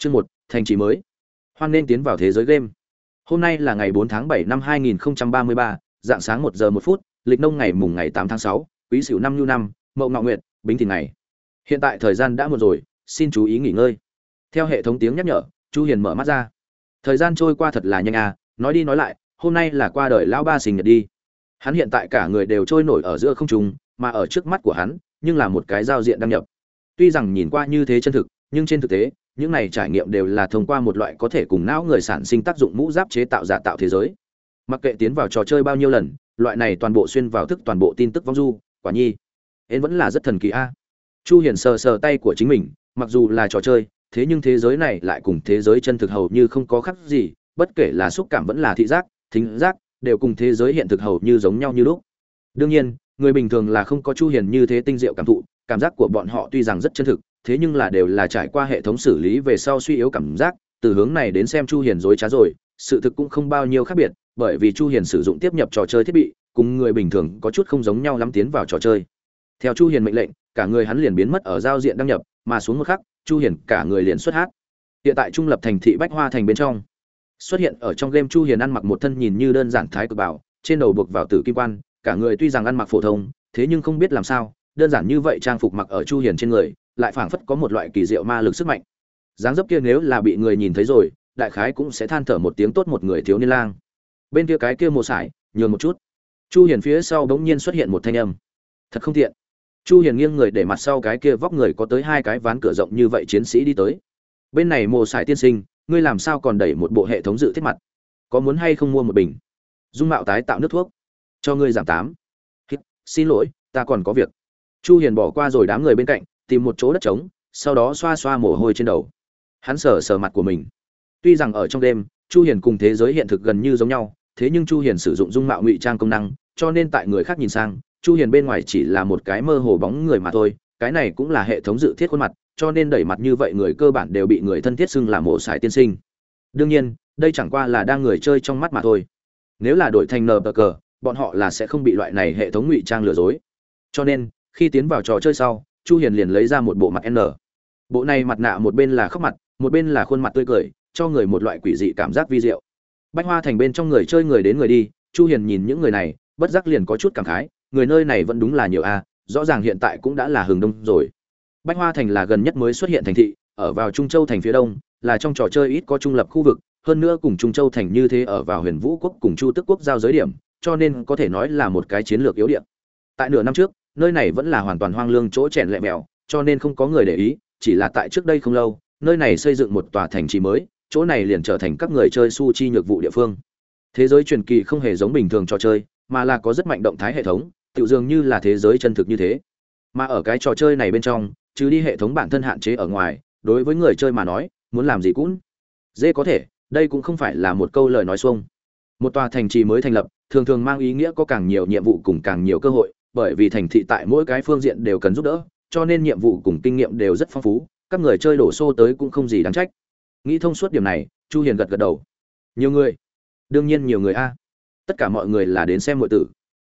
Chương một thành trì mới. Hoan nên tiến vào thế giới game. Hôm nay là ngày 4 tháng 7 năm 2033, dạng sáng 1 giờ 1 phút, lịch nông ngày mùng ngày 8 tháng 6, quý sửu năm nhu năm, mậu ngọ nguyệt, bính thìn ngày. Hiện tại thời gian đã muộn rồi, xin chú ý nghỉ ngơi. Theo hệ thống tiếng nhắc nhở, Chu Hiền mở mắt ra. Thời gian trôi qua thật là nhanh à, nói đi nói lại, hôm nay là qua đời lão ba sinh nhật đi. Hắn hiện tại cả người đều trôi nổi ở giữa không trung, mà ở trước mắt của hắn, nhưng là một cái giao diện đăng nhập. Tuy rằng nhìn qua như thế chân thực, nhưng trên thực tế, những này trải nghiệm đều là thông qua một loại có thể cùng não người sản sinh tác dụng mũ giáp chế tạo giả tạo thế giới. Mặc kệ tiến vào trò chơi bao nhiêu lần, loại này toàn bộ xuyên vào thức toàn bộ tin tức vong du, quả nhi, ến vẫn là rất thần kỳ a. Chu Hiền sờ sờ tay của chính mình, mặc dù là trò chơi, thế nhưng thế giới này lại cùng thế giới chân thực hầu như không có khác gì, bất kể là xúc cảm vẫn là thị giác, thính giác, đều cùng thế giới hiện thực hầu như giống nhau như lúc. Đương nhiên, người bình thường là không có Chu Hiền như thế tinh diệu cảm thụ, cảm giác của bọn họ tuy rằng rất chân thực, thế nhưng là đều là trải qua hệ thống xử lý về sau suy yếu cảm giác, từ hướng này đến xem Chu Hiền dối trá rồi, sự thực cũng không bao nhiêu khác biệt, bởi vì Chu Hiền sử dụng tiếp nhập trò chơi thiết bị, cùng người bình thường có chút không giống nhau lắm tiến vào trò chơi. Theo Chu Hiền mệnh lệnh, cả người hắn liền biến mất ở giao diện đăng nhập, mà xuống một khắc, Chu Hiền cả người liền xuất hát. Hiện tại trung lập thành thị Bách Hoa thành bên trong. Xuất hiện ở trong game Chu Hiền ăn mặc một thân nhìn như đơn giản thái cực bảo, trên đầu buộc vào tử kim quan, cả người tuy rằng ăn mặc phổ thông, thế nhưng không biết làm sao, đơn giản như vậy trang phục mặc ở Chu Hiền trên người, lại phảng phất có một loại kỳ diệu ma lực sức mạnh. Dáng dấp kia nếu là bị người nhìn thấy rồi, đại khái cũng sẽ than thở một tiếng tốt một người thiếu niên lang. Bên kia cái kia mồ sải, nhường một chút. Chu hiền phía sau bỗng nhiên xuất hiện một thanh âm. Thật không tiện. Chu hiền nghiêng người để mặt sau cái kia vóc người có tới hai cái ván cửa rộng như vậy chiến sĩ đi tới. Bên này mồ sải tiên sinh, ngươi làm sao còn đẩy một bộ hệ thống dự thiết mặt? Có muốn hay không mua một bình? Dung mạo tái tạo nước thuốc. Cho ngươi giảm tám. Xin lỗi, ta còn có việc. Chu hiền bỏ qua rồi đám người bên cạnh tìm một chỗ đất trống, sau đó xoa xoa mồ hôi trên đầu. Hắn sờ sờ mặt của mình. Tuy rằng ở trong đêm, chu hiền cùng thế giới hiện thực gần như giống nhau, thế nhưng chu hiền sử dụng dung mạo ngụy trang công năng, cho nên tại người khác nhìn sang, chu hiền bên ngoài chỉ là một cái mơ hồ bóng người mà thôi, cái này cũng là hệ thống dự thiết khuôn mặt, cho nên đẩy mặt như vậy người cơ bản đều bị người thân thiết xưng là mộ sải tiên sinh. Đương nhiên, đây chẳng qua là đang người chơi trong mắt mà thôi. Nếu là đổi thành nờ cờ bọn họ là sẽ không bị loại này hệ thống ngụy trang lừa dối. Cho nên, khi tiến vào trò chơi sau chu hiền liền lấy ra một bộ mặt n. Bộ này mặt nạ một bên là khóc mặt, một bên là khuôn mặt tươi cười, cho người một loại quỷ dị cảm giác vi diệu. Bách hoa thành bên trong người chơi người đến người đi, chu hiền nhìn những người này, bất giác liền có chút cảm khái, người nơi này vẫn đúng là nhiều a, rõ ràng hiện tại cũng đã là hừng đông rồi. Bách hoa thành là gần nhất mới xuất hiện thành thị, ở vào trung châu thành phía đông, là trong trò chơi ít có trung lập khu vực, hơn nữa cùng trung châu thành như thế ở vào huyền vũ quốc cùng chu tức quốc giao giới điểm, cho nên có thể nói là một cái chiến lược yếu điểm tại nửa năm trước nơi này vẫn là hoàn toàn hoang lương chỗ chèn lẹ mèo, cho nên không có người để ý, chỉ là tại trước đây không lâu, nơi này xây dựng một tòa thành trì mới, chỗ này liền trở thành các người chơi su chi nhược vụ địa phương. Thế giới truyền kỳ không hề giống bình thường trò chơi, mà là có rất mạnh động thái hệ thống, tự dường như là thế giới chân thực như thế. Mà ở cái trò chơi này bên trong chứ đi hệ thống bản thân hạn chế ở ngoài, đối với người chơi mà nói, muốn làm gì cũng dễ có thể, đây cũng không phải là một câu lời nói xuông. Một tòa thành trì mới thành lập, thường thường mang ý nghĩa có càng nhiều nhiệm vụ cùng càng nhiều cơ hội bởi vì thành thị tại mỗi cái phương diện đều cần giúp đỡ, cho nên nhiệm vụ cùng kinh nghiệm đều rất phong phú, các người chơi đổ xô tới cũng không gì đáng trách. Nghĩ thông suốt điểm này, Chu Hiền gật gật đầu. Nhiều người? Đương nhiên nhiều người a. Tất cả mọi người là đến xem muội tử.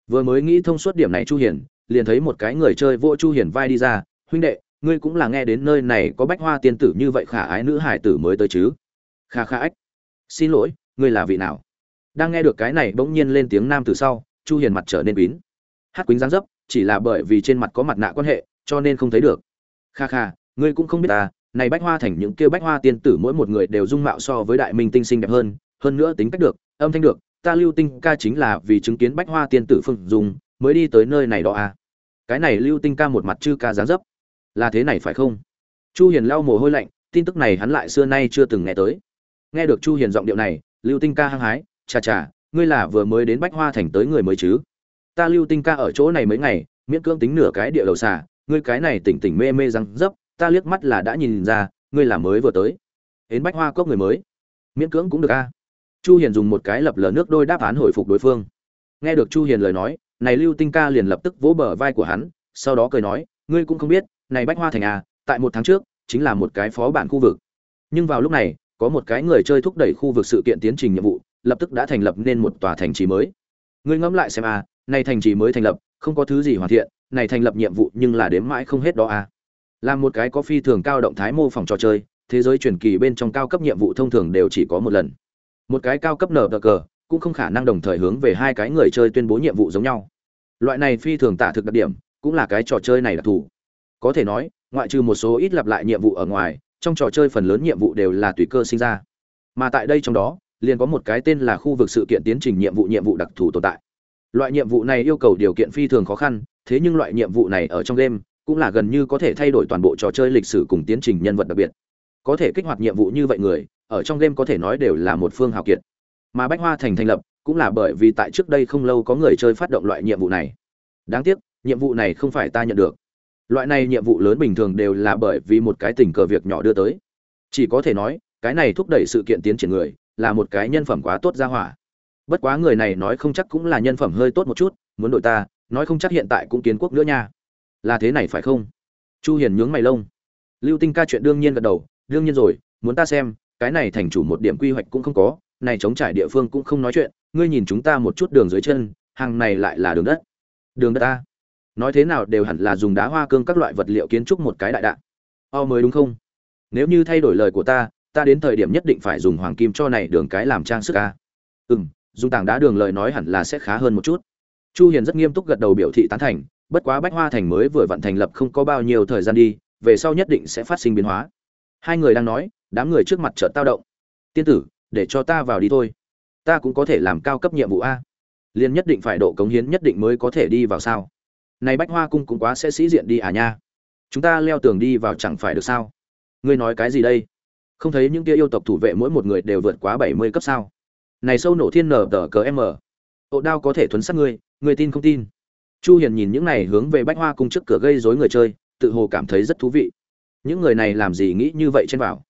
Vừa mới nghĩ thông suốt điểm này Chu Hiền, liền thấy một cái người chơi vỗ Chu Hiền vai đi ra, "Huynh đệ, ngươi cũng là nghe đến nơi này có bách hoa tiên tử như vậy khả ái nữ hải tử mới tới chứ?" Kha kha ách. "Xin lỗi, ngươi là vị nào?" Đang nghe được cái này bỗng nhiên lên tiếng nam từ sau, Chu Hiền mặt trở nên bín hát quýnh dáng dấp, chỉ là bởi vì trên mặt có mặt nạ quan hệ, cho nên không thấy được. Kha kha, ngươi cũng không biết ta, này bách hoa thành những kia bách hoa tiên tử mỗi một người đều dung mạo so với đại minh tinh xinh đẹp hơn hơn nữa tính cách được, âm thanh được, ta lưu tinh ca chính là vì chứng kiến bách hoa tiên tử phương dùng mới đi tới nơi này đó à? Cái này lưu tinh ca một mặt chư ca dáng dấp. Là thế này phải không? Chu hiền lau mồ hôi lạnh, tin tức này hắn lại xưa nay chưa từng nghe tới. Nghe được chu hiền giọng điệu này, lưu tinh ca hăng hái, chà chà, ngươi là vừa mới đến bách hoa thành tới người mới chứ? Ta lưu tinh ca ở chỗ này mấy ngày, miễn cưỡng tính nửa cái địa đầu xà, ngươi cái này tỉnh tỉnh mê mê răng dấp, ta liếc mắt là đã nhìn ra, ngươi là mới vừa tới. Đến bách hoa cốc người mới. Miễn cưỡng cũng được a. Chu hiền dùng một cái lập lờ nước đôi đáp án hồi phục đối phương. Nghe được chu hiền lời nói, này lưu tinh ca liền lập tức vỗ bờ vai của hắn, sau đó cười nói, ngươi cũng không biết, này bách hoa thành a tại một tháng trước, chính là một cái phó bản khu vực. Nhưng vào lúc này, có một cái người chơi thúc đẩy khu vực sự kiện tiến trình nhiệm vụ, lập tức đã thành lập nên một tòa thành trì mới. Ngươi ngẫm lại xem a này thành trì mới thành lập, không có thứ gì hoàn thiện, này thành lập nhiệm vụ nhưng là đếm mãi không hết đó à. Làm một cái có phi thường cao động thái mô phỏng trò chơi, thế giới truyền kỳ bên trong cao cấp nhiệm vụ thông thường đều chỉ có một lần. Một cái cao cấp nở cờ, cũng không khả năng đồng thời hướng về hai cái người chơi tuyên bố nhiệm vụ giống nhau. Loại này phi thường tả thực đặc điểm, cũng là cái trò chơi này đặc thù. Có thể nói, ngoại trừ một số ít lặp lại nhiệm vụ ở ngoài, trong trò chơi phần lớn nhiệm vụ đều là tùy cơ sinh ra. Mà tại đây trong đó, liền có một cái tên là khu vực sự kiện tiến trình nhiệm vụ nhiệm vụ đặc thù tồn tại loại nhiệm vụ này yêu cầu điều kiện phi thường khó khăn, thế nhưng loại nhiệm vụ này ở trong game cũng là gần như có thể thay đổi toàn bộ trò chơi lịch sử cùng tiến trình nhân vật đặc biệt. Có thể kích hoạt nhiệm vụ như vậy người, ở trong game có thể nói đều là một phương hào kiệt. Mà bách hoa thành thành lập cũng là bởi vì tại trước đây không lâu có người chơi phát động loại nhiệm vụ này. Đáng tiếc, nhiệm vụ này không phải ta nhận được. Loại này nhiệm vụ lớn bình thường đều là bởi vì một cái tình cờ việc nhỏ đưa tới. Chỉ có thể nói, cái này thúc đẩy sự kiện tiến triển người là một cái nhân phẩm quá tốt ra hỏa bất quá người này nói không chắc cũng là nhân phẩm hơi tốt một chút, muốn đội ta, nói không chắc hiện tại cũng kiến quốc nữa nha. Là thế này phải không? Chu hiền nhướng mày lông. Lưu tinh ca chuyện đương nhiên gật đầu, đương nhiên rồi, muốn ta xem, cái này thành chủ một điểm quy hoạch cũng không có, này chống trải địa phương cũng không nói chuyện, ngươi nhìn chúng ta một chút đường dưới chân, hàng này lại là đường đất. Đường đất ta. Nói thế nào đều hẳn là dùng đá hoa cương các loại vật liệu kiến trúc một cái đại đạn. O mới đúng không? Nếu như thay đổi lời của ta ta đến thời điểm nhất định phải dùng hoàng kim cho này đường cái làm trang sức ca ừ m dùng tảng đá đường lời nói hẳn là sẽ khá hơn một chút. Chu hiền rất nghiêm túc gật đầu biểu thị tán thành, bất quá bách hoa thành mới vừa vận thành lập không có bao nhiêu thời gian đi, về sau nhất định sẽ phát sinh biến hóa. Hai người đang nói, đám người trước mặt chợt tao động. Tiên tử, để cho ta vào đi thôi. Ta cũng có thể làm cao cấp nhiệm vụ a. Liên nhất định phải độ cống hiến nhất định mới có thể đi vào sao? Này bách hoa cung cũng quá sẽ sĩ diện đi à nha. Chúng ta leo tường đi vào chẳng phải được sao? Ngươi nói cái gì đây? Không thấy những kia yêu tộc thủ vệ mỗi một người đều vượt quá bảy mươi cấp sao? Này sâu nổ thiên nở tờ cờ m ộ đao có thể thuấn sát ngươi ngươi tin không tin? Chu hiền nhìn những này hướng về bách hoa cung trước cửa gây rối người chơi, tự hồ cảm thấy rất thú vị. Những người này làm gì nghĩ như vậy trên bảo?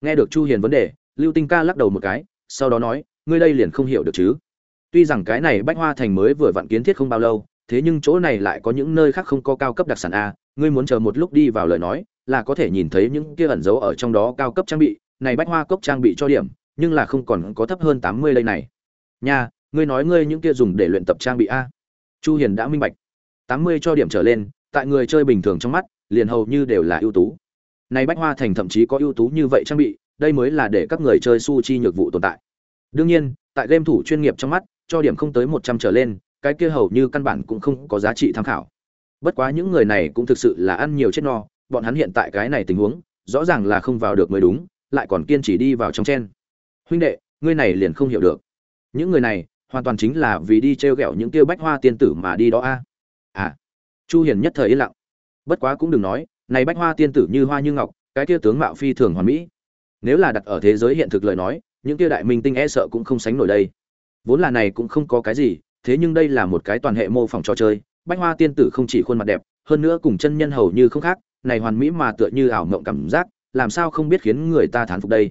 nghe được chu hiền vấn đề, lưu tinh ca lắc đầu một cái, sau đó nói, ngươi đây liền không hiểu được chứ. Tuy rằng cái này bách hoa thành mới vừa vặn kiến thiết không bao lâu, thế nhưng chỗ này lại có những nơi khác không có cao cấp đặc sản a, ngươi muốn chờ một lúc đi vào lời nói, là có thể nhìn thấy những kia ẩn dấu ở trong đó cao cấp trang bị, này bách hoa cốc trang bị cho điểm nhưng là không còn có thấp hơn tám mươi đây này. Nha, ngươi nói ngươi những kia dùng để luyện tập trang bị a. Chu hiền đã minh bạch. Tám mươi cho điểm trở lên, tại người chơi bình thường trong mắt, liền hầu như đều là ưu tú. Này bách hoa thành thậm chí có ưu tú như vậy trang bị, đây mới là để các người chơi su chi nhược vụ tồn tại. Đương nhiên, tại game thủ chuyên nghiệp trong mắt, cho điểm không tới một trăm trở lên, cái kia hầu như căn bản cũng không có giá trị tham khảo. Bất quá những người này cũng thực sự là ăn nhiều chết no, bọn hắn hiện tại cái này tình huống, rõ ràng là không vào được mới đúng, lại còn kiên trì đi vào trong chen huynh đệ, ngươi này liền không hiểu được. Những người này, hoàn toàn chính là vì đi t r những kia bách hoa tiên tử mà đi đó a. À chu hiền nhất thời yên lặng. Bất quá cũng đừng nói, này bách hoa tiên tử như hoa như ngọc, cái kia tướng mạo phi thường hoàn mỹ. Nếu là đặt ở thế giới hiện thực lời nói, những kia đại minh tinh e sợ cũng không sánh nổi đây. Vốn là này cũng không có cái gì, thế nhưng đây là một cái toàn hệ mô phỏng trò chơi, bách hoa tiên tử không chỉ khuôn mặt đẹp, hơn nữa cùng chân nhân hầu như không khác, này hoàn mỹ mà tựa như ảo mộng cảm giác, làm sao không biết khiến người ta thán phục đây?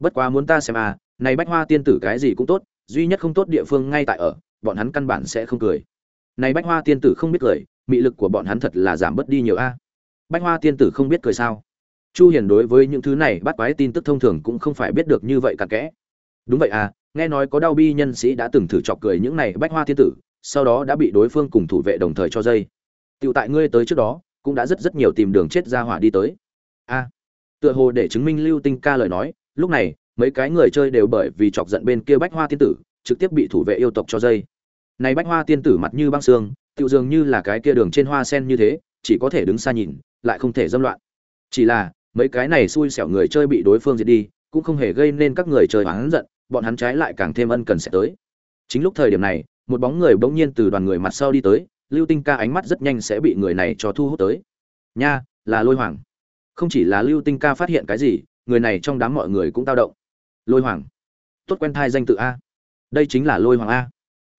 Bất quá muốn ta xem à này bách hoa tiên tử cái gì cũng tốt, duy nhất không tốt địa phương ngay tại ở, bọn hắn căn bản sẽ không cười. Này bách hoa tiên tử không biết cười, mị lực của bọn hắn thật là giảm bớt đi nhiều a. Bách hoa tiên tử không biết cười sao? Chu hiền đối với những thứ này bắt quái tin tức thông thường cũng không phải biết được như vậy cả kẽ. Đúng vậy à nghe nói có đau bi nhân sĩ đã từng thử chọc cười những này bách hoa tiên tử, sau đó đã bị đối phương cùng thủ vệ đồng thời cho dây. Tiểu tại ngươi tới trước đó, cũng đã rất rất nhiều tìm đường chết ra hỏa đi tới. A. Tựa hồ để chứng minh lưu tinh ca lời nói lúc này, mấy cái người chơi đều bởi vì chọc giận bên kia bách hoa tiên tử, trực tiếp bị thủ vệ yêu tộc cho dây. Này bách hoa tiên tử mặt như băng xương, tựu dường như là cái kia đường trên hoa sen như thế, chỉ có thể đứng xa nhìn, lại không thể dâm loạn. Chỉ là, mấy cái này xui xẻo người chơi bị đối phương diệt đi, cũng không hề gây nên các người chơi oán giận, bọn hắn trái lại càng thêm ân cần sẽ tới. Chính lúc thời điểm này, một bóng người bỗng nhiên từ đoàn người mặt sau đi tới, lưu tinh ca ánh mắt rất nhanh sẽ bị người này cho thu hút tới. Nha, là lôi hoàng. Không chỉ là lưu tinh ca phát hiện cái gì người này trong đám mọi người cũng tao động. Lôi hoàng, tốt quen thai danh tự a. Đây chính là lôi hoàng a.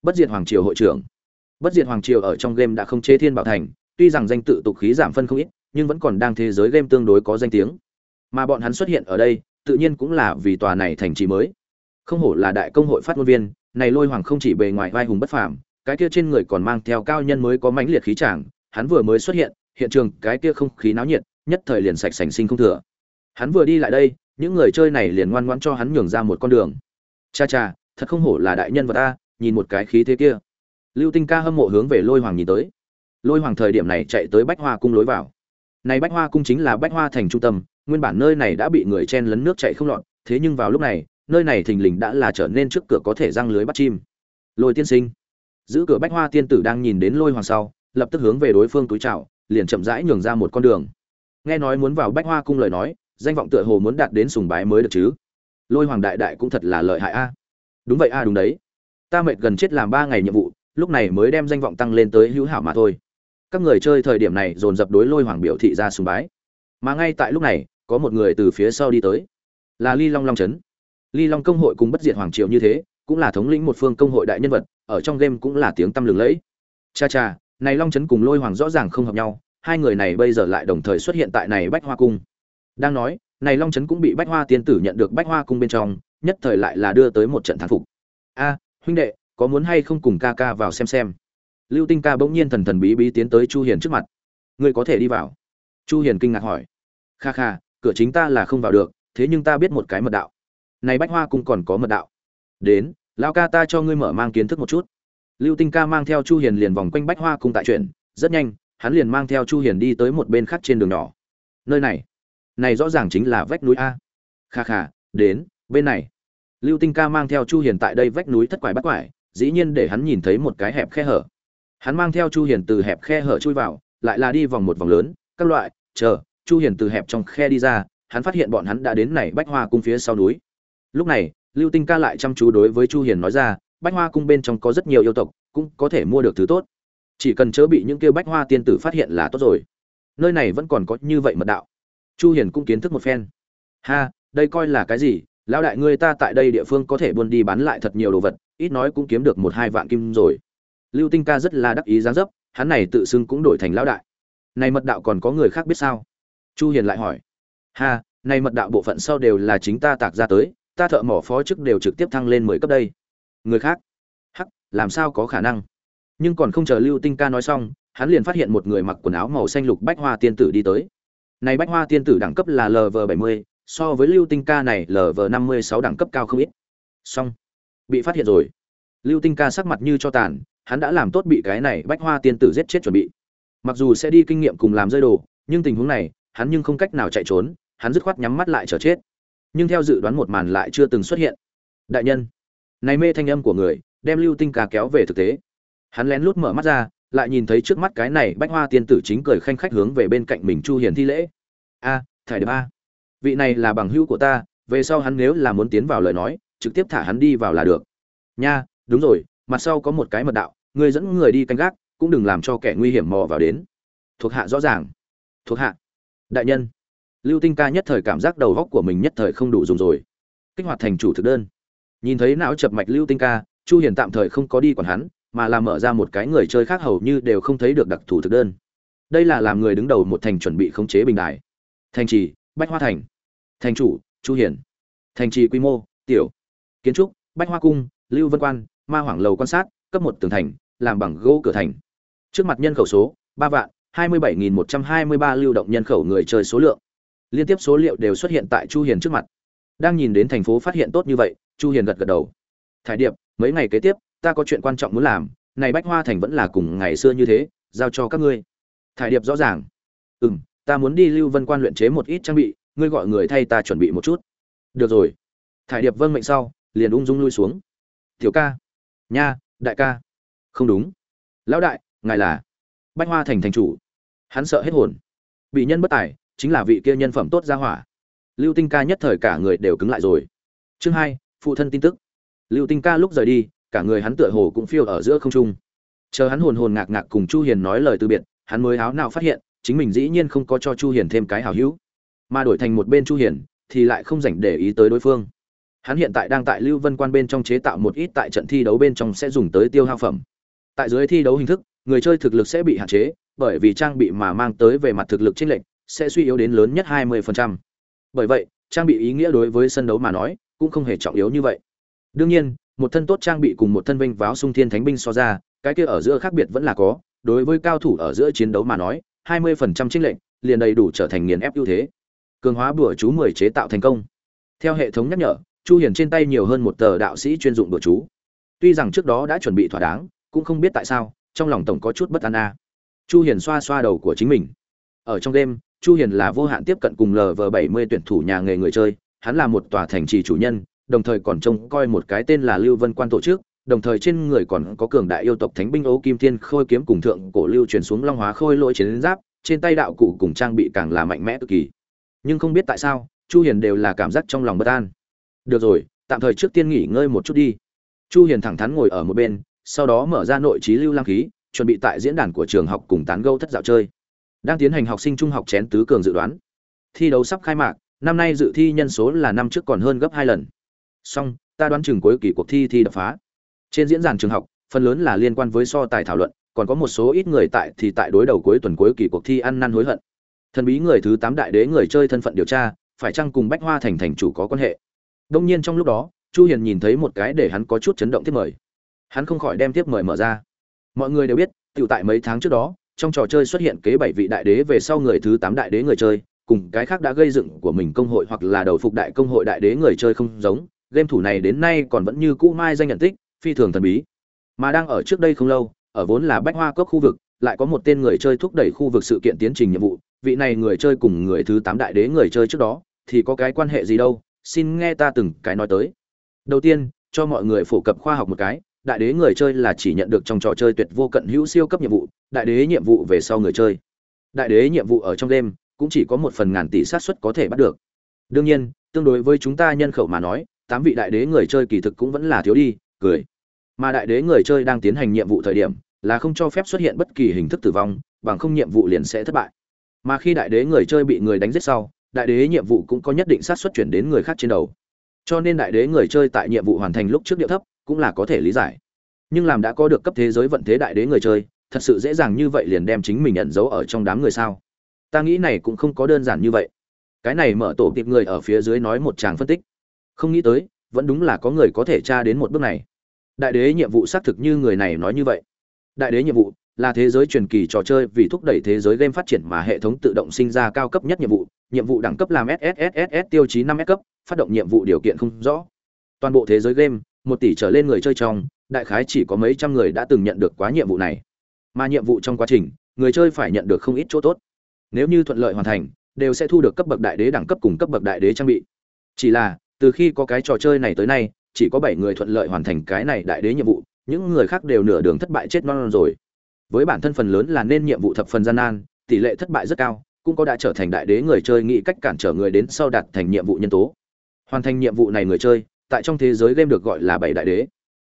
Bất diệt hoàng triều hội trưởng. Bất diệt hoàng triều ở trong game đã không chế thiên bảo thành, tuy rằng danh tự tục khí giảm phân không ít, nhưng vẫn còn đang thế giới game tương đối có danh tiếng. Mà bọn hắn xuất hiện ở đây, tự nhiên cũng là vì tòa này thành trì mới. Không hổ là đại công hội phát ngôn viên, này lôi hoàng không chỉ bề ngoài vai hùng bất phàm, cái kia trên người còn mang theo cao nhân mới có mãnh liệt khí tràng hắn vừa mới xuất hiện hiện trường cái kia không khí náo nhiệt, nhất thời liền sạch sành sinh không thừa hắn vừa đi lại đây, những người chơi này liền ngoan ngoãn cho hắn nhường ra một con đường. Cha cha, thật không hổ là đại nhân vật ta, nhìn một cái khí thế kia. Lưu tinh ca hâm mộ hướng về lôi hoàng nhìn tới. Lôi hoàng thời điểm này chạy tới bách hoa cung lối vào. Này bách hoa cung chính là bách hoa thành trung tâm, nguyên bản nơi này đã bị người chen lấn nước chảy không lọt, thế nhưng vào lúc này, nơi này thình lình đã là trở nên trước cửa có thể răng lưới bắt chim. Lôi tiên sinh. Giữ cửa bách hoa tiên tử đang nhìn đến lôi hoàng sau, lập tức hướng về đối phương túi chào, liền chậm rãi nhường ra một con đường. Nghe nói muốn vào bách hoa cung lời nói danh vọng tựa hồ muốn đạt đến sùng bái mới được chứ. Lôi hoàng đại đại cũng thật là lợi hại a. Đúng vậy a, đúng đấy. Ta mệt gần chết làm ba ngày nhiệm vụ, lúc này mới đem danh vọng tăng lên tới hữu hảo mà thôi. Các người chơi thời điểm này dồn dập đối lôi hoàng biểu thị ra sùng bái. Mà ngay tại lúc này, có một người từ phía sau đi tới. Là ly long long trấn. Ly long công hội cùng bất diệt hoàng triều như thế, cũng là thống lĩnh một phương công hội đại nhân vật, ở trong game cũng là tiếng tăm lừng lẫy. Cha cha, này long trấn cùng lôi hoàng rõ ràng không hợp nhau, hai người này bây giờ lại đồng thời xuất hiện tại này bách hoa cung đang nói, này long trấn cũng bị bách hoa tiên tử nhận được bách hoa cung bên trong, nhất thời lại là đưa tới một trận thắng phục. A, huynh đệ, có muốn hay không cùng ca ca vào xem xem? Lưu tinh ca bỗng nhiên thần thần bí bí tiến tới chu hiền trước mặt. Ngươi có thể đi vào. Chu hiền kinh ngạc hỏi. Kha kha, cửa chính ta là không vào được, thế nhưng ta biết một cái mật đạo. Này bách hoa cung còn có mật đạo. Đến, lão ca ta cho ngươi mở mang kiến thức một chút. Lưu tinh ca mang theo chu hiền liền vòng quanh bách hoa cung tại chuyện. Rất nhanh, hắn liền mang theo chu hiền đi tới một bên khác trên đường nhỏ. Nơi này này rõ ràng chính là vách núi a. Kha kha, đến, bên này. Lưu tinh ca mang theo chu hiền tại đây vách núi thất quải bắt quải, dĩ nhiên để hắn nhìn thấy một cái hẹp khe hở. Hắn mang theo chu hiền từ hẹp khe hở chui vào, lại là đi vòng một vòng lớn, các loại, chờ, chu hiền từ hẹp trong khe đi ra, hắn phát hiện bọn hắn đã đến này bách hoa cung phía sau núi. Lúc này, lưu tinh ca lại chăm chú đối với chu hiền nói ra, bách hoa cung bên trong có rất nhiều yêu tộc, cũng có thể mua được thứ tốt. Chỉ cần chớ bị những kia bách hoa tiên tử phát hiện là tốt rồi. Nơi này vẫn còn có như vậy mật đạo chu hiền cũng kiến thức một phen. Ha, đây coi là cái gì? Lão đại ngươi ta tại đây địa phương có thể buôn đi bán lại thật nhiều đồ vật, ít nói cũng kiếm được một hai vạn kim rồi. Lưu tinh ca rất là đắc ý dáng dấp, hắn này tự xưng cũng đổi thành lão đại. Này mật đạo còn có người khác biết sao? Chu hiền lại hỏi. Ha, này mật đạo bộ phận sau đều là chính ta tạc ra tới, ta thợ mỏ phó chức đều trực tiếp thăng lên 10 cấp đây. Người khác? Hắc, làm sao có khả năng? Nhưng còn không chờ lưu tinh ca nói xong, hắn liền phát hiện một người mặc quần áo màu xanh lục bách hoa tiên tử đi tới này bách hoa tiên tử đẳng cấp là lv 70 so với lưu tinh ca này lv 56 đẳng cấp cao không ít. Song bị phát hiện rồi. Lưu tinh ca sắc mặt như cho tàn, hắn đã làm tốt bị cái này bách hoa tiên tử giết chết chuẩn bị. Mặc dù sẽ đi kinh nghiệm cùng làm rơi đồ, nhưng tình huống này, hắn nhưng không cách nào chạy trốn, hắn dứt khoát nhắm mắt lại chờ chết. Nhưng theo dự đoán một màn lại chưa từng xuất hiện. Đại nhân, này mê thanh âm của người, đem lưu tinh ca kéo về thực tế. Hắn lén lút mở mắt ra lại nhìn thấy trước mắt cái này bách hoa tiên tử chính cười khanh khách hướng về bên cạnh mình chu hiền thi lễ. A à, thải điệp a. Vị này là bằng hữu của ta về sau hắn nếu là muốn tiến vào lời nói trực tiếp thả hắn đi vào là được. Nha đúng rồi mặt sau có một cái mật đạo người dẫn người đi canh gác cũng đừng làm cho kẻ nguy hiểm mò vào đến. Thuộc hạ rõ ràng. Thuộc hạ. Đại nhân. Lưu tinh ca nhất thời cảm giác đầu góc của mình nhất thời không đủ dùng rồi. Kích hoạt thành chủ thực đơn. Nhìn thấy não chập mạch lưu tinh ca chu hiền tạm thời không có đi quản hắn mà là mở ra một cái người chơi khác hầu như đều không thấy được đặc thù thực đơn. Đây là làm người đứng đầu một thành chuẩn bị khống chế bình đài. Thành trì, bách hoa thành. Thành chủ, chu hiền thành trì quy mô, tiểu. Kiến trúc, bách hoa cung, lưu vân quan, ma hoàng lầu quan sát, cấp một tường thành, làm bằng gỗ cửa thành. Trước mặt nhân khẩu số, ba vạn, hai mươi bảy nghìn một trăm hai mươi ba lưu động nhân khẩu người chơi số lượng. Liên tiếp số liệu đều xuất hiện tại chu hiền trước mặt. Đang nhìn đến thành phố phát hiện tốt như vậy, chu hiền gật gật đầu. Thải điệp, mấy ngày kế tiếp ta có chuyện quan trọng muốn làm, này bách hoa thành vẫn là cùng ngày xưa như thế, giao cho các ngươi. Thải điệp rõ ràng. Ừm, ta muốn đi lưu vân quan luyện chế một ít trang bị, ngươi gọi người thay ta chuẩn bị một chút. Được rồi. Thải điệp vâng mệnh sau, liền ung dung lui xuống. Tiểu ca. Nha, đại ca. Không đúng. Lão đại, ngài là bách hoa thành thành chủ. Hắn sợ hết hồn. Bị nhân bất tài, chính là vị kia nhân phẩm tốt ra hỏa. Lưu tinh ca nhất thời cả người đều cứng lại rồi. Chương hai, phụ thân tin tức. Lưu tinh ca lúc rời đi cả người hắn tựa hồ cũng phiêu ở giữa không trung. Chờ hắn hồn hồn ngạc ngạc cùng chu hiền nói lời từ biệt, hắn mới áo nào phát hiện, chính mình dĩ nhiên không có cho chu hiền thêm cái hảo hữu. Mà đổi thành một bên chu hiền, thì lại không dành để ý tới đối phương. Hắn hiện tại đang tại lưu vân quan bên trong chế tạo một ít tại trận thi đấu bên trong sẽ dùng tới tiêu hao phẩm. Tại dưới thi đấu hình thức, người chơi thực lực sẽ bị hạn chế, bởi vì trang bị mà mang tới về mặt thực lực chênh lệch sẽ suy yếu đến lớn nhất 20%. bởi vậy, trang bị ý nghĩa đối với sân đấu mà nói, cũng không hề trọng yếu như vậy. Đương nhiên một thân tốt trang bị cùng một thân vinh váo sung thiên thánh binh so ra, cái kia ở giữa khác biệt vẫn là có, đối với cao thủ ở giữa chiến đấu mà nói 20% trinh lệnh liền đầy đủ trở thành nghiền ép ưu thế. Cường hóa bùa chú 10 chế tạo thành công. Theo hệ thống nhắc nhở, chu hiền trên tay nhiều hơn một tờ đạo sĩ chuyên dụng bùa chú. Tuy rằng trước đó đã chuẩn bị thỏa đáng, cũng không biết tại sao, trong lòng tổng có chút bất an a. Chu hiền xoa xoa đầu của chính mình. Ở trong đêm, chu hiền là vô hạn tiếp cận cùng lv 70 tuyển thủ nhà nghề người chơi, hắn là một tòa thành trì chủ nhân đồng thời còn trông coi một cái tên là lưu vân quan tổ chức, đồng thời trên người còn có cường đại yêu tộc thánh binh ấu kim thiên khôi kiếm cùng thượng cổ lưu truyền xuống long hóa khôi lỗi chiến giáp, trên tay đạo cụ cùng trang bị càng là mạnh mẽ cực kỳ. Nhưng không biết tại sao, chu hiền đều là cảm giác trong lòng bất an. Được rồi, tạm thời trước tiên nghỉ ngơi một chút đi. Chu hiền thẳng thắn ngồi ở một bên, sau đó mở ra nội trí lưu lang khí, chuẩn bị tại diễn đàn của trường học cùng tán gẫu thất dạo chơi. Đang tiến hành học sinh trung học chén tứ cường dự đoán. Thi đấu sắp khai mạc, năm nay dự thi nhân số là năm trước còn hơn gấp hai lần song ta đoán chừng cuối kỳ cuộc thi thi đập phá. Trên diễn đàn trường học, phần lớn là liên quan với so tài thảo luận, còn có một số ít người tại thì tại đối đầu cuối tuần cuối kỳ cuộc thi ăn năn hối hận. Thần bí người thứ tám đại đế người chơi thân phận điều tra, phải chăng cùng bách hoa thành thành chủ có quan hệ? Đông nhiên trong lúc đó, chu hiền nhìn thấy một cái để hắn có chút chấn động tiếp mời. Hắn không khỏi đem tiếp mời mở ra. Mọi người đều biết tự tại mấy tháng trước đó, trong trò chơi xuất hiện kế bảy vị đại đế về sau người thứ tám đại đế người chơi, cùng cái khác đã gây dựng của mình công hội hoặc là đầu phục đại công hội đại đế người chơi không giống game thủ này đến nay còn vẫn như cũ mai danh nhận tích, phi thường thần bí. Mà đang ở trước đây không lâu, ở vốn là bách hoa cốc khu vực, lại có một tên người chơi thúc đẩy khu vực sự kiện tiến trình nhiệm vụ. Vị này người chơi cùng người thứ tám đại đế người chơi trước đó, thì có cái quan hệ gì đâu? Xin nghe ta từng cái nói tới. Đầu tiên, cho mọi người phổ cập khoa học một cái, đại đế người chơi là chỉ nhận được trong trò chơi tuyệt vô cận hữu siêu cấp nhiệm vụ, đại đế nhiệm vụ về sau người chơi. Đại đế nhiệm vụ ở trong đêm cũng chỉ có một phần ngàn tỷ sát suất có thể bắt được. Đương nhiên, tương đối với chúng ta nhân khẩu mà nói tám vị đại đế người chơi kỳ thực cũng vẫn là thiếu đi, cười. Mà đại đế người chơi đang tiến hành nhiệm vụ thời điểm, là không cho phép xuất hiện bất kỳ hình thức tử vong, bằng không nhiệm vụ liền sẽ thất bại. Mà khi đại đế người chơi bị người đánh giết sau, đại đế nhiệm vụ cũng có nhất định sát xuất chuyển đến người khác trên đầu. Cho nên đại đế người chơi tại nhiệm vụ hoàn thành lúc trước điệu thấp, cũng là có thể lý giải. Nhưng làm đã có được cấp thế giới vận thế đại đế người chơi, thật sự dễ dàng như vậy liền đem chính mình nhận dấu ở trong đám người sao? Ta nghĩ này cũng không có đơn giản như vậy. Cái này mở tổ kịp người ở phía dưới nói một tràng phân tích không nghĩ tới, vẫn đúng là có người có thể tra đến một bước này. Đại đế nhiệm vụ xác thực như người này nói như vậy. Đại đế nhiệm vụ là thế giới truyền kỳ trò chơi vì thúc đẩy thế giới game phát triển mà hệ thống tự động sinh ra cao cấp nhất nhiệm vụ nhiệm vụ đẳng cấp làm SSSS tiêu chí năm S cấp, phát động nhiệm vụ điều kiện không rõ. Toàn bộ thế giới game, một tỷ trở lên người chơi trong, đại khái chỉ có mấy trăm người đã từng nhận được quá nhiệm vụ này. Mà nhiệm vụ trong quá trình, người chơi phải nhận được không ít chỗ tốt. Nếu như thuận lợi hoàn thành, đều sẽ thu được cấp bậc đại đế đẳng cấp cùng cấp bậc đại đế trang bị. Chỉ là từ khi có cái trò chơi này tới nay chỉ có bảy người thuận lợi hoàn thành cái này đại đế nhiệm vụ những người khác đều nửa đường thất bại chết non, non rồi. Với bản thân phần lớn là nên nhiệm vụ thập phần gian nan tỷ lệ thất bại rất cao cũng có đã trở thành đại đế người chơi nghĩ cách cản trở người đến sau đạt thành nhiệm vụ nhân tố. Hoàn thành nhiệm vụ này người chơi tại trong thế giới game được gọi là bảy đại đế.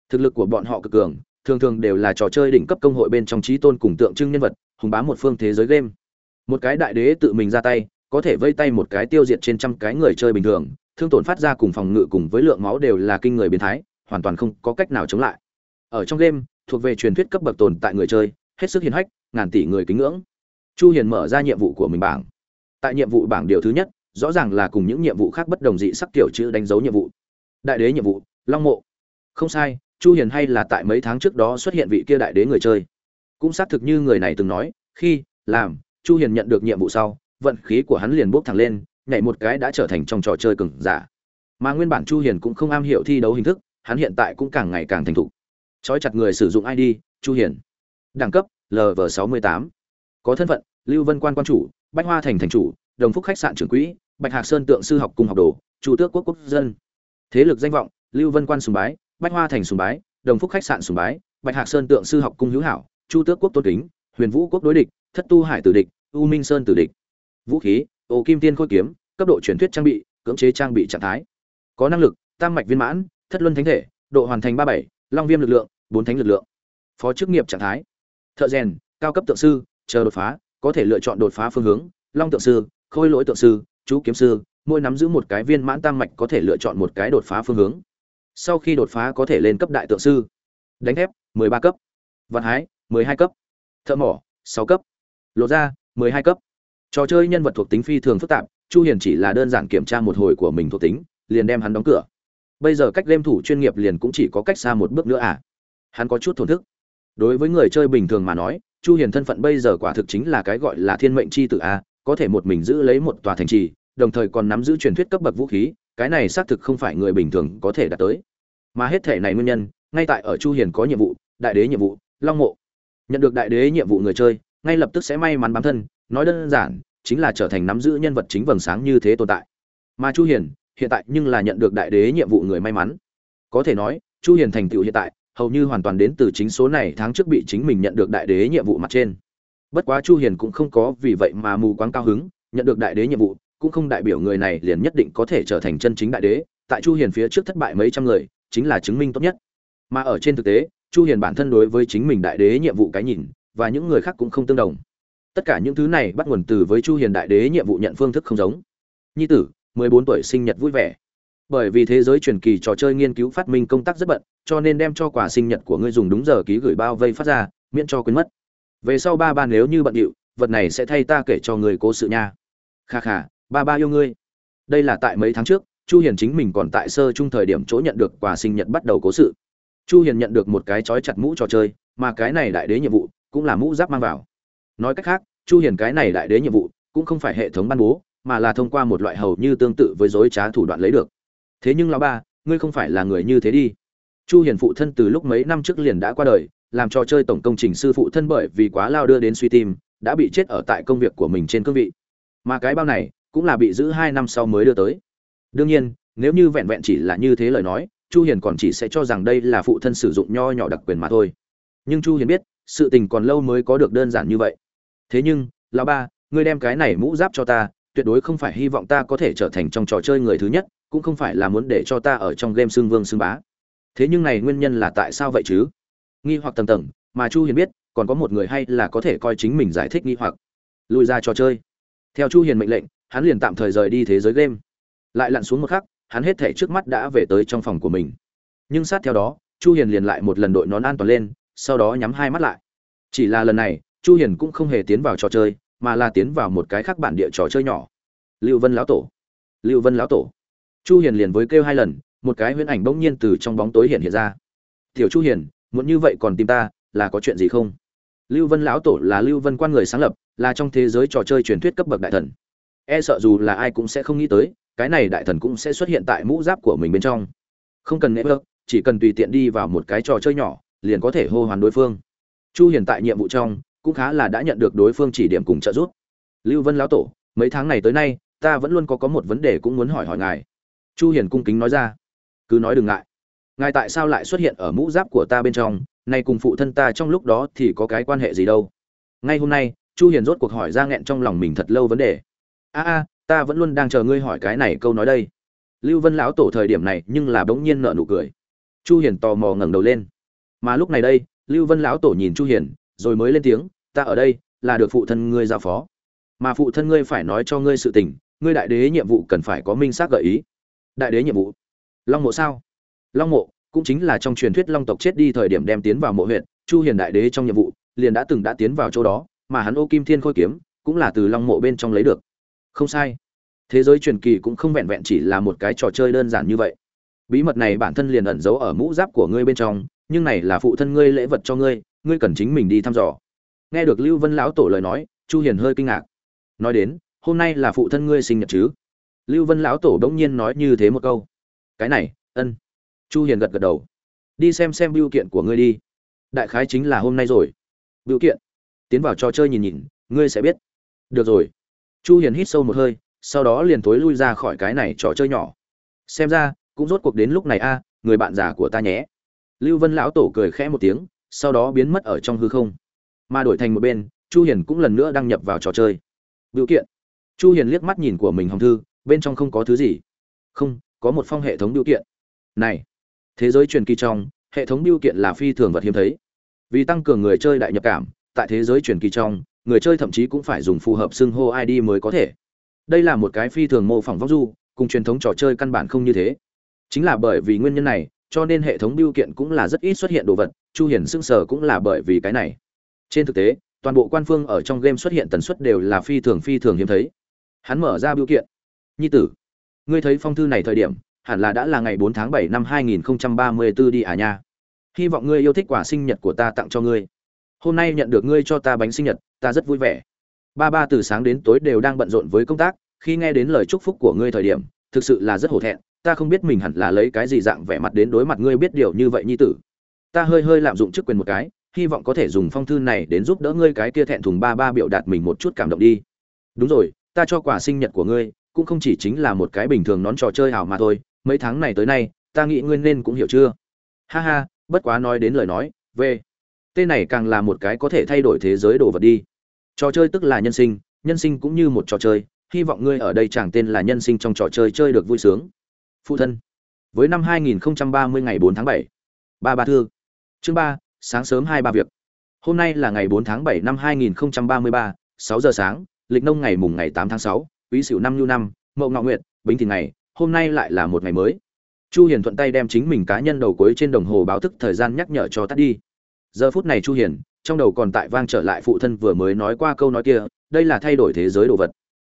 Thực lực của bọn họ cực cường thường thường đều là trò chơi đỉnh cấp công hội bên trong trí tôn cùng tượng trưng nhân vật hùng bá một phương thế giới game. Một cái đại đế tự mình ra tay có thể vây tay một cái tiêu diệt trên trăm cái người chơi bình thường thương tổn phát ra cùng phòng ngự cùng với lượng máu đều là kinh người biến thái, hoàn toàn không có cách nào chống lại. Ở trong game, thuộc về truyền thuyết cấp bậc tồn tại người chơi, hết sức hiền hách, ngàn tỷ người kính ngưỡng. Chu hiền mở ra nhiệm vụ của mình bảng. Tại nhiệm vụ bảng điều thứ nhất, rõ ràng là cùng những nhiệm vụ khác bất đồng dị sắc tiểu chữ đánh dấu nhiệm vụ. Đại đế nhiệm vụ, long mộ. Không sai, chu hiền hay là tại mấy tháng trước đó xuất hiện vị kia đại đế người chơi. Cũng xác thực như người này từng nói, khi, làm, chu hiền nhận được nhiệm vụ sau, vận khí của hắn liền bốc thẳng lên nhảy một cái đã trở thành trong trò chơi cường giả. Mà nguyên bản chu hiền cũng không am hiểu thi đấu hình thức, hắn hiện tại cũng càng ngày càng thành thục. Chói chặt người sử dụng id chu hiền. Đẳng cấp lv 68 có thân phận, lưu vân quan quan chủ Bạch hoa thành thành chủ, đồng phúc khách sạn trưởng quỹ, bạch hạc sơn tượng sư học cung học đồ, Chu tước quốc quốc dân. Thế lực danh vọng, lưu vân quan sùng bái Bạch hoa thành sùng bái, đồng phúc khách sạn sùng bái, bạch hạc sơn tượng sư học cung hữu hảo, chu tước quốc tôn kính, huyền vũ quốc đối địch, thất tu hải tử địch, u minh sơn tử địch. Vũ khí ô kim tiên khôi kiếm, cấp độ truyền thuyết trang bị, cưỡng chế trang bị trạng thái. Có năng lực, tam mạch viên mãn, thất luân thánh thể, độ hoàn thành ba bảy, long viêm lực lượng, bốn thánh lực lượng. Phó chức nghiệp trạng thái. Thợ rèn, cao cấp tượng sư, chờ đột phá, có thể lựa chọn đột phá phương hướng. Long tượng sư, khôi lỗi tượng sư, chú kiếm sư, mỗi nắm giữ một cái viên mãn tam mạch có thể lựa chọn một cái đột phá phương hướng. Sau khi đột phá có thể lên cấp đại tượng sư. Đánh thép 13 cấp. Vạn hái 12 cấp. Thợ mỏ 6 cấp. Lộ ra 12 cấp trò chơi nhân vật thuộc tính phi thường phức tạp, chu hiền chỉ là đơn giản kiểm tra một hồi của mình thuộc tính, liền đem hắn đóng cửa. Bây giờ cách game thủ chuyên nghiệp liền cũng chỉ có cách xa một bước nữa à? Hắn có chút thổn thức. Đối với người chơi bình thường mà nói, chu hiền thân phận bây giờ quả thực chính là cái gọi là thiên mệnh chi tử a có thể một mình giữ lấy một tòa thành trì, đồng thời còn nắm giữ truyền thuyết cấp bậc vũ khí, cái này xác thực không phải người bình thường có thể đạt tới. Mà hết thể này nguyên nhân, ngay tại ở chu hiền có nhiệm vụ, đại đế nhiệm vụ, long mộ. Nhận được đại đế nhiệm vụ người chơi, ngay lập tức sẽ may mắn bám thân nói đơn giản, chính là trở thành nắm giữ nhân vật chính vầng sáng như thế tồn tại. Mà chu hiền, hiện tại nhưng là nhận được đại đế nhiệm vụ người may mắn. Có thể nói, chu hiền thành tựu hiện tại, hầu như hoàn toàn đến từ chính số này tháng trước bị chính mình nhận được đại đế nhiệm vụ mặt trên. Bất quá chu hiền cũng không có vì vậy mà mù quáng cao hứng, nhận được đại đế nhiệm vụ, cũng không đại biểu người này liền nhất định có thể trở thành chân chính đại đế. Tại chu hiền phía trước thất bại mấy trăm người, chính là chứng minh tốt nhất. Mà ở trên thực tế, chu hiền bản thân đối với chính mình đại đế nhiệm vụ cái nhìn, và những người khác cũng không tương đồng tất cả những thứ này bắt nguồn từ với chu hiền đại đế nhiệm vụ nhận phương thức không giống. Nhi tử 14 tuổi sinh nhật vui vẻ. Bởi vì thế giới truyền kỳ trò chơi nghiên cứu phát minh công tác rất bận, cho nên đem cho quà sinh nhật của ngươi dùng đúng giờ ký gửi bao vây phát ra, miễn cho quên mất. Về sau ba ba nếu như bận điệu, vật này sẽ thay ta kể cho người cố sự nha. Kha kha, ba ba yêu ngươi. Đây là tại mấy tháng trước, chu hiền chính mình còn tại sơ trung thời điểm chỗ nhận được quà sinh nhật bắt đầu cố sự. Chu hiền nhận được một cái chói chặt mũ trò chơi, mà cái này đại đế nhiệm vụ cũng là mũ giáp mang vào nói cách khác, chu hiền cái này đại đế nhiệm vụ, cũng không phải hệ thống ban bố, mà là thông qua một loại hầu như tương tự với dối trá thủ đoạn lấy được. Thế nhưng lão ba, ngươi không phải là người như thế đi. Chu hiền phụ thân từ lúc mấy năm trước liền đã qua đời, làm trò chơi tổng công trình sư phụ thân bởi vì quá lao đưa đến suy tim, đã bị chết ở tại công việc của mình trên cương vị. Mà cái bao này, cũng là bị giữ hai năm sau mới đưa tới. Đương nhiên, nếu như vẹn vẹn chỉ là như thế lời nói, chu hiền còn chỉ sẽ cho rằng đây là phụ thân sử dụng nho nhỏ đặc quyền mà thôi. Nhưng chu hiền biết, sự tình còn lâu mới có được đơn giản như vậy thế nhưng, lão ba, ngươi đem cái này mũ giáp cho ta, tuyệt đối không phải hy vọng ta có thể trở thành trong trò chơi người thứ nhất, cũng không phải là muốn để cho ta ở trong game xương vương xương bá. Thế nhưng này nguyên nhân là tại sao vậy chứ? Nghi hoặc tầng tầng, mà chu hiền biết, còn có một người hay là có thể coi chính mình giải thích nghi hoặc. Lùi ra trò chơi. Theo chu hiền mệnh lệnh, hắn liền tạm thời rời đi thế giới game. Lại lặn xuống một khắc, hắn hết thể trước mắt đã về tới trong phòng của mình. Nhưng sát theo đó, chu hiền liền lại một lần đội nón an toàn lên, sau đó nhắm hai mắt lại. Chỉ là lần này chu hiền cũng không hề tiến vào trò chơi, mà là tiến vào một cái khác bản địa trò chơi nhỏ. Lưu vân lão tổ. Lưu vân lão tổ. Chu hiền liền với kêu hai lần, một cái huyễn ảnh bỗng nhiên từ trong bóng tối hiện hiện ra. Tiểu chu hiền, muốn như vậy còn tìm ta, là có chuyện gì không? Lưu vân lão tổ là lưu vân quan người sáng lập, là trong thế giới trò chơi truyền thuyết cấp bậc đại thần. E sợ dù là ai cũng sẽ không nghĩ tới, cái này đại thần cũng sẽ xuất hiện tại mũ giáp của mình bên trong. Không cần nếp ơ chỉ cần tùy tiện đi vào một cái trò chơi nhỏ, liền có thể hô hoán đối phương. Chu hiền tại nhiệm vụ trong cũng khá là đã nhận được đối phương chỉ điểm cùng trợ giúp. Lưu vân lão tổ, mấy tháng này tới nay, ta vẫn luôn có có một vấn đề cũng muốn hỏi hỏi ngài. Chu hiền cung kính nói ra. Cứ nói đừng ngại. Ngài tại sao lại xuất hiện ở mũ giáp của ta bên trong? Nay cùng phụ thân ta trong lúc đó thì có cái quan hệ gì đâu? Ngay hôm nay, chu hiền rốt cuộc hỏi ra nghẹn trong lòng mình thật lâu vấn đề. A a, ta vẫn luôn đang chờ ngươi hỏi cái này câu nói đây. Lưu vân lão tổ thời điểm này nhưng là bỗng nhiên nở nụ cười. Chu hiền tò mò ngẩng đầu lên. Mà lúc này đây, lưu vân lão tổ nhìn chu hiền rồi mới lên tiếng, ta ở đây là được phụ thân ngươi giao phó. Mà phụ thân ngươi phải nói cho ngươi sự tình, ngươi đại đế nhiệm vụ cần phải có minh xác gợi ý. Đại đế nhiệm vụ? Long mộ sao? Long mộ cũng chính là trong truyền thuyết long tộc chết đi thời điểm đem tiến vào mộ huyện chu hiền đại đế trong nhiệm vụ liền đã từng đã tiến vào chỗ đó, mà hắn ô kim thiên khôi kiếm cũng là từ long mộ bên trong lấy được. Không sai. Thế giới truyền kỳ cũng không vẹn vẹn chỉ là một cái trò chơi đơn giản như vậy. Bí mật này bản thân liền ẩn giấu ở mũ giáp của ngươi bên trong, nhưng này là phụ thân ngươi lễ vật cho ngươi ngươi cần chính mình đi thăm dò. Nghe được lưu vân lão tổ lời nói, chu hiền hơi kinh ngạc. Nói đến, hôm nay là phụ thân ngươi sinh nhật chứ? Lưu vân lão tổ đống nhiên nói như thế một câu. Cái này, ân. Chu hiền gật gật đầu. Đi xem xem biểu kiện của ngươi đi. Đại khái chính là hôm nay rồi. Biểu kiện. Tiến vào trò chơi nhìn nhìn, ngươi sẽ biết. Được rồi. Chu hiền hít sâu một hơi, sau đó liền tối lui ra khỏi cái này trò chơi nhỏ. Xem ra, cũng rốt cuộc đến lúc này a, người bạn già của ta nhé. Lưu vân lão tổ cười khẽ một tiếng sau đó biến mất ở trong hư không. Mà đổi thành một bên, chu hiền cũng lần nữa đăng nhập vào trò chơi. Biểu kiện. Chu hiền liếc mắt nhìn của mình hồng thư, bên trong không có thứ gì. Không, có một phong hệ thống biểu kiện. Này, thế giới truyền kỳ trong, hệ thống biểu kiện là phi thường vật hiếm thấy. Vì tăng cường người chơi đại nhập cảm, tại thế giới truyền kỳ trong, người chơi thậm chí cũng phải dùng phù hợp xưng hô id mới có thể. Đây là một cái phi thường mô phỏng vóc du, cùng truyền thống trò chơi căn bản không như thế. Chính là bởi vì nguyên nhân này cho nên hệ thống biểu kiện cũng là rất ít xuất hiện đồ vật, chu hiền sưng sở cũng là bởi vì cái này. Trên thực tế, toàn bộ quan phương ở trong game xuất hiện tần suất đều là phi thường phi thường hiếm thấy. Hắn mở ra biểu kiện. Nhi tử, ngươi thấy phong thư này thời điểm, hẳn là đã là ngày 4 tháng 7 năm 2034 đi à nha. Hy vọng ngươi yêu thích quả sinh nhật của ta tặng cho ngươi. Hôm nay nhận được ngươi cho ta bánh sinh nhật, ta rất vui vẻ. Ba ba từ sáng đến tối đều đang bận rộn với công tác, khi nghe đến lời chúc phúc của ngươi thời điểm, thực sự là rất hổ thẹn ta không biết mình hẳn là lấy cái gì dạng vẻ mặt đến đối mặt ngươi biết điều như vậy nhi tử. Ta hơi hơi lạm dụng chức quyền một cái, hy vọng có thể dùng phong thư này đến giúp đỡ ngươi cái kia thẹn thùng ba ba biểu đạt mình một chút cảm động đi. Đúng rồi, ta cho quà sinh nhật của ngươi, cũng không chỉ chính là một cái bình thường nón trò chơi hảo mà thôi, mấy tháng này tới nay, ta nghĩ ngươi nên cũng hiểu chưa? Ha ha, bất quá nói đến lời nói, về. Tên này càng là một cái có thể thay đổi thế giới đồ vật đi. Trò chơi tức là nhân sinh nhân sinh cũng như một trò chơi, hy vọng ngươi ở đây chẳng tên là nhân sinh trong trò chơi chơi được vui sướng phụ thân. Với năm 2030 ngày 4 tháng 7 ba ba thư. Chương ba, sáng sớm hai ba việc. Hôm nay là ngày 4 tháng 7 năm 2033 6 giờ sáng, lịch nông ngày mùng ngày 8 tháng 6 quý sửu năm nhu năm, mậu ngọ nguyệt, bính thì ngày, hôm nay lại là một ngày mới. Chu hiền thuận tay đem chính mình cá nhân đầu cuối trên đồng hồ báo thức thời gian nhắc nhở cho tắt đi. Giờ phút này chu hiền, trong đầu còn tại vang trở lại phụ thân vừa mới nói qua câu nói kia, đây là thay đổi thế giới đồ vật.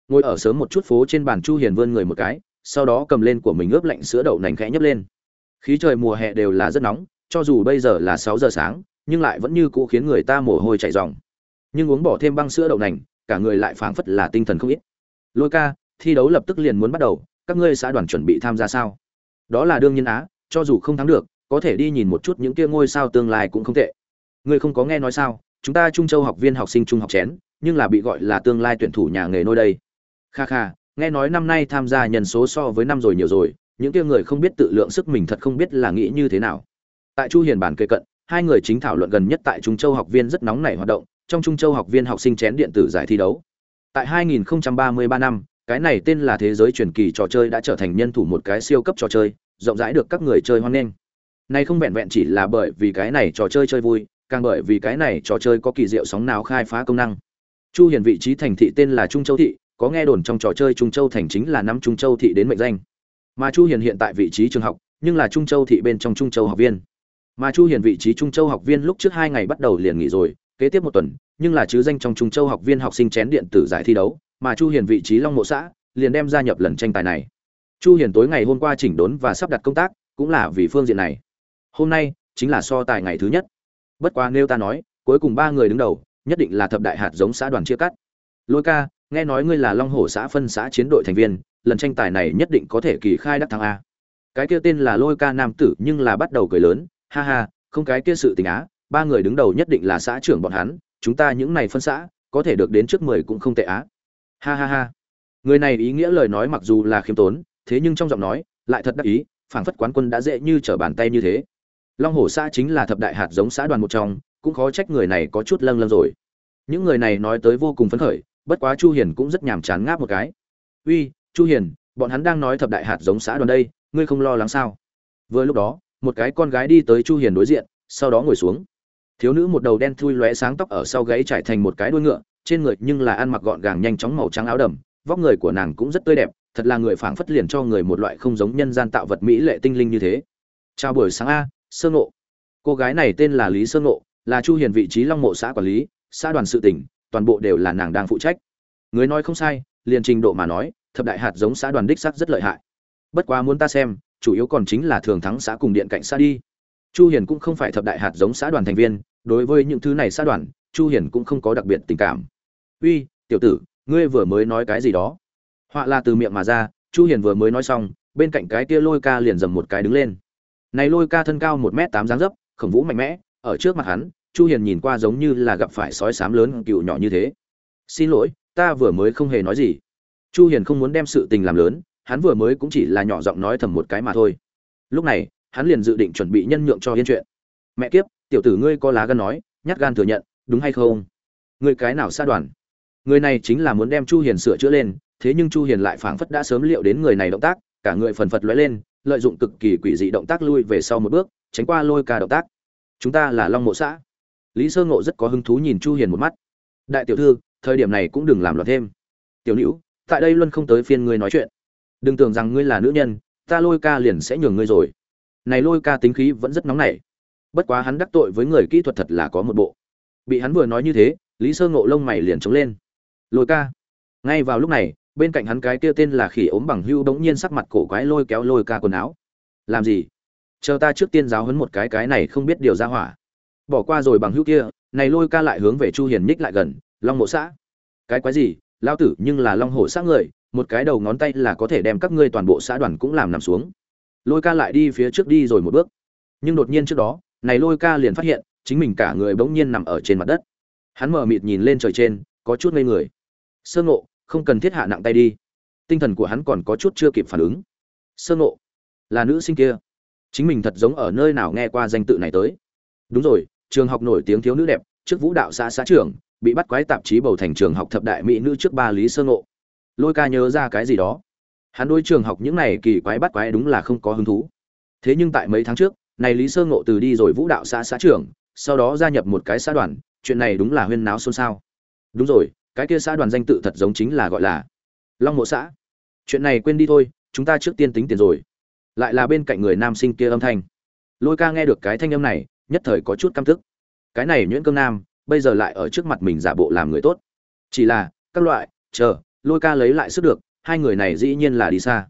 Ngồi ở sớm một chút phố trên bàn chu hiền vươn người một cái sau đó cầm lên của mình ướp lạnh sữa đậu nành khẽ nhấp lên. Khí trời mùa hè đều là rất nóng, cho dù bây giờ là 6 giờ sáng, nhưng lại vẫn như cũ khiến người ta mồ hôi chảy ròng. Nhưng uống bỏ thêm băng sữa đậu nành, cả người lại phảng phất là tinh thần không ít. Lôi ca, thi đấu lập tức liền muốn bắt đầu, các ngươi xã đoàn chuẩn bị tham gia sao? Đó là đương nhiên á, cho dù không thắng được, có thể đi nhìn một chút những kia ngôi sao tương lai cũng không tệ. Ngươi không có nghe nói sao, chúng ta trung châu học viên học sinh trung học chén, nhưng là bị gọi là tương lai tuyển thủ nhà nghề nôi đây. Kha kha nghe nói năm nay tham gia nhân số so với năm rồi nhiều rồi, những kia người không biết tự lượng sức mình thật không biết là nghĩ như thế nào. Tại chu hiền bản kề cận, hai người chính thảo luận gần nhất tại trung châu học viên rất nóng nảy hoạt động, trong trung châu học viên học sinh chén điện tử giải thi đấu. Tại 2033 năm, cái này tên là thế giới truyền kỳ trò chơi đã trở thành nhân thủ một cái siêu cấp trò chơi, rộng rãi được các người chơi hoan nghênh. Này không vẹn vẹn chỉ là bởi vì cái này trò chơi chơi vui, càng bởi vì cái này trò chơi có kỳ diệu sóng nào khai phá công năng. Chu hiền vị trí thành thị tên là trung châu thị có nghe đồn trong trò chơi trung châu thành chính là năm trung châu thị đến mệnh danh. Mà chu hiền hiện tại vị trí trường học, nhưng là trung châu thị bên trong trung châu học viên. Mà chu hiền vị trí trung châu học viên lúc trước hai ngày bắt đầu liền nghỉ rồi, kế tiếp một tuần, nhưng là chứ danh trong trung châu học viên học sinh chén điện tử giải thi đấu, mà chu hiền vị trí long mộ xã, liền đem gia nhập lần tranh tài này. Chu hiền tối ngày hôm qua chỉnh đốn và sắp đặt công tác, cũng là vì phương diện này. Hôm nay, chính là so tài ngày thứ nhất. Bất quá nếu ta nói, cuối cùng ba người đứng đầu, nhất định là thập đại hạt giống xã đoàn chia cắt. Lôi ca nghe nói ngươi là long hổ xã phân xã chiến đội thành viên, lần tranh tài này nhất định có thể kỳ khai đắc thắng a. Cái kia tên là lôi ca nam tử nhưng là bắt đầu cười lớn, ha ha, không cái kia sự tình á, ba người đứng đầu nhất định là xã trưởng bọn hắn, chúng ta những này phân xã, có thể được đến trước mười cũng không tệ á. Ha ha ha. Người này ý nghĩa lời nói mặc dù là khiêm tốn, thế nhưng trong giọng nói, lại thật đắc ý, phảng phất quán quân đã dễ như trở bàn tay như thế. Long Hổ xã chính là thập đại hạt giống xã đoàn một trong, cũng khó trách người này có chút lâng lâng rồi. Những người này nói tới vô cùng phấn khởi bất quá chu hiền cũng rất nhàm chán ngáp một cái. Uy, chu hiền, bọn hắn đang nói thập đại hạt giống xã đoàn đây, ngươi không lo lắng sao? Vừa lúc đó, một cái con gái đi tới chu hiền đối diện, sau đó ngồi xuống. Thiếu nữ một đầu đen thui lóe sáng tóc ở sau gáy trải thành một cái đuôi ngựa, trên người nhưng là ăn mặc gọn gàng nhanh chóng màu trắng áo đầm, vóc người của nàng cũng rất tươi đẹp, thật là người phảng phất liền cho người một loại không giống nhân gian tạo vật mỹ lệ tinh linh như thế. Chào buổi sáng a, sơ ngộ. Cô gái này tên là lý sơ ngộ, là chu hiền vị trí long mộ xã quản lý, xã đoàn sự tỉnh toàn bộ đều là nàng đang phụ trách. Người nói không sai, liền trình độ mà nói, thập đại hạt giống xã đoàn đích sắc rất lợi hại. Bất quá muốn ta xem, chủ yếu còn chính là thường thắng xã cùng điện cạnh xã đi. Chu hiền cũng không phải thập đại hạt giống xã đoàn thành viên, đối với những thứ này xã đoàn, chu hiền cũng không có đặc biệt tình cảm. Uy, tiểu tử, ngươi vừa mới nói cái gì đó? Họa là từ miệng mà ra, chu hiền vừa mới nói xong, bên cạnh cái kia lôi ca liền dầm một cái đứng lên. Này lôi ca thân cao một m tám dáng dấp, khổng vũ mạnh mẽ, ở trước mặt hắn chu hiền nhìn qua giống như là gặp phải sói sám lớn cựu nhỏ như thế. Xin lỗi, ta vừa mới không hề nói gì. Chu hiền không muốn đem sự tình làm lớn, hắn vừa mới cũng chỉ là nhỏ giọng nói thầm một cái mà thôi. Lúc này, hắn liền dự định chuẩn bị nhân nhượng cho yên chuyện. Mẹ kiếp, tiểu tử ngươi có lá gan nói, nhát gan thừa nhận, đúng hay không? Ngươi cái nào xa đoàn? Người này chính là muốn đem chu hiền sửa chữa lên, thế nhưng chu hiền lại phảng phất đã sớm liệu đến người này động tác, cả người phần phật lóe lên, lợi dụng cực kỳ quỷ dị động tác lui về sau một bước, tránh qua lôi ca động tác. Chúng ta là long mộ xã lý sơ ngộ rất có hứng thú nhìn chu hiền một mắt. Đại tiểu thư, thời điểm này cũng đừng làm loạn thêm. Tiểu nữ tại đây luôn không tới phiên ngươi nói chuyện. Đừng tưởng rằng ngươi là nữ nhân, ta lôi ca liền sẽ nhường ngươi rồi. Này lôi ca tính khí vẫn rất nóng nảy. Bất quá hắn đắc tội với người kỹ thuật thật là có một bộ. Bị hắn vừa nói như thế, lý sơ ngộ lông mày liền trống lên. Lôi ca. Ngay vào lúc này, bên cạnh hắn cái kia tên là khỉ ốm bằng hưu bỗng nhiên sắc mặt cổ quái lôi kéo lôi ca quần áo. Làm gì? Chờ ta trước tiên giáo hấn một cái cái này không biết điều ra hỏa bỏ qua rồi bằng hữu kia, này lôi ca lại hướng về chu hiền nhích lại gần, long mộ xã. Cái quái gì? Lao tử, nhưng là long hổ xã người, một cái đầu ngón tay là có thể đem các ngươi toàn bộ xã đoàn cũng làm nằm xuống. Lôi ca lại đi phía trước đi rồi một bước. Nhưng đột nhiên trước đó, này lôi ca liền phát hiện, chính mình cả người bỗng nhiên nằm ở trên mặt đất. Hắn mở mịt nhìn lên trời trên, có chút ngây người. Sơ ngộ, không cần thiết hạ nặng tay đi. Tinh thần của hắn còn có chút chưa kịp phản ứng. Sơ ngộ, là nữ sinh kia. Chính mình thật giống ở nơi nào nghe qua danh tự này tới. Đúng rồi trường học nổi tiếng thiếu nữ đẹp, trước vũ đạo xã xã trưởng, bị bắt quái tạp chí bầu thành trường học thập đại mỹ nữ trước ba lý sơ ngộ. Lôi ca nhớ ra cái gì đó. Hắn đôi trường học những này kỳ quái bắt quái đúng là không có hứng thú. Thế nhưng tại mấy tháng trước, này lý sơ ngộ từ đi rồi vũ đạo xã xã trưởng, sau đó gia nhập một cái xã đoàn, chuyện này đúng là huyên náo xôn xao. Đúng rồi, cái kia xã đoàn danh tự thật giống chính là gọi là long mộ xã. Chuyện này quên đi thôi, chúng ta trước tiên tính tiền rồi. Lại là bên cạnh người nam sinh kia âm thanh. Lôi ca nghe được cái thanh âm này nhất thời có chút căm tức cái này nhuyễn cương nam, bây giờ lại ở trước mặt mình giả bộ làm người tốt. Chỉ là, các loại, chờ, lôi ca lấy lại sức được, hai người này dĩ nhiên là đi xa.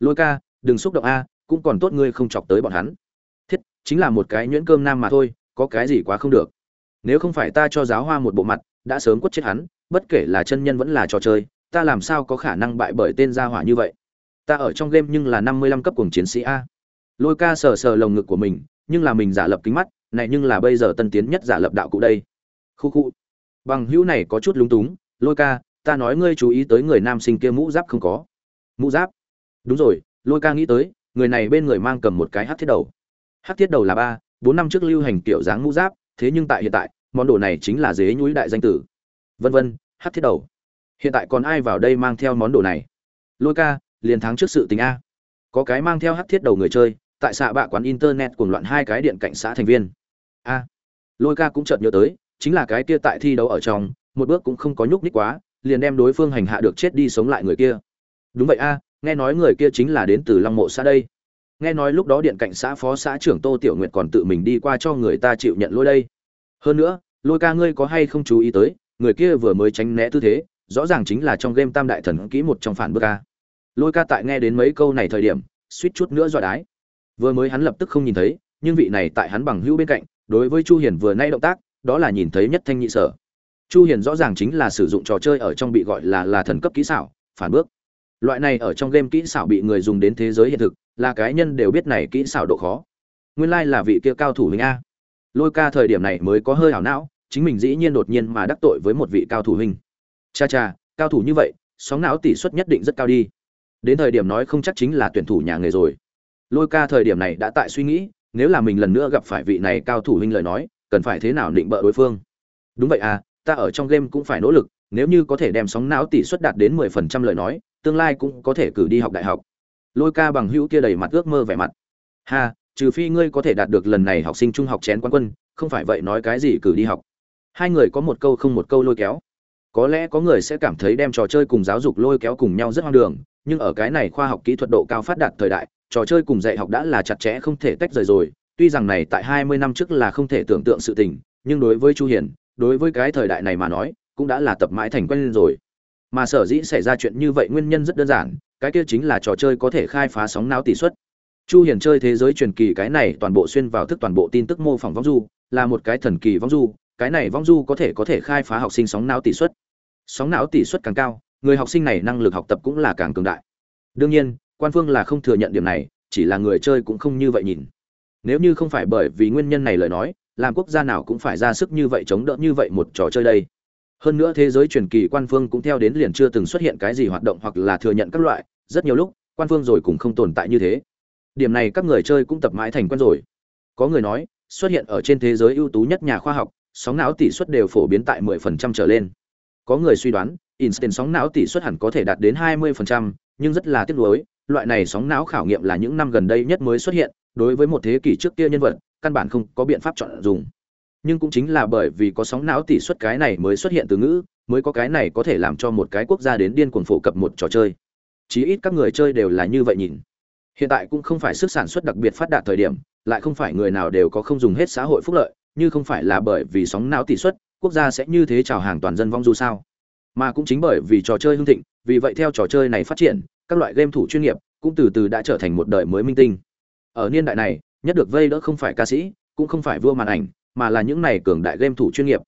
Lôi ca, đừng xúc động a, cũng còn tốt ngươi không chọc tới bọn hắn. Thiết, chính là một cái nhuyễn cơm nam mà thôi, có cái gì quá không được. Nếu không phải ta cho giáo hoa một bộ mặt, đã sớm quất chết hắn, bất kể là chân nhân vẫn là trò chơi, ta làm sao có khả năng bại bởi tên gia hỏa như vậy? Ta ở trong game nhưng là năm mươi lăm cấp cùng chiến sĩ a. Lôi ca sờ sờ lồng ngực của mình nhưng là mình giả lập kính mắt, này nhưng là bây giờ tân tiến nhất giả lập đạo cụ đây. Khu khu. Bằng hữu này có chút lúng túng, lôi ca, ta nói ngươi chú ý tới người nam sinh kia mũ giáp không có. Mũ giáp? Đúng rồi, lôi ca nghĩ tới, người này bên người mang cầm một cái hát thiết đầu. Hát thiết đầu là ba, bốn năm trước lưu hành kiểu dáng mũ giáp, thế nhưng tại hiện tại, món đồ này chính là dế nhúi đại danh tử. Vân vân, hát thiết đầu. Hiện tại còn ai vào đây mang theo món đồ này? Lôi ca, liền tháng trước sự tình a. Có cái mang theo hát thiết đầu người chơi tại xạ bạ quán internet cuồng loạn hai cái điện cảnh xã thành viên. A, lôi ca cũng chợt nhớ tới, chính là cái kia tại thi đấu ở trong, một bước cũng không có nhúc nhích quá, liền đem đối phương hành hạ được chết đi sống lại người kia. Đúng vậy a, nghe nói người kia chính là đến từ long mộ xã đây. Nghe nói lúc đó điện cảnh xã phó xã trưởng tô tiểu nguyện còn tự mình đi qua cho người ta chịu nhận lỗi đây. Hơn nữa, lôi ca ngươi có hay không chú ý tới, người kia vừa mới tránh né tư thế, rõ ràng chính là trong game tam đại thần kỹ một trong phản bước ca lôi ca tại nghe đến mấy câu này thời điểm, suýt chút nữa dọa đái vừa mới hắn lập tức không nhìn thấy, nhưng vị này tại hắn bằng hữu bên cạnh, đối với chu hiền vừa nay động tác, đó là nhìn thấy nhất thanh nhị sở. Chu hiền rõ ràng chính là sử dụng trò chơi ở trong bị gọi là là thần cấp kỹ xảo, phản bước. Loại này ở trong game kỹ xảo bị người dùng đến thế giới hiện thực, là cái nhân đều biết này kỹ xảo độ khó. Nguyên lai like là vị kia cao thủ huynh a. Lôi ca thời điểm này mới có hơi hảo não, chính mình dĩ nhiên đột nhiên mà đắc tội với một vị cao thủ huynh cha cha, cao thủ như vậy, sóng não tỷ suất nhất định rất cao đi. Đến thời điểm nói không chắc chính là tuyển thủ nhà nghề rồi lôi ca thời điểm này đã tại suy nghĩ, nếu là mình lần nữa gặp phải vị này cao thủ huynh lời nói, cần phải thế nào định bợ đối phương? Đúng vậy à ta ở trong game cũng phải nỗ lực, nếu như có thể đem sóng não tỷ suất đạt đến mười phần trăm lời nói, tương lai cũng có thể cử đi học đại học. Lôi ca bằng hữu kia đầy mặt ước mơ vẻ mặt. Ha, trừ phi ngươi có thể đạt được lần này học sinh trung học chén quán quân, không phải vậy nói cái gì cử đi học. Hai người có một câu không một câu lôi kéo. Có lẽ có người sẽ cảm thấy đem trò chơi cùng giáo dục lôi kéo cùng nhau rất hoang đường, nhưng ở cái này khoa học kỹ thuật độ cao phát đạt thời đại trò chơi cùng dạy học đã là chặt chẽ không thể tách rời rồi. Tuy rằng này tại hai mươi năm trước là không thể tưởng tượng sự tình, nhưng đối với chu hiền, đối với cái thời đại này mà nói, cũng đã là tập mãi thành quen rồi. Mà sở dĩ xảy ra chuyện như vậy nguyên nhân rất đơn giản, cái kia chính là trò chơi có thể khai phá sóng não tỷ suất. Chu hiền chơi thế giới truyền kỳ cái này toàn bộ xuyên vào thức toàn bộ tin tức mô phỏng vong du, là một cái thần kỳ vong du, cái này vong du có thể có thể khai phá học sinh sóng não tỷ suất. Sóng não tỷ suất càng cao, người học sinh này năng lực học tập cũng là càng cường đại. Đương nhiên quan phương là không thừa nhận điểm này chỉ là người chơi cũng không như vậy nhìn. Nếu như không phải bởi vì nguyên nhân này lời nói làm quốc gia nào cũng phải ra sức như vậy chống đỡ như vậy một trò chơi đây. Hơn nữa thế giới truyền kỳ quan phương cũng theo đến liền chưa từng xuất hiện cái gì hoạt động hoặc là thừa nhận các loại rất nhiều lúc quan phương rồi cũng không tồn tại như thế. Điểm này các người chơi cũng tập mãi thành quen rồi. Có người nói xuất hiện ở trên thế giới ưu tú nhất nhà khoa học sóng não tỷ suất đều phổ biến tại 10% trở lên. Có người suy đoán instant sóng não tỷ suất hẳn có thể đạt đến 20%, nhưng rất là tiếc nuối loại này sóng não khảo nghiệm là những năm gần đây nhất mới xuất hiện, đối với một thế kỷ trước kia nhân vật, căn bản không có biện pháp chọn dùng. Nhưng cũng chính là bởi vì có sóng não tỷ suất cái này mới xuất hiện từ ngữ, mới có cái này có thể làm cho một cái quốc gia đến điên cuồng phổ cập một trò chơi. Chí ít các người chơi đều là như vậy nhìn. Hiện tại cũng không phải sức sản xuất đặc biệt phát đạt thời điểm, lại không phải người nào đều có không dùng hết xã hội phúc lợi, như không phải là bởi vì sóng não tỷ suất, quốc gia sẽ như thế chào hàng toàn dân vong du sao. Mà cũng chính bởi vì trò chơi hưng thịnh, vì vậy theo trò chơi này phát triển các loại game thủ chuyên nghiệp cũng từ từ đã trở thành một đời mới minh tinh ở niên đại này nhất được vây đỡ không phải ca sĩ cũng không phải vua màn ảnh mà là những này cường đại game thủ chuyên nghiệp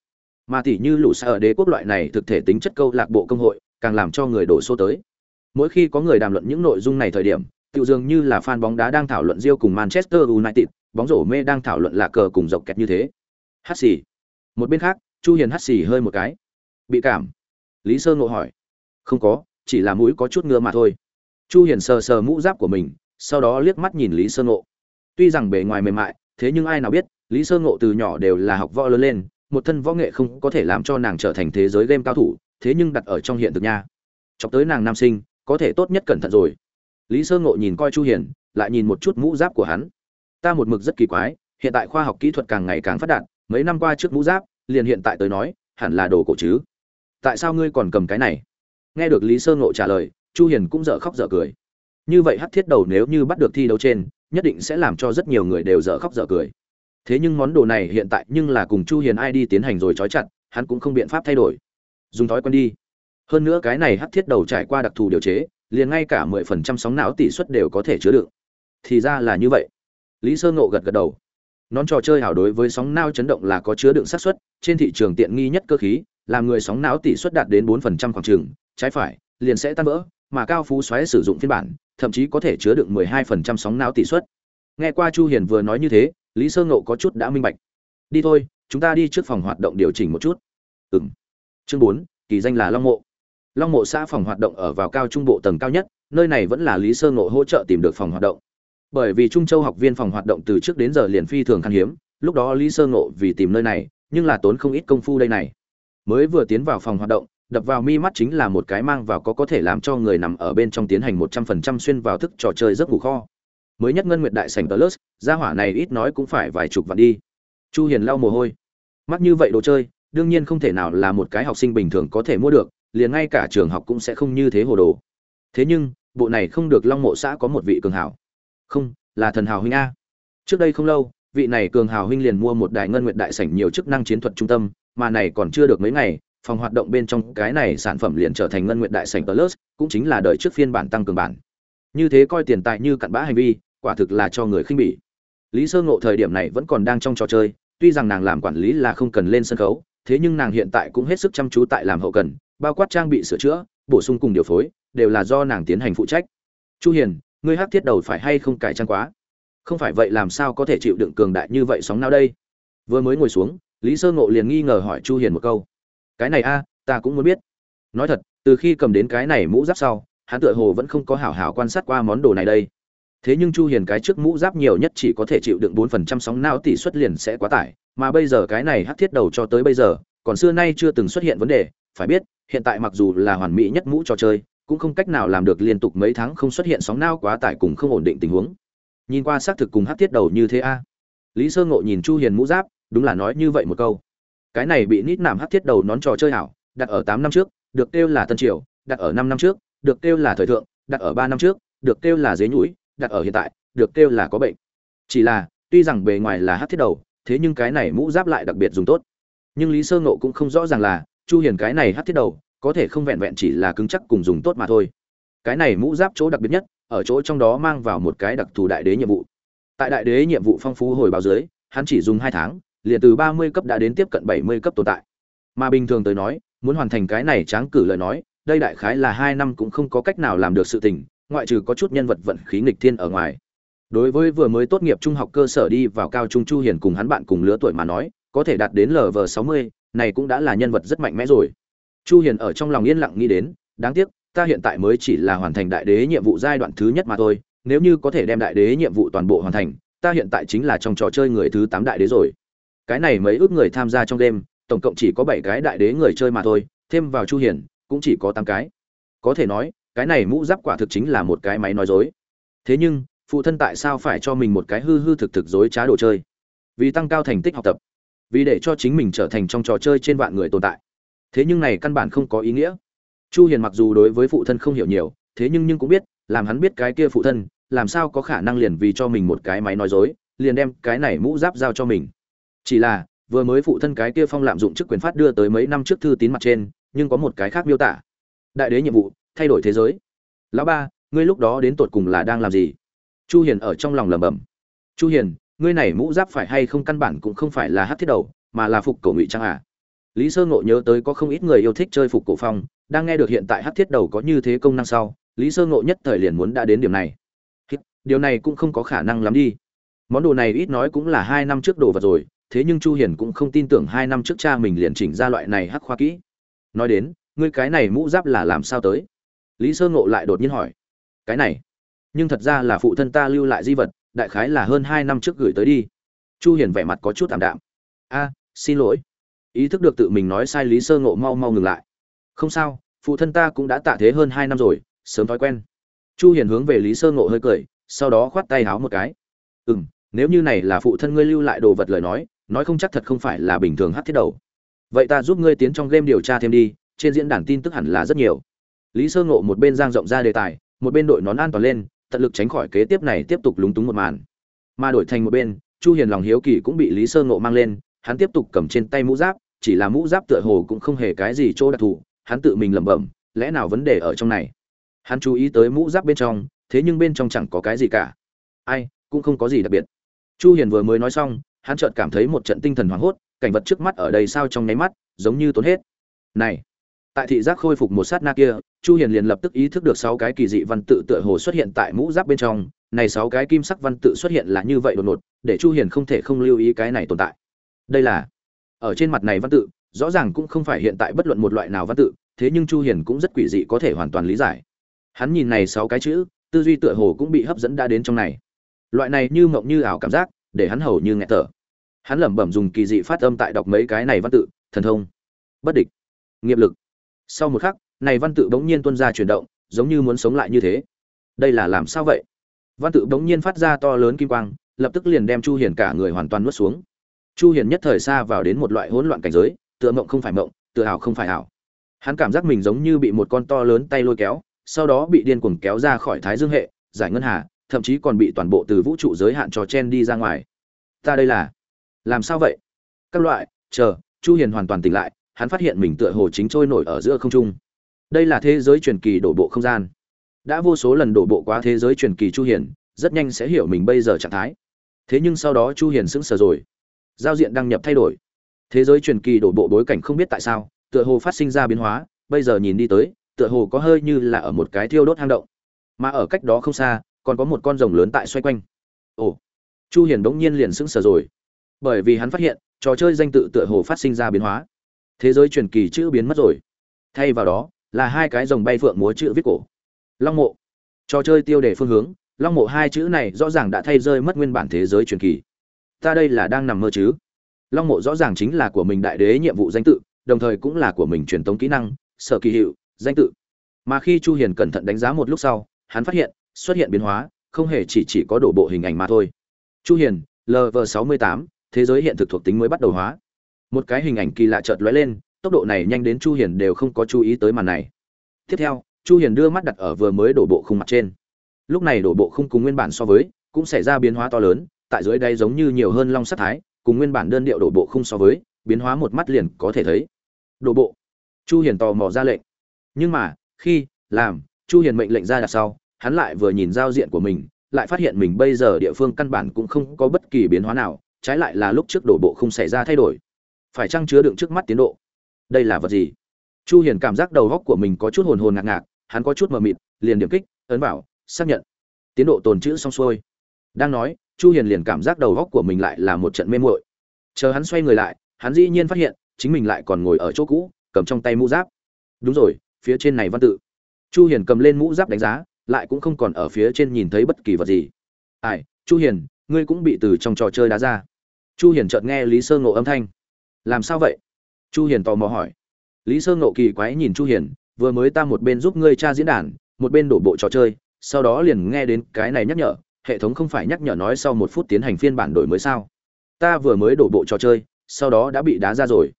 mà tỷ như lũ xa ở đế quốc loại này thực thể tính chất câu lạc bộ công hội càng làm cho người đổ số tới mỗi khi có người đàm luận những nội dung này thời điểm tiểu dường như là fan bóng đá đang thảo luận Real cùng Manchester United, bóng rổ mê đang thảo luận là cờ cùng dọc kẹt như thế. Hát xì. Một bên khác, Chu Hiền hát xì hơi một cái. Bị cảm. Lý Sơ Ngộ hỏi. không có chỉ là mũi có chút ngứa mà thôi chu hiền sờ sờ mũ giáp của mình, sau đó liếc mắt nhìn lý sơ ngộ. Tuy rằng bề ngoài mềm mại, thế nhưng ai nào biết, lý sơ ngộ từ nhỏ đều là học võ lớn lên, một thân võ nghệ không có thể làm cho nàng trở thành thế giới game cao thủ, thế nhưng đặt ở trong hiện thực nha. Chọc tới nàng nam sinh, có thể tốt nhất cẩn thận rồi. Lý sơ ngộ nhìn coi chu hiền, lại nhìn một chút mũ giáp của hắn. Ta một mực rất kỳ quái, hiện tại khoa học kỹ thuật càng ngày càng phát đạt, mấy năm qua trước mũ giáp, liền hiện tại tới nói, hẳn là đồ cổ chứ. Tại sao ngươi còn cầm cái này? Nghe được lý sơ ngộ trả lời chu hiền cũng dở khóc dở cười. Như vậy hắc thiết đầu nếu như bắt được thi đấu trên, nhất định sẽ làm cho rất nhiều người đều dở khóc dở cười. Thế nhưng món đồ này hiện tại nhưng là cùng chu hiền ai đi tiến hành rồi trói chặt, hắn cũng không biện pháp thay đổi. Dùng thói quen đi. Hơn nữa cái này hắc thiết đầu trải qua đặc thù điều chế, liền ngay cả 10% sóng não tỷ suất đều có thể chứa đựng. Thì ra là như vậy. Lý sơ ngộ gật gật đầu. Nón trò chơi hảo đối với sóng não chấn động là có chứa đựng xác suất, trên thị trường tiện nghi nhất cơ khí, làm người sóng não tỷ suất đạt đến 4% khoảng trường trái phải, liền sẽ tan vỡ mà cao phú xoáy sử dụng phiên bản thậm chí có thể chứa đựng 12% sóng não tỷ suất. Nghe qua chu hiền vừa nói như thế lý sơ ngộ có chút đã minh bạch. Đi thôi chúng ta đi trước phòng hoạt động điều chỉnh một chút. Ừm. Chương 4, kỳ danh là long mộ. Long mộ xã phòng hoạt động ở vào cao trung bộ tầng cao nhất nơi này vẫn là lý sơ ngộ hỗ trợ tìm được phòng hoạt động. Bởi vì trung châu học viên phòng hoạt động từ trước đến giờ liền phi thường khan hiếm lúc đó lý sơ ngộ vì tìm nơi này nhưng là tốn không ít công phu đây này. Mới vừa tiến vào phòng hoạt động đập vào mi mắt chính là một cái mang vào có có thể làm cho người nằm ở bên trong tiến hành một trăm phần trăm xuyên vào thức trò chơi giấc ngủ kho. Mới nhất ngân nguyệt đại sảnh plus gia hỏa này ít nói cũng phải vài chục vạn đi. Chu hiền lau mồ hôi. Mắt như vậy đồ chơi, đương nhiên không thể nào là một cái học sinh bình thường có thể mua được, liền ngay cả trường học cũng sẽ không như thế hồ đồ. Thế nhưng, bộ này không được long mộ xã có một vị cường hảo. Không, là thần hào huynh a. Trước đây không lâu, vị này cường hào huynh liền mua một đại ngân nguyệt đại sảnh nhiều chức năng chiến thuật trung tâm, mà này còn chưa được mấy ngày phòng hoạt động bên trong cái này sản phẩm liền trở thành ngân nguyện đại sảnh plus, cũng chính là đời trước phiên bản tăng cường bản. Như thế coi tiền tài như cặn bã hành vi, quả thực là cho người khinh bỉ. Lý sơ ngộ thời điểm này vẫn còn đang trong trò chơi, tuy rằng nàng làm quản lý là không cần lên sân khấu, thế nhưng nàng hiện tại cũng hết sức chăm chú tại làm hậu cần, bao quát trang bị sửa chữa, bổ sung cùng điều phối, đều là do nàng tiến hành phụ trách. Chu hiền, ngươi hát thiết đầu phải hay không cải trang quá? Không phải vậy làm sao có thể chịu đựng cường đại như vậy sóng nào đây? Vừa mới ngồi xuống, lý sơ ngộ liền nghi ngờ hỏi chu hiền một câu cái này a, ta cũng muốn biết. Nói thật, từ khi cầm đến cái này mũ giáp sau, hắn tựa hồ vẫn không có hảo hảo quan sát qua món đồ này đây. Thế nhưng chu hiền cái trước mũ giáp nhiều nhất chỉ có thể chịu đựng 4% sóng não tỷ suất liền sẽ quá tải, mà bây giờ cái này hắc thiết đầu cho tới bây giờ, còn xưa nay chưa từng xuất hiện vấn đề, phải biết, hiện tại mặc dù là hoàn mỹ nhất mũ trò chơi, cũng không cách nào làm được liên tục mấy tháng không xuất hiện sóng não quá tải cùng không ổn định tình huống. Nhìn qua xác thực cùng hắc thiết đầu như thế a. Lý sơ ngộ nhìn chu hiền mũ giáp, đúng là nói như vậy một câu cái này bị nít nạm hắc thiết đầu nón trò chơi hảo, đặt ở 8 năm trước, được kêu là tân triều, đặt ở 5 năm trước, được kêu là thời thượng, đặt ở 3 năm trước, được kêu là dế nhũi, đặt ở hiện tại, được kêu là có bệnh. Chỉ là, tuy rằng bề ngoài là hắc thiết đầu, thế nhưng cái này mũ giáp lại đặc biệt dùng tốt. Nhưng lý sơ ngộ cũng không rõ ràng là, chu hiền cái này hắc thiết đầu, có thể không vẹn vẹn chỉ là cứng chắc cùng dùng tốt mà thôi. Cái này mũ giáp chỗ đặc biệt nhất, ở chỗ trong đó mang vào một cái đặc thù đại đế nhiệm vụ. Tại đại đế nhiệm vụ phong phú hồi báo dưới, hắn chỉ dùng hai tháng liền từ 30 cấp đã đến tiếp cận 70 cấp tồn tại. Mà bình thường tới nói, muốn hoàn thành cái này tráng cử lời nói, đây đại khái là hai năm cũng không có cách nào làm được sự tình, ngoại trừ có chút nhân vật vận khí nghịch thiên ở ngoài. Đối với vừa mới tốt nghiệp trung học cơ sở đi vào cao trung chu hiền cùng hắn bạn cùng lứa tuổi mà nói, có thể đạt đến lv 60 này cũng đã là nhân vật rất mạnh mẽ rồi. Chu hiền ở trong lòng yên lặng nghĩ đến, đáng tiếc, ta hiện tại mới chỉ là hoàn thành đại đế nhiệm vụ giai đoạn thứ nhất mà thôi, nếu như có thể đem đại đế nhiệm vụ toàn bộ hoàn thành, ta hiện tại chính là trong trò chơi người thứ 8 đại đế rồi cái này mấy ước người tham gia trong đêm, tổng cộng chỉ có bảy cái đại đế người chơi mà thôi thêm vào chu hiền cũng chỉ có tám cái. Có thể nói cái này mũ giáp quả thực chính là một cái máy nói dối. Thế nhưng phụ thân tại sao phải cho mình một cái hư hư thực thực dối trá đồ chơi? Vì tăng cao thành tích học tập. Vì để cho chính mình trở thành trong trò chơi trên vạn người tồn tại. Thế nhưng này căn bản không có ý nghĩa. Chu hiền mặc dù đối với phụ thân không hiểu nhiều thế nhưng nhưng cũng biết làm hắn biết cái kia phụ thân làm sao có khả năng liền vì cho mình một cái máy nói dối liền đem cái này mũ giáp giao cho mình chỉ là, vừa mới phụ thân cái kia phong lạm dụng chức quyền phát đưa tới mấy năm trước thư tín mặt trên, nhưng có một cái khác miêu tả. Đại đế nhiệm vụ, thay đổi thế giới. Lão ba, ngươi lúc đó đến tột cùng là đang làm gì? Chu hiền ở trong lòng lẩm bẩm. Chu hiền, ngươi này mũ giáp phải hay không căn bản cũng không phải là hát thiết đầu, mà là phục cổ ngụy trang à? Lý sơ ngộ nhớ tới có không ít người yêu thích chơi phục cổ phong, đang nghe được hiện tại hát thiết đầu có như thế công năng sau, lý sơ ngộ nhất thời liền muốn đã đến điểm này. Điều này cũng không có khả năng lắm đi. Món đồ này ít nói cũng là hai năm trước đồ vật rồi thế nhưng chu hiền cũng không tin tưởng hai năm trước cha mình liền chỉnh ra loại này hắc khoa kỹ. Nói đến, ngươi cái này mũ giáp là làm sao tới? Lý sơ ngộ lại đột nhiên hỏi. Cái này, nhưng thật ra là phụ thân ta lưu lại di vật, đại khái là hơn hai năm trước gửi tới đi. Chu hiền vẻ mặt có chút tạm đạm. A, xin lỗi. Ý thức được tự mình nói sai lý sơ ngộ mau mau ngừng lại. Không sao, phụ thân ta cũng đã tạ thế hơn hai năm rồi, sớm thói quen. Chu hiền hướng về lý sơ ngộ hơi cười, sau đó khoát tay háo một cái. Ừm, nếu như này là phụ thân ngươi lưu lại đồ vật lời nói nói không chắc thật không phải là bình thường hát thiết đầu. Vậy ta giúp ngươi tiến trong game điều tra thêm đi, trên diễn đàn tin tức hẳn là rất nhiều. Lý sơ ngộ một bên giang rộng ra đề tài, một bên đội nón an toàn lên, tận lực tránh khỏi kế tiếp này tiếp tục lúng túng một màn. Mà đổi thành một bên, chu hiền lòng hiếu kỳ cũng bị lý sơ ngộ mang lên, hắn tiếp tục cầm trên tay mũ giáp, chỉ là mũ giáp tựa hồ cũng không hề cái gì chỗ đặc thù, hắn tự mình lẩm bẩm, lẽ nào vấn đề ở trong này? Hắn chú ý tới mũ giáp bên trong, thế nhưng bên trong chẳng có cái gì cả. Ai, cũng không có gì đặc biệt. Chu hiền vừa mới nói xong hắn chợt cảm thấy một trận tinh thần hoảng hốt, cảnh vật trước mắt ở đây sao trong nháy mắt, giống như tốn hết. Này, tại thị giác khôi phục một sát na kia, chu hiền liền lập tức ý thức được sáu cái kỳ dị văn tự tựa hồ xuất hiện tại mũ giáp bên trong. Này sáu cái kim sắc văn tự xuất hiện là như vậy đột ngột, để chu hiền không thể không lưu ý cái này tồn tại. Đây là, ở trên mặt này văn tự, rõ ràng cũng không phải hiện tại bất luận một loại nào văn tự, thế nhưng chu hiền cũng rất quỷ dị có thể hoàn toàn lý giải. Hắn nhìn này sáu cái chữ, tư duy tựa hồ cũng bị hấp dẫn đã đến trong này. Loại này như mộng như ảo cảm giác, để hắn hầu như nghẹt thở hắn lẩm bẩm dùng kỳ dị phát âm tại đọc mấy cái này văn tự, thần thông, bất địch, nghiệp lực. Sau một khắc, này văn tự bỗng nhiên tuôn ra chuyển động, giống như muốn sống lại như thế. Đây là làm sao vậy? Văn tự bỗng nhiên phát ra to lớn kim quang, lập tức liền đem chu hiền cả người hoàn toàn nuốt xuống. Chu hiền nhất thời xa vào đến một loại hỗn loạn cảnh giới, tựa mộng không phải mộng, tựa ảo không phải ảo. Hắn cảm giác mình giống như bị một con to lớn tay lôi kéo, sau đó bị điên cuồng kéo ra khỏi thái dương hệ, giải ngân hà, thậm chí còn bị toàn bộ từ vũ trụ giới hạn trò chen đi ra ngoài. Ta đây là làm sao vậy? Các loại, chờ, chu hiền hoàn toàn tỉnh lại, hắn phát hiện mình tựa hồ chính trôi nổi ở giữa không trung. Đây là thế giới truyền kỳ đổ bộ không gian. Đã vô số lần đổ bộ qua thế giới truyền kỳ chu hiền, rất nhanh sẽ hiểu mình bây giờ trạng thái. Thế nhưng sau đó chu hiền sững sờ rồi. Giao diện đăng nhập thay đổi. Thế giới truyền kỳ đổ bộ bối cảnh không biết tại sao, tựa hồ phát sinh ra biến hóa, bây giờ nhìn đi tới, tựa hồ có hơi như là ở một cái thiêu đốt hang động. Mà ở cách đó không xa, còn có một con rồng lớn tại xoay quanh. Ồ, chu hiền đống nhiên liền sững sờ rồi bởi vì hắn phát hiện, trò chơi danh tự tựa hồ phát sinh ra biến hóa. Thế giới truyền kỳ chữ biến mất rồi. Thay vào đó, là hai cái dòng bay phượng múa chữ viết cổ. Long mộ. Trò chơi tiêu đề phương hướng, long mộ hai chữ này rõ ràng đã thay rơi mất nguyên bản thế giới truyền kỳ. Ta đây là đang nằm mơ chứ? Long mộ rõ ràng chính là của mình đại đế nhiệm vụ danh tự, đồng thời cũng là của mình truyền tống kỹ năng, sở kỳ hiệu, danh tự. Mà khi chu hiền cẩn thận đánh giá một lúc sau, hắn phát hiện, xuất hiện biến hóa, không hề chỉ chỉ có đổ bộ hình ảnh mà thôi. Chu hiền lv 68 thế giới hiện thực thuộc tính mới bắt đầu hóa. Một cái hình ảnh kỳ lạ chợt lóe lên, tốc độ này nhanh đến chu hiền đều không có chú ý tới màn này. Tiếp theo, chu hiền đưa mắt đặt ở vừa mới đổ bộ khung mặt trên. Lúc này đổ bộ khung cùng nguyên bản so với, cũng xảy ra biến hóa to lớn, tại dưới đây giống như nhiều hơn long sắt thái, cùng nguyên bản đơn điệu đổ bộ khung so với, biến hóa một mắt liền có thể thấy. Đổ bộ. Chu hiền tò mò ra lệnh. Nhưng mà, khi làm, chu hiền mệnh lệnh ra đặt sau, hắn lại vừa nhìn giao diện của mình, lại phát hiện mình bây giờ địa phương căn bản cũng không có bất kỳ biến hóa nào trái lại là lúc trước đổ bộ không xảy ra thay đổi. Phải chăng chứa đựng trước mắt tiến độ? Đây là vật gì? Chu hiền cảm giác đầu góc của mình có chút hồn hồn ngạc ngạc, hắn có chút mờ mịt, liền điểm kích, ấn bảo xác nhận. Tiến độ tồn chữ xong xuôi. Đang nói, chu hiền liền cảm giác đầu góc của mình lại là một trận mê muội. Chờ hắn xoay người lại, hắn dĩ nhiên phát hiện, chính mình lại còn ngồi ở chỗ cũ, cầm trong tay mũ giáp. Đúng rồi, phía trên này văn tự. Chu hiền cầm lên mũ giáp đánh giá, lại cũng không còn ở phía trên nhìn thấy bất kỳ vật gì. Ai, chu hiền, ngươi cũng bị từ trong trò chơi đá ra chu hiền chợt nghe lý sơ ngộ âm thanh. Làm sao vậy? Chu hiền tò mò hỏi. Lý sơ ngộ kỳ quái nhìn chu hiền, vừa mới ta một bên giúp ngươi tra diễn đàn, một bên đổ bộ trò chơi, sau đó liền nghe đến cái này nhắc nhở, hệ thống không phải nhắc nhở nói sau một phút tiến hành phiên bản đổi mới sao? Ta vừa mới đổ bộ trò chơi, sau đó đã bị đá ra rồi.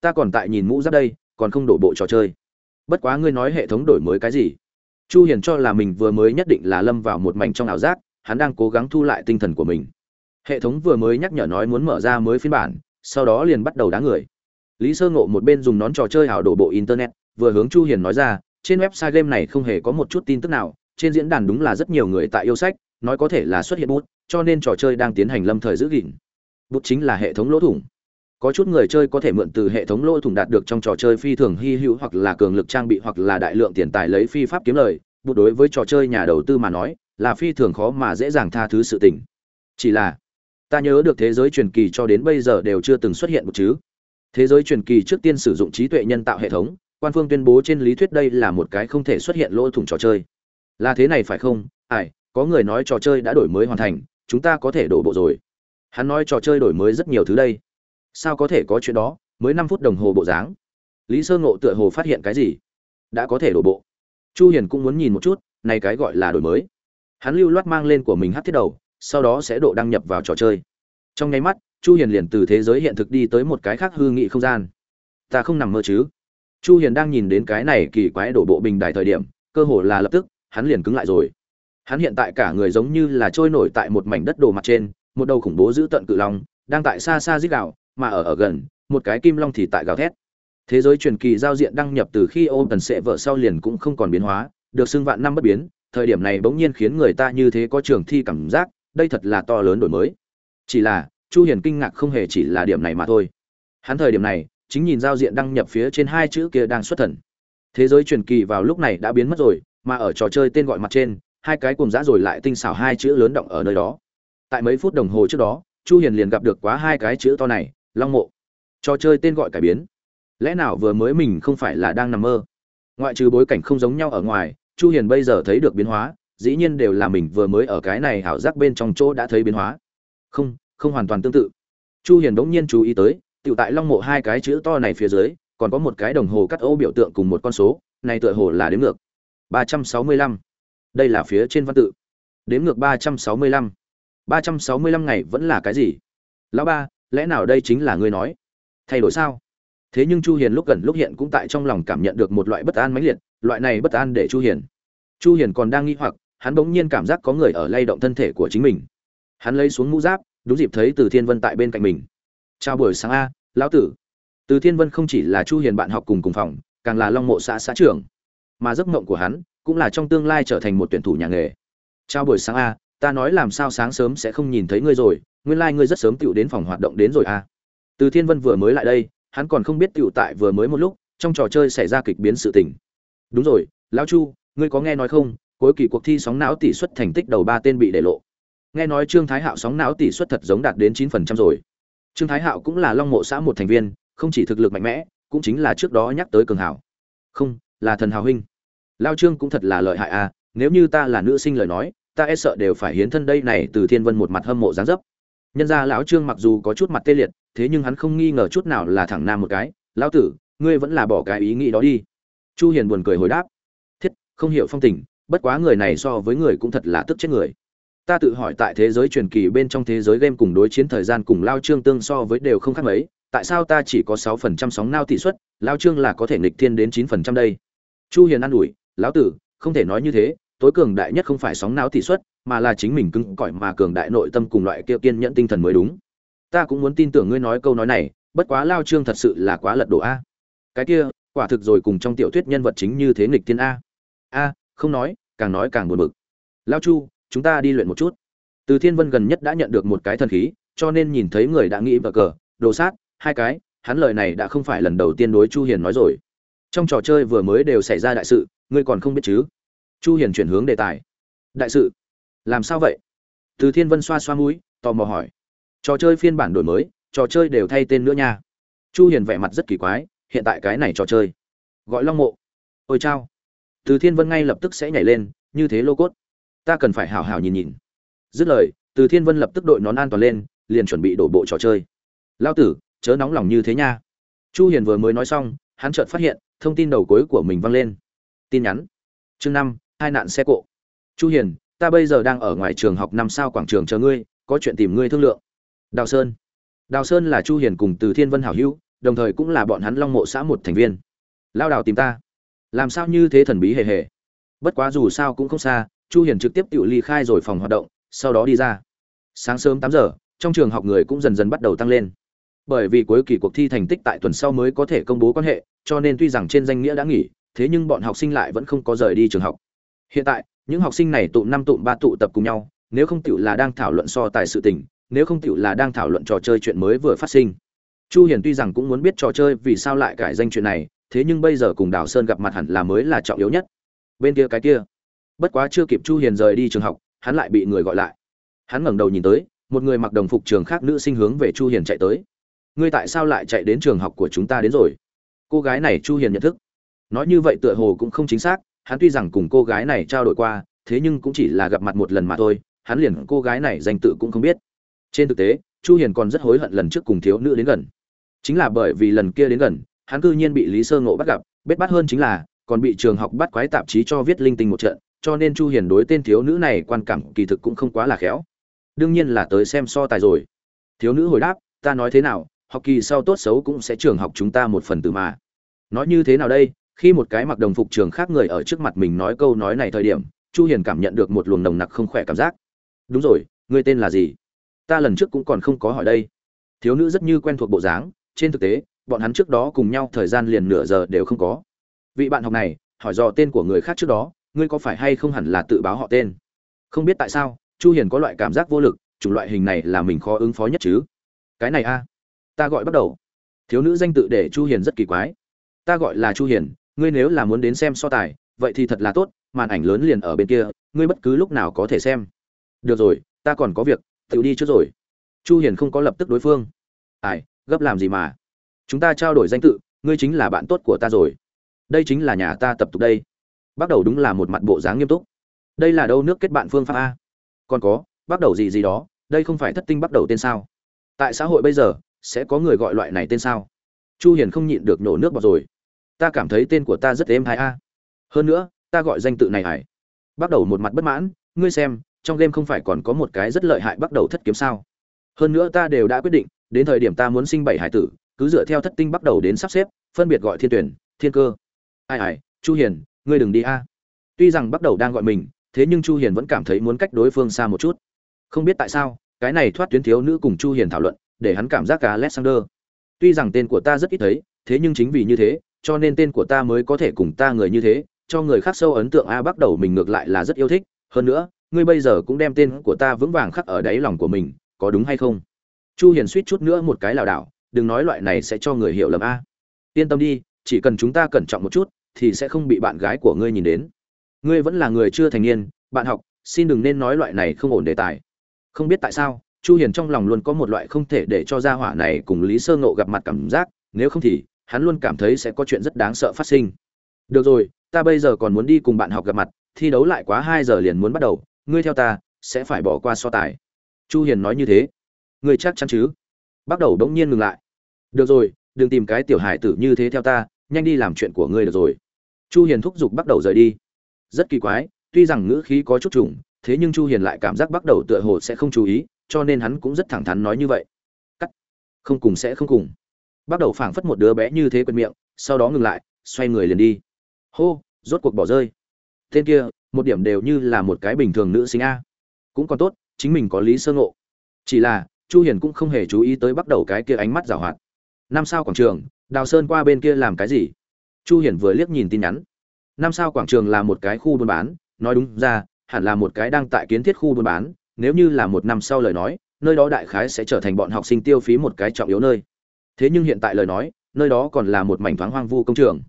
Ta còn tại nhìn mũ giáp đây, còn không đổ bộ trò chơi. Bất quá ngươi nói hệ thống đổi mới cái gì? Chu hiền cho là mình vừa mới nhất định là lâm vào một mảnh trong ảo giác, hắn đang cố gắng thu lại tinh thần của mình hệ thống vừa mới nhắc nhở nói muốn mở ra mới phiên bản, sau đó liền bắt đầu đá người. Lý sơ ngộ một bên dùng nón trò chơi ảo đổ bộ internet, vừa hướng chu hiền nói ra, trên website game này không hề có một chút tin tức nào, trên diễn đàn đúng là rất nhiều người tại yêu sách, nói có thể là xuất hiện bút, cho nên trò chơi đang tiến hành lâm thời giữ gìn. Bút chính là hệ thống lỗ thủng. Có chút người chơi có thể mượn từ hệ thống lỗ thủng đạt được trong trò chơi phi thường hy hữu hoặc là cường lực trang bị hoặc là đại lượng tiền tài lấy phi pháp kiếm lời. Bút đối với trò chơi nhà đầu tư mà nói, là phi thường khó mà dễ dàng tha thứ sự tình. Chỉ là ta nhớ được thế giới truyền kỳ cho đến bây giờ đều chưa từng xuất hiện một chứ. Thế giới truyền kỳ trước tiên sử dụng trí tuệ nhân tạo hệ thống, quan phương tuyên bố trên lý thuyết đây là một cái không thể xuất hiện lỗ thủng trò chơi. Là thế này phải không? Ai, có người nói trò chơi đã đổi mới hoàn thành, chúng ta có thể đổ bộ rồi. Hắn nói trò chơi đổi mới rất nhiều thứ đây. Sao có thể có chuyện đó? Mới năm phút đồng hồ bộ dáng. Lý sơ ngộ tựa hồ phát hiện cái gì? Đã có thể đổ bộ. Chu hiền cũng muốn nhìn một chút, này cái gọi là đổi mới. Hắn lưu loát mang lên của mình hát thiết đầu sau đó sẽ độ đăng nhập vào trò chơi. Trong nháy mắt, chu hiền liền từ thế giới hiện thực đi tới một cái khác hư nghị không gian. Ta không nằm mơ chứ? Chu hiền đang nhìn đến cái này kỳ quái đổ bộ bình đài thời điểm, cơ hồ là lập tức, hắn liền cứng lại rồi. Hắn hiện tại cả người giống như là trôi nổi tại một mảnh đất đồ mặt trên, một đầu khủng bố giữ tận cự long, đang tại xa xa rít gào, mà ở ở gần, một cái kim long thì tại gào thét. Thế giới truyền kỳ giao diện đăng nhập từ khi ôm tần sệ vợ sau liền cũng không còn biến hóa, được xưng vạn năm bất biến, thời điểm này bỗng nhiên khiến người ta như thế có trường thi cảm giác đây thật là to lớn đổi mới. Chỉ là, chu hiền kinh ngạc không hề chỉ là điểm này mà thôi. Hắn thời điểm này, chính nhìn giao diện đăng nhập phía trên hai chữ kia đang xuất thần. Thế giới truyền kỳ vào lúc này đã biến mất rồi, mà ở trò chơi tên gọi mặt trên, hai cái cùng dã rồi lại tinh xảo hai chữ lớn động ở nơi đó. Tại mấy phút đồng hồ trước đó, chu hiền liền gặp được quá hai cái chữ to này, long mộ. Trò chơi tên gọi cải biến. Lẽ nào vừa mới mình không phải là đang nằm mơ? Ngoại trừ bối cảnh không giống nhau ở ngoài, chu hiền bây giờ thấy được biến hóa dĩ nhiên đều là mình vừa mới ở cái này hảo giác bên trong chỗ đã thấy biến hóa. Không không hoàn toàn tương tự. Chu hiền đống nhiên chú ý tới, tiểu tại long mộ hai cái chữ to này phía dưới, còn có một cái đồng hồ cắt ô biểu tượng cùng một con số, này tựa hồ là đếm ngược. 365. đây là phía trên văn tự. Đếm ngược 365. 365 ngày vẫn là cái gì? Lão ba, lẽ nào đây chính là ngươi nói? Thay đổi sao? Thế nhưng chu hiền lúc gần lúc hiện cũng tại trong lòng cảm nhận được một loại bất an mãnh liệt, loại này bất an để chu hiền. Chu hiền còn đang nghi hoặc hắn bỗng nhiên cảm giác có người ở lay động thân thể của chính mình. Hắn lấy xuống mũ giáp, đúng dịp thấy từ thiên vân tại bên cạnh mình. Chào buổi sáng a, lão tử. Từ thiên vân không chỉ là chu hiền bạn học cùng cùng phòng, càng là long mộ xã xã trưởng. Mà giấc mộng của hắn cũng là trong tương lai trở thành một tuyển thủ nhà nghề. Chào buổi sáng a, ta nói làm sao sáng sớm sẽ không nhìn thấy ngươi rồi, nguyên lai like ngươi rất sớm tựu đến phòng hoạt động đến rồi a. Từ thiên vân vừa mới lại đây, hắn còn không biết tựu tại vừa mới một lúc, trong trò chơi xảy ra kịch biến sự tình. Đúng rồi, lão chu, ngươi có nghe nói không cuối kỳ cuộc thi sóng não tỷ suất thành tích đầu ba tên bị để lộ. Nghe nói trương thái hạo sóng não tỷ suất thật giống đạt đến chín phần trăm rồi. Trương thái hạo cũng là long mộ xã một thành viên, không chỉ thực lực mạnh mẽ, cũng chính là trước đó nhắc tới cường hảo. Không, là thần hào huynh. Lao trương cũng thật là lợi hại à nếu như ta là nữ sinh lời nói, ta e sợ đều phải hiến thân đây này từ thiên vân một mặt hâm mộ dáng dấp. Nhân ra lão trương mặc dù có chút mặt tê liệt, thế nhưng hắn không nghi ngờ chút nào là thẳng nam một cái. Lão tử, ngươi vẫn là bỏ cái ý nghĩ đó đi. Chu hiền buồn cười hồi đáp. Thiết, không hiểu phong tình bất quá người này so với người cũng thật là tức chết người. Ta tự hỏi tại thế giới truyền kỳ bên trong thế giới game cùng đối chiến thời gian cùng lao trương tương so với đều không khác mấy, tại sao ta chỉ có sáu phần trăm sóng nao tỷ suất, lao trương là có thể nghịch thiên đến chín phần trăm đây? Chu hiền an ủi, lão tử, không thể nói như thế, tối cường đại nhất không phải sóng não tỷ suất, mà là chính mình cứng cỏi mà cường đại nội tâm cùng loại kia kiên nhẫn tinh thần mới đúng. Ta cũng muốn tin tưởng ngươi nói câu nói này, bất quá lao trương thật sự là quá lật đổ a. Cái kia, quả thực rồi cùng trong tiểu thuyết nhân vật chính như thế nghịch thiên a. A không nói, càng nói càng buồn bực. Lao chu, chúng ta đi luyện một chút. Từ thiên vân gần nhất đã nhận được một cái thần khí, cho nên nhìn thấy người đã nghĩ vợ cờ, đồ sát, hai cái, hắn lời này đã không phải lần đầu tiên đối chu hiền nói rồi. Trong trò chơi vừa mới đều xảy ra đại sự, ngươi còn không biết chứ? Chu hiền chuyển hướng đề tài. Đại sự? Làm sao vậy? Từ thiên vân xoa xoa mũi, tò mò hỏi. Trò chơi phiên bản đổi mới, trò chơi đều thay tên nữa nha. Chu hiền vẻ mặt rất kỳ quái, hiện tại cái này trò chơi. Gọi long mộ. Ôi chao từ thiên vân ngay lập tức sẽ nhảy lên, như thế lô cốt. Ta cần phải hào hào nhìn nhìn. Dứt lời, từ thiên vân lập tức đội nón an toàn lên, liền chuẩn bị đổ bộ trò chơi. Lao tử, chớ nóng lòng như thế nha. Chu hiền vừa mới nói xong, hắn chợt phát hiện, thông tin đầu cuối của mình vang lên. Tin nhắn. Chương năm, hai nạn xe cộ. Chu hiền, ta bây giờ đang ở ngoài trường học năm sao quảng trường chờ ngươi, có chuyện tìm ngươi thương lượng. Đào sơn. Đào sơn là chu hiền cùng từ thiên vân hảo hữu, đồng thời cũng là bọn hắn long mộ xã một thành viên. Lao đào tìm ta làm sao như thế thần bí hề hề. Bất quá dù sao cũng không xa, chu hiền trực tiếp tự ly khai rồi phòng hoạt động, sau đó đi ra. Sáng sớm 8 giờ, trong trường học người cũng dần dần bắt đầu tăng lên. Bởi vì cuối kỳ cuộc thi thành tích tại tuần sau mới có thể công bố quan hệ, cho nên tuy rằng trên danh nghĩa đã nghỉ, thế nhưng bọn học sinh lại vẫn không có rời đi trường học. Hiện tại, những học sinh này tụ năm tụ ba tụ tập cùng nhau, nếu không tiểu là đang thảo luận so tài sự tình, nếu không tiểu là đang thảo luận trò chơi chuyện mới vừa phát sinh. Chu hiền tuy rằng cũng muốn biết trò chơi vì sao lại cải danh chuyện này thế nhưng bây giờ cùng đào sơn gặp mặt hẳn là mới là trọng yếu nhất. Bên kia cái kia. Bất quá chưa kịp chu hiền rời đi trường học, hắn lại bị người gọi lại. Hắn ngẩng đầu nhìn tới, một người mặc đồng phục trường khác nữ sinh hướng về chu hiền chạy tới. Ngươi tại sao lại chạy đến trường học của chúng ta đến rồi? Cô gái này chu hiền nhận thức. Nói như vậy tựa hồ cũng không chính xác, hắn tuy rằng cùng cô gái này trao đổi qua, thế nhưng cũng chỉ là gặp mặt một lần mà thôi, hắn liền cô gái này danh tự cũng không biết. Trên thực tế, chu hiền còn rất hối hận lần trước cùng thiếu nữ đến gần. Chính là bởi vì lần kia đến gần hắn cư nhiên bị lý sơ ngộ bắt gặp bết bắt hơn chính là, còn bị trường học bắt quái tạp chí cho viết linh tinh một trận, cho nên chu hiền đối tên thiếu nữ này quan cảm kỳ thực cũng không quá là khéo. Đương nhiên là tới xem so tài rồi. Thiếu nữ hồi đáp, ta nói thế nào, học kỳ sau tốt xấu cũng sẽ trường học chúng ta một phần từ mà. Nói như thế nào đây? Khi một cái mặc đồng phục trường khác người ở trước mặt mình nói câu nói này thời điểm, chu hiền cảm nhận được một luồng nồng nặc không khỏe cảm giác. Đúng rồi, ngươi tên là gì? Ta lần trước cũng còn không có hỏi đây. Thiếu nữ rất như quen thuộc bộ dáng, trên thực tế bọn hắn trước đó cùng nhau thời gian liền nửa giờ đều không có. Vị bạn học này, hỏi dò tên của người khác trước đó, ngươi có phải hay không hẳn là tự báo họ tên? Không biết tại sao, chu hiền có loại cảm giác vô lực, chủng loại hình này là mình khó ứng phó nhất chứ. Cái này a, ta gọi bắt đầu. Thiếu nữ danh tự để chu hiền rất kỳ quái. Ta gọi là chu hiền, ngươi nếu là muốn đến xem so tài, vậy thì thật là tốt, màn ảnh lớn liền ở bên kia, ngươi bất cứ lúc nào có thể xem. Được rồi, ta còn có việc, tự đi trước rồi. Chu hiền không có lập tức đối phương. Ai, gấp làm gì mà? Chúng ta trao đổi danh tự, ngươi chính là bạn tốt của ta rồi. Đây chính là nhà ta tập tục đây. Bắt đầu đúng là một mặt bộ dáng nghiêm túc. Đây là đâu nước kết bạn phương pháp a? Còn có, bắt đầu gì gì đó, đây không phải thất tinh bắt đầu tên sao? Tại xã hội bây giờ, sẽ có người gọi loại này tên sao? Chu hiền không nhịn được nổ nước bọt rồi. Ta cảm thấy tên của ta rất êm hài a. Hơn nữa, ta gọi danh tự này hải bắt đầu một mặt bất mãn, ngươi xem, trong game không phải còn có một cái rất lợi hại bắt đầu thất kiếm sao? Hơn nữa ta đều đã quyết định, đến thời điểm ta muốn sinh bảy hải tử cứ dựa theo thất tinh bắt đầu đến sắp xếp, phân biệt gọi thiên tuyển, thiên cơ. Ai ai, chu hiền, ngươi đừng đi a. Tuy rằng bắt đầu đang gọi mình, thế nhưng chu hiền vẫn cảm thấy muốn cách đối phương xa một chút. Không biết tại sao, cái này thoát tuyến thiếu nữ cùng chu hiền thảo luận, để hắn cảm giác cả alexander. Tuy rằng tên của ta rất ít thấy, thế nhưng chính vì như thế, cho nên tên của ta mới có thể cùng ta người như thế, cho người khác sâu ấn tượng a bắt đầu mình ngược lại là rất yêu thích. Hơn nữa, ngươi bây giờ cũng đem tên của ta vững vàng khắc ở đáy lòng của mình, có đúng hay không? Chu hiền suýt chút nữa một cái lảo đảo đừng nói loại này sẽ cho người hiểu lầm a. Yên tâm đi, chỉ cần chúng ta cẩn trọng một chút, thì sẽ không bị bạn gái của ngươi nhìn đến. Ngươi vẫn là người chưa thành niên, bạn học, xin đừng nên nói loại này không ổn đề tài. Không biết tại sao, chu hiền trong lòng luôn có một loại không thể để cho gia hỏa này cùng lý sơ ngộ gặp mặt cảm giác, nếu không thì, hắn luôn cảm thấy sẽ có chuyện rất đáng sợ phát sinh. Được rồi, ta bây giờ còn muốn đi cùng bạn học gặp mặt, thi đấu lại quá 2 giờ liền muốn bắt đầu, ngươi theo ta, sẽ phải bỏ qua so tài. Chu hiền nói như thế. Ngươi chắc chắn chứ? Bắt đầu đống nhiên ngừng lại được rồi, đừng tìm cái tiểu hải tử như thế theo ta, nhanh đi làm chuyện của ngươi được rồi. Chu hiền thúc giục bắt đầu rời đi. Rất kỳ quái, tuy rằng ngữ khí có chút trùng, thế nhưng chu hiền lại cảm giác bắt đầu tựa hồ sẽ không chú ý, cho nên hắn cũng rất thẳng thắn nói như vậy. Cắt. Không cùng sẽ không cùng. Bắt đầu phảng phất một đứa bé như thế quên miệng, sau đó ngừng lại, xoay người liền đi. Hô, rốt cuộc bỏ rơi. Tên kia, một điểm đều như là một cái bình thường nữ sinh a. Cũng còn tốt, chính mình có lý sơ ngộ. Chỉ là, chu hiền cũng không hề chú ý tới bắt đầu cái kia ánh mắt giảo hoạt năm sao quảng trường, đào sơn qua bên kia làm cái gì? Chu hiển vừa liếc nhìn tin nhắn. Năm sao quảng trường là một cái khu buôn bán, nói đúng ra, hẳn là một cái đang tại kiến thiết khu buôn bán, nếu như là một năm sau lời nói, nơi đó đại khái sẽ trở thành bọn học sinh tiêu phí một cái trọng yếu nơi. Thế nhưng hiện tại lời nói, nơi đó còn là một mảnh thoáng hoang vu công trường.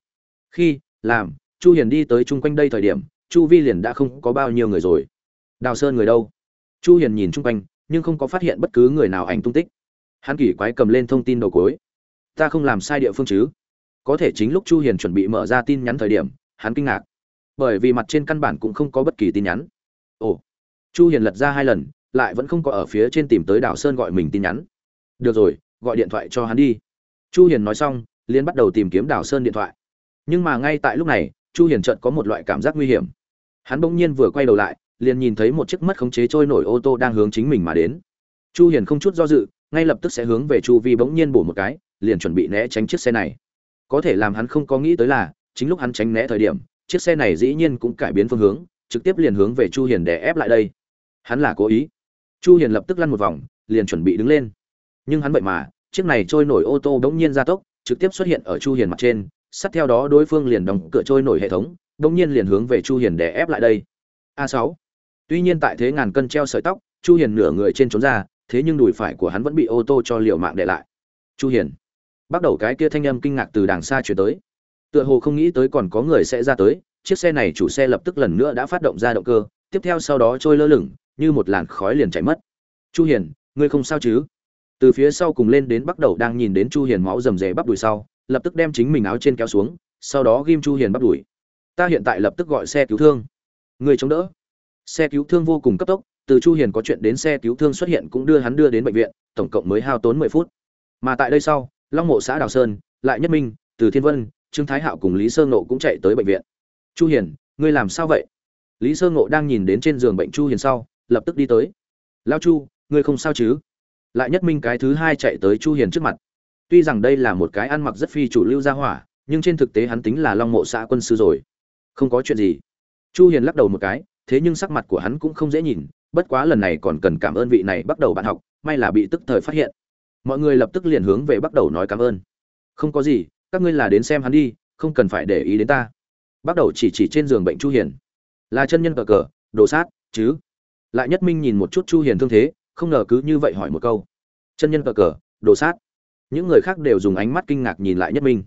Khi, làm, chu hiền đi tới chung quanh đây thời điểm, chu vi liền đã không có bao nhiêu người rồi. Đào sơn người đâu? Chu hiền nhìn chung quanh, nhưng không có phát hiện bất cứ người nào ảnh tung tích. Hắn kỳ quái cầm lên thông tin đầu cuối ta không làm sai địa phương chứ? Có thể chính lúc chu hiền chuẩn bị mở ra tin nhắn thời điểm, hắn kinh ngạc. Bởi vì mặt trên căn bản cũng không có bất kỳ tin nhắn. Ồ, chu hiền lật ra hai lần, lại vẫn không có ở phía trên tìm tới đào sơn gọi mình tin nhắn. Được rồi, gọi điện thoại cho hắn đi. Chu hiền nói xong, liền bắt đầu tìm kiếm đào sơn điện thoại. Nhưng mà ngay tại lúc này, chu hiền chợt có một loại cảm giác nguy hiểm. Hắn bỗng nhiên vừa quay đầu lại, liền nhìn thấy một chiếc mất khống chế trôi nổi ô tô đang hướng chính mình mà đến. Chu hiền không chút do dự, ngay lập tức sẽ hướng về chu vi bỗng nhiên bổ một cái liền chuẩn bị né tránh chiếc xe này. Có thể làm hắn không có nghĩ tới là, chính lúc hắn tránh né thời điểm, chiếc xe này dĩ nhiên cũng cải biến phương hướng, trực tiếp liền hướng về chu hiền để ép lại đây. Hắn là cố ý. Chu hiền lập tức lăn một vòng, liền chuẩn bị đứng lên. Nhưng hắn vậy mà, chiếc này trôi nổi ô tô đống nhiên ra tốc, trực tiếp xuất hiện ở chu hiền mặt trên, sát theo đó đối phương liền đóng cửa trôi nổi hệ thống đống nhiên liền hướng về chu hiền để ép lại đây. A 6 tuy nhiên tại thế ngàn cân treo sợi tóc, chu hiền nửa người trên trốn ra, thế nhưng đùi phải của hắn vẫn bị ô tô cho liều mạng để lại. Chu hiền bắt đầu cái kia thanh âm kinh ngạc từ đằng xa chuyển tới. Tựa hồ không nghĩ tới còn có người sẽ ra tới, chiếc xe này chủ xe lập tức lần nữa đã phát động ra động cơ, tiếp theo sau đó trôi lơ lửng, như một làn khói liền chạy mất. Chu hiền, ngươi không sao chứ? Từ phía sau cùng lên đến bắt đầu đang nhìn đến chu hiền máu rầm rề bắp đùi sau, lập tức đem chính mình áo trên kéo xuống, sau đó ghim chu hiền bắp đuổi ta hiện tại lập tức gọi xe cứu thương. Người chống đỡ. Xe cứu thương vô cùng cấp tốc, từ chu hiền có chuyện đến xe cứu thương xuất hiện cũng đưa hắn đưa đến bệnh viện, tổng cộng mới hao tốn 10 phút. Mà tại đây sau long mộ xã đào sơn, lại nhất minh, từ thiên vân, trương thái hạo cùng lý sơ ngộ cũng chạy tới bệnh viện. Chu hiền, ngươi làm sao vậy? Lý sơ ngộ đang nhìn đến trên giường bệnh chu hiền sau, lập tức đi tới. Lao chu, ngươi không sao chứ? Lại nhất minh cái thứ hai chạy tới chu hiền trước mặt. Tuy rằng đây là một cái ăn mặc rất phi chủ lưu gia hỏa, nhưng trên thực tế hắn tính là long mộ xã quân sư rồi. Không có chuyện gì. Chu hiền lắc đầu một cái, thế nhưng sắc mặt của hắn cũng không dễ nhìn, bất quá lần này còn cần cảm ơn vị này bắt đầu bạn học, may là bị tức thời phát hiện mọi người lập tức liền hướng về bắt đầu nói cảm ơn. Không có gì, các ngươi là đến xem hắn đi, không cần phải để ý đến ta. Bắt đầu chỉ chỉ trên giường bệnh chu hiền. Là chân nhân cờ cờ, đồ sát, chứ. Lại nhất minh nhìn một chút chu hiền thương thế, không ngờ cứ như vậy hỏi một câu. Chân nhân cờ cờ, đồ sát. Những người khác đều dùng ánh mắt kinh ngạc nhìn lại nhất minh.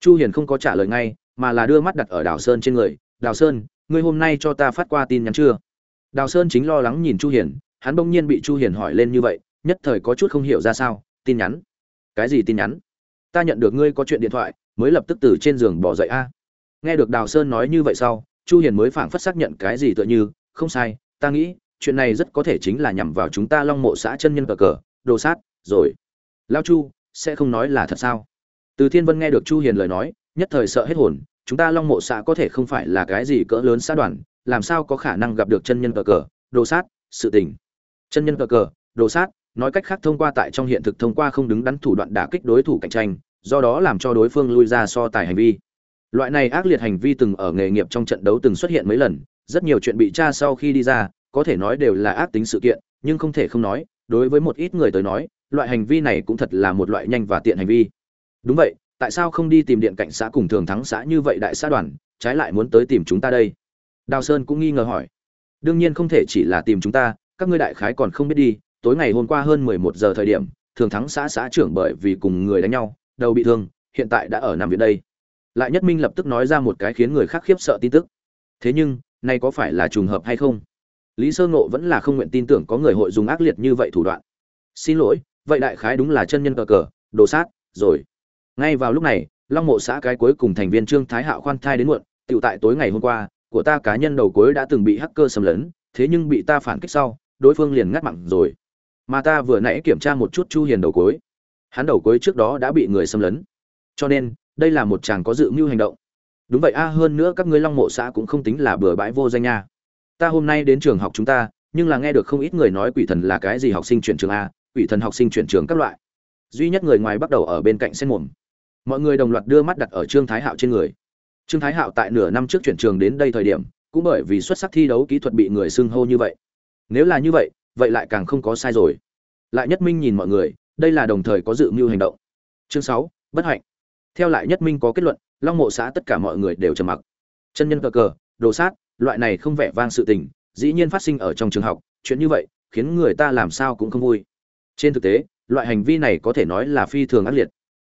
Chu hiền không có trả lời ngay, mà là đưa mắt đặt ở đào sơn trên người. Đào sơn, ngươi hôm nay cho ta phát qua tin nhắn chưa? Đào sơn chính lo lắng nhìn chu hiền, hắn bỗng nhiên bị chu hiền hỏi lên như vậy, nhất thời có chút không hiểu ra sao tin nhắn. Cái gì tin nhắn? Ta nhận được ngươi có chuyện điện thoại, mới lập tức từ trên giường bỏ dậy a. Nghe được đào sơn nói như vậy sau, chu hiền mới phảng phất xác nhận cái gì tựa như, không sai, ta nghĩ, chuyện này rất có thể chính là nhằm vào chúng ta long mộ xã chân nhân cờ cờ, đồ sát, rồi. Lao chu, sẽ không nói là thật sao? Từ thiên vân nghe được chu hiền lời nói, nhất thời sợ hết hồn, chúng ta long mộ xã có thể không phải là cái gì cỡ lớn xã đoàn, làm sao có khả năng gặp được chân nhân cờ cờ, đồ sát, sự tình. Chân nhân cờ cờ, đồ sát nói cách khác thông qua tại trong hiện thực thông qua không đứng đắn thủ đoạn đả kích đối thủ cạnh tranh, do đó làm cho đối phương lui ra so tài hành vi. Loại này ác liệt hành vi từng ở nghề nghiệp trong trận đấu từng xuất hiện mấy lần, rất nhiều chuyện bị tra sau khi đi ra, có thể nói đều là ác tính sự kiện, nhưng không thể không nói, đối với một ít người tới nói, loại hành vi này cũng thật là một loại nhanh và tiện hành vi. Đúng vậy, tại sao không đi tìm điện cảnh xã cùng thường thắng xã như vậy đại xã đoàn, trái lại muốn tới tìm chúng ta đây? Đào sơn cũng nghi ngờ hỏi. Đương nhiên không thể chỉ là tìm chúng ta, các ngươi đại khái còn không biết đi tối ngày hôm qua hơn mười một giờ thời điểm, thường thắng xã xã trưởng bởi vì cùng người đánh nhau, đầu bị thương, hiện tại đã ở nằm viện đây. Lại nhất minh lập tức nói ra một cái khiến người khác khiếp sợ tin tức. Thế nhưng nay có phải là trùng hợp hay không? Lý sơ ngộ vẫn là không nguyện tin tưởng có người hội dùng ác liệt như vậy thủ đoạn. Xin lỗi, vậy đại khái đúng là chân nhân cờ cờ, đồ sát, rồi. Ngay vào lúc này, long mộ xã cái cuối cùng thành viên trương thái hạo khoan thai đến muộn, tiểu tại tối ngày hôm qua, của ta cá nhân đầu cuối đã từng bị hacker xâm lấn, thế nhưng bị ta phản kích sau, đối phương liền ngắt mạng rồi mà ta vừa nãy kiểm tra một chút chu hiền đầu cuối hắn đầu cuối trước đó đã bị người xâm lấn. Cho nên, đây là một chàng có dự mưu hành động. Đúng vậy a, hơn nữa các ngươi long mộ xã cũng không tính là bừa bãi vô danh nha. Ta hôm nay đến trường học chúng ta, nhưng là nghe được không ít người nói quỷ thần là cái gì học sinh chuyển trường a, quỷ thần học sinh chuyển trường các loại. Duy nhất người ngoài bắt đầu ở bên cạnh sen mồm. Mọi người đồng loạt đưa mắt đặt ở trương thái hạo trên người. Trương thái hạo tại nửa năm trước chuyển trường đến đây thời điểm, cũng bởi vì xuất sắc thi đấu kỹ thuật bị người xưng hô như vậy. Nếu là như vậy vậy lại càng không có sai rồi. Lại nhất minh nhìn mọi người, đây là đồng thời có dự mưu hành động. Chương sáu, bất hạnh. Theo lại nhất minh có kết luận, long mộ xã tất cả mọi người đều trầm mặc. Chân nhân cờ cờ, đồ sát, loại này không vẻ vang sự tình, dĩ nhiên phát sinh ở trong trường học, chuyện như vậy, khiến người ta làm sao cũng không vui. Trên thực tế, loại hành vi này có thể nói là phi thường ác liệt.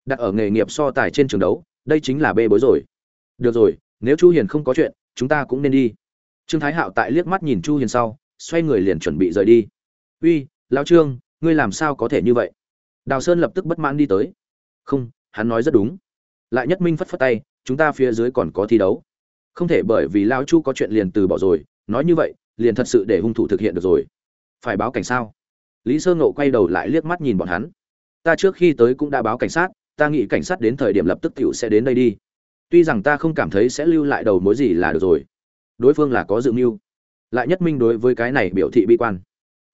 Đặt ở nghề nghiệp so tài trên trường đấu, đây chính là bê bối rồi. Được rồi, nếu chu hiền không có chuyện, chúng ta cũng nên đi. Trương thái hạo tại liếc mắt nhìn chu hiền sau xoay người liền chuẩn bị rời đi. Uy, lão trương, ngươi làm sao có thể như vậy? Đào sơn lập tức bất mãn đi tới. Không, hắn nói rất đúng. Lại nhất minh phất phất tay, chúng ta phía dưới còn có thi đấu. Không thể bởi vì lão chu có chuyện liền từ bỏ rồi, nói như vậy, liền thật sự để hung thủ thực hiện được rồi. Phải báo cảnh sao? Lý sơ ngộ quay đầu lại liếc mắt nhìn bọn hắn. Ta trước khi tới cũng đã báo cảnh sát, ta nghĩ cảnh sát đến thời điểm lập tức t sẽ đến đây đi. Tuy rằng ta không cảm thấy sẽ lưu lại đầu mối gì là được rồi, đối phương là có dự mưu lại nhất minh đối với cái này biểu thị bi quan.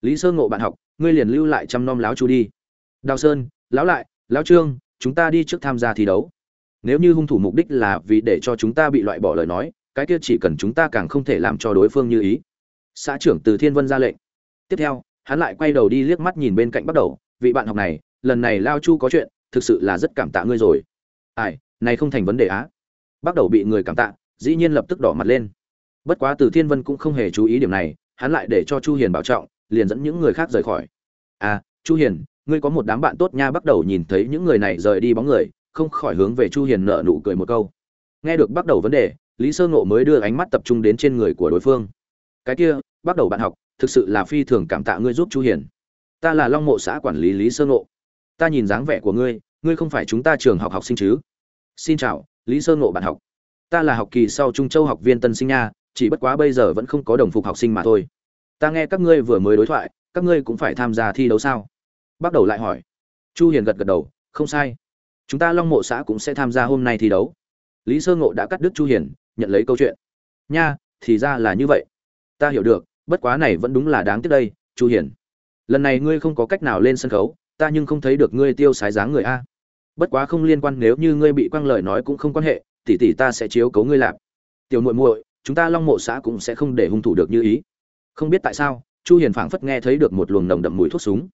Lý sơn ngộ bạn học, ngươi liền lưu lại chăm nom láo chu đi. Đào sơn lão lại lão trương, chúng ta đi trước tham gia thi đấu. Nếu như hung thủ mục đích là vì để cho chúng ta bị loại bỏ lời nói, cái kia chỉ cần chúng ta càng không thể làm cho đối phương như ý. Xã trưởng từ thiên vân ra lệnh. Tiếp theo, hắn lại quay đầu đi liếc mắt nhìn bên cạnh bắt đầu, vị bạn học này, lần này lao chu có chuyện, thực sự là rất cảm tạ ngươi rồi. Ai, này không thành vấn đề á. Bắt đầu bị người cảm tạ, dĩ nhiên lập tức đỏ mặt lên bất quá từ thiên vân cũng không hề chú ý điểm này, hắn lại để cho chu hiền bảo trọng, liền dẫn những người khác rời khỏi. À chu hiền, ngươi có một đám bạn tốt nha, bắt đầu nhìn thấy những người này rời đi bóng người, không khỏi hướng về chu hiền nở nụ cười một câu. Nghe được bắt đầu vấn đề, lý sơ ngộ mới đưa ánh mắt tập trung đến trên người của đối phương. Cái kia, bắt đầu bạn học, thực sự là phi thường cảm tạ ngươi giúp chu hiền. Ta là long mộ xã quản lý lý sơ ngộ. Ta nhìn dáng vẻ của ngươi ngươi không phải chúng ta trường học học sinh chứ? Xin chào, lý sơ ngộ bạn học. Ta là học kỳ sau trung châu học viên tân sinh nha chỉ bất quá bây giờ vẫn không có đồng phục học sinh mà thôi. Ta nghe các ngươi vừa mới đối thoại, các ngươi cũng phải tham gia thi đấu sao? Bắt đầu lại hỏi. Chu hiền gật gật đầu, không sai. Chúng ta long mộ xã cũng sẽ tham gia hôm nay thi đấu. Lý sơ ngộ đã cắt đứt chu hiền, nhận lấy câu chuyện. Nha, thì ra là như vậy. Ta hiểu được, bất quá này vẫn đúng là đáng tiếc đây, chu hiền. Lần này ngươi không có cách nào lên sân khấu, ta nhưng không thấy được ngươi tiêu sái dáng người a. Bất quá không liên quan, nếu như ngươi bị quăng lời nói cũng không quan hệ, tỷ tỷ ta sẽ chiếu cố ngươi làm. Tiểu muội muội chúng ta long mộ xã cũng sẽ không để hung thủ được như ý. Không biết tại sao, chu hiền phảng phất nghe thấy được một luồng nồng đậm mùi thuốc súng.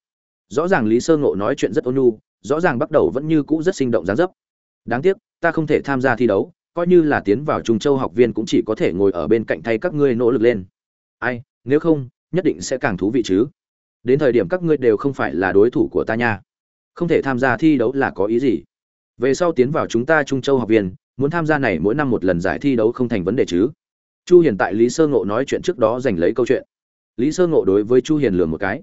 Rõ ràng lý sơ ngộ nói chuyện rất ôn nhu, rõ ràng bắt đầu vẫn như cũ rất sinh động dáng dấp. Đáng tiếc, ta không thể tham gia thi đấu, coi như là tiến vào trung châu học viên cũng chỉ có thể ngồi ở bên cạnh thay các ngươi nỗ lực lên. Ai, nếu không, nhất định sẽ càng thú vị chứ. Đến thời điểm các ngươi đều không phải là đối thủ của ta nha. Không thể tham gia thi đấu là có ý gì? Về sau tiến vào chúng ta trung châu học viên, muốn tham gia này mỗi năm một lần giải thi đấu không thành vấn đề chứ chu hiền tại lý sơ ngộ nói chuyện trước đó giành lấy câu chuyện. Lý sơ ngộ đối với chu hiền lừa một cái.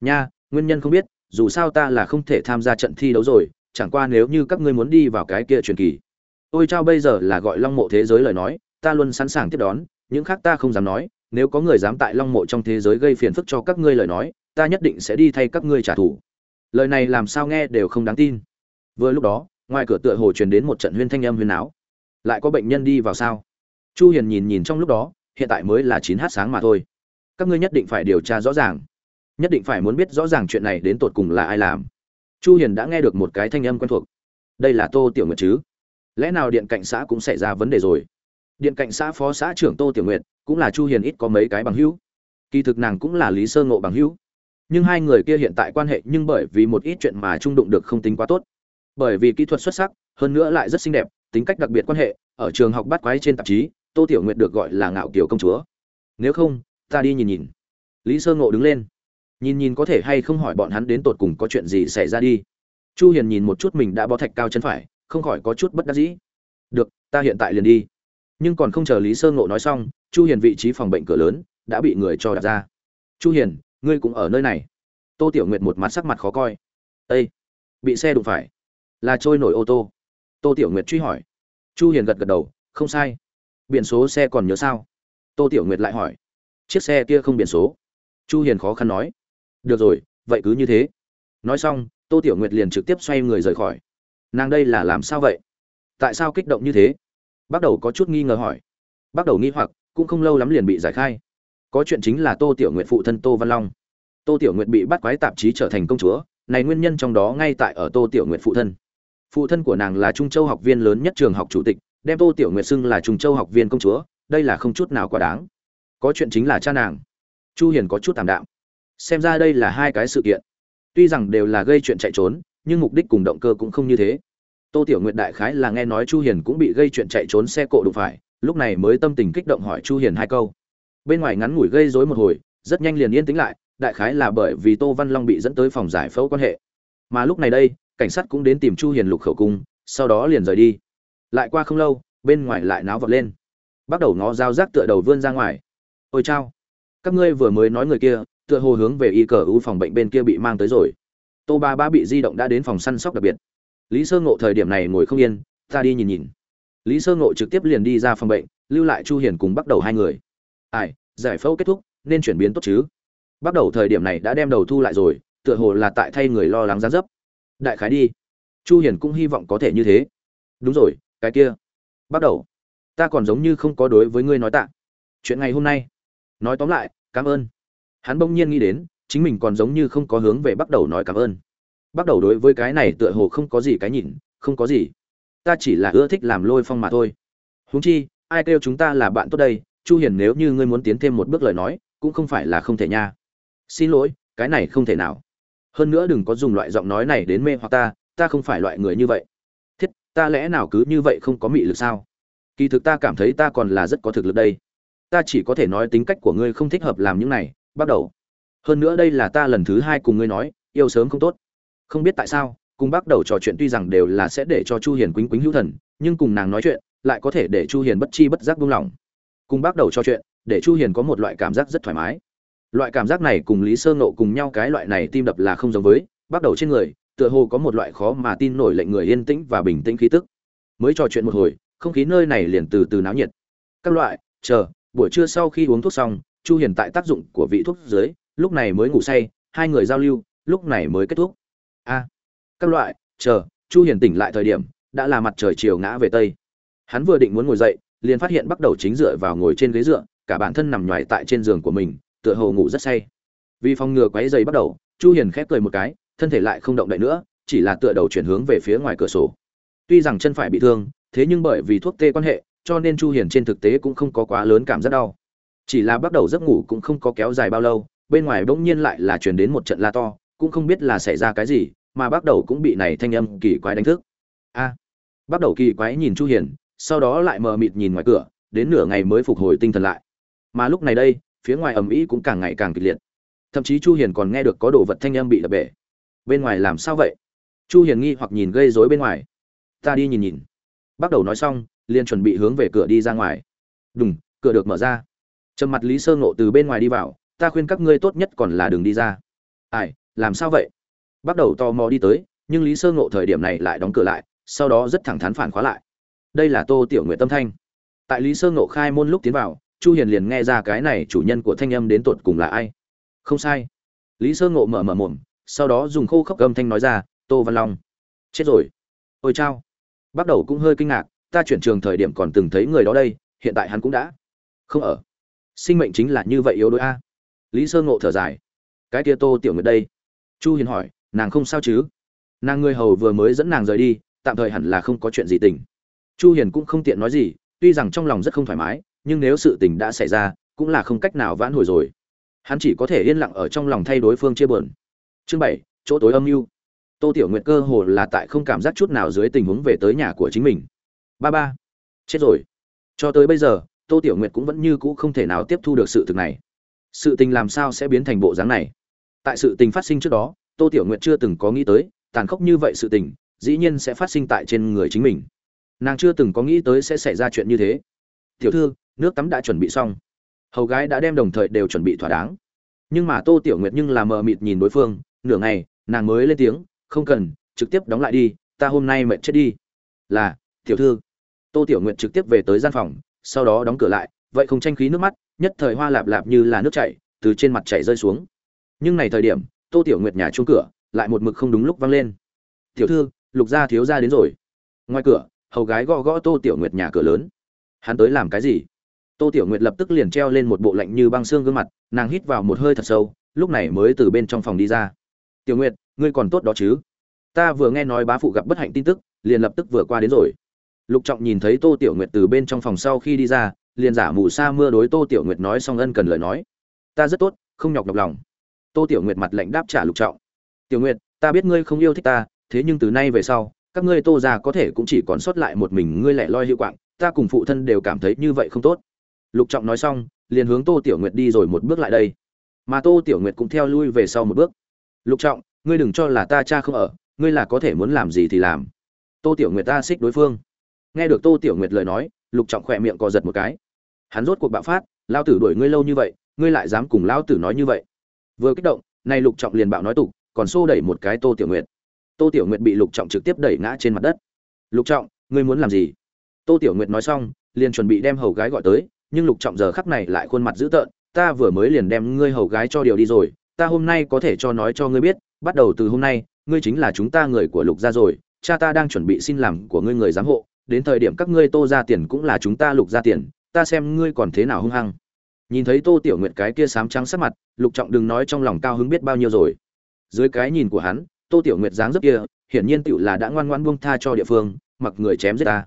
Nha, nguyên nhân không biết, dù sao ta là không thể tham gia trận thi đấu rồi, chẳng qua nếu như các ngươi muốn đi vào cái kia truyền kỳ. Ôi trao bây giờ là gọi long mộ thế giới lời nói, ta luôn sẵn sàng tiếp đón, những khác ta không dám nói, nếu có người dám tại long mộ trong thế giới gây phiền phức cho các ngươi lời nói, ta nhất định sẽ đi thay các ngươi trả thù. Lời này làm sao nghe đều không đáng tin. Vừa lúc đó, ngoài cửa tựa hồ truyền đến một trận huyên thanh âm huyên áo. Lại có bệnh nhân đi vào sao? Chu hiền nhìn nhìn trong lúc đó, hiện tại mới là 9 h sáng mà thôi. Các ngươi nhất định phải điều tra rõ ràng. Nhất định phải muốn biết rõ ràng chuyện này đến tột cùng là ai làm. Chu hiền đã nghe được một cái thanh âm quen thuộc. Đây là tô tiểu nguyệt chứ? Lẽ nào điện cảnh xã cũng xảy ra vấn đề rồi? Điện cảnh xã phó xã trưởng tô tiểu nguyệt cũng là chu hiền ít có mấy cái bằng hữu. Kỳ thực nàng cũng là lý sơ ngộ bằng hữu. Nhưng hai người kia hiện tại quan hệ nhưng bởi vì một ít chuyện mà trung đụng được không tính quá tốt. Bởi vì kỹ thuật xuất sắc, hơn nữa lại rất xinh đẹp, tính cách đặc biệt quan hệ, ở trường học bắt quái trên tạp chí tô tiểu nguyệt được gọi là ngạo kiều công chúa. Nếu không, ta đi nhìn nhìn. Lý sơ ngộ đứng lên. Nhìn nhìn có thể hay không hỏi bọn hắn đến tột cùng có chuyện gì xảy ra đi. Chu hiền nhìn một chút mình đã bó thạch cao chân phải, không khỏi có chút bất đắc dĩ. Được, ta hiện tại liền đi. Nhưng còn không chờ lý sơ ngộ nói xong, chu hiền vị trí phòng bệnh cửa lớn đã bị người cho đặt ra. Chu hiền, ngươi cũng ở nơi này. Tô tiểu nguyệt một mặt sắc mặt khó coi. Ây bị xe đụng phải. Là trôi nổi ô tô. Tô tiểu nguyệt truy hỏi. Chu hiền gật gật đầu, không sai biển số xe còn nhớ sao? Tô tiểu nguyệt lại hỏi. Chiếc xe kia không biển số. Chu hiền khó khăn nói. Được rồi, vậy cứ như thế. Nói xong, tô tiểu nguyệt liền trực tiếp xoay người rời khỏi. Nàng đây là làm sao vậy? Tại sao kích động như thế? Bắt đầu có chút nghi ngờ hỏi. Bắt đầu nghi hoặc, cũng không lâu lắm liền bị giải khai. Có chuyện chính là tô tiểu nguyệt phụ thân tô văn long. Tô tiểu nguyệt bị bắt quái tạp chí trở thành công chúa, này nguyên nhân trong đó ngay tại ở tô tiểu nguyệt phụ thân. Phụ thân của nàng là trung châu học viên lớn nhất trường học chủ tịch đem tô tiểu nguyệt xưng là trùng châu học viên công chúa, đây là không chút nào quá đáng. Có chuyện chính là cha nàng. Chu hiền có chút tạm đạm. Xem ra đây là hai cái sự kiện. Tuy rằng đều là gây chuyện chạy trốn, nhưng mục đích cùng động cơ cũng không như thế. Tô tiểu nguyệt đại khái là nghe nói chu hiền cũng bị gây chuyện chạy trốn xe cộ đụng phải, lúc này mới tâm tình kích động hỏi chu hiền hai câu. Bên ngoài ngắn ngủi gây rối một hồi, rất nhanh liền yên tĩnh lại, đại khái là bởi vì tô văn long bị dẫn tới phòng giải phẫu quan hệ. Mà lúc này đây, cảnh sát cũng đến tìm chu hiền lục khẩu cung, sau đó liền rời đi lại qua không lâu, bên ngoài lại náo vọt lên. Bắt đầu ngó dao rác tựa đầu vươn ra ngoài. Ôi chao. Các ngươi vừa mới nói người kia, tựa hồ hướng về y cờ u phòng bệnh bên kia bị mang tới rồi. Tô ba ba bị di động đã đến phòng săn sóc đặc biệt. Lý sơ ngộ thời điểm này ngồi không yên, ta đi nhìn nhìn. Lý sơ ngộ trực tiếp liền đi ra phòng bệnh, lưu lại chu hiền cùng bắt đầu hai người. Ai, giải phẫu kết thúc, nên chuyển biến tốt chứ? Bắt đầu thời điểm này đã đem đầu thu lại rồi, tựa hồ là tại thay người lo lắng gián dấp. Đại khái đi. Chu hiền cũng hy vọng có thể như thế. Đúng rồi cái kia. Bắt đầu. Ta còn giống như không có đối với ngươi nói tạ. Chuyện ngày hôm nay. Nói tóm lại, cảm ơn. Hắn bỗng nhiên nghĩ đến, chính mình còn giống như không có hướng về bắt đầu nói cảm ơn. Bắt đầu đối với cái này tựa hồ không có gì cái nhìn, không có gì. Ta chỉ là ưa thích làm lôi phong mà thôi. Huống chi, ai kêu chúng ta là bạn tốt đây? Chu hiền nếu như ngươi muốn tiến thêm một bước lời nói, cũng không phải là không thể nha. Xin lỗi, cái này không thể nào. Hơn nữa đừng có dùng loại giọng nói này đến mê hoặc ta ta không phải loại người như vậy ta lẽ nào cứ như vậy không có mị lực sao? Kỳ thực ta cảm thấy ta còn là rất có thực lực đây. Ta chỉ có thể nói tính cách của ngươi không thích hợp làm những này, bắt đầu. Hơn nữa đây là ta lần thứ hai cùng ngươi nói, yêu sớm không tốt. Không biết tại sao, cùng bắt đầu trò chuyện tuy rằng đều là sẽ để cho chu hiền quýnh quýnh hữu thần, nhưng cùng nàng nói chuyện, lại có thể để chu hiền bất chi bất giác buông lỏng. Cùng bắt đầu trò chuyện, để chu hiền có một loại cảm giác rất thoải mái. Loại cảm giác này cùng lý sơ ngộ cùng nhau cái loại này tim đập là không giống với bắt đầu trên người tựa hồ có một loại khó mà tin nổi lệnh người yên tĩnh và bình tĩnh khí tức. Mới trò chuyện một hồi, không khí nơi này liền từ từ náo nhiệt. Các loại, chờ, buổi trưa sau khi uống thuốc xong, chu hiền tại tác dụng của vị thuốc dưới, lúc này mới ngủ say, hai người giao lưu, lúc này mới kết thúc. A, các loại, chờ, chu hiền tỉnh lại thời điểm, đã là mặt trời chiều ngã về tây. Hắn vừa định muốn ngồi dậy, liền phát hiện bắt đầu chính dựa vào ngồi trên ghế dựa, cả bản thân nằm nhòi tại trên giường của mình, tựa hồ ngủ rất say. Vì phòng ngừa quấy giày bắt đầu, chu hiền khép cười một cái thân thể lại không động đậy nữa, chỉ là tựa đầu chuyển hướng về phía ngoài cửa sổ. Tuy rằng chân phải bị thương, thế nhưng bởi vì thuốc tê quan hệ, cho nên chu hiền trên thực tế cũng không có quá lớn cảm giác đau. Chỉ là bắt đầu giấc ngủ cũng không có kéo dài bao lâu, bên ngoài bỗng nhiên lại là truyền đến một trận la to, cũng không biết là xảy ra cái gì, mà bắt đầu cũng bị này thanh âm kỳ quái đánh thức. A! Bắt đầu kỳ quái nhìn chu hiền, sau đó lại mờ mịt nhìn ngoài cửa, đến nửa ngày mới phục hồi tinh thần lại. Mà lúc này đây, phía ngoài ầm ĩ cũng càng ngày càng kịch liệt. Thậm chí chu hiền còn nghe được có đồ vật thanh âm bị đập bể bên ngoài làm sao vậy? Chu hiền nghi hoặc nhìn gây rối bên ngoài. Ta đi nhìn nhìn. Bắt đầu nói xong, liền chuẩn bị hướng về cửa đi ra ngoài. Đùng, cửa được mở ra. Trầm mặt lý sơ ngộ từ bên ngoài đi vào, ta khuyên các ngươi tốt nhất còn là đừng đi ra. Ai, làm sao vậy? Bắt đầu tò mò đi tới, nhưng lý sơ ngộ thời điểm này lại đóng cửa lại, sau đó rất thẳng thắn phản khóa lại. Đây là tô tiểu nguyện tâm thanh. Tại lý sơ ngộ khai môn lúc tiến vào, chu hiền liền nghe ra cái này chủ nhân của thanh âm đến tột cùng là ai. Không sai. Lý sơ ngộ mở mở mồm sau đó dùng khô khốc âm thanh nói ra, tô văn long. Chết rồi. Ôi chao. Bắt đầu cũng hơi kinh ngạc, ta chuyển trường thời điểm còn từng thấy người đó đây, hiện tại hắn cũng đã không ở. Sinh mệnh chính là như vậy yếu đuối a. Lý sơ ngộ thở dài. Cái kia tô tiểu nguyệt đây. Chu hiền hỏi, nàng không sao chứ? Nàng người hầu vừa mới dẫn nàng rời đi, tạm thời hẳn là không có chuyện gì tình. Chu hiền cũng không tiện nói gì, tuy rằng trong lòng rất không thoải mái, nhưng nếu sự tình đã xảy ra, cũng là không cách nào vãn hồi rồi. Hắn chỉ có thể yên lặng ở trong lòng thay đối phương chia buồn chương bảy, chỗ tối âm mưu. Tô tiểu nguyệt cơ hồ là tại không cảm giác chút nào dưới tình huống về tới nhà của chính mình. Ba ba. Chết rồi. Cho tới bây giờ, tô tiểu nguyệt cũng vẫn như cũ không thể nào tiếp thu được sự thực này. Sự tình làm sao sẽ biến thành bộ dáng này? Tại sự tình phát sinh trước đó, tô tiểu nguyệt chưa từng có nghĩ tới, tàn khốc như vậy sự tình, dĩ nhiên sẽ phát sinh tại trên người chính mình. Nàng chưa từng có nghĩ tới sẽ xảy ra chuyện như thế. Tiểu thư, nước tắm đã chuẩn bị xong. Hầu gái đã đem đồng thời đều chuẩn bị thỏa đáng. Nhưng mà tô tiểu nguyệt nhưng là mờ mịt nhìn đối phương nửa ngày, nàng mới lên tiếng, không cần, trực tiếp đóng lại đi, ta hôm nay mệt chết đi. Là, tiểu thư. Tô tiểu nguyệt trực tiếp về tới gian phòng, sau đó đóng cửa lại, vậy không tranh khí nước mắt, nhất thời hoa lạp lạp như là nước chảy, từ trên mặt chảy rơi xuống. Nhưng này thời điểm, tô tiểu nguyệt nhà chuông cửa, lại một mực không đúng lúc vang lên. Tiểu thư, lục gia thiếu gia đến rồi. Ngoài cửa, hầu gái gõ gõ tô tiểu nguyệt nhà cửa lớn. Hắn tới làm cái gì? Tô tiểu nguyệt lập tức liền treo lên một bộ lạnh như băng xương gương mặt, nàng hít vào một hơi thật sâu, lúc này mới từ bên trong phòng đi ra tiểu nguyệt, ngươi còn tốt đó chứ? Ta vừa nghe nói bá phụ gặp bất hạnh tin tức, liền lập tức vừa qua đến rồi. Lục trọng nhìn thấy tô tiểu nguyệt từ bên trong phòng sau khi đi ra, liền giả mù sa mưa đối tô tiểu nguyệt nói xong ân cần lời nói. Ta rất tốt, không nhọc nhọc lòng. Tô tiểu nguyệt mặt lạnh đáp trả lục trọng. Tiểu nguyệt, ta biết ngươi không yêu thích ta, thế nhưng từ nay về sau, các ngươi tô già có thể cũng chỉ còn sót lại một mình ngươi lẻ loi hiệu quạng, ta cùng phụ thân đều cảm thấy như vậy không tốt. Lục trọng nói xong, liền hướng tô tiểu nguyệt đi rồi một bước lại đây. Mà tô tiểu nguyệt cũng theo lui về sau một bước lục trọng, ngươi đừng cho là ta cha không ở, ngươi là có thể muốn làm gì thì làm. Tô tiểu nguyệt ta xích đối phương. Nghe được tô tiểu nguyệt lời nói, lục trọng khỏe miệng cò giật một cái. Hắn rốt cuộc bạo phát, lao tử đuổi ngươi lâu như vậy, ngươi lại dám cùng lao tử nói như vậy. Vừa kích động nay lục trọng liền bạo nói tục, còn xô đẩy một cái tô tiểu nguyệt. Tô tiểu nguyệt bị lục trọng trực tiếp đẩy ngã trên mặt đất. Lục trọng, ngươi muốn làm gì? Tô tiểu nguyệt nói xong, liền chuẩn bị đem hầu gái gọi tới, nhưng lục trọng giờ khắc này lại khuôn mặt dữ tợn, ta vừa mới liền đem ngươi hầu gái cho điều đi rồi ta hôm nay có thể cho nói cho ngươi biết, bắt đầu từ hôm nay, ngươi chính là chúng ta người của lục gia rồi, cha ta đang chuẩn bị xin làm của ngươi người giám hộ, đến thời điểm các ngươi tô ra tiền cũng là chúng ta lục ra tiền, ta xem ngươi còn thế nào hung hăng. Nhìn thấy tô tiểu nguyệt cái kia sám trắng sắc mặt, lục trọng đừng nói trong lòng cao hứng biết bao nhiêu rồi. Dưới cái nhìn của hắn, tô tiểu nguyệt dáng dấp kia, hiển nhiên tựu là đã ngoan ngoan buông tha cho địa phương, mặc người chém giết ta.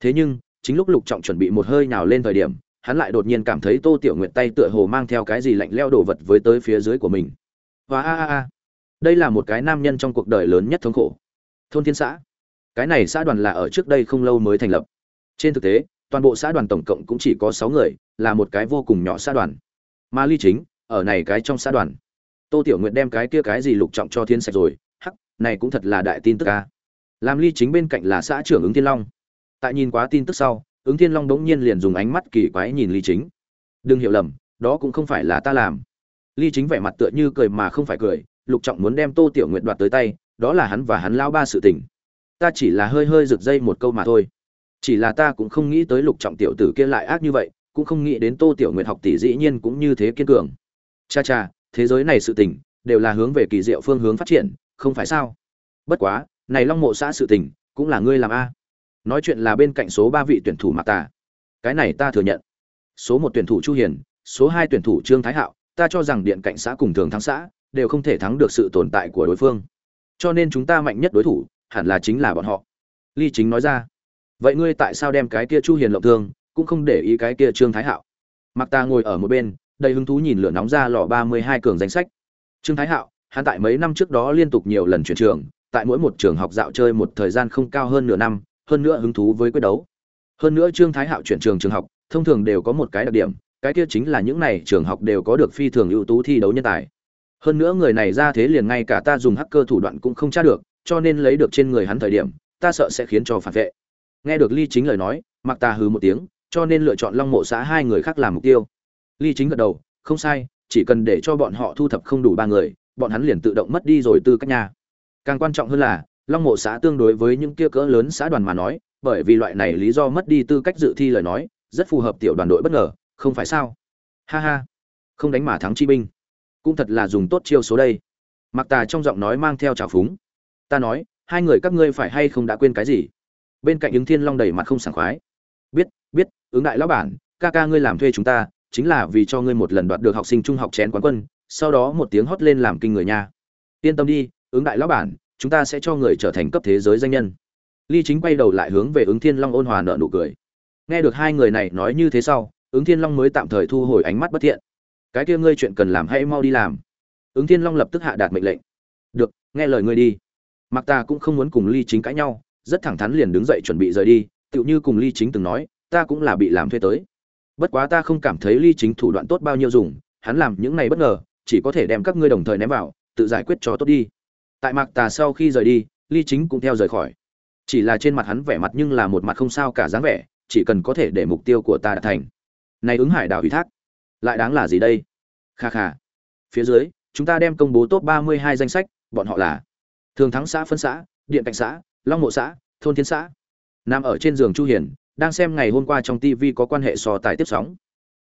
Thế nhưng, chính lúc lục trọng chuẩn bị một hơi nào lên thời điểm hắn lại đột nhiên cảm thấy tô tiểu nguyệt tay tựa hồ mang theo cái gì lạnh leo đổ vật với tới phía dưới của mình. Và a a a. Đây là một cái nam nhân trong cuộc đời lớn nhất thống khổ. Thôn thiên xã. Cái này xã đoàn là ở trước đây không lâu mới thành lập. Trên thực tế, toàn bộ xã đoàn tổng cộng cũng chỉ có sáu người, là một cái vô cùng nhỏ xã đoàn. Mà ly chính, ở này cái trong xã đoàn. Tô tiểu nguyệt đem cái kia cái gì lục trọng cho thiên sạch rồi. Hắc, này cũng thật là đại tin tức ca làm ly chính bên cạnh là xã trưởng ứng thiên long. Tại nhìn quá tin tức sau ứng thiên long đống nhiên liền dùng ánh mắt kỳ quái nhìn ly chính. Đừng hiểu lầm, đó cũng không phải là ta làm. Ly chính vẻ mặt tựa như cười mà không phải cười, lục trọng muốn đem tô tiểu nguyệt đoạt tới tay, đó là hắn và hắn lao ba sự tình. Ta chỉ là hơi hơi rực dây một câu mà thôi. Chỉ là ta cũng không nghĩ tới lục trọng tiểu tử kia lại ác như vậy, cũng không nghĩ đến tô tiểu nguyệt học tỷ dĩ nhiên cũng như thế kiên cường. Cha cha, thế giới này sự tình đều là hướng về kỳ diệu phương hướng phát triển, không phải sao? Bất quá, này long mộ xã sự tình cũng là ngươi làm a nói chuyện là bên cạnh số ba vị tuyển thủ mạc tà cái này ta thừa nhận. Số một tuyển thủ chu hiền, số hai tuyển thủ trương thái hạo, ta cho rằng điện cảnh xã cùng thường thắng xã đều không thể thắng được sự tồn tại của đối phương. Cho nên chúng ta mạnh nhất đối thủ hẳn là chính là bọn họ. Ly chính nói ra. Vậy ngươi tại sao đem cái kia chu hiền lộng thương, cũng không để ý cái kia trương thái hạo? Mặc ta ngồi ở một bên, đầy hứng thú nhìn lửa nóng ra lò 32 cường danh sách. Trương thái hạo, hắn tại mấy năm trước đó liên tục nhiều lần chuyển trường, tại mỗi một trường học dạo chơi một thời gian không cao hơn nửa năm hơn nữa hứng thú với quyết đấu. Hơn nữa trương thái hạo chuyển trường trường học, thông thường đều có một cái đặc điểm, cái kia chính là những này trường học đều có được phi thường ưu tú thi đấu nhân tài. Hơn nữa người này ra thế liền ngay cả ta dùng hacker thủ đoạn cũng không tra được, cho nên lấy được trên người hắn thời điểm, ta sợ sẽ khiến cho phản vệ. Nghe được ly chính lời nói mặc ta hừ một tiếng, cho nên lựa chọn long mộ xã hai người khác làm mục tiêu. Ly chính gật đầu, không sai, chỉ cần để cho bọn họ thu thập không đủ ba người, bọn hắn liền tự động mất đi rồi tư cách nhà càng quan trọng hơn là long mộ xã tương đối với những kia cỡ lớn xã đoàn mà nói, bởi vì loại này lý do mất đi tư cách dự thi lời nói, rất phù hợp tiểu đoàn đội bất ngờ, không phải sao? Ha ha, không đánh mà thắng chi binh. Cũng thật là dùng tốt chiêu số đây. Mặc tà trong giọng nói mang theo trào phúng. Ta nói, hai người các ngươi phải hay không đã quên cái gì? Bên cạnh ứng thiên long đầy mặt không sảng khoái. Biết biết, ứng đại lão bản, ca ca ngươi làm thuê chúng ta, chính là vì cho ngươi một lần đoạt được học sinh trung học chén quán quân, sau đó một tiếng hót lên làm kinh người nha. Yên tâm đi, ứng đại lão bản chúng ta sẽ cho người trở thành cấp thế giới danh nhân. Ly chính quay đầu lại hướng về ứng thiên long ôn hòa nợ nụ cười. Nghe được hai người này nói như thế sau, ứng thiên long mới tạm thời thu hồi ánh mắt bất thiện. Cái kia ngươi chuyện cần làm hãy mau đi làm. Ứng thiên long lập tức hạ đạt mệnh lệnh. Được, nghe lời ngươi đi. Mặc ta cũng không muốn cùng ly chính cãi nhau, rất thẳng thắn liền đứng dậy chuẩn bị rời đi, tựu như cùng ly chính từng nói, ta cũng là bị làm thuê tới. Bất quá ta không cảm thấy ly chính thủ đoạn tốt bao nhiêu dùng, hắn làm những này bất ngờ, chỉ có thể đem các ngươi đồng thời ném vào, tự giải quyết cho tốt đi tại mạc tà sau khi rời đi, ly chính cũng theo rời khỏi. Chỉ là trên mặt hắn vẻ mặt nhưng là một mặt không sao cả dáng vẻ, chỉ cần có thể để mục tiêu của ta đạt thành. Này ứng hải đảo ủy thác, lại đáng là gì đây? Kha kha. Phía dưới, chúng ta đem công bố top 32 danh sách, bọn họ là thường thắng xã, phân xã, điện cạnh xã, long mộ xã, thôn thiên xã. Nằm ở trên giường chu hiền, đang xem ngày hôm qua trong tv có quan hệ so tài tiếp sóng.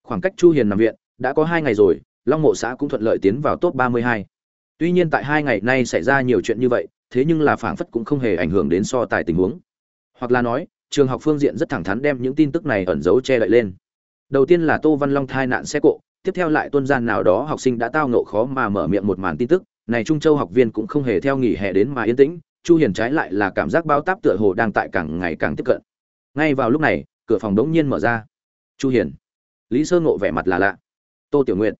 Khoảng cách chu hiền nằm viện, đã có hai ngày rồi, long mộ xã cũng thuận lợi tiến vào top 32 tuy nhiên tại hai ngày nay xảy ra nhiều chuyện như vậy, thế nhưng là phảng phất cũng không hề ảnh hưởng đến so tài tình huống. Hoặc là nói, trường học phương diện rất thẳng thắn đem những tin tức này ẩn giấu che đậy lên. Đầu tiên là tô văn long thai nạn xe cộ, tiếp theo lại tuân gian nào đó học sinh đã tao ngộ khó mà mở miệng một màn tin tức. Này trung châu học viên cũng không hề theo nghỉ hè đến mà yên tĩnh, chu hiền trái lại là cảm giác bao táp tựa hồ đang tại càng ngày càng tiếp cận. Ngay vào lúc này, cửa phòng đống nhiên mở ra. Chu hiền. Lý sơ ngộ vẻ mặt là lạ. Tô tiểu nguyệt.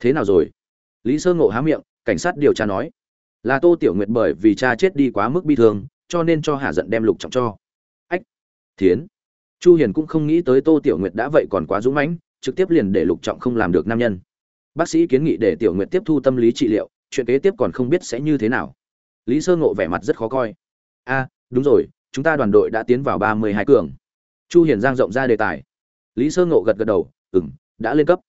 Thế nào rồi? Lý sơ ngộ há miệng cảnh sát điều tra nói, là tô tiểu nguyệt bởi vì cha chết đi quá mức bi thương, cho nên cho hà giận đem lục trọng cho. Ách, thiến. Chu hiền cũng không nghĩ tới tô tiểu nguyệt đã vậy còn quá dũng mãnh, trực tiếp liền để lục trọng không làm được nam nhân. Bác sĩ kiến nghị để tiểu nguyệt tiếp thu tâm lý trị liệu, chuyện kế tiếp còn không biết sẽ như thế nào. Lý sơ ngộ vẻ mặt rất khó coi. A, đúng rồi, chúng ta đoàn đội đã tiến vào ba mươi hai cường. Chu hiền giang rộng ra đề tài. Lý sơ ngộ gật gật đầu, ừm, đã lên cấp.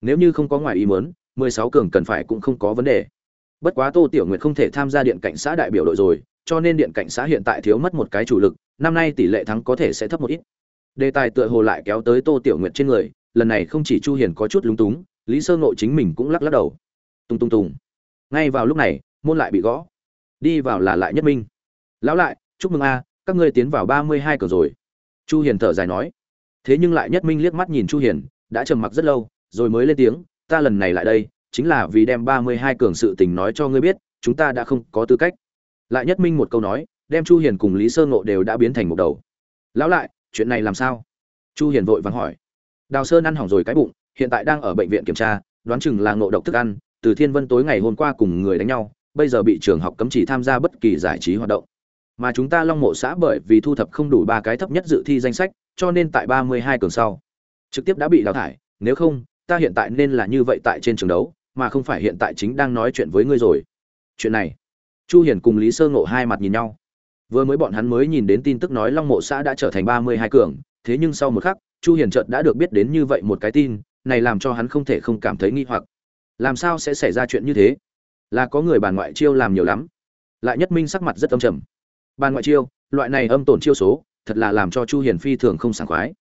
Nếu như không có ngoài ý muốn, mười sáu cường cần phải cũng không có vấn đề bất quá tô tiểu nguyệt không thể tham gia điện cảnh xã đại biểu đội rồi, cho nên điện cảnh xã hiện tại thiếu mất một cái chủ lực, năm nay tỷ lệ thắng có thể sẽ thấp một ít. Đề tài tựa hồ lại kéo tới tô tiểu nguyệt trên người, lần này không chỉ chu hiền có chút lúng túng, lý sơ ngộ chính mình cũng lắc lắc đầu. Tung tung tung. Ngay vào lúc này, môn lại bị gõ. Đi vào là lại nhất minh. Lão lại, chúc mừng a, các ngươi tiến vào ba mươi hai rồi. Chu hiền thở dài nói. Thế nhưng lại nhất minh liếc mắt nhìn chu hiền, đã trầm mặc rất lâu, rồi mới lên tiếng, ta lần này lại đây chính là vì đem ba mươi hai cường sự tình nói cho ngươi biết, chúng ta đã không có tư cách. Lại nhất minh một câu nói, đem chu hiền cùng lý sơ ngộ đều đã biến thành một đầu. Lão lại, chuyện này làm sao? Chu hiền vội vàng hỏi. Đào sơn ăn hỏng rồi cái bụng, hiện tại đang ở bệnh viện kiểm tra, đoán chừng là ngộ độc thức ăn, từ thiên vân tối ngày hôm qua cùng người đánh nhau, bây giờ bị trường học cấm chỉ tham gia bất kỳ giải trí hoạt động. Mà chúng ta long mộ xã bởi vì thu thập không đủ ba cái thấp nhất dự thi danh sách, cho nên tại 32 cường sau, trực tiếp đã bị đào thải, nếu không, ta hiện tại nên là như vậy tại trên trường đấu mà không phải hiện tại chính đang nói chuyện với ngươi rồi. Chuyện này, chu hiển cùng lý sơ ngộ hai mặt nhìn nhau. Vừa mới bọn hắn mới nhìn đến tin tức nói long mộ xã đã trở thành 32 cường, thế nhưng sau một khắc, chu hiền chợt đã được biết đến như vậy một cái tin, này làm cho hắn không thể không cảm thấy nghi hoặc. Làm sao sẽ xảy ra chuyện như thế? Là có người bàn ngoại chiêu làm nhiều lắm. Lại nhất minh sắc mặt rất âm trầm. Bàn ngoại chiêu, loại này âm tổn chiêu số, thật là làm cho chu hiền phi thường không sảng khoái.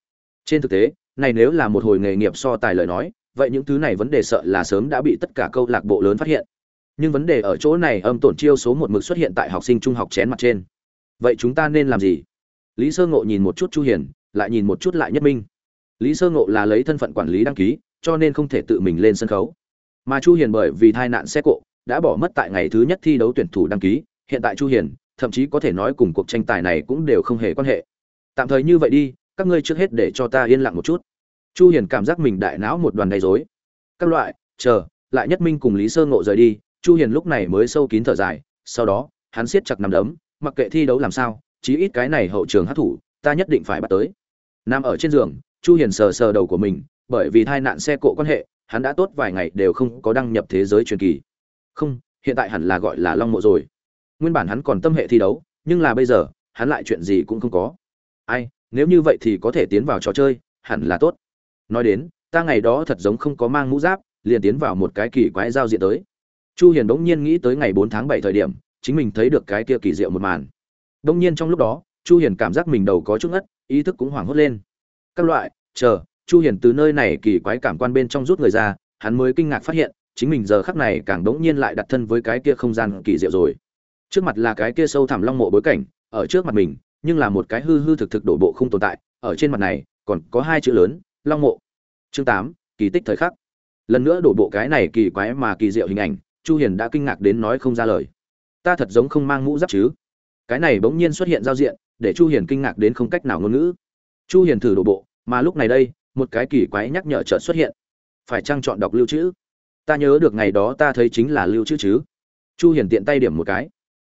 Trên thực tế, này nếu là một hồi nghề nghiệp so tài lời nói vậy những thứ này vấn đề sợ là sớm đã bị tất cả câu lạc bộ lớn phát hiện. Nhưng vấn đề ở chỗ này âm tổn chiêu số một mực xuất hiện tại học sinh trung học chén mặt trên. Vậy chúng ta nên làm gì? Lý sơ ngộ nhìn một chút chu hiền, lại nhìn một chút lại nhất minh. Lý sơ ngộ là lấy thân phận quản lý đăng ký, cho nên không thể tự mình lên sân khấu. Mà chu hiền bởi vì tai nạn xe cộ, đã bỏ mất tại ngày thứ nhất thi đấu tuyển thủ đăng ký. Hiện tại chu hiền, thậm chí có thể nói cùng cuộc tranh tài này cũng đều không hề quan hệ. Tạm thời như vậy đi, các ngươi trước hết để cho ta yên lặng một chút chu hiền cảm giác mình đại não một đoàn đầy rối. Các loại, chờ, lại nhất minh cùng lý sơ ngộ rời đi, chu hiền lúc này mới sâu kín thở dài, sau đó, hắn siết chặt nằm đấm, mặc kệ thi đấu làm sao, chí ít cái này hậu trường hát thủ, ta nhất định phải bắt tới. Nằm ở trên giường, chu hiền sờ sờ đầu của mình, bởi vì tai nạn xe cộ quan hệ, hắn đã tốt vài ngày đều không có đăng nhập thế giới truyền kỳ. Không, hiện tại hẳn là gọi là long mộ rồi. Nguyên bản hắn còn tâm hệ thi đấu, nhưng là bây giờ, hắn lại chuyện gì cũng không có. Ai, nếu như vậy thì có thể tiến vào trò chơi, hẳn là tốt nói đến, ta ngày đó thật giống không có mang mũ giáp, liền tiến vào một cái kỳ quái giao diện tới. Chu hiền đống nhiên nghĩ tới ngày 4 tháng 7 thời điểm, chính mình thấy được cái kia kỳ diệu một màn. Đống nhiên trong lúc đó, chu hiền cảm giác mình đầu có chút ngất, ý thức cũng hoảng hốt lên. Các loại, chờ, chu hiền từ nơi này kỳ quái cảm quan bên trong rút người ra, hắn mới kinh ngạc phát hiện, chính mình giờ khắc này càng đống nhiên lại đặt thân với cái kia không gian kỳ diệu rồi. Trước mặt là cái kia sâu thẳm long mộ bối cảnh, ở trước mặt mình, nhưng là một cái hư hư thực thực đổ bộ không tồn tại, ở trên mặt này, còn có hai chữ lớn long mộ. Chương tám, kỳ tích thời khắc. Lần nữa đổ bộ cái này kỳ quái mà kỳ diệu hình ảnh chu hiền đã kinh ngạc đến nói không ra lời. Ta thật giống không mang mũ giáp chứ? Cái này bỗng nhiên xuất hiện giao diện để chu hiền kinh ngạc đến không cách nào ngôn ngữ. Chu hiền thử đổ bộ mà lúc này đây một cái kỳ quái nhắc nhở chợt xuất hiện. Phải trang chọn đọc lưu trữ? Ta nhớ được ngày đó ta thấy chính là lưu trữ chứ. Chu hiền tiện tay điểm một cái.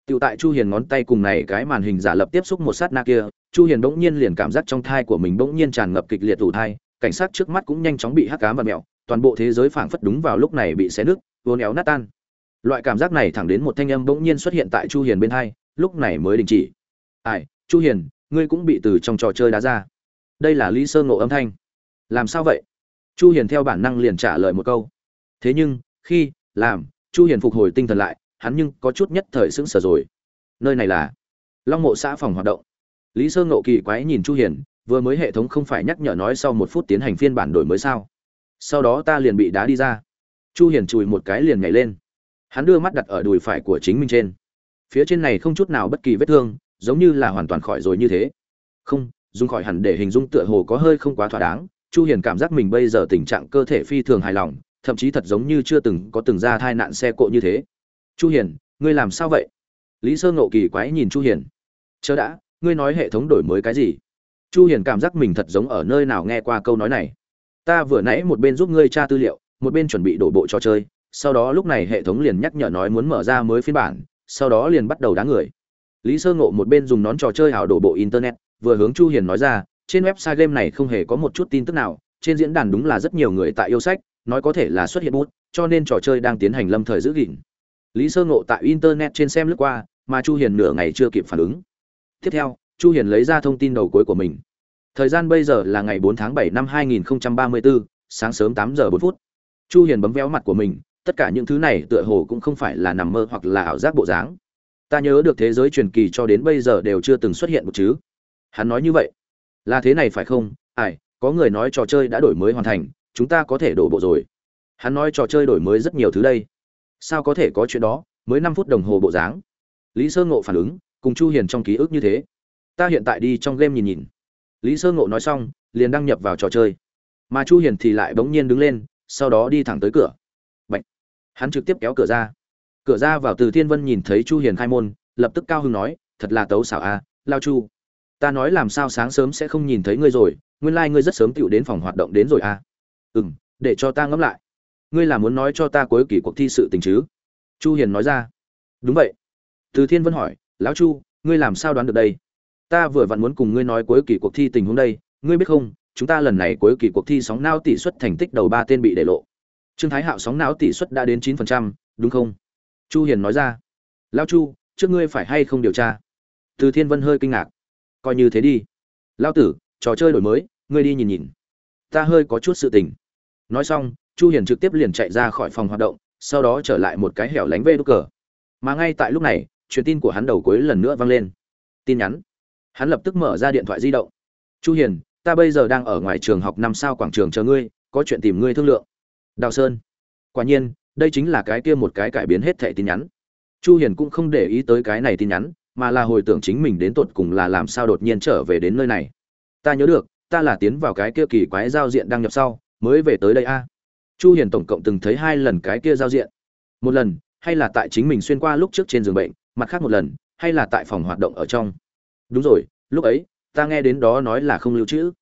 Tiểu tại Chu Hiền ngón tay cùng này cái màn hình giả lập tiếp xúc một sát na kia, Chu Hiền bỗng nhiên liền cảm giác trong thai của mình bỗng nhiên tràn ngập kịch liệt tủ thai, cảnh sát trước mắt cũng nhanh chóng bị hắc cám và mèo, toàn bộ thế giới phảng phất đúng vào lúc này bị xé nứt, uốn éo nát tan. Loại cảm giác này thẳng đến một thanh âm bỗng nhiên xuất hiện tại Chu Hiền bên hai, lúc này mới đình chỉ. "Ai, Chu Hiền, ngươi cũng bị từ trong trò chơi đá ra." Đây là Lý Sơ Ngộ âm thanh. "Làm sao vậy?" Chu Hiền theo bản năng liền trả lời một câu. Thế nhưng, khi làm, Chu Hiền phục hồi tinh thần lại, hắn nhưng có chút nhất thời sững sờ rồi. Nơi này là Long Mộ xã phòng hoạt động. Lý Sơ Ngộ kỳ quái nhìn Chu Hiền, vừa mới hệ thống không phải nhắc nhở nói sau một phút tiến hành phiên bản đổi mới sao? Sau đó ta liền bị đá đi ra. Chu Hiền chùi một cái liền nhảy lên. Hắn đưa mắt đặt ở đùi phải của chính mình trên. Phía trên này không chút nào bất kỳ vết thương, giống như là hoàn toàn khỏi rồi như thế. Không, dùng khỏi hẳn để hình dung tựa hồ có hơi không quá thỏa đáng. Chu Hiền cảm giác mình bây giờ tình trạng cơ thể phi thường hài lòng, thậm chí thật giống như chưa từng có từng ra tai nạn xe cộ như thế. Chu Hiền, ngươi làm sao vậy? Lý Sơ Ngộ kỳ quái nhìn Chu Hiền. chớ đã, ngươi nói hệ thống đổi mới cái gì? Chu Hiền cảm giác mình thật giống ở nơi nào nghe qua câu nói này. Ta vừa nãy một bên giúp ngươi tra tư liệu, một bên chuẩn bị đổ bộ trò chơi, sau đó lúc này hệ thống liền nhắc nhở nói muốn mở ra mới phiên bản, sau đó liền bắt đầu đá người. Lý Sơ Ngộ một bên dùng nón trò chơi hảo đổ bộ internet, vừa hướng Chu Hiền nói ra, trên website game này không hề có một chút tin tức nào, trên diễn đàn đúng là rất nhiều người tại yêu sách, nói có thể là xuất hiện bút, cho nên trò chơi đang tiến hành lâm thời giữ gìn. Lý Sơ Ngộ tại internet trên xem lướt qua, mà Chu Hiền nửa ngày chưa kịp phản ứng. Tiếp theo, Chu Hiền lấy ra thông tin đầu cuối của mình. Thời gian bây giờ là ngày 4 tháng 7 năm 2034, sáng sớm 8 giờ 4 phút. Chu Hiền bấm véo mặt của mình, tất cả những thứ này tựa hồ cũng không phải là nằm mơ hoặc là ảo giác bộ dáng. Ta nhớ được thế giới truyền kỳ cho đến bây giờ đều chưa từng xuất hiện một chứ. Hắn nói như vậy. Là thế này phải không? Ai, có người nói trò chơi đã đổi mới hoàn thành, chúng ta có thể đổ bộ rồi. Hắn nói trò chơi đổi mới rất nhiều thứ đây. Sao có thể có chuyện đó, mới 5 phút đồng hồ bộ dáng. Lý Sơ Ngộ phản ứng, cùng Chu Hiền trong ký ức như thế. Ta hiện tại đi trong game nhìn nhìn. Lý Sơ Ngộ nói xong, liền đăng nhập vào trò chơi. Mà Chu Hiền thì lại bỗng nhiên đứng lên, sau đó đi thẳng tới cửa. Bạch. Hắn trực tiếp kéo cửa ra. Cửa ra vào Từ Thiên Vân nhìn thấy Chu Hiền khai môn, lập tức cao hứng nói, thật là tấu xảo a, Lao Chu. Ta nói làm sao sáng sớm sẽ không nhìn thấy ngươi rồi, nguyên lai like ngươi rất sớm tựu đến phòng hoạt động đến rồi a. À? Ừm, để cho ta ngẫm lại. Ngươi là muốn nói cho ta cuối kỳ cuộc thi sự tình chứ? Chu Hiền nói ra. Đúng vậy. Từ Thiên Vân hỏi, lão Chu, ngươi làm sao đoán được đây? Ta vừa vặn muốn cùng ngươi nói cuối kỳ cuộc thi tình huống đây, ngươi biết không, chúng ta lần này cuối kỳ cuộc thi sóng não tỷ suất thành tích đầu ba tên bị để lộ. Trương Thái Hạo sóng não tỷ suất đã đến chín phần trăm, đúng không? Chu Hiền nói ra. Lão Chu, trước ngươi phải hay không điều tra? Từ Thiên Vân hơi kinh ngạc. Coi như thế đi. Lão tử, trò chơi đổi mới, ngươi đi nhìn nhìn. Ta hơi có chút sự tình. Nói xong, Chu Hiền trực tiếp liền chạy ra khỏi phòng hoạt động, sau đó trở lại một cái hẻo lánh vê đúc cờ. Mà ngay tại lúc này, truyền tin của hắn đầu cuối lần nữa vang lên tin nhắn hắn lập tức mở ra điện thoại di động. Chu hiền, ta bây giờ đang ở ngoài trường học năm sao quảng trường chờ ngươi, có chuyện tìm ngươi thương lượng. Đào sơn. Quả nhiên, đây chính là cái kia một cái cải biến hết thẻ tin nhắn. Chu hiền cũng không để ý tới cái này tin nhắn, mà là hồi tưởng chính mình đến tột cùng là làm sao đột nhiên trở về đến nơi này. Ta nhớ được, ta là tiến vào cái kia kỳ quái giao diện đăng nhập sau, mới về tới đây a. Chu hiền tổng cộng từng thấy hai lần cái kia giao diện. Một lần, hay là tại chính mình xuyên qua lúc trước trên giường bệnh, mặt khác một lần, hay là tại phòng hoạt động ở trong đúng rồi lúc ấy ta nghe đến đó nói là không lưu trữ.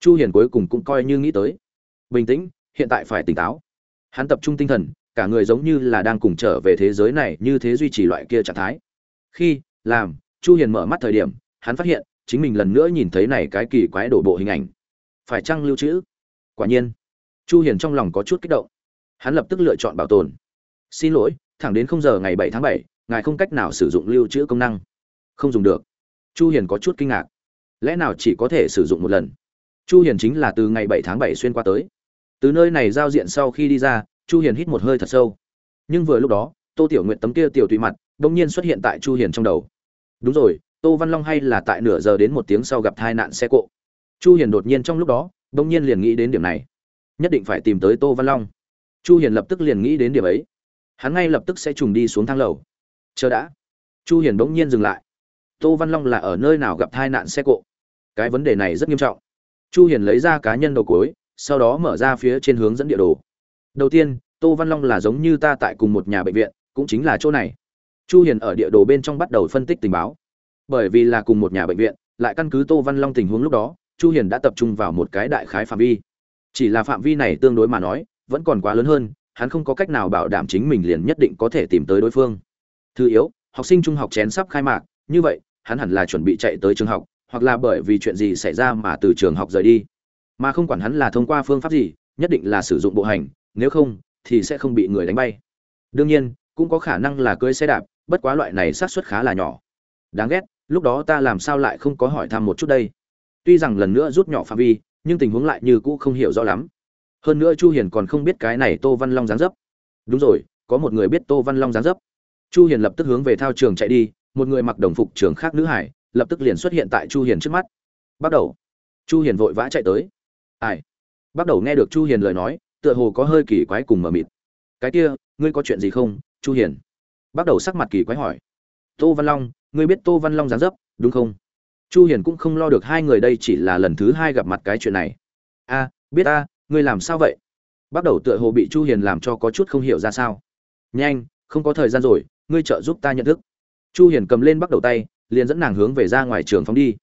Chu hiền cuối cùng cũng coi như nghĩ tới. Bình tĩnh hiện tại phải tỉnh táo. Hắn tập trung tinh thần cả người giống như là đang cùng trở về thế giới này như thế duy trì loại kia trạng thái. Khi làm chu hiền mở mắt thời điểm hắn phát hiện chính mình lần nữa nhìn thấy này cái kỳ quái đổ bộ hình ảnh. Phải chăng lưu trữ? Quả nhiên. Chu hiền trong lòng có chút kích động. Hắn lập tức lựa chọn bảo tồn. Xin lỗi thẳng đến không giờ ngày 7 tháng 7, ngài không cách nào sử dụng lưu trữ công năng. Không dùng được chu hiền có chút kinh ngạc. Lẽ nào chỉ có thể sử dụng một lần? Chu hiền chính là từ ngày 7 tháng 7 xuyên qua tới. Từ nơi này giao diện sau khi đi ra, chu hiền hít một hơi thật sâu. Nhưng vừa lúc đó, tô tiểu nguyện tấm kia tiểu tùy mặt, đột nhiên xuất hiện tại chu hiền trong đầu. Đúng rồi, tô văn long hay là tại nửa giờ đến một tiếng sau gặp tai nạn xe cộ? Chu hiền đột nhiên trong lúc đó, đột nhiên liền nghĩ đến điểm này. Nhất định phải tìm tới tô văn long. Chu hiền lập tức liền nghĩ đến điểm ấy. Hắn ngay lập tức sẽ trùng đi xuống thang lầu. Chờ đã. Chu hiền bỗng nhiên dừng lại tô văn long là ở nơi nào gặp tai nạn xe cộ? Cái vấn đề này rất nghiêm trọng. Chu hiền lấy ra cá nhân đầu cuối, sau đó mở ra phía trên hướng dẫn địa đồ. Đầu tiên, tô văn long là giống như ta tại cùng một nhà bệnh viện, cũng chính là chỗ này. Chu hiền ở địa đồ bên trong bắt đầu phân tích tình báo. Bởi vì là cùng một nhà bệnh viện, lại căn cứ tô văn long tình huống lúc đó, chu hiền đã tập trung vào một cái đại khái phạm vi. Chỉ là phạm vi này tương đối mà nói, vẫn còn quá lớn hơn, hắn không có cách nào bảo đảm chính mình liền nhất định có thể tìm tới đối phương. Thứ yếu, học sinh trung học chén sắp khai mạc, như vậy hắn hẳn là chuẩn bị chạy tới trường học, hoặc là bởi vì chuyện gì xảy ra mà từ trường học rời đi. Mà không quản hắn là thông qua phương pháp gì, nhất định là sử dụng bộ hành, nếu không, thì sẽ không bị người đánh bay. Đương nhiên, cũng có khả năng là cưới xe đạp, bất quá loại này xác suất khá là nhỏ. Đáng ghét, lúc đó ta làm sao lại không có hỏi thăm một chút đây? Tuy rằng lần nữa rút nhỏ phạm vi, nhưng tình huống lại như cũ không hiểu rõ lắm. Hơn nữa chu hiền còn không biết cái này tô văn long dáng dấp. Đúng rồi, có một người biết tô văn long dáng dấp. Chu hiền lập tức hướng về thao trường chạy đi một người mặc đồng phục trường khác nữ hải, lập tức liền xuất hiện tại chu hiền trước mắt. Bắt đầu. Chu hiền vội vã chạy tới. Ai? Bắt đầu nghe được chu hiền lời nói, tựa hồ có hơi kỳ quái cùng mờ mịt. Cái kia, ngươi có chuyện gì không, chu hiền? Bắt đầu sắc mặt kỳ quái hỏi. Tô văn long, ngươi biết tô văn long dáng dấp, đúng không? Chu hiền cũng không lo được hai người đây chỉ là lần thứ hai gặp mặt cái chuyện này. A, biết a ngươi làm sao vậy? Bắt đầu tựa hồ bị chu hiền làm cho có chút không hiểu ra sao. Nhanh, không có thời gian rồi, ngươi trợ giúp ta nhận thức chu hiền cầm lên bắt đầu tay, liền dẫn nàng hướng về ra ngoài trường phóng đi.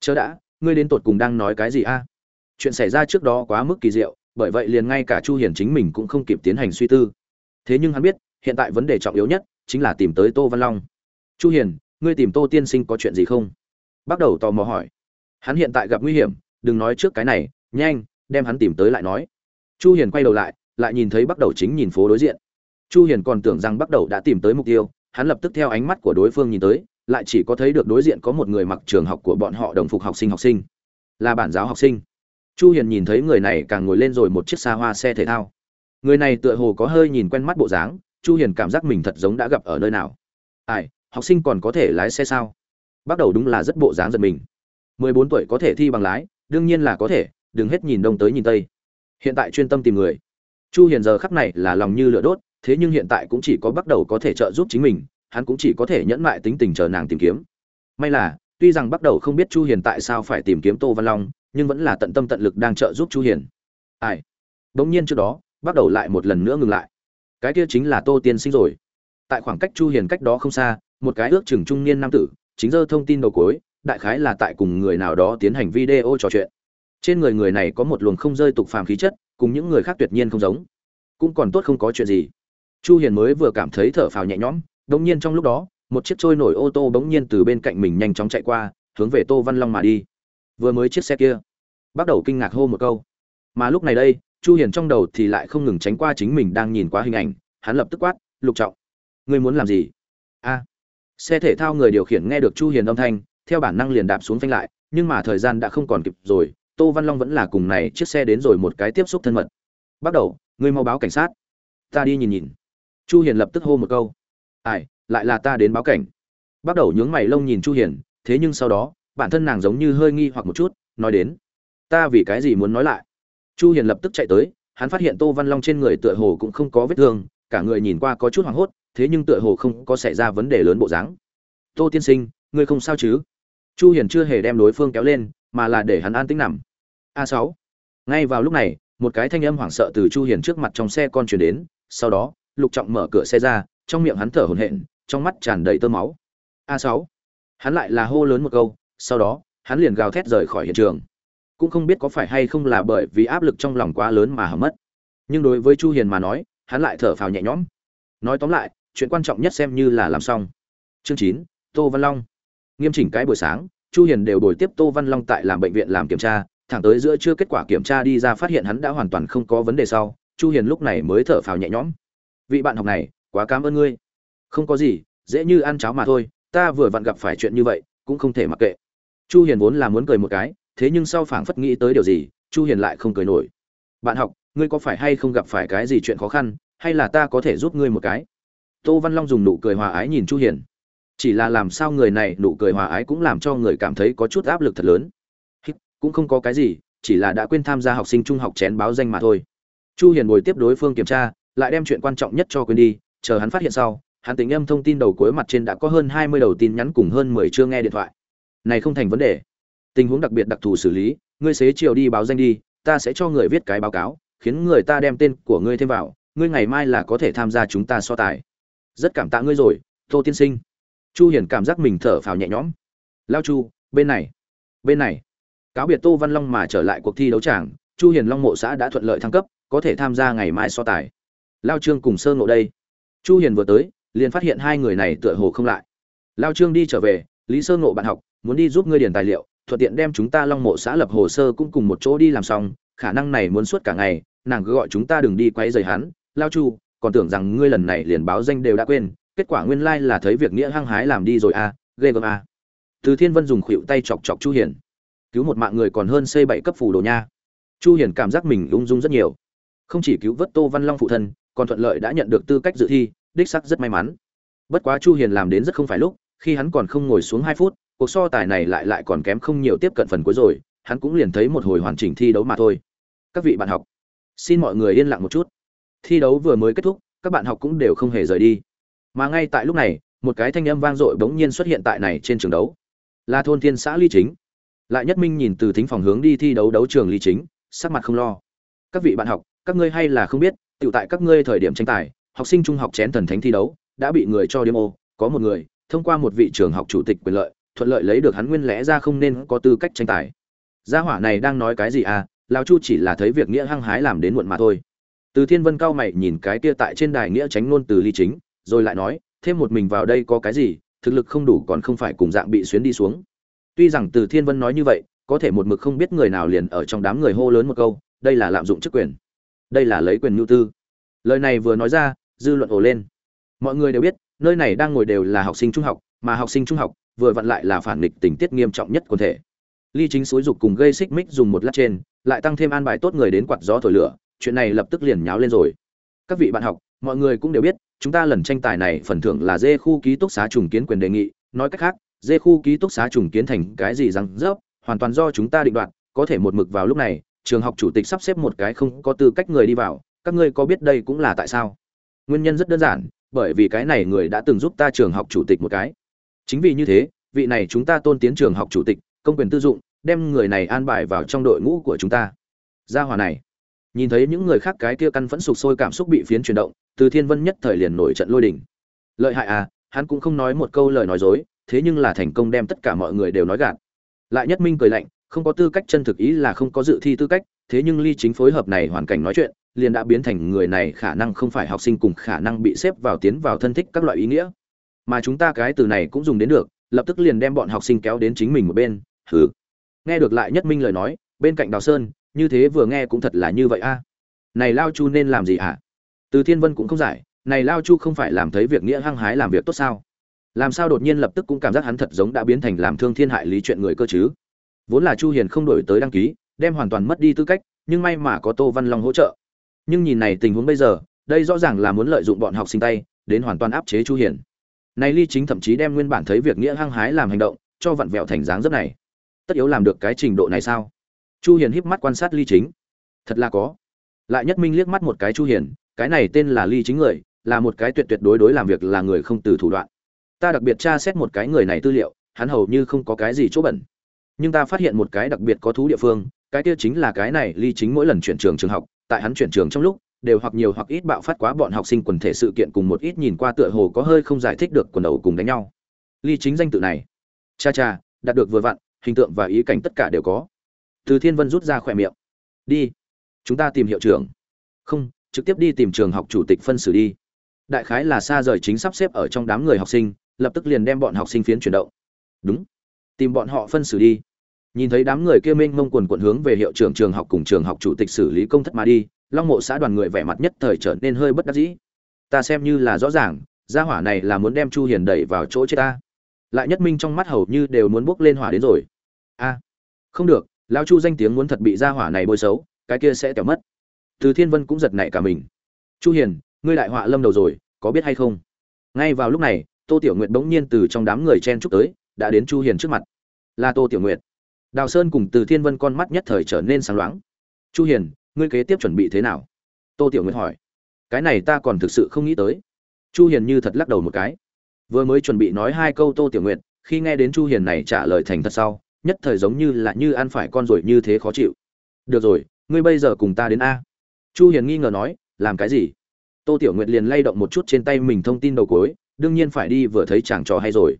Chớ đã, ngươi đến tột cùng đang nói cái gì a? Chuyện xảy ra trước đó quá mức kỳ diệu, bởi vậy liền ngay cả chu hiền chính mình cũng không kịp tiến hành suy tư. Thế nhưng hắn biết, hiện tại vấn đề trọng yếu nhất chính là tìm tới tô văn long. Chu hiền, ngươi tìm tô tiên sinh có chuyện gì không? Bắt đầu tò mò hỏi. Hắn hiện tại gặp nguy hiểm, đừng nói trước cái này, nhanh, đem hắn tìm tới lại nói. Chu hiền quay đầu lại lại nhìn thấy bắt đầu chính nhìn phố đối diện. Chu hiền còn tưởng rằng bắt đầu đã tìm tới mục tiêu hắn lập tức theo ánh mắt của đối phương nhìn tới, lại chỉ có thấy được đối diện có một người mặc trường học của bọn họ đồng phục học sinh học sinh. Là bản giáo học sinh. Chu hiền nhìn thấy người này càng ngồi lên rồi một chiếc xa hoa xe thể thao. Người này tựa hồ có hơi nhìn quen mắt bộ dáng, chu hiền cảm giác mình thật giống đã gặp ở nơi nào. Ai, học sinh còn có thể lái xe sao? Bắt đầu đúng là rất bộ dáng giật mình. 14 tuổi có thể thi bằng lái, đương nhiên là có thể, đừng hết nhìn đông tới nhìn tây. Hiện tại chuyên tâm tìm người. Chu hiền giờ khắc này là lòng như lửa đốt thế nhưng hiện tại cũng chỉ có bắt đầu có thể trợ giúp chính mình, hắn cũng chỉ có thể nhẫn mại tính tình chờ nàng tìm kiếm. May là, tuy rằng bắt đầu không biết chu hiền tại sao phải tìm kiếm tô văn long, nhưng vẫn là tận tâm tận lực đang trợ giúp chu hiền. Ai? Đống nhiên trước đó, bắt đầu lại một lần nữa ngừng lại. Cái kia chính là tô tiên sinh rồi. Tại khoảng cách chu hiền cách đó không xa, một cái ước chừng trung niên nam tử, chính giờ thông tin đầu cuối, đại khái là tại cùng người nào đó tiến hành video trò chuyện. Trên người người này có một luồng không rơi tục phàm khí chất, cùng những người khác tuyệt nhiên không giống. Cũng còn tốt không có chuyện gì chu hiền mới vừa cảm thấy thở phào nhẹ nhõm, đống nhiên trong lúc đó, một chiếc trôi nổi ô tô bỗng nhiên từ bên cạnh mình nhanh chóng chạy qua, hướng về tô văn long mà đi. Vừa mới chiếc xe kia, bắt đầu kinh ngạc hô một câu. Mà lúc này đây, chu hiền trong đầu thì lại không ngừng tránh qua chính mình đang nhìn qua hình ảnh, hắn lập tức quát, lục trọng, ngươi muốn làm gì? A. Xe thể thao người điều khiển nghe được chu hiền âm thanh, theo bản năng liền đạp xuống phanh lại, nhưng mà thời gian đã không còn kịp rồi, tô văn long vẫn là cùng này chiếc xe đến rồi một cái tiếp xúc thân mật. Bắt đầu, ngươi mau báo cảnh sát. Ta đi nhìn nhìn chu hiền lập tức hô một câu. Ai, lại là ta đến báo cảnh. Bắt đầu nhướng mày lông nhìn chu hiền, thế nhưng sau đó, bản thân nàng giống như hơi nghi hoặc một chút, nói đến, ta vì cái gì muốn nói lại? Chu hiền lập tức chạy tới, hắn phát hiện tô văn long trên người tựa hồ cũng không có vết thương, cả người nhìn qua có chút hoảng hốt, thế nhưng tựa hồ không có xảy ra vấn đề lớn bộ dáng. Tô tiên sinh, ngươi không sao chứ? Chu hiền chưa hề đem đối phương kéo lên, mà là để hắn an tĩnh nằm. A 6 ngay vào lúc này, một cái thanh âm hoảng sợ từ chu hiền trước mặt trong xe con truyền đến, sau đó lục trọng mở cửa xe ra trong miệng hắn thở hổn hển trong mắt tràn đầy tơ máu. A sáu, hắn lại là hô lớn một câu sau đó hắn liền gào thét rời khỏi hiện trường. Cũng không biết có phải hay không là bởi vì áp lực trong lòng quá lớn mà hầm mất. Nhưng đối với chu hiền mà nói hắn lại thở phào nhẹ nhõm. Nói tóm lại chuyện quan trọng nhất xem như là làm xong. Chương 9, tô văn long. Nghiêm chỉnh cái buổi sáng chu hiền đều đổi tiếp tô văn long tại làm bệnh viện làm kiểm tra thẳng tới giữa trưa kết quả kiểm tra đi ra phát hiện hắn đã hoàn toàn không có vấn đề sau chu hiền lúc này mới thở phào nhẹ nhõm vị bạn học này, quá cảm ơn ngươi. Không có gì, dễ như ăn cháo mà thôi, ta vừa vặn gặp phải chuyện như vậy, cũng không thể mặc kệ. Chu hiền vốn là muốn cười một cái, thế nhưng sau phảng phất nghĩ tới điều gì, chu hiền lại không cười nổi. Bạn học, ngươi có phải hay không gặp phải cái gì chuyện khó khăn, hay là ta có thể giúp ngươi một cái? Tô văn long dùng nụ cười hòa ái nhìn chu hiền. Chỉ là làm sao người này nụ cười hòa ái cũng làm cho người cảm thấy có chút áp lực thật lớn. Cũng không có cái gì, chỉ là đã quên tham gia học sinh trung học chén báo danh mà thôi. Chu hiền ngồi tiếp đối phương kiểm tra lại đem chuyện quan trọng nhất cho quên đi, chờ hắn phát hiện sau, hắn tính âm thông tin đầu cuối mặt trên đã có hơn 20 đầu tin nhắn cùng hơn 10 chưa nghe điện thoại. Này không thành vấn đề. Tình huống đặc biệt đặc thù xử lý, ngươi xế chiều đi báo danh đi, ta sẽ cho người viết cái báo cáo, khiến người ta đem tên của ngươi thêm vào, ngươi ngày mai là có thể tham gia chúng ta so tài. Rất cảm tạ ngươi rồi, tô tiên sinh. Chu hiền cảm giác mình thở phào nhẹ nhõm. Lao chu, bên này bên này. Cáo biệt tô văn long mà trở lại cuộc thi đấu tràng, chu hiền long mộ xã đã thuận lợi thăng cấp, có thể tham gia ngày mai so tài lao trương cùng sơ ngộ đây. Chu hiền vừa tới, liền phát hiện hai người này tựa hồ không lại. Lao trương đi trở về, lý sơ ngộ bạn học, muốn đi giúp ngươi điền tài liệu, thuận tiện đem chúng ta long mộ xã lập hồ sơ cũng cùng một chỗ đi làm xong, khả năng này muốn suốt cả ngày, nàng cứ gọi chúng ta đừng đi quấy rầy hắn. Lao chu, còn tưởng rằng ngươi lần này liền báo danh đều đã quên, kết quả nguyên lai like là thấy việc nghĩa hăng hái làm đi rồi à ghê gớm à. Từ thiên vân dùng khuỷu tay chọc chọc chu hiền. Cứu một mạng người còn hơn xây bảy cấp phủ đồ nha. Chu hiền cảm giác mình ung dung rất nhiều. Không chỉ cứu vớt tô văn long phụ thân còn thuận lợi đã nhận được tư cách dự thi, đích sắc rất may mắn. Bất quá chu hiền làm đến rất không phải lúc, khi hắn còn không ngồi xuống 2 phút, cuộc so tài này lại lại còn kém không nhiều tiếp cận phần cuối rồi, hắn cũng liền thấy một hồi hoàn chỉnh thi đấu mà thôi. Các vị bạn học, xin mọi người yên lặng một chút. Thi đấu vừa mới kết thúc, các bạn học cũng đều không hề rời đi. Mà ngay tại lúc này, một cái thanh âm vang dội bỗng nhiên xuất hiện tại này trên trường đấu. Là thôn thiên xã ly chính. Lại nhất minh nhìn từ thính phòng hướng đi thi đấu đấu trường ly chính, sắc mặt không lo. Các vị bạn học, các ngươi hay là không biết tự tại các ngươi thời điểm tranh tài, học sinh trung học chén thần thánh thi đấu, đã bị người cho demo có một người, thông qua một vị trường học chủ tịch quyền lợi, thuận lợi lấy được hắn nguyên lẽ ra không nên có tư cách tranh tài. Gia hỏa này đang nói cái gì à? Lão chu chỉ là thấy việc nghĩa hăng hái làm đến muộn mà thôi. Từ thiên vân cao mày nhìn cái kia tại trên đài nghĩa tránh luôn từ ly chính, rồi lại nói, thêm một mình vào đây có cái gì? Thực lực không đủ còn không phải cùng dạng bị xuyến đi xuống. Tuy rằng từ thiên vân nói như vậy, có thể một mực không biết người nào liền ở trong đám người hô lớn một câu, đây là lạm dụng chức quyền đây là lấy quyền nhu tư. Lời này vừa nói ra, dư luận ổ lên. Mọi người đều biết, nơi này đang ngồi đều là học sinh trung học, mà học sinh trung học vừa vặn lại là phản nghịch tình tiết nghiêm trọng nhất quần thể. Ly chính xúi dục cùng gây xích mích dùng một lát trên, lại tăng thêm an bài tốt người đến quạt gió thổi lửa, chuyện này lập tức liền nháo lên rồi. Các vị bạn học, mọi người cũng đều biết, chúng ta lần tranh tài này phần thưởng là dê khu ký túc xá trùng kiến quyền đề nghị, nói cách khác, dê khu ký túc xá trùng kiến thành cái gì răng rớp, hoàn toàn do chúng ta định đoạt, có thể một mực vào lúc này trường học chủ tịch sắp xếp một cái không có tư cách người đi vào, các ngươi có biết đây cũng là tại sao? Nguyên nhân rất đơn giản, bởi vì cái này người đã từng giúp ta trường học chủ tịch một cái. Chính vì như thế, vị này chúng ta tôn tiến trường học chủ tịch, công quyền tư dụng, đem người này an bài vào trong đội ngũ của chúng ta. Gia hòa này, nhìn thấy những người khác cái kia căn vẫn sụp sôi cảm xúc bị phiến chuyển động, từ thiên vân nhất thời liền nổi trận lôi đỉnh lợi hại à hắn cũng không nói một câu lời nói dối, thế nhưng là thành công đem tất cả mọi người đều nói gạt. Lại nhất minh cười lạnh không có tư cách chân thực ý là không có dự thi tư cách, thế nhưng ly chính phối hợp này hoàn cảnh nói chuyện, liền đã biến thành người này khả năng không phải học sinh cùng khả năng bị xếp vào tiến vào thân thích các loại ý nghĩa. Mà chúng ta cái từ này cũng dùng đến được, lập tức liền đem bọn học sinh kéo đến chính mình một bên, hừ. Nghe được lại nhất minh lời nói, bên cạnh đào sơn, như thế vừa nghe cũng thật là như vậy a. Này lao chu nên làm gì hả? Từ thiên vân cũng không giải, này lao chu không phải làm thấy việc nghĩa hăng hái làm việc tốt sao? Làm sao đột nhiên lập tức cũng cảm giác hắn thật giống đã biến thành làm thương thiên hại lý chuyện người cơ chứ? Vốn là chu hiền không đổi tới đăng ký, đem hoàn toàn mất đi tư cách, nhưng may mà có tô văn long hỗ trợ. Nhưng nhìn này tình huống bây giờ, đây rõ ràng là muốn lợi dụng bọn học sinh tay, đến hoàn toàn áp chế chu hiền. Này ly chính thậm chí đem nguyên bản thấy việc nghĩa hăng hái làm hành động, cho vặn vẹo thành dáng rất này. Tất yếu làm được cái trình độ này sao? Chu hiền híp mắt quan sát ly chính. Thật là có. Lại nhất minh liếc mắt một cái chu hiền, cái này tên là ly chính người, là một cái tuyệt tuyệt đối đối làm việc là người không từ thủ đoạn. Ta đặc biệt tra xét một cái người này tư liệu, hắn hầu như không có cái gì chỗ bẩn nhưng ta phát hiện một cái đặc biệt có thú địa phương, cái kia chính là cái này ly chính mỗi lần chuyển trường trường học, tại hắn chuyển trường trong lúc, đều hoặc nhiều hoặc ít bạo phát quá bọn học sinh quần thể sự kiện cùng một ít nhìn qua tựa hồ có hơi không giải thích được quần đầu cùng đánh nhau. Ly chính danh tự này, cha cha, đạt được vừa vặn, hình tượng và ý cảnh tất cả đều có. Từ thiên vân rút ra khỏe miệng. Đi, chúng ta tìm hiệu trưởng. Không, trực tiếp đi tìm trường học chủ tịch phân xử đi. Đại khái là xa rời chính sắp xếp ở trong đám người học sinh, lập tức liền đem bọn học sinh phiến chuyển động. Đúng, tìm bọn họ phân xử đi nhìn thấy đám người kia mênh mông quần quận hướng về hiệu trưởng trường học cùng trường học chủ tịch xử lý công thất mà đi, long mộ xã đoàn người vẻ mặt nhất thời trở nên hơi bất đắc dĩ. Ta xem như là rõ ràng, gia hỏa này là muốn đem chu hiền đẩy vào chỗ chết ta. Lại nhất minh trong mắt hầu như đều muốn bốc lên hỏa đến rồi. A, không được, lão chu danh tiếng muốn thật bị gia hỏa này bôi xấu, cái kia sẽ tẻo mất. Từ thiên vân cũng giật nảy cả mình. Chu hiền, ngươi đại họa lâm đầu rồi, có biết hay không? Ngay vào lúc này, tô tiểu nguyệt bỗng nhiên từ trong đám người chen chúc tới, đã đến chu hiền trước mặt. Là tô tiểu nguyệt đào sơn cùng từ thiên vân con mắt nhất thời trở nên sáng loáng. Chu hiền, ngươi kế tiếp chuẩn bị thế nào? Tô tiểu nguyệt hỏi. Cái này ta còn thực sự không nghĩ tới. Chu hiền như thật lắc đầu một cái. Vừa mới chuẩn bị nói hai câu tô tiểu nguyệt, khi nghe đến chu hiền này trả lời thành thật sau, nhất thời giống như là như ăn phải con rồi như thế khó chịu. Được rồi, ngươi bây giờ cùng ta đến a. Chu hiền nghi ngờ nói, làm cái gì? Tô tiểu nguyệt liền lay động một chút trên tay mình thông tin đầu cuối, đương nhiên phải đi, vừa thấy chàng trò hay rồi.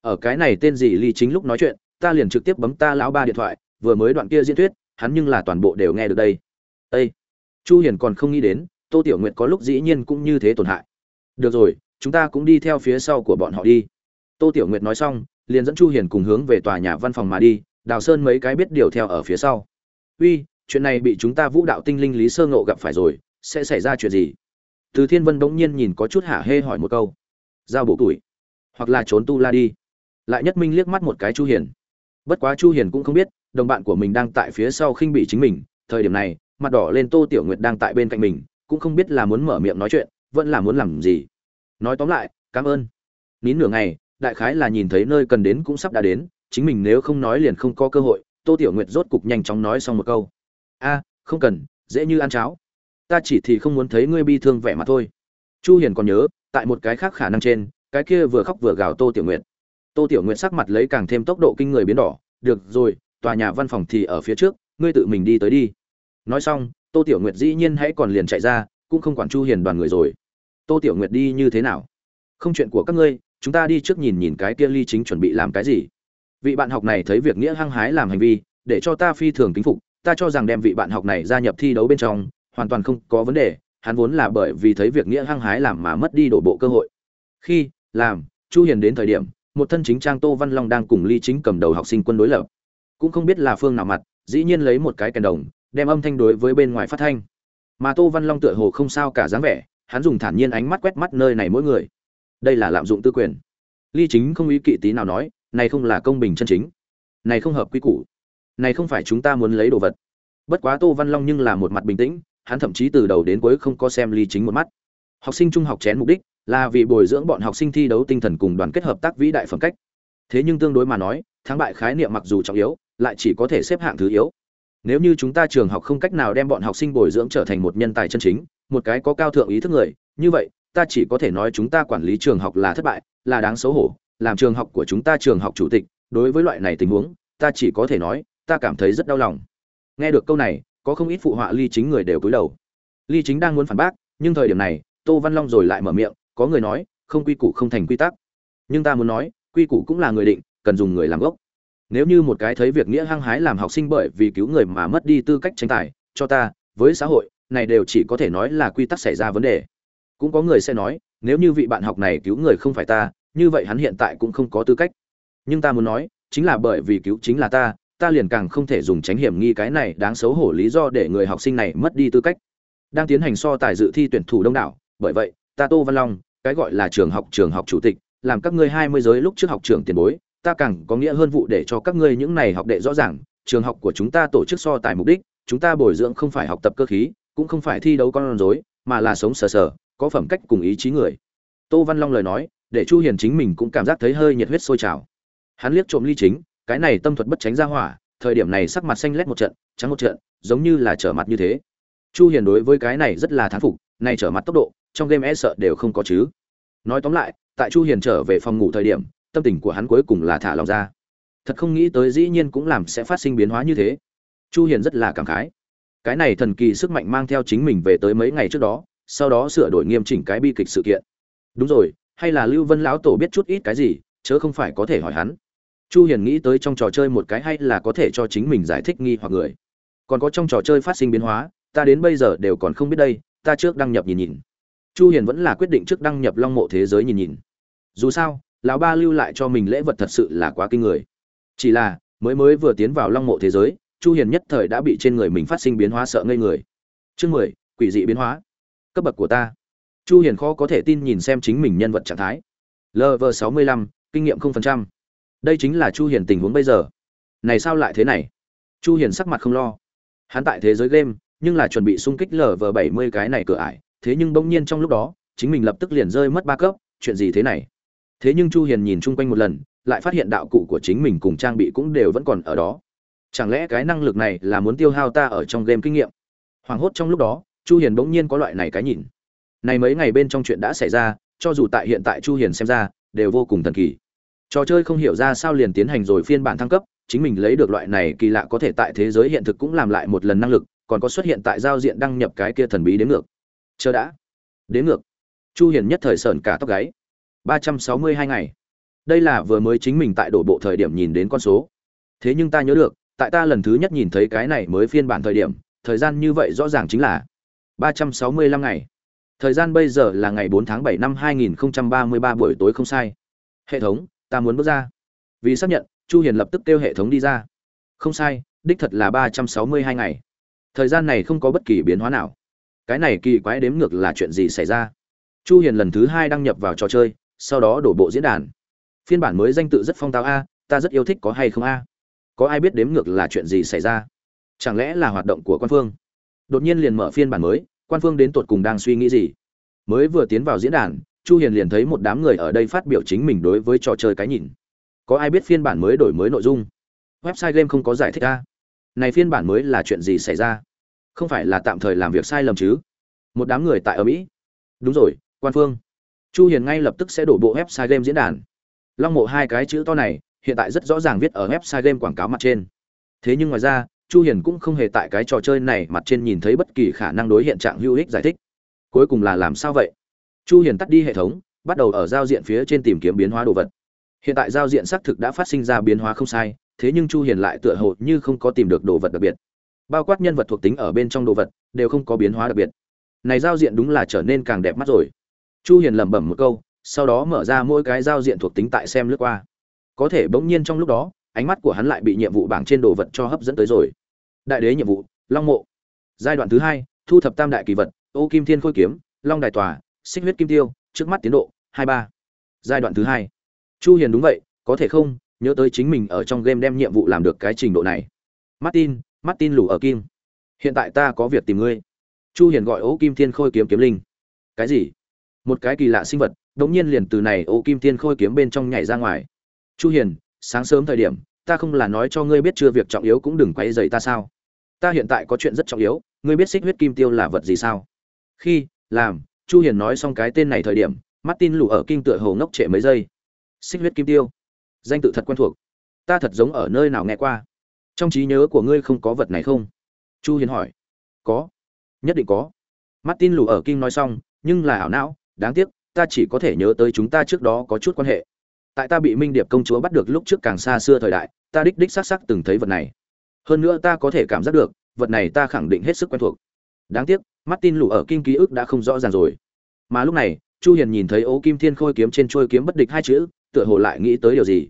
Ở cái này tên gì ly chính lúc nói chuyện ta liền trực tiếp bấm ta lão ba điện thoại, vừa mới đoạn kia diễn thuyết, hắn nhưng là toàn bộ đều nghe được đây. Ê! chu hiền còn không nghĩ đến, tô tiểu nguyệt có lúc dĩ nhiên cũng như thế tổn hại. Được rồi, chúng ta cũng đi theo phía sau của bọn họ đi. Tô tiểu nguyệt nói xong, liền dẫn chu hiền cùng hướng về tòa nhà văn phòng mà đi, đào sơn mấy cái biết điều theo ở phía sau. Uy, chuyện này bị chúng ta vũ đạo tinh linh lý sơ ngộ gặp phải rồi, sẽ xảy ra chuyện gì? Từ thiên vân bỗng nhiên nhìn có chút hả hê hỏi một câu. Giao bổ tuổi, hoặc là trốn tu la đi. Lại nhất minh liếc mắt một cái chu hiền bất quá chu hiền cũng không biết, đồng bạn của mình đang tại phía sau khinh bị chính mình, thời điểm này, mặt đỏ lên tô tiểu nguyệt đang tại bên cạnh mình, cũng không biết là muốn mở miệng nói chuyện, vẫn là muốn làm gì. Nói tóm lại, cảm ơn. Nín nửa ngày, đại khái là nhìn thấy nơi cần đến cũng sắp đã đến, chính mình nếu không nói liền không có cơ hội, tô tiểu nguyệt rốt cục nhanh chóng nói xong một câu. A, không cần, dễ như ăn cháo. Ta chỉ thì không muốn thấy ngươi bi thương vẻ mà thôi. Chu hiền còn nhớ, tại một cái khác khả năng trên, cái kia vừa khóc vừa gào tô tiểu nguyệt tô tiểu nguyệt sắc mặt lấy càng thêm tốc độ kinh người biến đỏ, được rồi, tòa nhà văn phòng thì ở phía trước, ngươi tự mình đi tới đi. Nói xong, tô tiểu nguyệt dĩ nhiên hãy còn liền chạy ra, cũng không quản chu hiền đoàn người rồi. Tô tiểu nguyệt đi như thế nào? Không chuyện của các ngươi, chúng ta đi trước nhìn nhìn cái kia ly chính chuẩn bị làm cái gì. Vị bạn học này thấy việc nghĩa hăng hái làm hành vi, để cho ta phi thường kính phục, ta cho rằng đem vị bạn học này gia nhập thi đấu bên trong, hoàn toàn không có vấn đề, hắn vốn là bởi vì thấy việc nghĩa hăng hái làm mà mất đi đổ bộ cơ hội. Khi, làm, chu hiền đến thời điểm một thân chính trang tô văn long đang cùng ly chính cầm đầu học sinh quân đối lập. Cũng không biết là phương nào mặt, dĩ nhiên lấy một cái kèn đồng, đem âm thanh đối với bên ngoài phát thanh. Mà tô văn long tựa hồ không sao cả dáng vẻ, hắn dùng thản nhiên ánh mắt quét mắt nơi này mỗi người. Đây là lạm dụng tư quyền. Ly chính không ý kỵ tí nào nói, này không là công bình chân chính. Này không hợp quy củ. Này không phải chúng ta muốn lấy đồ vật. Bất quá tô văn long nhưng là một mặt bình tĩnh, hắn thậm chí từ đầu đến cuối không có xem ly chính một mắt. Học sinh trung học chén mục đích là vì bồi dưỡng bọn học sinh thi đấu tinh thần cùng đoàn kết hợp tác vĩ đại phẩm cách. Thế nhưng tương đối mà nói, thắng bại khái niệm mặc dù trọng yếu, lại chỉ có thể xếp hạng thứ yếu. Nếu như chúng ta trường học không cách nào đem bọn học sinh bồi dưỡng trở thành một nhân tài chân chính, một cái có cao thượng ý thức người, như vậy, ta chỉ có thể nói chúng ta quản lý trường học là thất bại, là đáng xấu hổ, làm trường học của chúng ta trường học chủ tịch, đối với loại này tình huống, ta chỉ có thể nói, ta cảm thấy rất đau lòng. Nghe được câu này, có không ít phụ họa ly chính người đều cúi đầu. Ly chính đang muốn phản bác, nhưng thời điểm này, tô văn long rồi lại mở miệng có người nói, không quy củ không thành quy tắc. Nhưng ta muốn nói, quy củ cũng là người định, cần dùng người làm gốc. Nếu như một cái thấy việc nghĩa hăng hái làm học sinh bởi vì cứu người mà mất đi tư cách tranh tài, cho ta, với xã hội, này đều chỉ có thể nói là quy tắc xảy ra vấn đề. Cũng có người sẽ nói, nếu như vị bạn học này cứu người không phải ta, như vậy hắn hiện tại cũng không có tư cách. Nhưng ta muốn nói, chính là bởi vì cứu chính là ta ta liền càng không thể dùng tránh hiểm nghi cái này đáng xấu hổ lý do để người học sinh này mất đi tư cách. Đang tiến hành so tài dự thi tuyển thủ đông đảo, bởi vậy, ta tô văn long cái gọi là trường học trường học chủ tịch, làm các ngươi hai mươi giới lúc trước học trường tiền bối, ta càng có nghĩa hơn vụ để cho các ngươi những này học đệ rõ ràng, trường học của chúng ta tổ chức so tài mục đích, chúng ta bồi dưỡng không phải học tập cơ khí, cũng không phải thi đấu con rối, mà là sống sờ sờ, có phẩm cách cùng ý chí người. Tô văn long lời nói, để chu hiền chính mình cũng cảm giác thấy hơi nhiệt huyết sôi trào. Hắn liếc trộm ly chính, cái này tâm thuật bất tránh ra hỏa, thời điểm này sắc mặt xanh lét một trận, trắng một trận, giống như là trở mặt như thế. Chu hiền đối với cái này rất là thán phục, này trở mặt tốc độ trong game e sợ đều không có chứ. Nói tóm lại, tại chu hiền trở về phòng ngủ thời điểm, tâm tình của hắn cuối cùng là thả lòng ra. Thật không nghĩ tới dĩ nhiên cũng làm sẽ phát sinh biến hóa như thế. Chu hiền rất là cảm khái. Cái này thần kỳ sức mạnh mang theo chính mình về tới mấy ngày trước đó, sau đó sửa đổi nghiêm chỉnh cái bi kịch sự kiện. Đúng rồi, hay là lưu vân lão tổ biết chút ít cái gì, chớ không phải có thể hỏi hắn. Chu hiền nghĩ tới trong trò chơi một cái hay là có thể cho chính mình giải thích nghi hoặc người. Còn có trong trò chơi phát sinh biến hóa, ta đến bây giờ đều còn không biết đây, ta trước đăng nhập nhìn nhìn chu hiền vẫn là quyết định trước đăng nhập long mộ thế giới nhìn nhìn. Dù sao lão ba lưu lại cho mình lễ vật thật sự là quá kinh người. Chỉ là mới mới vừa tiến vào long mộ thế giới chu hiền nhất thời đã bị trên người mình phát sinh biến hóa sợ ngây người. Chương 10, quỷ dị biến hóa. Cấp bậc của ta. Chu hiền khó có thể tin nhìn xem chính mình nhân vật trạng thái. Lv 65, kinh nghiệm 0%. đây chính là chu hiền tình huống bây giờ. Này sao lại thế này? Chu hiền sắc mặt không lo. Hắn tại thế giới game nhưng là chuẩn bị xung kích lv 70 cái này cửa ải thế nhưng bỗng nhiên trong lúc đó, chính mình lập tức liền rơi mất ba cấp, chuyện gì thế này? Thế nhưng chu hiền nhìn chung quanh một lần, lại phát hiện đạo cụ của chính mình cùng trang bị cũng đều vẫn còn ở đó. Chẳng lẽ cái năng lực này là muốn tiêu hao ta ở trong game kinh nghiệm? Hoảng hốt trong lúc đó, chu hiền bỗng nhiên có loại này cái nhìn. Này mấy ngày bên trong chuyện đã xảy ra, cho dù tại hiện tại chu hiền xem ra, đều vô cùng thần kỳ. Trò chơi không hiểu ra sao liền tiến hành rồi phiên bản thăng cấp, chính mình lấy được loại này kỳ lạ có thể tại thế giới hiện thực cũng làm lại một lần năng lực, còn có xuất hiện tại giao diện đăng nhập cái kia thần bí đến ngược chờ đã. Đến ngược. Chu hiền nhất thời sờn cả tóc gáy. 362 ngày. Đây là vừa mới chính mình tại đổ bộ thời điểm nhìn đến con số. Thế nhưng ta nhớ được, tại ta lần thứ nhất nhìn thấy cái này mới phiên bản thời điểm, thời gian như vậy rõ ràng chính là 365 ngày. Thời gian bây giờ là ngày 4 tháng 7 năm 2033 buổi tối không sai. Hệ thống, ta muốn bước ra. Vì xác nhận, chu hiền lập tức kêu hệ thống đi ra. Không sai, đích thật là 362 ngày. Thời gian này không có bất kỳ biến hóa nào cái này kỳ quái đếm ngược là chuyện gì xảy ra? Chu hiền lần thứ hai đăng nhập vào trò chơi, sau đó đổ bộ diễn đàn. Phiên bản mới danh tự rất phong tao a, ta rất yêu thích có hay không a? Có ai biết đếm ngược là chuyện gì xảy ra? Chẳng lẽ là hoạt động của quan phương? Đột nhiên liền mở phiên bản mới, quan phương đến tột cùng đang suy nghĩ gì? Mới vừa tiến vào diễn đàn, chu hiền liền thấy một đám người ở đây phát biểu chính mình đối với trò chơi cái nhìn. Có ai biết phiên bản mới đổi mới nội dung? Website game không có giải thích a? Này phiên bản mới là chuyện gì xảy ra? Không phải là tạm thời làm việc sai lầm chứ? Một đám người tại ở mỹ. Đúng rồi, quan phương. Chu hiền ngay lập tức sẽ đổ bộ website game diễn đàn. Long mộ hai cái chữ to này, hiện tại rất rõ ràng viết ở website game quảng cáo mặt trên. Thế nhưng ngoài ra, chu hiền cũng không hề tại cái trò chơi này mặt trên nhìn thấy bất kỳ khả năng đối hiện trạng hữu ích giải thích. Cuối cùng là làm sao vậy? Chu hiền tắt đi hệ thống, bắt đầu ở giao diện phía trên tìm kiếm biến hóa đồ vật. Hiện tại giao diện xác thực đã phát sinh ra biến hóa không sai, thế nhưng chu hiền lại tựa hồ như không có tìm được đồ vật đặc biệt bao quát nhân vật thuộc tính ở bên trong đồ vật, đều không có biến hóa đặc biệt. Này giao diện đúng là trở nên càng đẹp mắt rồi. Chu hiền lẩm bẩm một câu, sau đó mở ra mỗi cái giao diện thuộc tính tại xem lướt qua. Có thể bỗng nhiên trong lúc đó, ánh mắt của hắn lại bị nhiệm vụ bảng trên đồ vật cho hấp dẫn tới rồi. Đại đế nhiệm vụ, long mộ. Giai đoạn thứ hai, thu thập tam đại kỳ vật, ô kim thiên khôi kiếm, long đài tòa, xích huyết kim tiêu, trước mắt tiến độ, hai ba. Giai đoạn thứ hai. Chu hiền đúng vậy, có thể không, nhớ tới chính mình ở trong game đem nhiệm vụ làm được cái trình độ này. Martin martin lù ở kim. Hiện tại ta có việc tìm ngươi. Chu hiền gọi ô kim thiên khôi kiếm kiếm linh. Cái gì? Một cái kỳ lạ sinh vật, đống nhiên liền từ này ô kim thiên khôi kiếm bên trong nhảy ra ngoài. Chu hiền, sáng sớm thời điểm, ta không là nói cho ngươi biết chưa việc trọng yếu cũng đừng quấy rầy ta sao? Ta hiện tại có chuyện rất trọng yếu, ngươi biết xích huyết kim tiêu là vật gì sao? Khi, làm, chu hiền nói xong cái tên này thời điểm, martin lù ở kinh tựa hồ ngốc trệ mấy giây. Xích huyết kim tiêu? Danh tự thật quen thuộc. Ta thật giống ở nơi nào nghe qua trong trí nhớ của ngươi không có vật này không? Chu hiền hỏi. Có. Nhất định có. Martin lù ở kinh nói xong, nhưng là ảo não, đáng tiếc, ta chỉ có thể nhớ tới chúng ta trước đó có chút quan hệ. Tại ta bị minh điệp công chúa bắt được lúc trước càng xa xưa thời đại, ta đích đích xác xác từng thấy vật này. Hơn nữa ta có thể cảm giác được, vật này ta khẳng định hết sức quen thuộc. Đáng tiếc, martin lù ở kim ký ức đã không rõ ràng rồi. Mà lúc này, chu hiền nhìn thấy ố kim thiên khôi kiếm trên trôi kiếm bất địch hai chữ, tựa hồ lại nghĩ tới điều gì.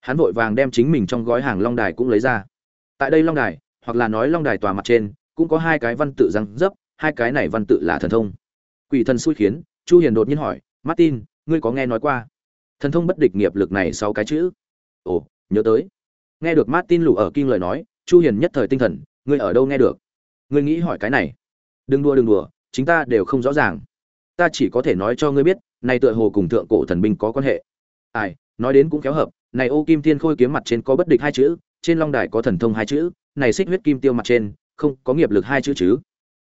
Hắn vội vàng đem chính mình trong gói hàng long đài cũng lấy ra tại đây long đài, hoặc là nói long đài tòa mặt trên, cũng có hai cái văn tự răng dấp, hai cái này văn tự là thần thông. Quỷ thần xui khiến, chu hiền đột nhiên hỏi, martin, ngươi có nghe nói qua? Thần thông bất địch nghiệp lực này sau cái chữ. Ồ, nhớ tới. Nghe được martin lù ở kinh lời nói, chu hiền nhất thời tinh thần, ngươi ở đâu nghe được? Ngươi nghĩ hỏi cái này. Đừng đùa đừng đùa, chính ta đều không rõ ràng. Ta chỉ có thể nói cho ngươi biết, này tựa hồ cùng thượng cổ thần binh có quan hệ. Ai, nói đến cũng kéo hợp, này ô kim thiên khôi kiếm mặt trên có bất địch hai chữ trên long đài có thần thông hai chữ, này xích huyết kim tiêu mặt trên, không, có nghiệp lực hai chữ chứ.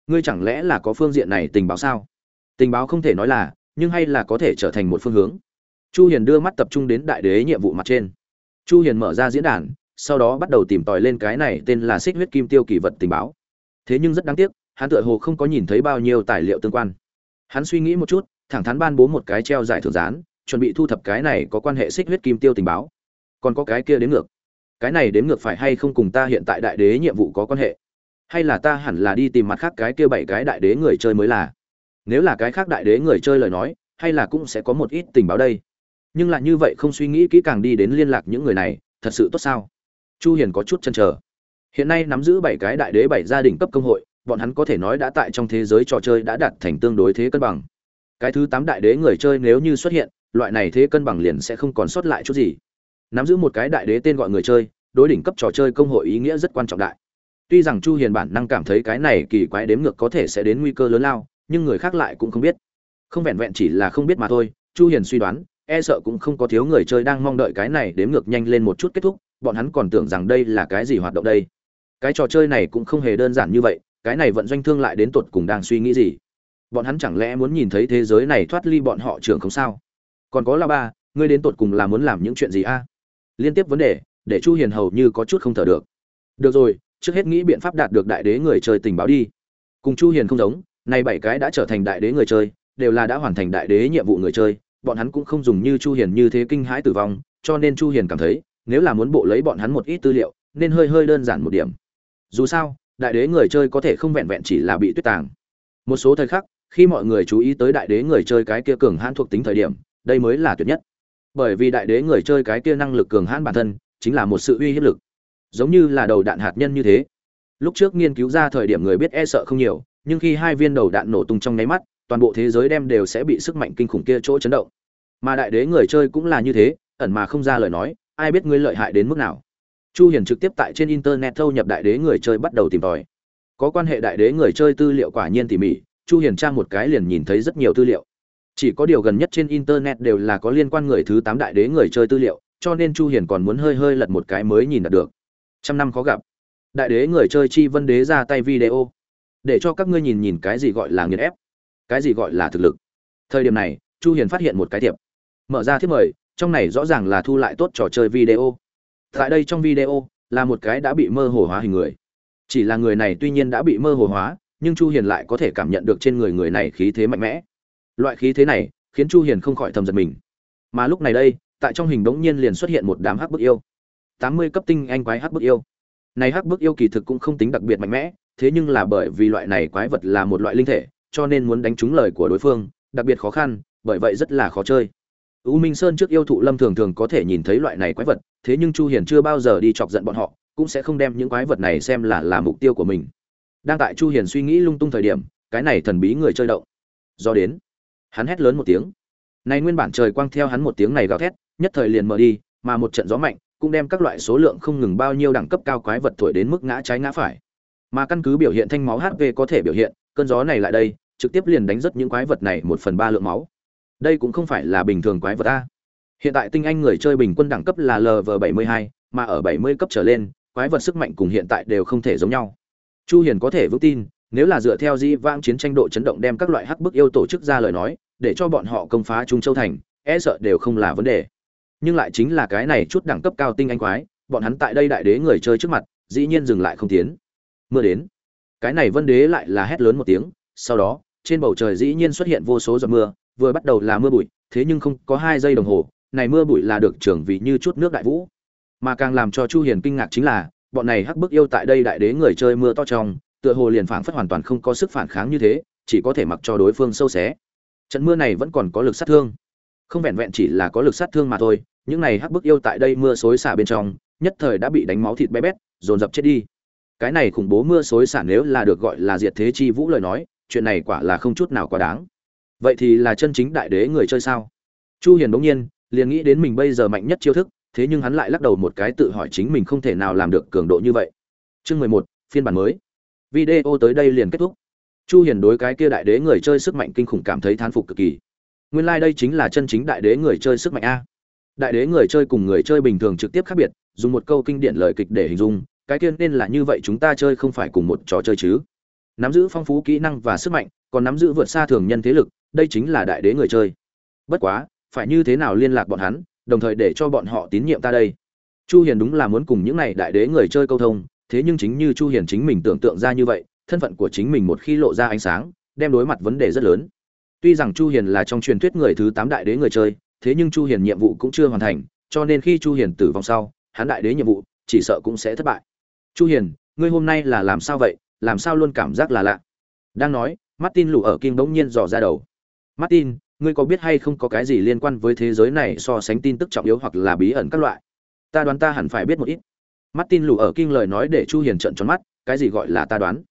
Ngươi chẳng lẽ là có phương diện này tình báo sao? Tình báo không thể nói là, nhưng hay là có thể trở thành một phương hướng. Chu hiền đưa mắt tập trung đến đại đế nhiệm vụ mặt trên. Chu hiền mở ra diễn đàn, sau đó bắt đầu tìm tòi lên cái này tên là xích huyết kim tiêu kỳ vật tình báo. Thế nhưng rất đáng tiếc, hắn tựa hồ không có nhìn thấy bao nhiêu tài liệu tương quan. Hắn suy nghĩ một chút, thẳng thắn ban bố một cái treo giải thưởng gián, chuẩn bị thu thập cái này có quan hệ xích huyết kim tiêu tình báo. Còn có cái kia đến ngược cái này đến ngược phải hay không cùng ta hiện tại đại đế nhiệm vụ có quan hệ? Hay là ta hẳn là đi tìm mặt khác cái kia bảy cái đại đế người chơi mới là? Nếu là cái khác đại đế người chơi lời nói, hay là cũng sẽ có một ít tình báo đây. Nhưng lại như vậy không suy nghĩ kỹ càng đi đến liên lạc những người này, thật sự tốt sao? Chu hiền có chút chần chờ. Hiện nay nắm giữ bảy cái đại đế bảy gia đình cấp công hội, bọn hắn có thể nói đã tại trong thế giới trò chơi đã đạt thành tương đối thế cân bằng. Cái thứ tám đại đế người chơi nếu như xuất hiện, loại này thế cân bằng liền sẽ không còn sót lại chút gì nắm giữ một cái đại đế tên gọi người chơi, đối đỉnh cấp trò chơi công hội ý nghĩa rất quan trọng đại. Tuy rằng chu hiền bản năng cảm thấy cái này kỳ quái đếm ngược có thể sẽ đến nguy cơ lớn lao, nhưng người khác lại cũng không biết. Không vẹn vẹn chỉ là không biết mà thôi, chu hiền suy đoán e sợ cũng không có thiếu người chơi đang mong đợi cái này đếm ngược nhanh lên một chút kết thúc, bọn hắn còn tưởng rằng đây là cái gì hoạt động đây. Cái trò chơi này cũng không hề đơn giản như vậy, cái này vận doanh thương lại đến tuột cùng đang suy nghĩ gì? Bọn hắn chẳng lẽ muốn nhìn thấy thế giới này thoát ly bọn họ trưởng không sao? Còn có là ba, ngươi đến tuột cùng là muốn làm những chuyện gì a? Liên tiếp vấn đề, để chu hiền hầu như có chút không thở được. Được rồi, trước hết nghĩ biện pháp đạt được đại đế người chơi tình báo đi. Cùng chu hiền không giống, nay bảy cái đã trở thành đại đế người chơi, đều là đã hoàn thành đại đế nhiệm vụ người chơi, bọn hắn cũng không dùng như chu hiền như thế kinh hãi tử vong, cho nên chu hiền cảm thấy, nếu là muốn bộ lấy bọn hắn một ít tư liệu, nên hơi hơi đơn giản một điểm. Dù sao, đại đế người chơi có thể không vẹn vẹn chỉ là bị tuyết tàng. Một số thời khắc, khi mọi người chú ý tới đại đế người chơi cái kia cường hãn thuộc tính thời điểm, đây mới là tuyệt nhất bởi vì đại đế người chơi cái kia năng lực cường hãn bản thân, chính là một sự uy hiếp lực. Giống như là đầu đạn hạt nhân như thế. Lúc trước nghiên cứu ra thời điểm người biết e sợ không nhiều, nhưng khi hai viên đầu đạn nổ tung trong nháy mắt, toàn bộ thế giới đem đều sẽ bị sức mạnh kinh khủng kia chỗ chấn động. Mà đại đế người chơi cũng là như thế, ẩn mà không ra lời nói, ai biết ngươi lợi hại đến mức nào. Chu hiền trực tiếp tại trên internet thâu nhập đại đế người chơi bắt đầu tìm tòi. Có quan hệ đại đế người chơi tư liệu quả nhiên tỉ mỉ, chu hiền tra một cái liền nhìn thấy rất nhiều tư liệu chỉ có điều gần nhất trên internet đều là có liên quan người thứ tám đại đế người chơi tư liệu, cho nên chu hiền còn muốn hơi hơi lật một cái mới nhìn được. Trăm năm khó gặp. Đại đế người chơi chi vân đế ra tay video. Để cho các ngươi nhìn nhìn cái gì gọi là nghiền ép. Cái gì gọi là thực lực. Thời điểm này, chu hiền phát hiện một cái thiệp mở ra thiệp mời, trong này rõ ràng là thu lại tốt trò chơi video. Tại đây trong video, là một cái đã bị mơ hồ hóa hình người. Chỉ là người này tuy nhiên đã bị mơ hồ hóa, nhưng chu hiền lại có thể cảm nhận được trên người người này khí thế mạnh mẽ loại khí thế này khiến chu hiền không khỏi thầm giật mình. Mà lúc này đây tại trong hình đống nhiên liền xuất hiện một đám hắc bức yêu. 80 cấp tinh anh quái hắc bức yêu. Này hắc bức yêu kỳ thực cũng không tính đặc biệt mạnh mẽ thế nhưng là bởi vì loại này quái vật là một loại linh thể cho nên muốn đánh trúng lời của đối phương đặc biệt khó khăn bởi vậy rất là khó chơi. U Minh Sơn trước yêu thụ lâm thường thường có thể nhìn thấy loại này quái vật, thế nhưng Chu Hiền chưa bao giờ đi chọc giận bọn họ, cũng sẽ không đem những quái vật này xem là là mục tiêu của mình. Đang tại Chu Hiền suy nghĩ lung tung thời điểm, cái này thần bí người chơi động. Do đến, hắn hét lớn một tiếng. Này nguyên bản trời quang theo hắn một tiếng này gào thét, nhất thời liền mở đi, mà một trận gió mạnh cũng đem các loại số lượng không ngừng bao nhiêu đẳng cấp cao quái vật thổi đến mức ngã trái ngã phải. Mà căn cứ biểu hiện thanh máu HP có thể biểu hiện, cơn gió này lại đây, trực tiếp liền đánh rất những quái vật này một phần ba lượng máu đây cũng không phải là bình thường quái vật a hiện tại tinh anh người chơi bình quân đẳng cấp là lv 72, mà ở 70 cấp trở lên quái vật sức mạnh cùng hiện tại đều không thể giống nhau chu hiền có thể vững tin nếu là dựa theo di vãng chiến tranh độ chấn động đem các loại hắc bức yêu tổ chức ra lời nói, để cho bọn họ công phá trung châu thành e sợ đều không là vấn đề. Nhưng lại chính là cái này chút đẳng cấp cao tinh anh quái, bọn hắn tại đây đại đế người chơi trước mặt, dĩ nhiên dừng lại không tiến. Mưa đến. Cái này vân đế lại là hét lớn một tiếng, sau đó, trên bầu trời dĩ nhiên xuất hiện vô số giọt mưa, vừa bắt đầu là mưa bụi, thế nhưng không có hai giây đồng hồ, này mưa bụi là được trưởng vì như chút nước đại vũ. Mà càng làm cho chu hiền kinh ngạc chính là, bọn này hắc bức yêu tại đây đại đế người chơi mưa to trong tựa hồ liền phảng phất hoàn toàn không có sức phản kháng như thế chỉ có thể mặc cho đối phương sâu xé. Trận mưa này vẫn còn có lực sát thương. Không vẹn vẹn chỉ là có lực sát thương mà thôi những này hắc bức yêu tại đây mưa xối xả bên trong nhất thời đã bị đánh máu thịt bé bét dồn dập chết đi. Cái này khủng bố mưa xối xả nếu là được gọi là diệt thế chi vũ lời nói chuyện này quả là không chút nào quá đáng. Vậy thì là chân chính đại đế người chơi sao? Chu hiền bỗng nhiên liền nghĩ đến mình bây giờ mạnh nhất chiêu thức thế nhưng hắn lại lắc đầu một cái tự hỏi chính mình không thể nào làm được cường độ như vậy. Chương 11, phiên bản mới video tới đây liền kết thúc. Chu hiền đối cái kia đại đế người chơi sức mạnh kinh khủng cảm thấy thán phục cực kỳ. Nguyên lai like đây chính là chân chính đại đế người chơi sức mạnh a. Đại đế người chơi cùng người chơi bình thường trực tiếp khác biệt, dùng một câu kinh điển lời kịch để hình dung, cái tiên nên là như vậy chúng ta chơi không phải cùng một trò chơi chứ. Nắm giữ phong phú kỹ năng và sức mạnh, còn nắm giữ vượt xa thường nhân thế lực, đây chính là đại đế người chơi. Bất quá, phải như thế nào liên lạc bọn hắn, đồng thời để cho bọn họ tín nhiệm ta đây? Chu hiền đúng là muốn cùng những này đại đế người chơi câu thông thế nhưng chính như chu hiền chính mình tưởng tượng ra như vậy, thân phận của chính mình một khi lộ ra ánh sáng, đem đối mặt vấn đề rất lớn. Tuy rằng chu hiền là trong truyền thuyết người thứ 8 đại đế người chơi, thế nhưng chu hiền nhiệm vụ cũng chưa hoàn thành, cho nên khi chu hiền tử vong sau, hắn đại đế nhiệm vụ, chỉ sợ cũng sẽ thất bại. Chu hiền, ngươi hôm nay là làm sao vậy? Làm sao luôn cảm giác là lạ? Đang nói, martin lù ở kinh bỗng nhiên dò ra đầu. Martin, ngươi có biết hay không có cái gì liên quan với thế giới này so sánh tin tức trọng yếu hoặc là bí ẩn các loại? Ta đoán ta hẳn phải biết một ít martin lù ở kinh lời nói để chu hiền trợn tròn mắt cái gì gọi là ta đoán?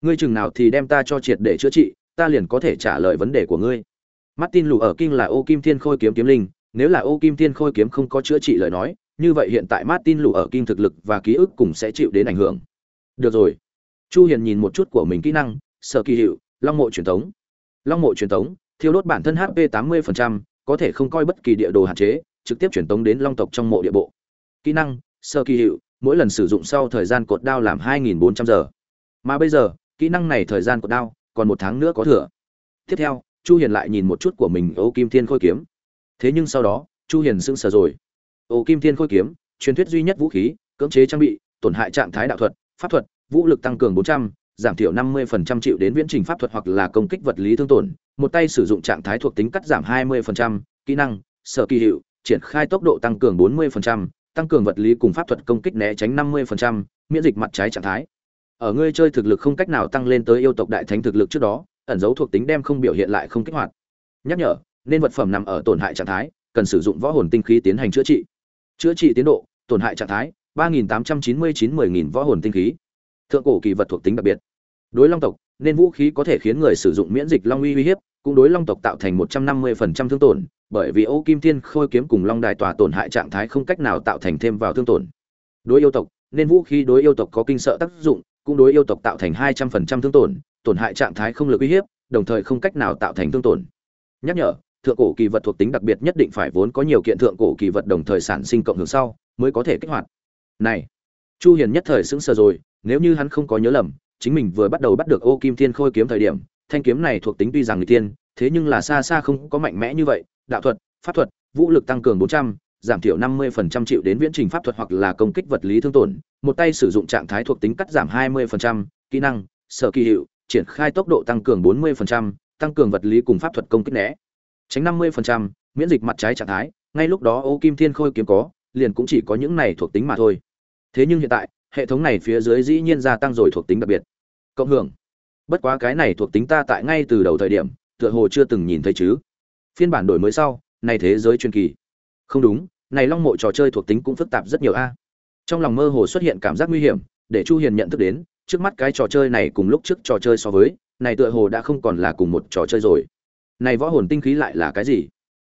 Ngươi chừng nào thì đem ta cho triệt để chữa trị ta liền có thể trả lời vấn đề của ngươi. Martin lù ở kinh là ô kim thiên khôi kiếm kiếm linh nếu là ô kim thiên khôi kiếm không có chữa trị lời nói như vậy hiện tại martin lù ở kinh thực lực và ký ức cùng sẽ chịu đến ảnh hưởng. Được rồi. Chu hiền nhìn một chút của mình kỹ năng sở kỳ hiệu long mộ truyền thống. Long mộ truyền thống thiêu đốt bản thân hp 80%, có thể không coi bất kỳ địa đồ hạn chế trực tiếp truyền tống đến long tộc trong mộ địa bộ. Kỹ năng sơ kỳ hiệu mỗi lần sử dụng sau thời gian cột đao làm 2.400 giờ. Mà bây giờ kỹ năng này thời gian cột đao còn một tháng nữa có thừa. Tiếp theo chu hiền lại nhìn một chút của mình ô kim thiên khôi kiếm. Thế nhưng sau đó chu hiền sững sờ rồi. Ô kim thiên khôi kiếm truyền thuyết duy nhất vũ khí cưỡng chế trang bị tổn hại trạng thái đạo thuật pháp thuật vũ lực tăng cường 400, giảm thiểu 50% chịu đến viễn trình pháp thuật hoặc là công kích vật lý thương tổn một tay sử dụng trạng thái thuộc tính cắt giảm 20%, kỹ năng sở kỳ hiệu triển khai tốc độ tăng cường 40%, tăng cường vật lý cùng pháp thuật công kích né tránh 50%, miễn dịch mặt trái trạng thái. Ở ngươi chơi thực lực không cách nào tăng lên tới yêu tộc đại thánh thực lực trước đó ẩn dấu thuộc tính đem không biểu hiện lại không kích hoạt. Nhắc nhở nên vật phẩm nằm ở tổn hại trạng thái cần sử dụng võ hồn tinh khí tiến hành chữa trị. Chữa trị tiến độ tổn hại trạng thái 3.899.000 võ hồn tinh khí. Thượng cổ kỳ vật thuộc tính đặc biệt. Đối long tộc nên vũ khí có thể khiến người sử dụng miễn dịch long uy uy hiếp cũng đối long tộc tạo thành 150% thương tổn bởi vì ô kim thiên khôi kiếm cùng long đài tòa tổn hại trạng thái không cách nào tạo thành thêm vào thương tổn. Đối yêu tộc, nên vũ khí đối yêu tộc có kinh sợ tác dụng, cũng đối yêu tộc tạo thành 200% thương tổn tổn hại trạng thái không lực uy hiếp, đồng thời không cách nào tạo thành thương tổn. Nhắc nhở, thượng cổ kỳ vật thuộc tính đặc biệt nhất định phải vốn có nhiều kiện thượng cổ kỳ vật đồng thời sản sinh cộng hưởng sau, mới có thể kích hoạt. Này, chu hiền nhất thời sững sờ rồi, nếu như hắn không có nhớ lầm, chính mình vừa bắt đầu bắt được ô kim thiên khôi kiếm thời điểm, thanh kiếm này thuộc tính tuy rằng người tiên thế nhưng là xa xa không có mạnh mẽ như vậy đạo thuật pháp thuật vũ lực tăng cường 400, giảm thiểu 50% chịu đến viễn trình pháp thuật hoặc là công kích vật lý thương tổn một tay sử dụng trạng thái thuộc tính cắt giảm 20%, kỹ năng sở kỳ hiệu triển khai tốc độ tăng cường 40%, tăng cường vật lý cùng pháp thuật công kích né. Tránh 50%, miễn dịch mặt trái trạng thái ngay lúc đó ô kim thiên khôi kiếm có liền cũng chỉ có những này thuộc tính mà thôi. Thế nhưng hiện tại hệ thống này phía dưới dĩ nhiên gia tăng rồi thuộc tính đặc biệt. Cộng hưởng. Bất quá cái này thuộc tính ta tại ngay từ đầu thời điểm tựa hồ chưa từng nhìn thấy chứ. Phiên bản đổi mới sau này thế giới truyền kỳ. Không đúng này long mộ trò chơi thuộc tính cũng phức tạp rất nhiều a. Trong lòng mơ hồ xuất hiện cảm giác nguy hiểm để chu hiền nhận thức đến trước mắt cái trò chơi này cùng lúc trước trò chơi so với này tựa hồ đã không còn là cùng một trò chơi rồi. Này võ hồn tinh khí lại là cái gì?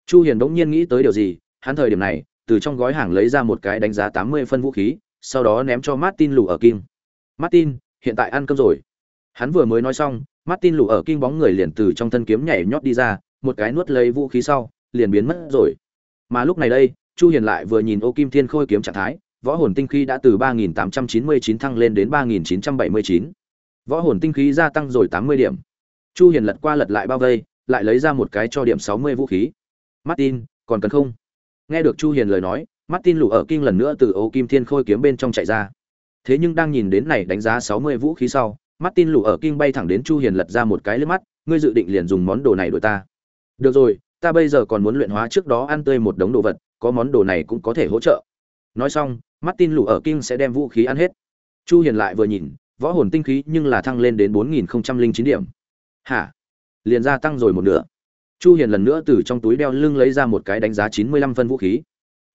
Chu hiền đống nhiên nghĩ tới điều gì hắn thời điểm này từ trong gói hàng lấy ra một cái đánh giá 80 phân vũ khí sau đó ném cho Martin lù ở kim. Martin, hiện tại ăn cơm rồi. Hắn vừa mới nói xong, Martin lù ở kinh bóng người liền từ trong thân kiếm nhảy nhót đi ra, một cái nuốt lấy vũ khí sau, liền biến mất rồi. Mà lúc này đây, Chu Hiền lại vừa nhìn Ô Kim Thiên Khôi kiếm trạng thái, võ hồn tinh khí đã từ 3899 thăng lên đến 3979. Võ hồn tinh khí gia tăng rồi 80 điểm. Chu Hiền lật qua lật lại bao vây, lại lấy ra một cái cho điểm 60 vũ khí. Martin, còn cần không? Nghe được Chu Hiền lời nói, Martin lù ở kinh lần nữa từ ô kim thiên khôi kiếm bên trong chạy ra. Thế nhưng đang nhìn đến này đánh giá 60 vũ khí sau, Martin lù ở kinh bay thẳng đến Chu Hiền lật ra một cái lưỡi mắt, ngươi dự định liền dùng món đồ này đổi ta. Được rồi, ta bây giờ còn muốn luyện hóa trước đó ăn tươi một đống đồ vật, có món đồ này cũng có thể hỗ trợ. Nói xong, Martin lù ở kinh sẽ đem vũ khí ăn hết. Chu Hiền lại vừa nhìn, võ hồn tinh khí nhưng là thăng lên đến 4009 điểm. Hả? Liền gia tăng rồi một nửa. Chu Hiền lần nữa từ trong túi đeo lưng lấy ra một cái đánh giá 95 phân vũ khí.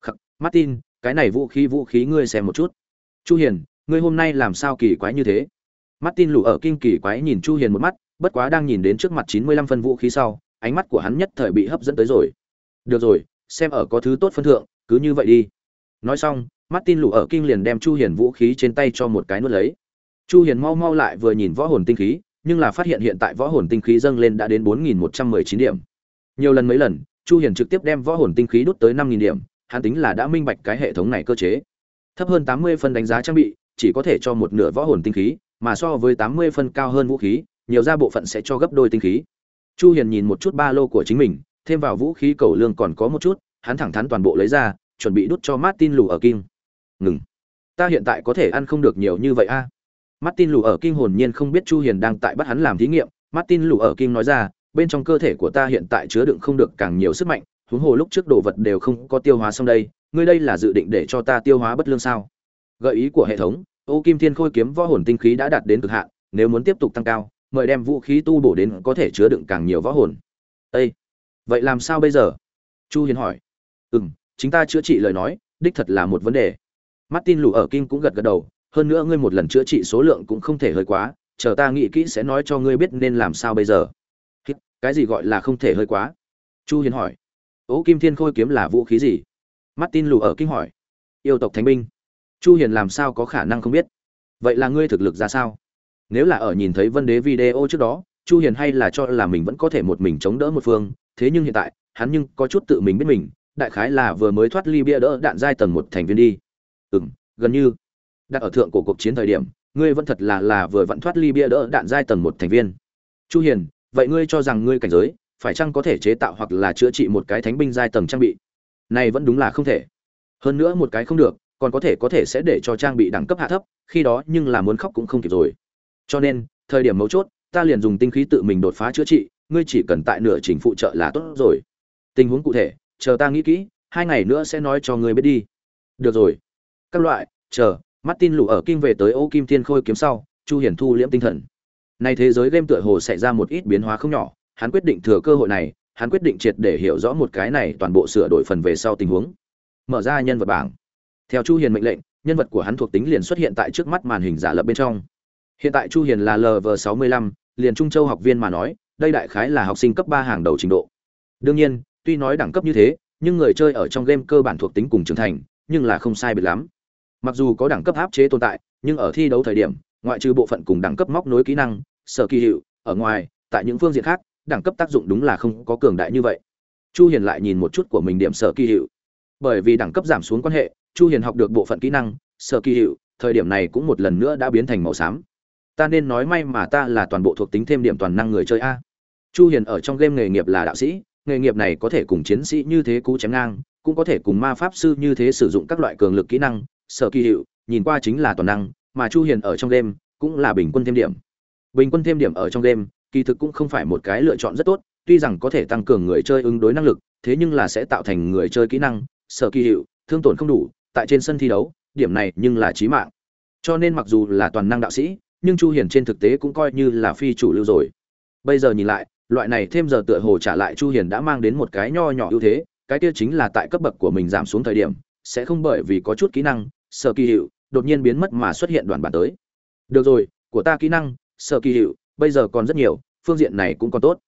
Khắc, Martin, cái này vũ khí vũ khí ngươi xem một chút. Chu Hiền, ngươi hôm nay làm sao kỳ quái như thế? Martin lù ở kinh kỳ quái nhìn Chu Hiền một mắt, bất quá đang nhìn đến trước mặt 95 phân vũ khí sau, ánh mắt của hắn nhất thời bị hấp dẫn tới rồi. Được rồi, xem ở có thứ tốt phân thượng, cứ như vậy đi. Nói xong, Martin lù ở kinh liền đem Chu Hiền vũ khí trên tay cho một cái nuốt lấy. Chu Hiền mau mau lại vừa nhìn võ hồn tinh khí, nhưng là phát hiện hiện tại võ hồn tinh khí dâng lên đã đến 4119 điểm. Nhiều lần mấy lần, Chu Hiền trực tiếp đem võ hồn tinh khí đốt tới 5000 điểm, hắn tính là đã minh bạch cái hệ thống này cơ chế thấp hơn tám mươi phân đánh giá trang bị chỉ có thể cho một nửa võ hồn tinh khí mà so với tám mươi phân cao hơn vũ khí, nhiều ra bộ phận sẽ cho gấp đôi tinh khí. Chu hiền nhìn một chút ba lô của chính mình, thêm vào vũ khí cầu lương còn có một chút, hắn thẳng thắn toàn bộ lấy ra, chuẩn bị đút cho martin lù ở kim ngừng. Ta hiện tại có thể ăn không được nhiều như vậy a. Martin lù ở kim hồn nhiên không biết chu hiền đang tại bắt hắn làm thí nghiệm. Martin lù ở kim nói ra, bên trong cơ thể của ta hiện tại chứa đựng không được càng nhiều sức mạnh, huống hồ lúc trước đồ vật đều không có tiêu hóa xong đây, ngươi đây là dự định để cho ta tiêu hóa bất lương sao? Gợi ý của hệ thống ô kim thiên khôi kiếm võ hồn tinh khí đã đạt đến cực hạn, nếu muốn tiếp tục tăng cao, mời đem vũ khí tu bổ đến có thể chứa đựng càng nhiều võ hồn. Ê! vậy làm sao bây giờ? Chu hiền hỏi. Ừm, chính ta chữa trị lời nói, đích thật là một vấn đề. Martin lù ở kim cũng gật gật đầu, hơn nữa ngươi một lần chữa trị số lượng cũng không thể hơi quá, chờ ta nghĩ kỹ sẽ nói cho ngươi biết nên làm sao bây giờ. Cái gì gọi là không thể hơi quá? Chu hiền hỏi. Ố kim thiên khôi kiếm là vũ khí gì? Martin lù ở kinh hỏi. Yêu tộc thánh binh chu hiền làm sao có khả năng không biết? Vậy là ngươi thực lực ra sao? Nếu là ở nhìn thấy vân đế video trước đó, chu hiền hay là cho là mình vẫn có thể một mình chống đỡ một phương, thế nhưng hiện tại, hắn nhưng có chút tự mình biết mình, đại khái là vừa mới thoát ly bia đỡ đạn giai tầng một thành viên đi. Ừm, gần như. Đặt ở thượng của cuộc chiến thời điểm, ngươi vẫn thật là là vừa vẫn thoát ly bia đỡ đạn giai tầng một thành viên. Chu hiền, vậy ngươi cho rằng ngươi cảnh giới, phải chăng có thể chế tạo hoặc là chữa trị một cái thánh binh giai tầng trang bị? Này vẫn đúng là không thể. Hơn nữa một cái không được còn có thể có thể sẽ để cho trang bị đẳng cấp hạ thấp, khi đó nhưng là muốn khóc cũng không kịp rồi. Cho nên, thời điểm mấu chốt, ta liền dùng tinh khí tự mình đột phá chữa trị, ngươi chỉ cần tại nửa trình phụ trợ là tốt rồi. Tình huống cụ thể, chờ ta nghĩ kỹ, hai ngày nữa sẽ nói cho ngươi biết đi. Được rồi. Các loại, chờ, martin lù ở kim về tới ô kim thiên khôi kiếm sau, chu hiển thu liễm tinh thần. Nay thế giới game tựa hồ xảy ra một ít biến hóa không nhỏ, hắn quyết định thừa cơ hội này, hắn quyết định triệt để hiểu rõ một cái này toàn bộ sửa đổi phần về sau tình huống. Mở ra nhân vật bảng theo chu hiền mệnh lệnh, nhân vật của hắn thuộc tính liền xuất hiện tại trước mắt màn hình giả lập bên trong. Hiện tại chu hiền là lv 65 liền trung châu học viên mà nói, đây đại khái là học sinh cấp 3 hàng đầu trình độ. Đương nhiên, tuy nói đẳng cấp như thế, nhưng người chơi ở trong game cơ bản thuộc tính cùng trưởng thành, nhưng là không sai biệt lắm. Mặc dù có đẳng cấp áp chế tồn tại, nhưng ở thi đấu thời điểm, ngoại trừ bộ phận cùng đẳng cấp móc nối kỹ năng, sở kỳ hiệu, ở ngoài, tại những phương diện khác, đẳng cấp tác dụng đúng là không có cường đại như vậy. Chu hiền lại nhìn một chút của mình điểm sở kỳ hiệu. Bởi vì đẳng cấp giảm xuống quan hệ chu hiền học được bộ phận kỹ năng, sở kỳ hiệu, thời điểm này cũng một lần nữa đã biến thành màu xám. Ta nên nói may mà ta là toàn bộ thuộc tính thêm điểm toàn năng người chơi a. Chu hiền ở trong game nghề nghiệp là đạo sĩ, nghề nghiệp này có thể cùng chiến sĩ như thế cú chém ngang, cũng có thể cùng ma pháp sư như thế sử dụng các loại cường lực kỹ năng, sở kỳ hiệu, nhìn qua chính là toàn năng, mà chu hiền ở trong game cũng là bình quân thêm điểm. Bình quân thêm điểm ở trong game, kỳ thực cũng không phải một cái lựa chọn rất tốt, tuy rằng có thể tăng cường người chơi ứng đối năng lực, thế nhưng là sẽ tạo thành người chơi kỹ năng, sở kỳ hiệu, thương tổn không đủ tại trên sân thi đấu, điểm này nhưng là chí mạng. Cho nên mặc dù là toàn năng đạo sĩ, nhưng chu hiền trên thực tế cũng coi như là phi chủ lưu rồi. Bây giờ nhìn lại, loại này thêm giờ tựa hồ trả lại chu hiền đã mang đến một cái nho nhỏ ưu thế, cái kia chính là tại cấp bậc của mình giảm xuống thời điểm, sẽ không bởi vì có chút kỹ năng sở kỳ hiệu, đột nhiên biến mất mà xuất hiện đoạn bản tới. Được rồi, của ta kỹ năng sở kỳ hiệu, bây giờ còn rất nhiều, phương diện này cũng còn tốt.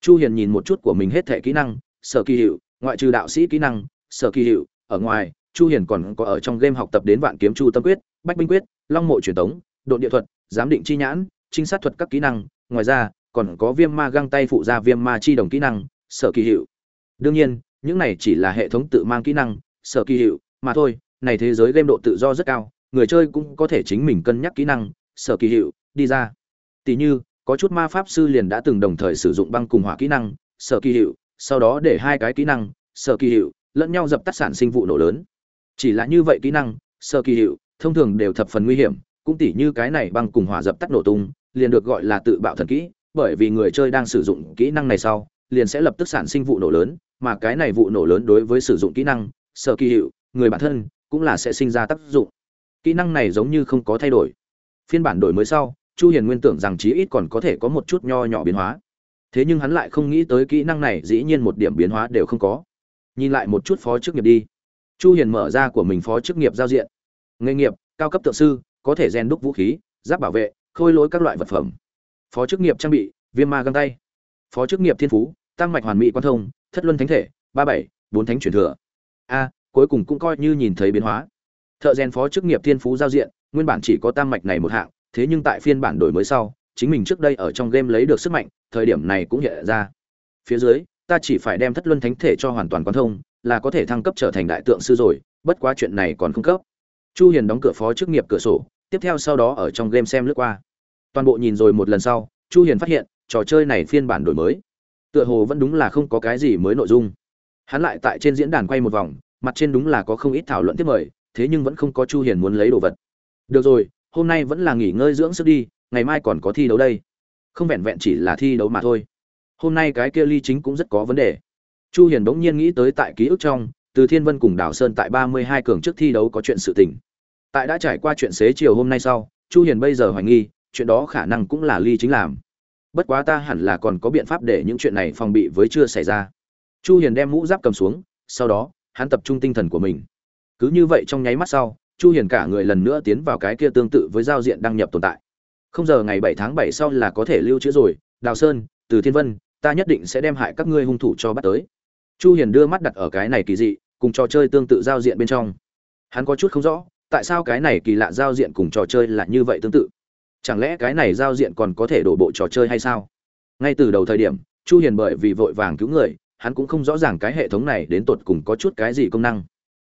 Chu hiền nhìn một chút của mình hết thể kỹ năng sở kỳ hiệu, ngoại trừ đạo sĩ kỹ năng sở kỳ hiệu, ở ngoài chu hiền còn có ở trong game học tập đến vạn kiếm chu tâm quyết, bách binh quyết, long mộ truyền tống, độn địa thuật, giám định chi nhãn, trinh sát thuật các kỹ năng. Ngoài ra, còn có viêm ma găng tay phụ ra viêm ma chi đồng kỹ năng, sở kỳ hiệu đương nhiên, những này chỉ là hệ thống tự mang kỹ năng, sở kỳ hiệu mà thôi, này thế giới game độ tự do rất cao, người chơi cũng có thể chính mình cân nhắc kỹ năng, sở kỳ hiệu đi ra. Tỷ như, có chút ma pháp sư liền đã từng đồng thời sử dụng băng cùng hỏa kỹ năng, sở kỳ hiệu sau đó để hai cái kỹ năng, sở kỳ hiệu lẫn nhau dập tắt sản sinh vụ nổ lớn chỉ là như vậy kỹ năng, sơ kỳ hiệu, thông thường đều thập phần nguy hiểm, cũng tỉ như cái này băng cùng hỏa dập tắt nổ tung, liền được gọi là tự bạo thần kỹ, bởi vì người chơi đang sử dụng kỹ năng này sau, liền sẽ lập tức sản sinh vụ nổ lớn, mà cái này vụ nổ lớn đối với sử dụng kỹ năng sở kỳ hiệu, người bản thân cũng là sẽ sinh ra tác dụng. Kỹ năng này giống như không có thay đổi. Phiên bản đổi mới sau, chu hiền nguyên tưởng rằng chí ít còn có thể có một chút nho nhỏ biến hóa. Thế nhưng hắn lại không nghĩ tới kỹ năng này dĩ nhiên một điểm biến hóa đều không có. Nhìn lại một chút phó trước nghiệp đi chu hiền mở ra của mình phó chức nghiệp giao diện. Nghề nghiệp, cao cấp tượng sư, có thể rèn đúc vũ khí, giáp bảo vệ, khôi lỗi các loại vật phẩm. Phó chức nghiệp trang bị, viêm ma găng tay. Phó chức nghiệp thiên phú, tăng mạch hoàn mỹ quan thông, thất luân thánh thể, ba bảy, bốn thánh truyền thừa. A, cuối cùng cũng coi như nhìn thấy biến hóa. Thợ rèn phó chức nghiệp thiên phú giao diện, nguyên bản chỉ có tam mạch này một hạng, thế nhưng tại phiên bản đổi mới sau, chính mình trước đây ở trong game lấy được sức mạnh, thời điểm này cũng hiện ra. Phía dưới, ta chỉ phải đem thất luân thánh thể cho hoàn toàn quan thông là có thể thăng cấp trở thành đại tượng sư rồi, bất quá chuyện này còn không cấp. Chu hiền đóng cửa phó chức nghiệp cửa sổ, tiếp theo sau đó ở trong game xem lướt qua. Toàn bộ nhìn rồi một lần sau, chu hiền phát hiện, trò chơi này phiên bản đổi mới. Tựa hồ vẫn đúng là không có cái gì mới nội dung. Hắn lại tại trên diễn đàn quay một vòng, mặt trên đúng là có không ít thảo luận tiếp mời, thế nhưng vẫn không có chu hiền muốn lấy đồ vật. Được rồi, hôm nay vẫn là nghỉ ngơi dưỡng sức đi, ngày mai còn có thi đấu đây. Không vẹn vẹn chỉ là thi đấu mà thôi. Hôm nay cái kia ly chính cũng rất có vấn đề chu hiền bỗng nhiên nghĩ tới tại ký ức trong, từ thiên vân cùng đào sơn tại 32 cường trước thi đấu có chuyện sự tình. Tại đã trải qua chuyện xế chiều hôm nay sau, chu hiền bây giờ hoài nghi, chuyện đó khả năng cũng là ly chính làm. Bất quá ta hẳn là còn có biện pháp để những chuyện này phòng bị với chưa xảy ra. Chu hiền đem mũ giáp cầm xuống, sau đó, hắn tập trung tinh thần của mình. Cứ như vậy trong nháy mắt sau, chu hiền cả người lần nữa tiến vào cái kia tương tự với giao diện đăng nhập tồn tại. Không giờ ngày 7 tháng 7 sau là có thể lưu trữ rồi, đào sơn, từ thiên vân, ta nhất định sẽ đem hại các ngươi hung thủ cho bắt tới chu hiền đưa mắt đặt ở cái này kỳ dị, cùng trò chơi tương tự giao diện bên trong. Hắn có chút không rõ, tại sao cái này kỳ lạ giao diện cùng trò chơi là như vậy tương tự? Chẳng lẽ cái này giao diện còn có thể đổ bộ trò chơi hay sao? Ngay từ đầu thời điểm, chu hiền bởi vì vội vàng cứu người, hắn cũng không rõ ràng cái hệ thống này đến tột cùng có chút cái gì công năng.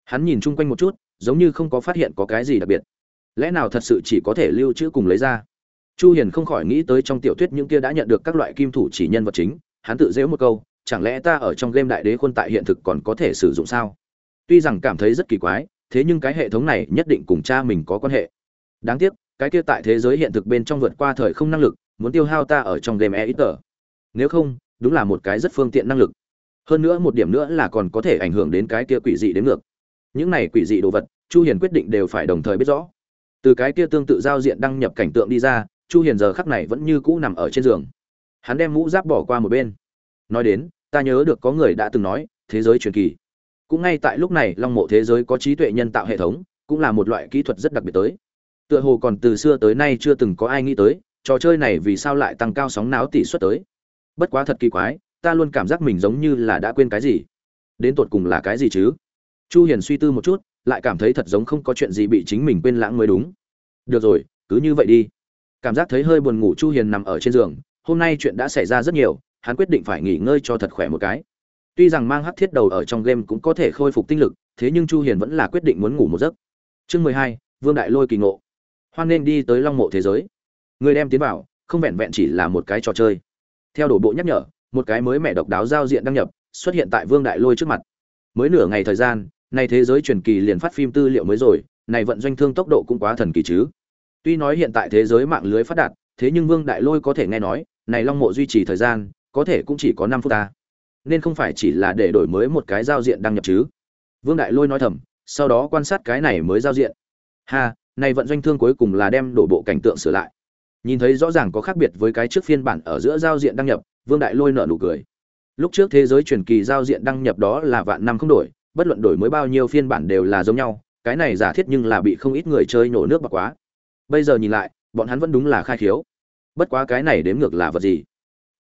Hắn nhìn chung quanh một chút, giống như không có phát hiện có cái gì đặc biệt. Lẽ nào thật sự chỉ có thể lưu trữ cùng lấy ra? Chu hiền không khỏi nghĩ tới trong tiểu thuyết những kia đã nhận được các loại kim thủ chỉ nhân vật chính, hắn tự dễu một câu chẳng lẽ ta ở trong game đại đế khuôn tại hiện thực còn có thể sử dụng sao? Tuy rằng cảm thấy rất kỳ quái, thế nhưng cái hệ thống này nhất định cùng cha mình có quan hệ. Đáng tiếc, cái kia tại thế giới hiện thực bên trong vượt qua thời không năng lực, muốn tiêu hao ta ở trong game e ít tờ nếu không, đúng là một cái rất phương tiện năng lực. Hơn nữa một điểm nữa là còn có thể ảnh hưởng đến cái kia quỷ dị đến ngược. Những này quỷ dị đồ vật, chu hiền quyết định đều phải đồng thời biết rõ. Từ cái kia tương tự giao diện đăng nhập cảnh tượng đi ra, chu hiền giờ khắc này vẫn như cũ nằm ở trên giường. Hắn đem mũ giáp bỏ qua một bên. Nói đến ta nhớ được có người đã từng nói, thế giới truyền kỳ. Cũng ngay tại lúc này, long mộ thế giới có trí tuệ nhân tạo hệ thống, cũng là một loại kỹ thuật rất đặc biệt tới. Tựa hồ còn từ xưa tới nay chưa từng có ai nghĩ tới, trò chơi này vì sao lại tăng cao sóng náo tỷ suất tới. Bất quá thật kỳ quái, ta luôn cảm giác mình giống như là đã quên cái gì. Đến tột cùng là cái gì chứ? Chu hiền suy tư một chút, lại cảm thấy thật giống không có chuyện gì bị chính mình quên lãng mới đúng. Được rồi, cứ như vậy đi. Cảm giác thấy hơi buồn ngủ chu hiền nằm ở trên giường, hôm nay chuyện đã xảy ra rất nhiều hắn quyết định phải nghỉ ngơi cho thật khỏe một cái. Tuy rằng mang hắc thiết đầu ở trong game cũng có thể khôi phục tinh lực thế nhưng chu hiền vẫn là quyết định muốn ngủ một giấc. Chương 12, vương đại lôi kỳ ngộ. Hoan nên đi tới long mộ thế giới. Người đem tiến vào không vẹn vẹn chỉ là một cái trò chơi. Theo đổ bộ nhắc nhở một cái mới mẹ độc đáo giao diện đăng nhập xuất hiện tại vương đại lôi trước mặt. Mới nửa ngày thời gian này thế giới truyền kỳ liền phát phim tư liệu mới rồi này vận doanh thương tốc độ cũng quá thần kỳ chứ. Tuy nói hiện tại thế giới mạng lưới phát đạt thế nhưng vương đại lôi có thể nghe nói này long mộ duy trì thời gian có thể cũng chỉ có năm phút ta. Nên không phải chỉ là để đổi mới một cái giao diện đăng nhập chứ. Vương đại lôi nói thầm, sau đó quan sát cái này mới giao diện. Ha, này vận doanh thương cuối cùng là đem đổ bộ cảnh tượng sửa lại. Nhìn thấy rõ ràng có khác biệt với cái trước phiên bản ở giữa giao diện đăng nhập, vương đại lôi nở nụ cười. Lúc trước thế giới truyền kỳ giao diện đăng nhập đó là vạn năm không đổi, bất luận đổi mới bao nhiêu phiên bản đều là giống nhau, cái này giả thiết nhưng là bị không ít người chơi nổ nước bạc quá. Bây giờ nhìn lại, bọn hắn vẫn đúng là khai khiếu. Bất quá cái này đếm ngược là vật gì?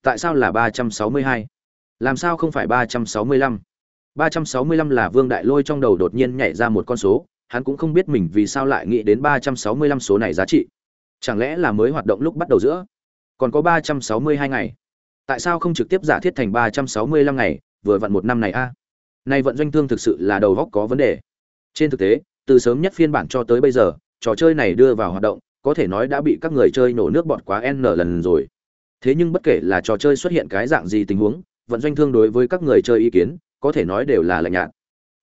Tại sao là ba trăm sáu mươi hai? Làm sao không phải ba trăm sáu mươi lăm? ba trăm sáu mươi lăm là vương đại lôi trong đầu đột nhiên nhảy ra một con số, hắn cũng không biết mình vì sao lại nghĩ đến ba trăm sáu mươi lăm số này giá trị. Chẳng lẽ là mới hoạt động lúc bắt đầu giữa? Còn có ba trăm sáu mươi hai ngày. Tại sao không trực tiếp giả thiết thành ba trăm sáu mươi lăm ngày, vừa vặn một năm này a? À? nay vận doanh thương thực sự là đầu góc có vấn đề. Trên thực tế, từ sớm nhất phiên bản cho tới bây giờ, trò chơi này đưa vào hoạt động, có thể nói đã bị các người chơi nổ nước bọt quá n lần rồi thế nhưng bất kể là trò chơi xuất hiện cái dạng gì tình huống, vận doanh thương đối với các người chơi ý kiến, có thể nói đều là lạnh nhạt.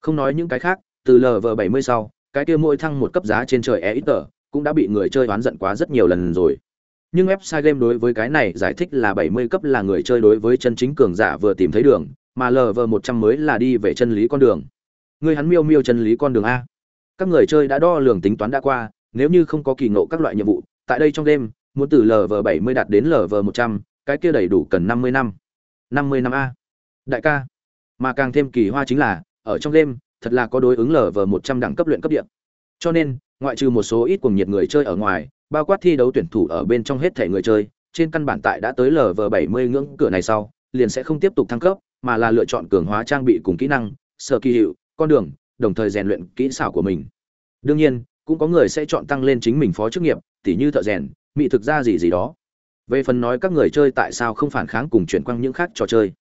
Không nói những cái khác, từ lv 70 sau, cái kia mỗi thăng một cấp giá trên trời e ít tờ cũng đã bị người chơi oán giận quá rất nhiều lần rồi. Nhưng website game đối với cái này giải thích là 70 cấp là người chơi đối với chân chính cường giả vừa tìm thấy đường, mà lv 100 mới là đi về chân lý con đường. Người hắn miêu miêu chân lý con đường a. Các người chơi đã đo lường tính toán đã qua, nếu như không có kỳ ngộ các loại nhiệm vụ, tại đây trong game muốn từ lv 70 đạt đến lv 100 cái kia đầy đủ cần 50 năm. 50 năm a. Đại ca. Mà càng thêm kỳ hoa chính là, ở trong game, thật là có đối ứng lv 100 đẳng cấp luyện cấp điện cho nên, ngoại trừ một số ít cuồng nhiệt người chơi ở ngoài, bao quát thi đấu tuyển thủ ở bên trong hết thể người chơi, trên căn bản tại đã tới lv 70 ngưỡng cửa này sau, liền sẽ không tiếp tục thăng cấp, mà là lựa chọn cường hóa trang bị cùng kỹ năng, sở kỳ hiệu, con đường, đồng thời rèn luyện kỹ xảo của mình. Đương nhiên, cũng có người sẽ chọn tăng lên chính mình phó chức nghiệp, tỉ như thợ rèn mỹ thực ra gì gì đó. Về phần nói các người chơi tại sao không phản kháng cùng chuyển quăng những khác trò chơi.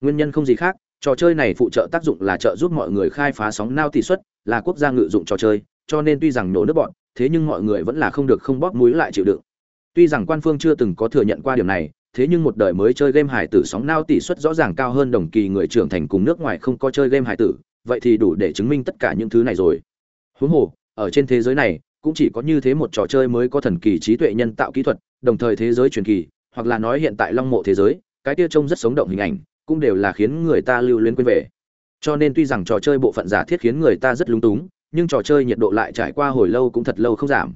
Nguyên nhân không gì khác, trò chơi này phụ trợ tác dụng là trợ giúp mọi người khai phá sóng nao tỷ suất, là quốc gia ngự dụng trò chơi, cho nên tuy rằng nổ nước bọn, thế nhưng mọi người vẫn là không được không bóp mũi lại chịu đựng. Tuy rằng quan phương chưa từng có thừa nhận qua điểm này, thế nhưng một đời mới chơi game hải tử sóng nao tỷ suất rõ ràng cao hơn đồng kỳ người trưởng thành cùng nước ngoài không có chơi game hải tử, vậy thì đủ để chứng minh tất cả những thứ này rồi. Huống hồ, ở trên thế giới này cũng chỉ có như thế một trò chơi mới có thần kỳ trí tuệ nhân tạo kỹ thuật, đồng thời thế giới truyền kỳ, hoặc là nói hiện tại long mộ thế giới, cái kia trông rất sống động hình ảnh, cũng đều là khiến người ta lưu luyến quên về. Cho nên tuy rằng trò chơi bộ phận giả thiết khiến người ta rất lúng túng, nhưng trò chơi nhiệt độ lại trải qua hồi lâu cũng thật lâu không giảm.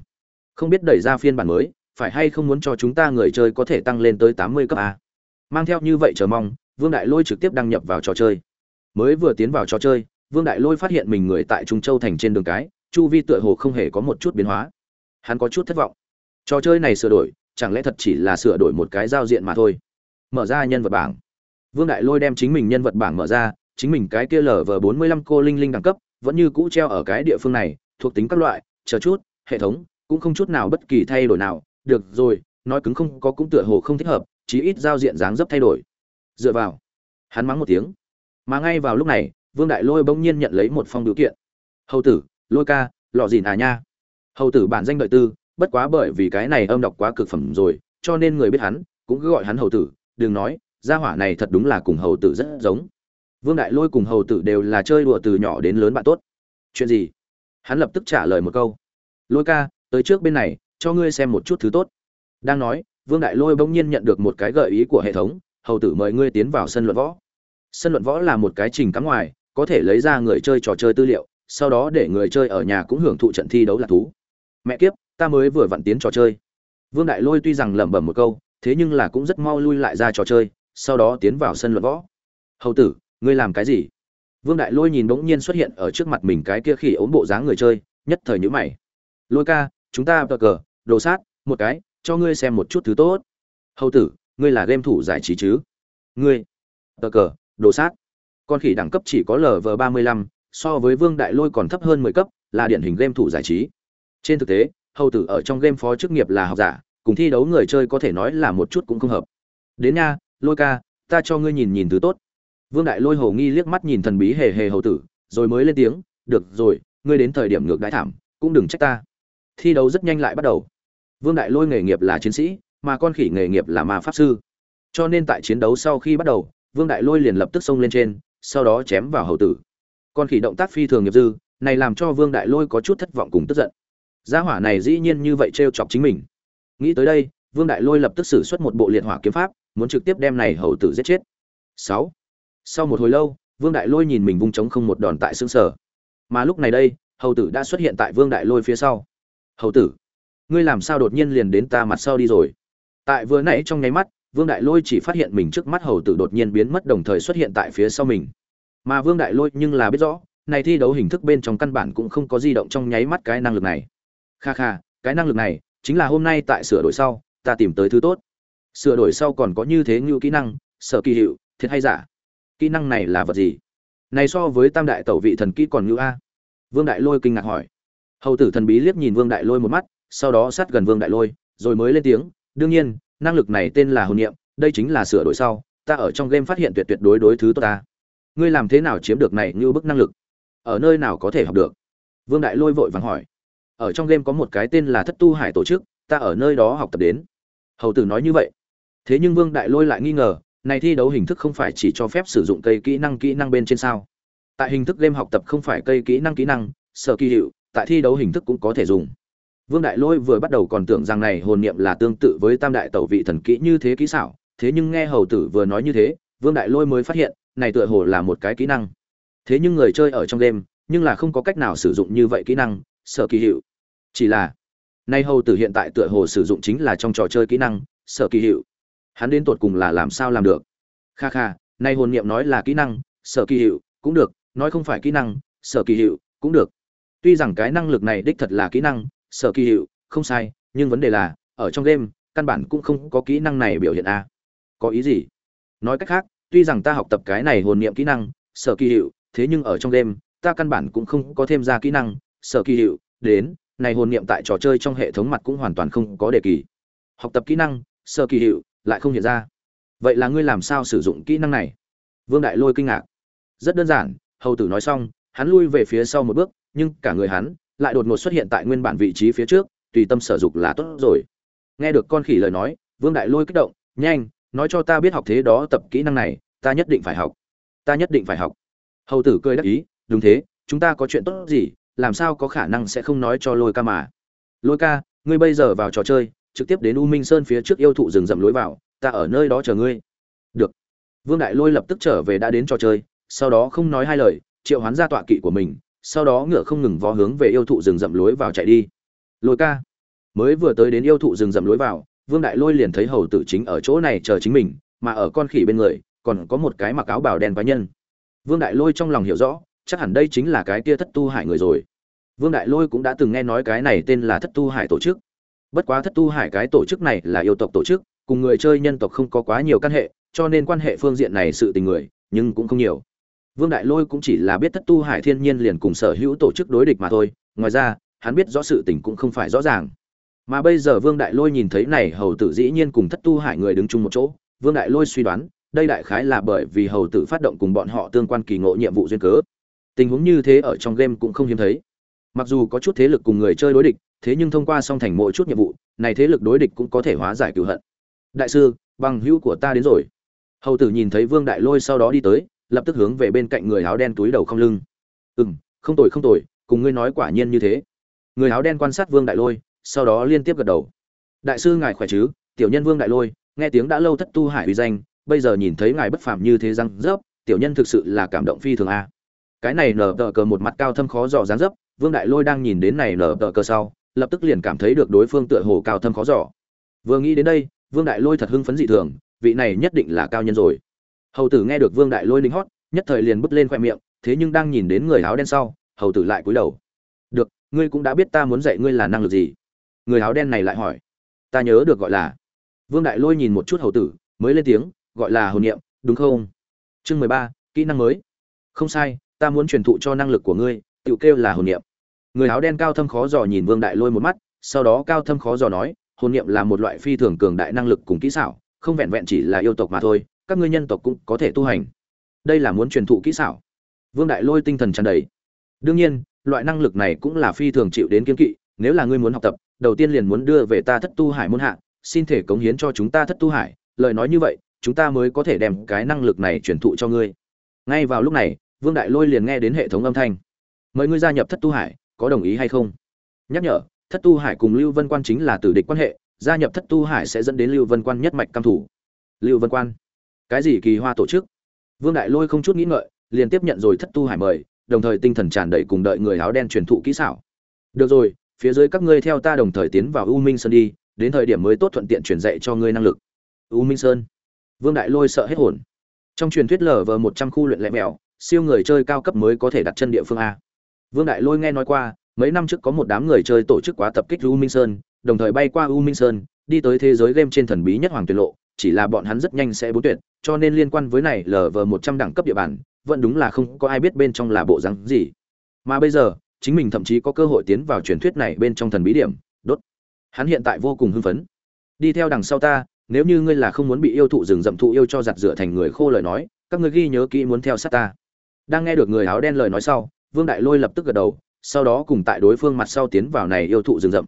Không biết đẩy ra phiên bản mới, phải hay không muốn cho chúng ta người chơi có thể tăng lên tới tám mươi cấp a. Mang theo như vậy chờ mong, vương đại lôi trực tiếp đăng nhập vào trò chơi. Mới vừa tiến vào trò chơi, vương đại lôi phát hiện mình người tại trung châu thành trên đường cái chu vi tựa hồ không hề có một chút biến hóa. Hắn có chút thất vọng. Trò chơi này sửa đổi, chẳng lẽ thật chỉ là sửa đổi một cái giao diện mà thôi? Mở ra nhân vật bảng. Vương đại lôi đem chính mình nhân vật bảng mở ra, chính mình cái kia lở vờ bốn mươi lăm cô linh linh đẳng cấp, vẫn như cũ treo ở cái địa phương này, thuộc tính các loại, chờ chút, hệ thống, cũng không chút nào bất kỳ thay đổi nào. Được rồi, nói cứng không có cũng tựa hồ không thích hợp, chí ít giao diện dáng dấp thay đổi. Dựa vào. Hắn mắng một tiếng. Mà ngay vào lúc này, vương đại lôi bỗng nhiên nhận lấy một phong biểu kiện. Hầu tử lôi ca, lọ dìn à nha. Hầu tử bản danh đợi tư, bất quá bởi vì cái này âm đọc quá cực phẩm rồi, cho nên người biết hắn, cũng cứ gọi hắn hầu tử. Đừng nói, gia hỏa này thật đúng là cùng hầu tử rất giống. Vương đại lôi cùng hầu tử đều là chơi đùa từ nhỏ đến lớn bạn tốt. Chuyện gì? Hắn lập tức trả lời một câu. Lôi ca, tới trước bên này, cho ngươi xem một chút thứ tốt. Đang nói, vương đại lôi bỗng nhiên nhận được một cái gợi ý của hệ thống. Hầu tử mời ngươi tiến vào sân luận võ. Sân luận võ là một cái trình cắm ngoài, có thể lấy ra người chơi trò chơi tư liệu sau đó để người chơi ở nhà cũng hưởng thụ trận thi đấu là thú. Mẹ kiếp, ta mới vừa vặn tiến trò chơi. Vương đại lôi tuy rằng lẩm bẩm một câu, thế nhưng là cũng rất mau lui lại ra trò chơi, sau đó tiến vào sân luận võ. Hầu tử, ngươi làm cái gì? Vương đại lôi nhìn bỗng nhiên xuất hiện ở trước mặt mình cái kia khỉ ốm bộ dáng người chơi, nhất thời nhữ mày. Lôi ca, chúng ta cờ cờ, đồ sát, một cái, cho ngươi xem một chút thứ tốt. Hầu tử, ngươi là game thủ giải trí chứ? Ngươi, cờ cờ, đồ sát. Con khỉ đẳng cấp chỉ có lv ba mươi lăm so với vương đại lôi còn thấp hơn mười cấp, là điển hình game thủ giải trí. Trên thực tế, hầu tử ở trong game phó chức nghiệp là học giả, cùng thi đấu người chơi có thể nói là một chút cũng không hợp. Đến nha, lôi ca, ta cho ngươi nhìn nhìn thứ tốt. Vương đại lôi hồ nghi liếc mắt nhìn thần bí hề hề hầu tử, rồi mới lên tiếng, được rồi, ngươi đến thời điểm ngược đái thảm, cũng đừng trách ta. Thi đấu rất nhanh lại bắt đầu. Vương đại lôi nghề nghiệp là chiến sĩ, mà con khỉ nghề nghiệp là ma pháp sư. Cho nên tại chiến đấu sau khi bắt đầu, vương đại lôi liền lập tức xông lên trên, sau đó chém vào hầu tử con khỉ động tác phi thường nghiệp dư, này làm cho vương đại lôi có chút thất vọng cùng tức giận. Gia hỏa này dĩ nhiên như vậy t chọc chính mình. Nghĩ tới đây, vương đại lôi lập tức xử suất một bộ liệt hỏa kiếm pháp, muốn trực tiếp đem này hầu tử giết chết. Sáu. Sau một hồi lâu, vương đại lôi nhìn mình vung trống không một đòn tại xương sở. Mà lúc này đây, hầu tử đã xuất hiện tại vương đại lôi phía sau. Hầu tử, ngươi làm sao đột nhiên liền đến ta mặt sau đi rồi? Tại vừa nãy trong nháy mắt, vương đại lôi chỉ phát hiện mình trước mắt hầu tử đột nhiên biến mất đồng thời xuất hiện tại phía sau mình mà vương đại lôi nhưng là biết rõ, này thi đấu hình thức bên trong căn bản cũng không có di động trong nháy mắt cái năng lực này. Kha kha, cái năng lực này chính là hôm nay tại sửa đổi sau, ta tìm tới thứ tốt. Sửa đổi sau còn có như thế như kỹ năng, sở kỳ hiệu, thiệt hay giả? Kỹ năng này là vật gì? Này so với tam đại tẩu vị thần kỹ còn như a? Vương đại lôi kinh ngạc hỏi. Hầu tử thần bí liếc nhìn vương đại lôi một mắt, sau đó sát gần vương đại lôi, rồi mới lên tiếng, đương nhiên, năng lực này tên là hồn niệm, đây chính là sửa đổi sau, ta ở trong game phát hiện tuyệt tuyệt đối đối thứ tốt ta ngươi làm thế nào chiếm được này như bức năng lực? Ở nơi nào có thể học được? Vương đại lôi vội vàng hỏi. Ở trong game có một cái tên là thất tu hải tổ chức, ta ở nơi đó học tập đến. Hầu tử nói như vậy. Thế nhưng vương đại lôi lại nghi ngờ, này thi đấu hình thức không phải chỉ cho phép sử dụng cây kỹ năng kỹ năng bên trên sao? Tại hình thức game học tập không phải cây kỹ năng kỹ năng, sở kỳ hiệu, tại thi đấu hình thức cũng có thể dùng. Vương đại lôi vừa bắt đầu còn tưởng rằng này hồn niệm là tương tự với tam đại tẩu vị thần kỹ như thế kỹ xảo, thế nhưng nghe hầu tử vừa nói như thế, vương đại lôi mới phát hiện này tựa hồ là một cái kỹ năng. Thế nhưng người chơi ở trong game, nhưng là không có cách nào sử dụng như vậy kỹ năng sở kỳ hiệu. Chỉ là, nay hầu tử hiện tại tựa hồ sử dụng chính là trong trò chơi kỹ năng sở kỳ hiệu. Hắn đến tột cùng là làm sao làm được? Kha kha, nay hồn niệm nói là kỹ năng sở kỳ hiệu, cũng được, nói không phải kỹ năng sở kỳ hiệu, cũng được. Tuy rằng cái năng lực này đích thật là kỹ năng sở kỳ hiệu, không sai, nhưng vấn đề là, ở trong game, căn bản cũng không có kỹ năng này biểu hiện a. Có ý gì? Nói cách khác tuy rằng ta học tập cái này hồn niệm kỹ năng, sở kỳ hiệu, thế nhưng ở trong đêm ta căn bản cũng không có thêm ra kỹ năng, sở kỳ hiệu, đến, này hồn niệm tại trò chơi trong hệ thống mặt cũng hoàn toàn không có đề kỳ. Học tập kỹ năng, sở kỳ hiệu, lại không hiện ra. Vậy là ngươi làm sao sử dụng kỹ năng này? Vương đại lôi kinh ngạc. Rất đơn giản, hầu tử nói xong, hắn lui về phía sau một bước, nhưng cả người hắn lại đột ngột xuất hiện tại nguyên bản vị trí phía trước, tùy tâm sở dục là tốt rồi. Nghe được con khỉ lời nói, vương đại lôi kích động, nhanh nói cho ta biết học thế đó tập kỹ năng này, ta nhất định phải học. Ta nhất định phải học. Hầu tử cười đắc ý, đúng thế, chúng ta có chuyện tốt gì, làm sao có khả năng sẽ không nói cho lôi ca mà? Lôi ca, ngươi bây giờ vào trò chơi, trực tiếp đến u minh sơn phía trước yêu thụ rừng rậm lối vào, ta ở nơi đó chờ ngươi. Được. Vương đại lôi lập tức trở về đã đến trò chơi, sau đó không nói hai lời, triệu hoán ra tọa kỵ của mình, sau đó ngựa không ngừng vó hướng về yêu thụ rừng rậm lối vào chạy đi. Lôi ca, mới vừa tới đến yêu thụ rừng rậm lối vào vương đại lôi liền thấy hầu tử chính ở chỗ này chờ chính mình, mà ở con khỉ bên người, còn có một cái mặc áo bào đen cá nhân. Vương đại lôi trong lòng hiểu rõ, chắc hẳn đây chính là cái kia thất tu hải người rồi. Vương đại lôi cũng đã từng nghe nói cái này tên là thất tu hải tổ chức. Bất quá thất tu hải cái tổ chức này là yêu tộc tổ chức, cùng người chơi nhân tộc không có quá nhiều căn hệ, cho nên quan hệ phương diện này sự tình người, nhưng cũng không nhiều. Vương đại lôi cũng chỉ là biết thất tu hải thiên nhiên liền cùng sở hữu tổ chức đối địch mà thôi, ngoài ra, hắn biết rõ sự tình cũng không phải rõ ràng mà bây giờ vương đại lôi nhìn thấy này hầu tử dĩ nhiên cùng thất tu hải người đứng chung một chỗ, vương đại lôi suy đoán, đây đại khái là bởi vì hầu tử phát động cùng bọn họ tương quan kỳ ngộ nhiệm vụ duyên cớ. Tình huống như thế ở trong game cũng không hiếm thấy. Mặc dù có chút thế lực cùng người chơi đối địch, thế nhưng thông qua song thành mỗi chút nhiệm vụ, này thế lực đối địch cũng có thể hóa giải cựu hận. Đại sư, bằng hữu của ta đến rồi. Hầu tử nhìn thấy vương đại lôi sau đó đi tới, lập tức hướng về bên cạnh người áo đen túi đầu không lưng. Ừ m không tồi không tồi, cùng ngươi nói quả nhiên như thế. Người áo đen quan sát vương đại lôi sau đó liên tiếp gật đầu. Đại sư ngài khỏe chứ? Tiểu nhân vương đại lôi, nghe tiếng đã lâu thất tu hải uy danh, bây giờ nhìn thấy ngài bất phàm như thế răng rớp, tiểu nhân thực sự là cảm động phi thường a. Cái này nở tờ cờ một mặt cao thâm khó dò dáng dấp, vương đại lôi đang nhìn đến này nở tờ cờ sau, lập tức liền cảm thấy được đối phương tựa hồ cao thâm khó dò. Vừa nghĩ đến đây, vương đại lôi thật hưng phấn dị thường, vị này nhất định là cao nhân rồi. Hầu tử nghe được vương đại lôi lính hót, nhất thời liền bứt lên khoe miệng, thế nhưng đang nhìn đến người áo đen sau, hầu tử lại cúi đầu. Được, ngươi cũng đã biết ta muốn dạy ngươi là năng lực gì người áo đen này lại hỏi, ta nhớ được gọi là vương đại lôi nhìn một chút hầu tử, mới lên tiếng, gọi là hồn niệm, đúng không? Chương mười ba, kỹ năng mới. Không sai, ta muốn truyền thụ cho năng lực của ngươi, tự kêu là hồn niệm. Người áo đen cao thâm khó dò nhìn vương đại lôi một mắt, sau đó cao thâm khó dò nói, hồn niệm là một loại phi thường cường đại năng lực cùng kỹ xảo, không vẹn vẹn chỉ là yêu tộc mà thôi, các ngươi nhân tộc cũng có thể tu hành. Đây là muốn truyền thụ kỹ xảo. Vương đại lôi tinh thần tràn đầy. Đương nhiên, loại năng lực này cũng là phi thường chịu đến kiên kỵ, nếu là ngươi muốn học tập đầu tiên liền muốn đưa về ta thất tu hải môn hạ, xin thể cống hiến cho chúng ta thất tu hải. Lời nói như vậy, chúng ta mới có thể đem cái năng lực này truyền thụ cho ngươi. Ngay vào lúc này, vương đại lôi liền nghe đến hệ thống âm thanh. Mời ngươi gia nhập thất tu hải, có đồng ý hay không? Nhắc nhở, thất tu hải cùng lưu vân quan chính là tử địch quan hệ, gia nhập thất tu hải sẽ dẫn đến lưu vân quan nhất mạch cam thủ. Lưu vân quan, cái gì kỳ hoa tổ chức? Vương đại lôi không chút nghĩ ngợi, liền tiếp nhận rồi thất tu hải mời, đồng thời tinh thần tràn đầy cùng đợi người áo đen truyền thụ kỹ xảo. Được rồi phía dưới các ngươi theo ta đồng thời tiến vào u minh sơn đi, đến thời điểm mới tốt thuận tiện truyền dạy cho ngươi năng lực. U minh sơn. Vương đại lôi sợ hết hồn. Trong truyền thuyết lở vờ một trăm khu luyện lẹ mèo, siêu người chơi cao cấp mới có thể đặt chân địa phương a. Vương đại lôi nghe nói qua, mấy năm trước có một đám người chơi tổ chức quá tập kích u minh sơn, đồng thời bay qua u minh sơn, đi tới thế giới game trên thần bí nhất hoàng tuyệt lộ, chỉ là bọn hắn rất nhanh sẽ bố tuyệt, cho nên liên quan với này lờ vờ một trăm đẳng cấp địa bàn, vẫn đúng là không có ai biết bên trong là bộ rắn gì. Mà bây giờ chính mình thậm chí có cơ hội tiến vào truyền thuyết này bên trong thần bí điểm, đốt. Hắn hiện tại vô cùng hưng phấn. Đi theo đằng sau ta, nếu như ngươi là không muốn bị yêu thụ rừng rậm thụ yêu cho giặt rửa thành người khô lời nói, các ngươi ghi nhớ kỹ muốn theo sát ta. Đang nghe được người áo đen lời nói sau, vương đại lôi lập tức gật đầu, sau đó cùng tại đối phương mặt sau tiến vào này yêu thụ rừng rậm.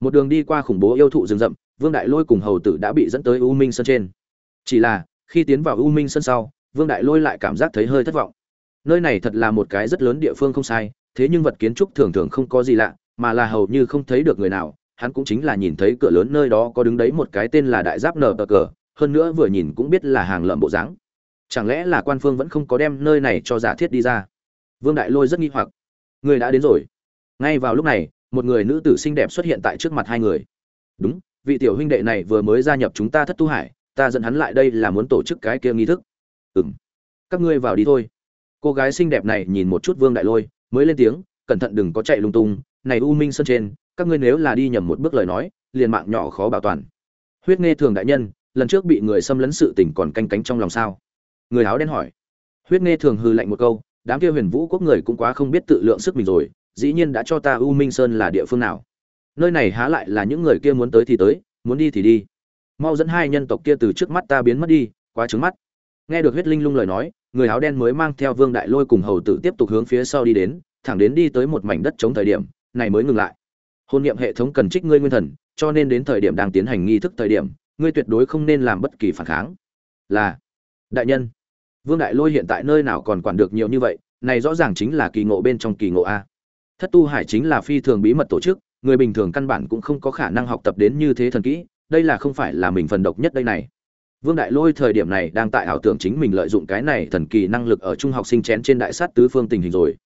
Một đường đi qua khủng bố yêu thụ rừng rậm, vương đại lôi cùng hầu tử đã bị dẫn tới u minh sân trên. Chỉ là, khi tiến vào u minh sân sau, vương đại lôi lại cảm giác thấy hơi thất vọng. Nơi này thật là một cái rất lớn địa phương không sai thế nhưng vật kiến trúc thường thường không có gì lạ, mà là hầu như không thấy được người nào. Hắn cũng chính là nhìn thấy cửa lớn nơi đó có đứng đấy một cái tên là đại giáp nờ tờ cờ, hơn nữa vừa nhìn cũng biết là hàng lợm bộ dáng. Chẳng lẽ là quan phương vẫn không có đem nơi này cho giả thiết đi ra? Vương đại lôi rất nghi hoặc. Người đã đến rồi. Ngay vào lúc này, một người nữ tử xinh đẹp xuất hiện tại trước mặt hai người. Đúng, vị tiểu huynh đệ này vừa mới gia nhập chúng ta thất tu hải, ta dẫn hắn lại đây là muốn tổ chức cái kia nghi thức. Ừm. Các ngươi vào đi thôi. Cô gái xinh đẹp này nhìn một chút vương đại lôi mới lên tiếng, cẩn thận đừng có chạy lung tung, này u minh Sơn trên, các ngươi nếu là đi nhầm một bước lời nói, liền mạng nhỏ khó bảo toàn. Huyết nghe thường đại nhân, lần trước bị người xâm lấn sự tình còn canh cánh trong lòng sao? Người áo đen hỏi. Huyết nghe thường hư lạnh một câu, đám kia huyền vũ quốc người cũng quá không biết tự lượng sức mình rồi, dĩ nhiên đã cho ta u minh sơn là địa phương nào. Nơi này há lại là những người kia muốn tới thì tới, muốn đi thì đi. Mau dẫn hai nhân tộc kia từ trước mắt ta biến mất đi, quá trứng mắt. Nghe được huyết linh lung lời nói người áo đen mới mang theo vương đại lôi cùng hầu tử tiếp tục hướng phía sau đi đến, thẳng đến đi tới một mảnh đất chống thời điểm, này mới ngừng lại. Hôn niệm hệ thống cần trích ngươi nguyên thần, cho nên đến thời điểm đang tiến hành nghi thức thời điểm, ngươi tuyệt đối không nên làm bất kỳ phản kháng. Là, đại nhân, vương đại lôi hiện tại nơi nào còn quản được nhiều như vậy, này rõ ràng chính là kỳ ngộ bên trong kỳ ngộ a. Thất tu hải chính là phi thường bí mật tổ chức, người bình thường căn bản cũng không có khả năng học tập đến như thế thần kỹ, đây là không phải là mình phần độc nhất đây này vương đại lôi thời điểm này đang tại ảo tưởng chính mình lợi dụng cái này thần kỳ năng lực ở trung học sinh chén trên đại sát tứ phương tình hình rồi.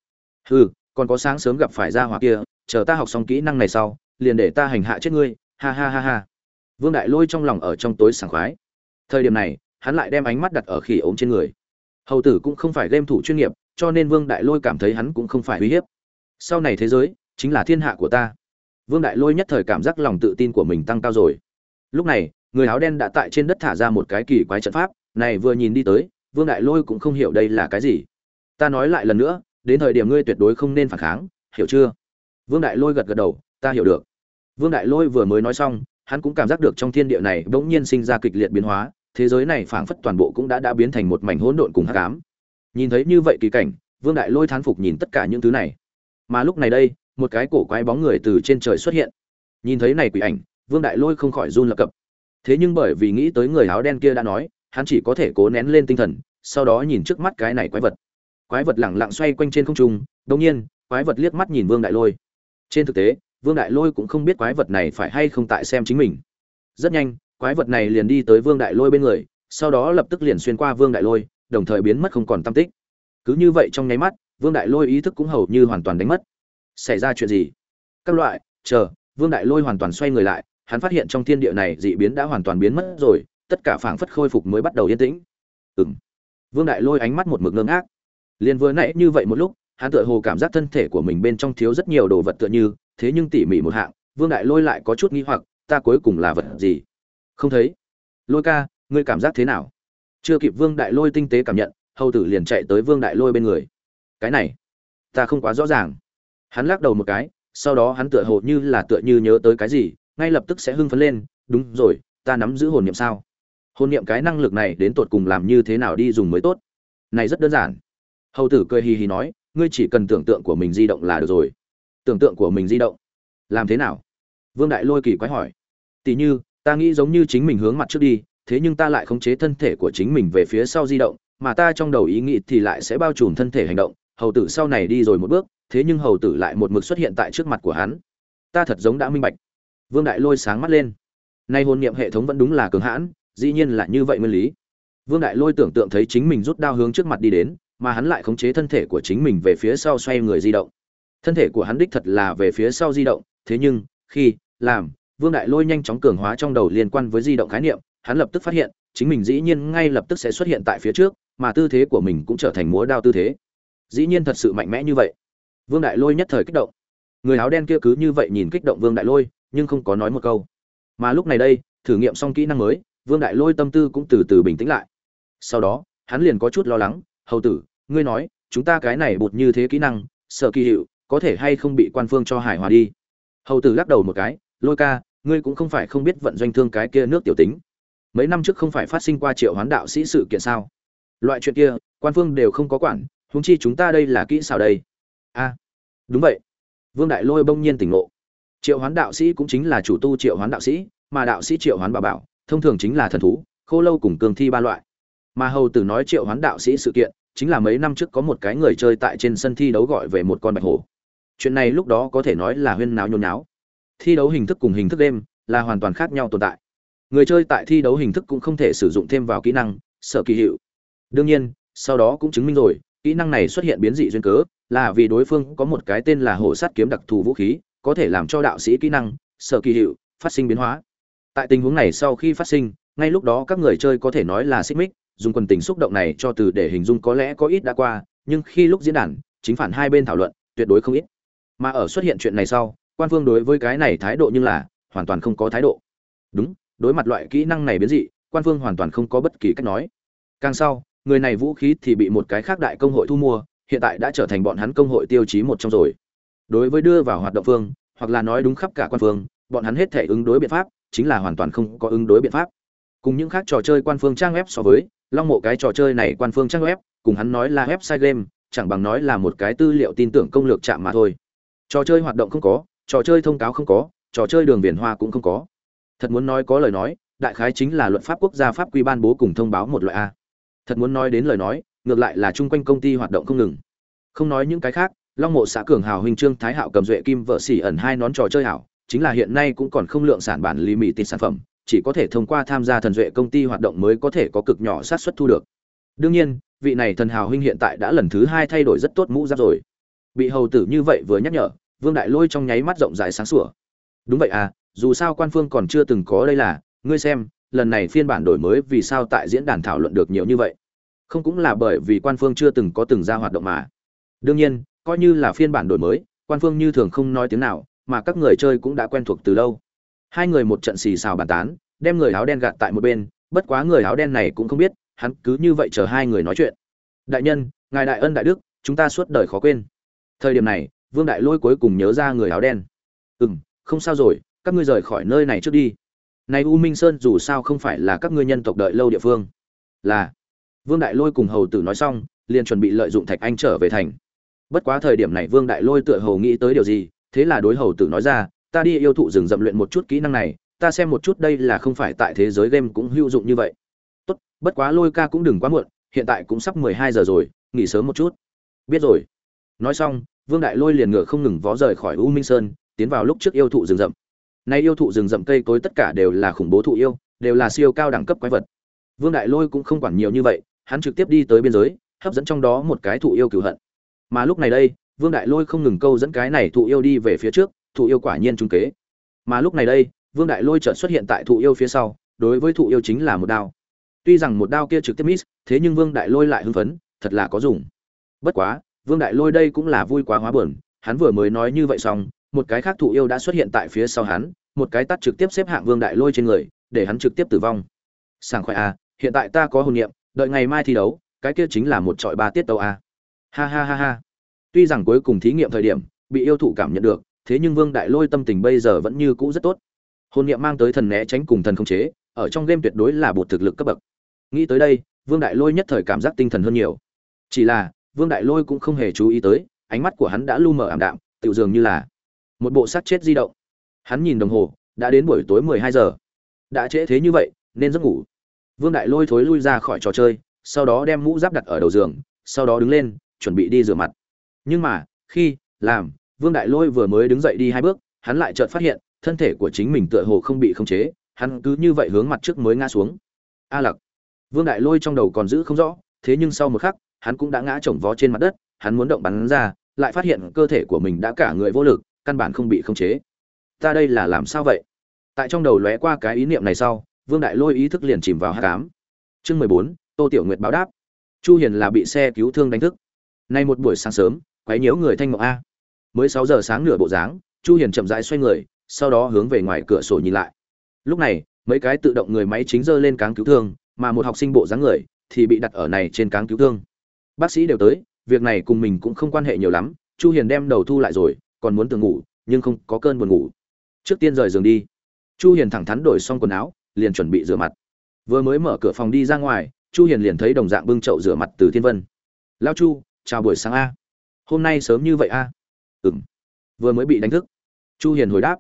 Hừ, còn có sáng sớm gặp phải ra hỏa kia, chờ ta học xong kỹ năng này sau, liền để ta hành hạ chết ngươi, ha ha ha ha. Vương đại lôi trong lòng ở trong tối sảng khoái. Thời điểm này, hắn lại đem ánh mắt đặt ở khỉ ốm trên người. Hầu tử cũng không phải game thủ chuyên nghiệp, cho nên vương đại lôi cảm thấy hắn cũng không phải uy hiếp. Sau này thế giới, chính là thiên hạ của ta. Vương đại lôi nhất thời cảm giác lòng tự tin của mình tăng cao rồi. Lúc này người áo đen đã tại trên đất thả ra một cái kỳ quái trận pháp, này vừa nhìn đi tới, vương đại lôi cũng không hiểu đây là cái gì. Ta nói lại lần nữa, đến thời điểm ngươi tuyệt đối không nên phản kháng, hiểu chưa? Vương đại lôi gật gật đầu, ta hiểu được. Vương đại lôi vừa mới nói xong, hắn cũng cảm giác được trong thiên địa này bỗng nhiên sinh ra kịch liệt biến hóa, thế giới này phảng phất toàn bộ cũng đã đã biến thành một mảnh hỗn độn cùng hắc ám. Nhìn thấy như vậy kỳ cảnh, vương đại lôi thán phục nhìn tất cả những thứ này. Mà lúc này đây, một cái cổ quái bóng người từ trên trời xuất hiện. Nhìn thấy này quỷ ảnh, vương đại lôi không khỏi run lập cập thế nhưng bởi vì nghĩ tới người áo đen kia đã nói, hắn chỉ có thể cố nén lên tinh thần, sau đó nhìn trước mắt cái này quái vật. Quái vật lẳng lặng xoay quanh trên không trung đông nhiên, quái vật liếc mắt nhìn vương đại lôi. Trên thực tế, vương đại lôi cũng không biết quái vật này phải hay không tại xem chính mình. Rất nhanh, quái vật này liền đi tới vương đại lôi bên người, sau đó lập tức liền xuyên qua vương đại lôi, đồng thời biến mất không còn tâm tích. Cứ như vậy trong nháy mắt, vương đại lôi ý thức cũng hầu như hoàn toàn đánh mất. Xảy ra chuyện gì? Các loại, chờ, vương đại lôi hoàn toàn xoay người lại hắn phát hiện trong thiên địa này dị biến đã hoàn toàn biến mất rồi, tất cả phảng phất khôi phục mới bắt đầu yên tĩnh. Ừm. vương đại lôi ánh mắt một mực ngơ ngác. Liên vừa nãy như vậy một lúc, hắn tựa hồ cảm giác thân thể của mình bên trong thiếu rất nhiều đồ vật tựa như, thế nhưng tỉ mỉ một hạng, vương đại lôi lại có chút nghi hoặc, ta cuối cùng là vật gì? Không thấy. Lôi ca, ngươi cảm giác thế nào? Chưa kịp vương đại lôi tinh tế cảm nhận, hầu tử liền chạy tới vương đại lôi bên người. Cái này, ta không quá rõ ràng. Hắn lắc đầu một cái, sau đó hắn tựa hồ như là tựa như nhớ tới cái gì ngay lập tức sẽ hưng phấn lên, đúng rồi, ta nắm giữ hồn niệm sao? Hồn niệm cái năng lực này đến tột cùng làm như thế nào đi dùng mới tốt? Này rất đơn giản. Hầu tử cười hì hì nói, ngươi chỉ cần tưởng tượng của mình di động là được rồi. Tưởng tượng của mình di động? Làm thế nào? Vương đại lôi kỳ quái hỏi. Tỉ như, ta nghĩ giống như chính mình hướng mặt trước đi, thế nhưng ta lại khống chế thân thể của chính mình về phía sau di động, mà ta trong đầu ý nghĩ thì lại sẽ bao trùm thân thể hành động. Hầu tử sau này đi rồi một bước, thế nhưng hầu tử lại một mực xuất hiện tại trước mặt của hắn. Ta thật giống đã minh bạch vương đại lôi sáng mắt lên. Nay hồn niệm hệ thống vẫn đúng là cường hãn, dĩ nhiên là như vậy nguyên lý. Vương đại lôi tưởng tượng thấy chính mình rút đao hướng trước mặt đi đến, mà hắn lại khống chế thân thể của chính mình về phía sau xoay người di động. Thân thể của hắn đích thật là về phía sau di động, thế nhưng, khi, làm, vương đại lôi nhanh chóng cường hóa trong đầu liên quan với di động khái niệm, hắn lập tức phát hiện, chính mình dĩ nhiên ngay lập tức sẽ xuất hiện tại phía trước, mà tư thế của mình cũng trở thành múa đao tư thế. Dĩ nhiên thật sự mạnh mẽ như vậy. Vương đại lôi nhất thời kích động. Người áo đen kia cứ như vậy nhìn kích động vương đại lôi nhưng không có nói một câu. Mà lúc này đây, thử nghiệm xong kỹ năng mới, vương đại lôi tâm tư cũng từ từ bình tĩnh lại. Sau đó, hắn liền có chút lo lắng, hầu tử, ngươi nói, chúng ta cái này bột như thế kỹ năng, sợ kỳ hiệu, có thể hay không bị quan phương cho hải hòa đi? Hầu tử lắc đầu một cái, lôi ca, ngươi cũng không phải không biết vận doanh thương cái kia nước tiểu tính. Mấy năm trước không phải phát sinh qua triệu hoán đạo sĩ sự kiện sao? Loại chuyện kia, quan phương đều không có quản, huống chi chúng ta đây là kỹ xảo đây. A, đúng vậy. Vương đại lôi bỗng nhiên tỉnh ngộ triệu hoán đạo sĩ cũng chính là chủ tu triệu hoán đạo sĩ, mà đạo sĩ triệu hoán bà bảo, thông thường chính là thần thú, khô lâu cùng cường thi ba loại. Mà hầu tử nói triệu hoán đạo sĩ sự kiện, chính là mấy năm trước có một cái người chơi tại trên sân thi đấu gọi về một con bạch hổ. Chuyện này lúc đó có thể nói là huyên náo nhôn náo thi đấu hình thức cùng hình thức đêm là hoàn toàn khác nhau tồn tại. Người chơi tại thi đấu hình thức cũng không thể sử dụng thêm vào kỹ năng sợ kỳ hiệu. Đương nhiên, sau đó cũng chứng minh rồi, kỹ năng này xuất hiện biến dị duyên cớ, là vì đối phương có một cái tên là hổ sát kiếm đặc thù vũ khí có thể làm cho đạo sĩ kỹ năng, sở kỳ hiệu, phát sinh biến hóa. Tại tình huống này sau khi phát sinh, ngay lúc đó các người chơi có thể nói là xích mích, dùng quần tình xúc động này cho từ để hình dung có lẽ có ít đã qua, nhưng khi lúc diễn đàn, chính phản hai bên thảo luận, tuyệt đối không ít. Mà ở xuất hiện chuyện này sau, quan phương đối với cái này thái độ như là, hoàn toàn không có thái độ. Đúng, đối mặt loại kỹ năng này biến dị, quan phương hoàn toàn không có bất kỳ cách nói. Càng sau, người này vũ khí thì bị một cái khác đại công hội thu mua, hiện tại đã trở thành bọn hắn công hội tiêu chí một trong rồi đối với đưa vào hoạt động phương, hoặc là nói đúng khắp cả quan phương, bọn hắn hết thể ứng đối biện pháp, chính là hoàn toàn không có ứng đối biện pháp. Cùng những khác trò chơi quan phương trang web so với, long mộ cái trò chơi này quan phương trang web, cùng hắn nói là website game, chẳng bằng nói là một cái tư liệu tin tưởng công lược chạm mà thôi. Trò chơi hoạt động không có, trò chơi thông cáo không có, trò chơi đường viền hoa cũng không có. Thật muốn nói có lời nói, đại khái chính là luật pháp quốc gia pháp quy ban bố cùng thông báo một loại a. Thật muốn nói đến lời nói, ngược lại là chung quanh công ty hoạt động không ngừng. Không nói những cái khác long mộ xã cường hào huynh trương thái hạo cầm duệ kim vợ xỉ ẩn hai nón trò chơi hảo, chính là hiện nay cũng còn không lượng sản bản lý mỹ tin sản phẩm, chỉ có thể thông qua tham gia thần duệ công ty hoạt động mới có thể có cực nhỏ sát xuất thu được. Đương nhiên, vị này thần hào huynh hiện tại đã lần thứ hai thay đổi rất tốt mũ giáp rồi. Bị hầu tử như vậy vừa nhắc nhở, vương đại lôi trong nháy mắt rộng rãi sáng sủa. Đúng vậy à dù sao quan phương còn chưa từng có đây là, ngươi xem, lần này phiên bản đổi mới vì sao tại diễn đàn thảo luận được nhiều như vậy? Không cũng là bởi vì quan phương chưa từng có từng ra hoạt động mà. Đương nhiên coi như là phiên bản đổi mới, quan phương như thường không nói tiếng nào, mà các người chơi cũng đã quen thuộc từ lâu. Hai người một trận xì xào bàn tán, đem người áo đen gạt tại một bên, bất quá người áo đen này cũng không biết, hắn cứ như vậy chờ hai người nói chuyện. Đại nhân, ngài đại ân đại đức, chúng ta suốt đời khó quên. Thời điểm này, vương đại lôi cuối cùng nhớ ra người áo đen. Ừ m không sao rồi, các ngươi rời khỏi nơi này trước đi. Này u minh sơn dù sao không phải là các ngươi nhân tộc đợi lâu địa phương. Là. Vương đại lôi cùng hầu tử nói xong, liền chuẩn bị lợi dụng thạch anh trở về thành bất quá thời điểm này vương đại lôi tựa hầu nghĩ tới điều gì, thế là đối hầu tử nói ra, ta đi yêu thụ rừng rậm luyện một chút kỹ năng này, ta xem một chút đây là không phải tại thế giới game cũng hữu dụng như vậy. Tốt, bất quá lôi ca cũng đừng quá muộn, hiện tại cũng sắp mười hai giờ rồi, nghỉ sớm một chút. Biết rồi. Nói xong, vương đại lôi liền ngựa không ngừng vó rời khỏi u minh sơn, tiến vào lúc trước yêu thụ rừng rậm. Nay yêu thụ rừng rậm cây cối tất cả đều là khủng bố thụ yêu, đều là siêu cao đẳng cấp quái vật. Vương đại lôi cũng không quản nhiều như vậy, hắn trực tiếp đi tới biên giới, hấp dẫn trong đó một cái thụ yêu cửu hận mà lúc này đây, vương đại lôi không ngừng câu dẫn cái này thụ yêu đi về phía trước, thụ yêu quả nhiên trung kế. Mà lúc này đây, vương đại lôi chợt xuất hiện tại thụ yêu phía sau, đối với thụ yêu chính là một đao. Tuy rằng một đao kia trực tiếp miss, thế nhưng vương đại lôi lại hưng phấn, thật là có dùng. Bất quá, vương đại lôi đây cũng là vui quá hóa buồn, hắn vừa mới nói như vậy xong, một cái khác thụ yêu đã xuất hiện tại phía sau hắn, một cái tắt trực tiếp xếp hạng vương đại lôi trên người, để hắn trực tiếp tử vong. Sảng khoái à hiện tại ta có hồn niệm, đợi ngày mai thi đấu, cái kia chính là một trọi ba tiết tàu à ha ha ha ha. Tuy rằng cuối cùng thí nghiệm thời điểm, bị yêu thụ cảm nhận được, thế nhưng vương đại lôi tâm tình bây giờ vẫn như cũ rất tốt. Hồn niệm mang tới thần né tránh cùng thần không chế, ở trong game tuyệt đối là bột thực lực cấp bậc. Nghĩ tới đây, vương đại lôi nhất thời cảm giác tinh thần hơn nhiều. Chỉ là, vương đại lôi cũng không hề chú ý tới, ánh mắt của hắn đã lu mờ ảm đạm tự dường như là một bộ sát chết di động. Hắn nhìn đồng hồ, đã đến buổi tối mười hai giờ. Đã trễ thế như vậy, nên giấc ngủ. Vương đại lôi thối lui ra khỏi trò chơi, sau đó đem mũ giáp đặt ở đầu giường, sau đó đứng lên chuẩn bị đi rửa mặt. Nhưng mà, khi làm, vương đại lôi vừa mới đứng dậy đi hai bước, hắn lại chợt phát hiện, thân thể của chính mình tựa hồ không bị khống chế, hắn cứ như vậy hướng mặt trước mới ngã xuống. A lặc. Vương đại lôi trong đầu còn giữ không rõ, thế nhưng sau một khắc, hắn cũng đã ngã chồng vó trên mặt đất, hắn muốn động bắn ra, lại phát hiện cơ thể của mình đã cả người vô lực, căn bản không bị khống chế. Ta đây là làm sao vậy? Tại trong đầu lóe qua cái ý niệm này sau, vương đại lôi ý thức liền chìm vào hát cám chương mười bốn, tô tiểu nguyệt báo đáp. Chu hiền là bị xe cứu thương đánh thức nay một buổi sáng sớm, quấy nhiễu người thanh ngọc a. Mới sáu giờ sáng nửa bộ dáng, chu hiền chậm rãi xoay người, sau đó hướng về ngoài cửa sổ nhìn lại. Lúc này, mấy cái tự động người máy chính dơ lên cáng cứu thương, mà một học sinh bộ dáng người thì bị đặt ở này trên cáng cứu thương. Bác sĩ đều tới, việc này cùng mình cũng không quan hệ nhiều lắm, chu hiền đem đầu thu lại rồi, còn muốn tưởng ngủ, nhưng không có cơn buồn ngủ. Trước tiên rời giường đi. Chu hiền thẳng thắn đổi xong quần áo, liền chuẩn bị rửa mặt. Vừa mới mở cửa phòng đi ra ngoài, chu hiền liền thấy đồng dạng bưng chậu rửa mặt từ thiên vân. Lao chu chào buổi sáng a. Hôm nay sớm như vậy a. Ừm. Vừa mới bị đánh thức. Chu hiền hồi đáp.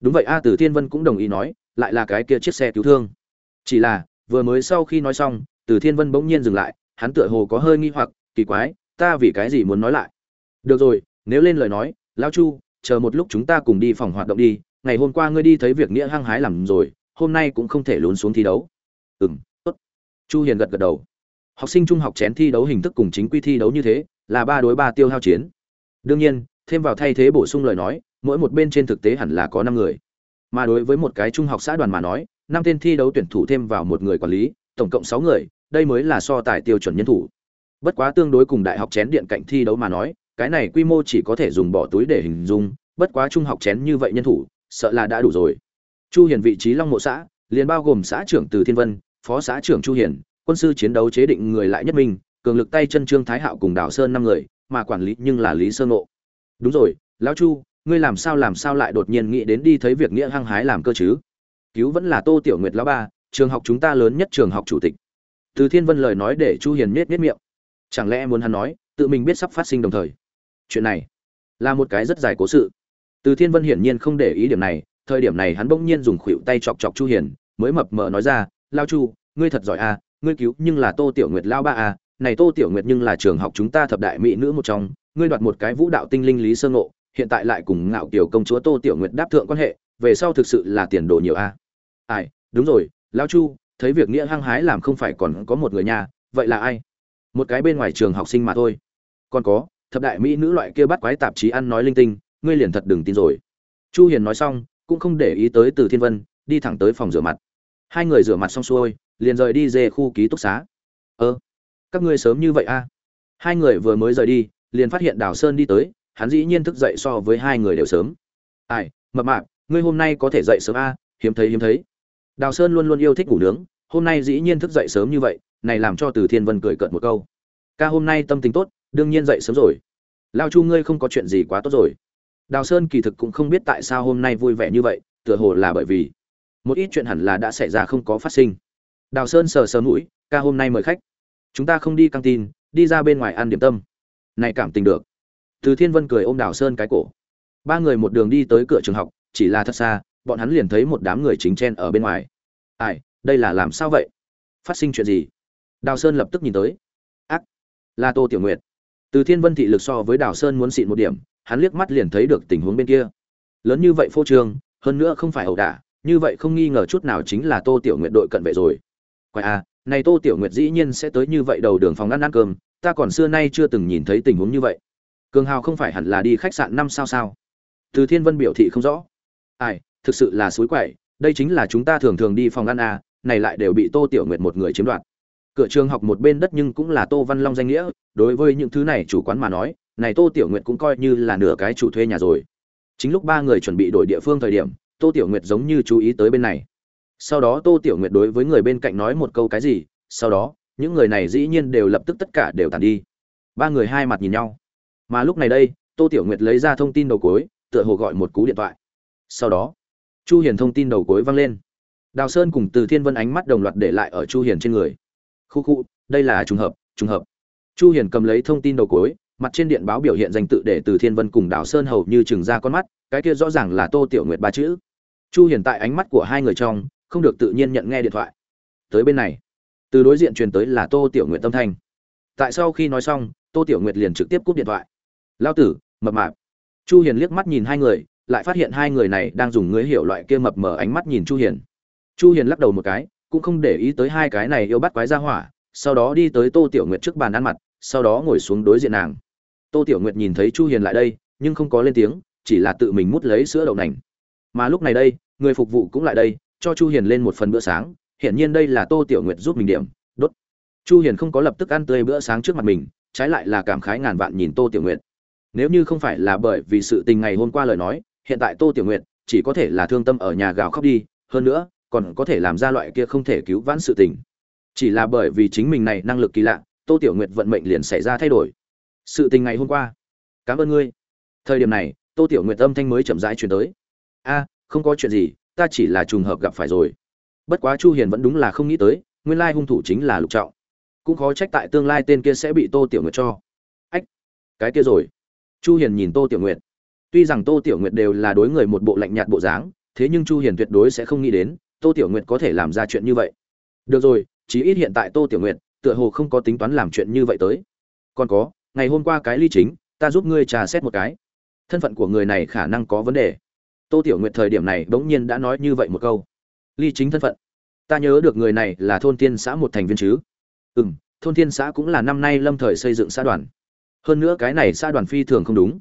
Đúng vậy a, từ thiên vân cũng đồng ý nói, lại là cái kia chiếc xe cứu thương. Chỉ là, vừa mới sau khi nói xong, từ thiên vân bỗng nhiên dừng lại, hắn tựa hồ có hơi nghi hoặc, kỳ quái, ta vì cái gì muốn nói lại? Được rồi, nếu lên lời nói lao chu, chờ một lúc chúng ta cùng đi phòng hoạt động đi, ngày hôm qua ngươi đi thấy việc nghĩa hăng hái làm rồi, hôm nay cũng không thể lún xuống thi đấu. Ừ m tốt. Chu hiền gật gật đầu học sinh trung học chén thi đấu hình thức cùng chính quy thi đấu như thế, là ba đối ba tiêu hao chiến. Đương nhiên, thêm vào thay thế bổ sung lời nói, mỗi một bên trên thực tế hẳn là có năm người. Mà đối với một cái trung học xã đoàn mà nói, năm tên thi đấu tuyển thủ thêm vào một người quản lý, tổng cộng sáu người, đây mới là so tài tiêu chuẩn nhân thủ. Bất quá tương đối cùng đại học chén điện cạnh thi đấu mà nói, cái này quy mô chỉ có thể dùng bỏ túi để hình dung, bất quá trung học chén như vậy nhân thủ, sợ là đã đủ rồi. Chu hiền vị trí long mộ xã, liền bao gồm xã trưởng từ thiên vân, phó xã trưởng chu hiền quân sư chiến đấu chế định người lại nhất minh cường lực tay chân trương thái hạo cùng đào sơn năm người, mà quản lý nhưng là lý sơn ngộ. Đúng rồi, lão chu, ngươi làm sao làm sao lại đột nhiên nghĩ đến đi thấy việc nghĩa hăng hái làm cơ chứ? Cứu vẫn là tô tiểu nguyệt lão ba, trường học chúng ta lớn nhất trường học chủ tịch. Từ thiên vân lời nói để chu hiền miết miết miệng. Chẳng lẽ muốn hắn nói, tự mình biết sắp phát sinh đồng thời? Chuyện này là một cái rất dài cố sự. Từ thiên vân hiển nhiên không để ý điểm này, thời điểm này hắn bỗng nhiên dùng khuỷu tay chọc chọc chu hiền, mới mập mờ nói ra lao chu, ngươi thật giỏi à ngươi cứu, nhưng là tô tiểu nguyệt lao ba à này tô tiểu nguyệt nhưng là trường học chúng ta thập đại mỹ nữ một trong, ngươi đoạt một cái vũ đạo tinh linh lý sơ ngộ, hiện tại lại cùng ngạo kiều công chúa tô tiểu nguyệt đáp thượng quan hệ, về sau thực sự là tiền đồ nhiều a à. ai, đúng rồi, lão chu, thấy việc nghĩa hăng hái làm không phải còn có một người nhà, vậy là ai? Một cái bên ngoài trường học sinh mà thôi. Còn có, thập đại mỹ nữ loại kia bắt quái tạp chí ăn nói linh tinh, ngươi liền thật đừng tin rồi. Chu hiền nói xong, cũng không để ý tới từ thiên vân, đi thẳng tới phòng rửa mặt. Hai người rửa mặt xong xuôi liền rời đi về khu ký túc xá. Ơ, các ngươi sớm như vậy a à? hai người vừa mới rời đi, liền phát hiện đào sơn đi tới, hắn dĩ nhiên thức dậy so với hai người đều sớm. Ai, mập mạp, ngươi hôm nay có thể dậy sớm a hiếm thấy hiếm thấy. Đào sơn luôn luôn yêu thích ngủ nướng, hôm nay dĩ nhiên thức dậy sớm như vậy, này làm cho từ thiên vân cười cợt một câu. Ca hôm nay tâm tình tốt, đương nhiên dậy sớm rồi. Lao chu ngươi không có chuyện gì quá tốt rồi. Đào sơn kỳ thực cũng không biết tại sao hôm nay vui vẻ như vậy, tựa hồ là bởi vì một ít chuyện hẳn là đã xảy ra không có phát sinh đào sơn sờ sờ mũi, ca, hôm nay mời khách. Chúng ta không đi căng tin, đi ra bên ngoài ăn điểm tâm. Này cảm tình được. Từ thiên vân cười ôm đào sơn cái cổ. Ba người một đường đi tới cửa trường học, chỉ là thật xa, bọn hắn liền thấy một đám người chính chen ở bên ngoài. Ai, đây là làm sao vậy? Phát sinh chuyện gì? Đào sơn lập tức nhìn tới. Ác, là tô tiểu nguyệt. Từ thiên vân thị lực so với đào sơn muốn xịn một điểm, hắn liếc mắt liền thấy được tình huống bên kia. Lớn như vậy phô trương, hơn nữa không phải ẩu đả, như vậy không nghi ngờ chút nào chính là tô tiểu nguyệt đội cận vệ rồi quái à này tô tiểu nguyệt dĩ nhiên sẽ tới như vậy đầu đường phòng ăn ăn cơm, ta còn xưa nay chưa từng nhìn thấy tình huống như vậy. Cường hào không phải hẳn là đi khách sạn năm sao sao? Từ thiên vân biểu thị không rõ. Ai, thực sự là suối quậy, đây chính là chúng ta thường thường đi phòng ăn à này lại đều bị tô tiểu nguyệt một người chiếm đoạt. Cửa trường học một bên đất nhưng cũng là tô văn long danh nghĩa, đối với những thứ này chủ quán mà nói, này tô tiểu nguyệt cũng coi như là nửa cái chủ thuê nhà rồi. Chính lúc ba người chuẩn bị đổi địa phương thời điểm, tô tiểu nguyệt giống như chú ý tới bên này sau đó tô tiểu nguyệt đối với người bên cạnh nói một câu cái gì, sau đó, những người này dĩ nhiên đều lập tức tất cả đều tàn đi. Ba người hai mặt nhìn nhau. Mà lúc này đây, tô tiểu nguyệt lấy ra thông tin đầu cuối, tựa hồ gọi một cú điện thoại. Sau đó, chu hiền thông tin đầu cuối vang lên. Đào sơn cùng từ thiên vân ánh mắt đồng loạt để lại ở chu hiền trên người. Khu khu, đây là trùng hợp trùng hợp. Chu hiền cầm lấy thông tin đầu cuối, mặt trên điện báo biểu hiện danh tự để từ thiên vân cùng đào sơn hầu như chừng ra con mắt, cái kia rõ ràng là tô tiểu nguyệt ba chữ. Chu hiền tại ánh mắt của hai người trong không được tự nhiên nhận nghe điện thoại. Tới bên này, từ đối diện truyền tới là tô tiểu nguyệt tâm thanh. Tại sau khi nói xong, tô tiểu nguyệt liền trực tiếp cúp điện thoại. Lao tử, mập mạp. Chu hiền liếc mắt nhìn hai người, lại phát hiện hai người này đang dùng người hiểu loại kia mập mờ ánh mắt nhìn chu hiền. Chu hiền lắc đầu một cái, cũng không để ý tới hai cái này yêu bắt quái ra hỏa, sau đó đi tới tô tiểu nguyệt trước bàn ăn mặt, sau đó ngồi xuống đối diện nàng. Tô tiểu nguyệt nhìn thấy chu hiền lại đây, nhưng không có lên tiếng, chỉ là tự mình mút lấy sữa đậu nành. Mà lúc này đây, người phục vụ cũng lại đây cho chu hiền lên một phần bữa sáng hiện nhiên đây là tô tiểu nguyệt giúp mình điểm, đốt. Chu hiền không có lập tức ăn tươi bữa sáng trước mặt mình, trái lại là cảm khái ngàn vạn nhìn tô tiểu nguyệt. Nếu như không phải là bởi vì sự tình ngày hôm qua lời nói, hiện tại tô tiểu nguyệt chỉ có thể là thương tâm ở nhà gào khóc đi, hơn nữa, còn có thể làm ra loại kia không thể cứu vãn sự tình. Chỉ là bởi vì chính mình này năng lực kỳ lạ, tô tiểu nguyệt vận mệnh liền xảy ra thay đổi. Sự tình ngày hôm qua. Cảm ơn ngươi. Thời điểm này, tô tiểu nguyệt âm thanh mới chậm rãi chuyển tới. A, không có chuyện gì ta chỉ là trùng hợp gặp phải rồi. Bất quá chu hiền vẫn đúng là không nghĩ tới, nguyên lai hung thủ chính là lục trọng. Cũng khó trách tại tương lai tên kia sẽ bị tô tiểu nguyệt cho. Ách, cái kia rồi. Chu hiền nhìn tô tiểu nguyệt. Tuy rằng tô tiểu nguyệt đều là đối người một bộ lạnh nhạt bộ dáng, thế nhưng chu hiền tuyệt đối sẽ không nghĩ đến, tô tiểu nguyệt có thể làm ra chuyện như vậy. Được rồi, chí ít hiện tại tô tiểu nguyệt, tựa hồ không có tính toán làm chuyện như vậy tới. Còn có, ngày hôm qua cái ly chính, ta giúp ngươi trà xét một cái. Thân phận của người này khả năng có vấn đề tô tiểu nguyệt thời điểm này bỗng nhiên đã nói như vậy một câu. Ly chính thân phận. Ta nhớ được người này là thôn tiên xã một thành viên chứ? Ừ m thôn tiên xã cũng là năm nay lâm thời xây dựng xã đoàn. Hơn nữa cái này xã đoàn phi thường không đúng.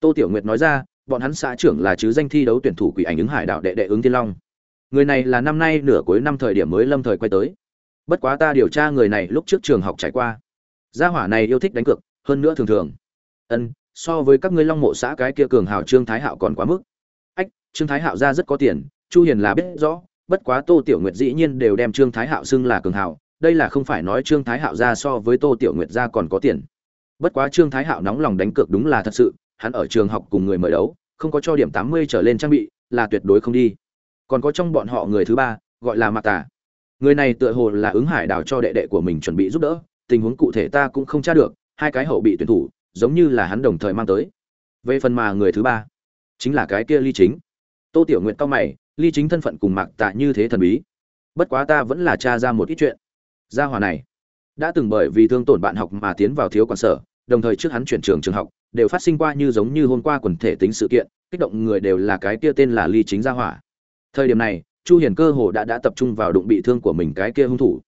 Tô tiểu nguyệt nói ra, bọn hắn xã trưởng là chứ danh thi đấu tuyển thủ quỷ ảnh ứng hải đạo đệ đệ ứng tiên long. Người này là năm nay nửa cuối năm thời điểm mới lâm thời quay tới. Bất quá ta điều tra người này lúc trước trường học trải qua. Gia hỏa này yêu thích đánh cược, hơn nữa thường thường. Ân, so với các ngươi long mộ xã cái kia cường hào trương thái hạo còn quá mức trương thái hạo ra rất có tiền chu hiền là biết rõ bất quá tô tiểu nguyệt dĩ nhiên đều đem trương thái hạo xưng là cường hảo, đây là không phải nói trương thái hạo ra so với tô tiểu nguyệt ra còn có tiền. Bất quá trương thái hạo nóng lòng đánh cược đúng là thật sự hắn ở trường học cùng người mời đấu không có cho điểm 80 trở lên trang bị là tuyệt đối không đi. Còn có trong bọn họ người thứ ba gọi là mạc tà. Người này tựa hồ là ứng hải đảo cho đệ đệ của mình chuẩn bị giúp đỡ tình huống cụ thể ta cũng không tra được hai cái hậu bị tuyển thủ giống như là hắn đồng thời mang tới. Về phần mà người thứ ba chính là cái kia ly chính tô tiểu nguyện cao mày, ly chính thân phận cùng mạc tạ như thế thần bí. Bất quá ta vẫn là tra ra một ít chuyện. Gia hòa này đã từng bởi vì thương tổn bạn học mà tiến vào thiếu quản sở, đồng thời trước hắn chuyển trường trường học, đều phát sinh qua như giống như hôm qua quần thể tính sự kiện, kích động người đều là cái kia tên là ly chính gia hỏa. Thời điểm này, chu hiền cơ hồ đã đã tập trung vào đụng bị thương của mình cái kia hung thủ.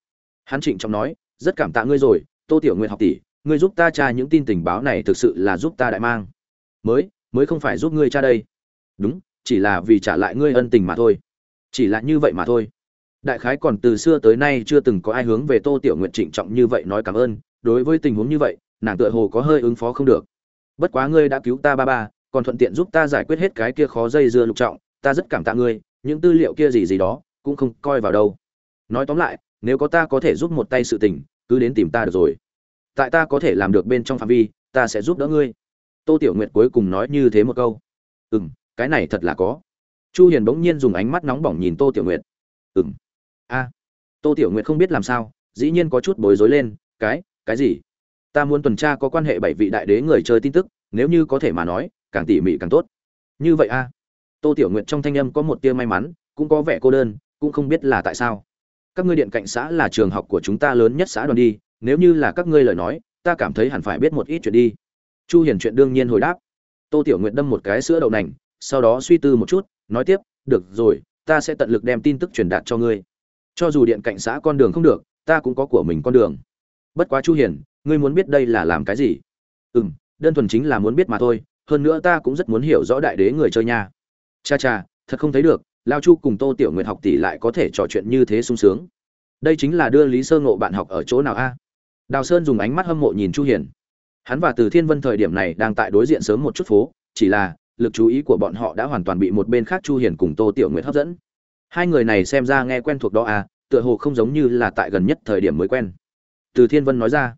Hắn trịnh trọng nói, rất cảm tạ ngươi rồi, tô tiểu nguyện học tỷ, ngươi giúp ta tra những tin tình báo này thực sự là giúp ta đại mang. Mới mới không phải giúp ngươi tra đây. Đúng chỉ là vì trả lại ngươi ân tình mà thôi. Chỉ là như vậy mà thôi. Đại khái còn từ xưa tới nay chưa từng có ai hướng về tô tiểu nguyện trịnh trọng như vậy nói cảm ơn. Đối với tình huống như vậy, nàng tựa hồ có hơi ứng phó không được. Bất quá ngươi đã cứu ta ba ba, còn thuận tiện giúp ta giải quyết hết cái kia khó dây dưa lục trọng, ta rất cảm tạ ngươi, những tư liệu kia gì gì đó, cũng không coi vào đâu. Nói tóm lại, nếu có ta có thể giúp một tay sự tình, cứ đến tìm ta được rồi. Tại ta có thể làm được bên trong phạm vi, ta sẽ giúp đỡ ngươi. Tô tiểu nguyệt cuối cùng nói như thế một câu. Ừ m cái này thật là có. Chu hiền bỗng nhiên dùng ánh mắt nóng bỏng nhìn tô tiểu nguyệt. Ừm, a. Tô tiểu nguyệt không biết làm sao dĩ nhiên có chút bối rối lên cái cái gì? Ta muốn tuần tra có quan hệ bảy vị đại đế người chơi tin tức nếu như có thể mà nói càng tỉ mỉ càng tốt. Như vậy a? Tô tiểu nguyệt trong thanh âm có một tia may mắn cũng có vẻ cô đơn cũng không biết là tại sao. Các ngươi điện cạnh xã là trường học của chúng ta lớn nhất xã đoàn đi nếu như là các ngươi lời nói ta cảm thấy hẳn phải biết một ít chuyện đi. Chu hiền chuyện đương nhiên hồi đáp. Tô tiểu nguyệt đâm một cái sữa đậu nành sau đó suy tư một chút, nói tiếp, được rồi, ta sẽ tận lực đem tin tức truyền đạt cho ngươi. Cho dù điện cạnh xã con đường không được, ta cũng có của mình con đường. Bất quá chu hiền, ngươi muốn biết đây là làm cái gì? Ừm, đơn thuần chính là muốn biết mà thôi, hơn nữa ta cũng rất muốn hiểu rõ đại đế người chơi nha. Cha cha, thật không thấy được, lao chu cùng tô tiểu nguyệt học tỷ lại có thể trò chuyện như thế sung sướng. Đây chính là đưa lý sơ ngộ bạn học ở chỗ nào a? Đào sơn dùng ánh mắt hâm mộ nhìn chu hiền. Hắn và từ thiên vân thời điểm này đang tại đối diện sớm một chút phố, chỉ là lực chú ý của bọn họ đã hoàn toàn bị một bên khác chu hiền cùng tô tiểu nguyệt hấp dẫn. Hai người này xem ra nghe quen thuộc đó à tựa hồ không giống như là tại gần nhất thời điểm mới quen. Từ thiên vân nói ra,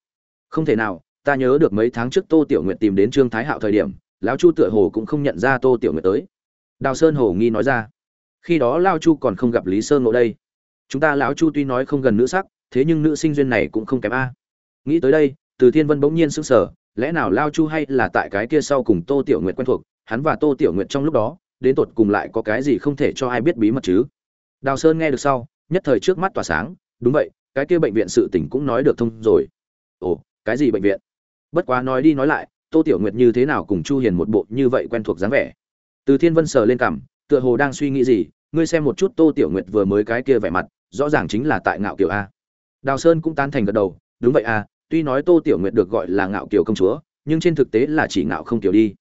không thể nào, ta nhớ được mấy tháng trước tô tiểu nguyệt tìm đến trương thái hạo thời điểm, lão chu tựa hồ cũng không nhận ra tô tiểu nguyệt tới. Đào sơn hồ nghi nói ra, khi đó lão chu còn không gặp lý sơn ngộ đây. Chúng ta lão chu tuy nói không gần nữ sắc, thế nhưng nữ sinh duyên này cũng không kém a. Nghĩ tới đây, từ thiên vân bỗng nhiên sững sờ, lẽ nào lão chu hay là tại cái kia sau cùng tô tiểu nguyệt quen thuộc hắn và tô tiểu nguyệt trong lúc đó, đến tột cùng lại có cái gì không thể cho ai biết bí mật chứ? Đào sơn nghe được sau, nhất thời trước mắt tỏa sáng, đúng vậy, cái kia bệnh viện sự tỉnh cũng nói được thông rồi. Ồ, cái gì bệnh viện? Bất quá nói đi nói lại, tô tiểu nguyệt như thế nào cùng chu hiền một bộ như vậy quen thuộc dáng vẻ? Từ thiên vân sờ lên cằm, tựa hồ đang suy nghĩ gì, ngươi xem một chút tô tiểu nguyệt vừa mới cái kia vẻ mặt, rõ ràng chính là tại ngạo kiều a. Đào sơn cũng tan thành gật đầu, đúng vậy a, tuy nói tô tiểu nguyệt được gọi là ngạo kiều công chúa, nhưng trên thực tế là chỉ ngạo không kiều đi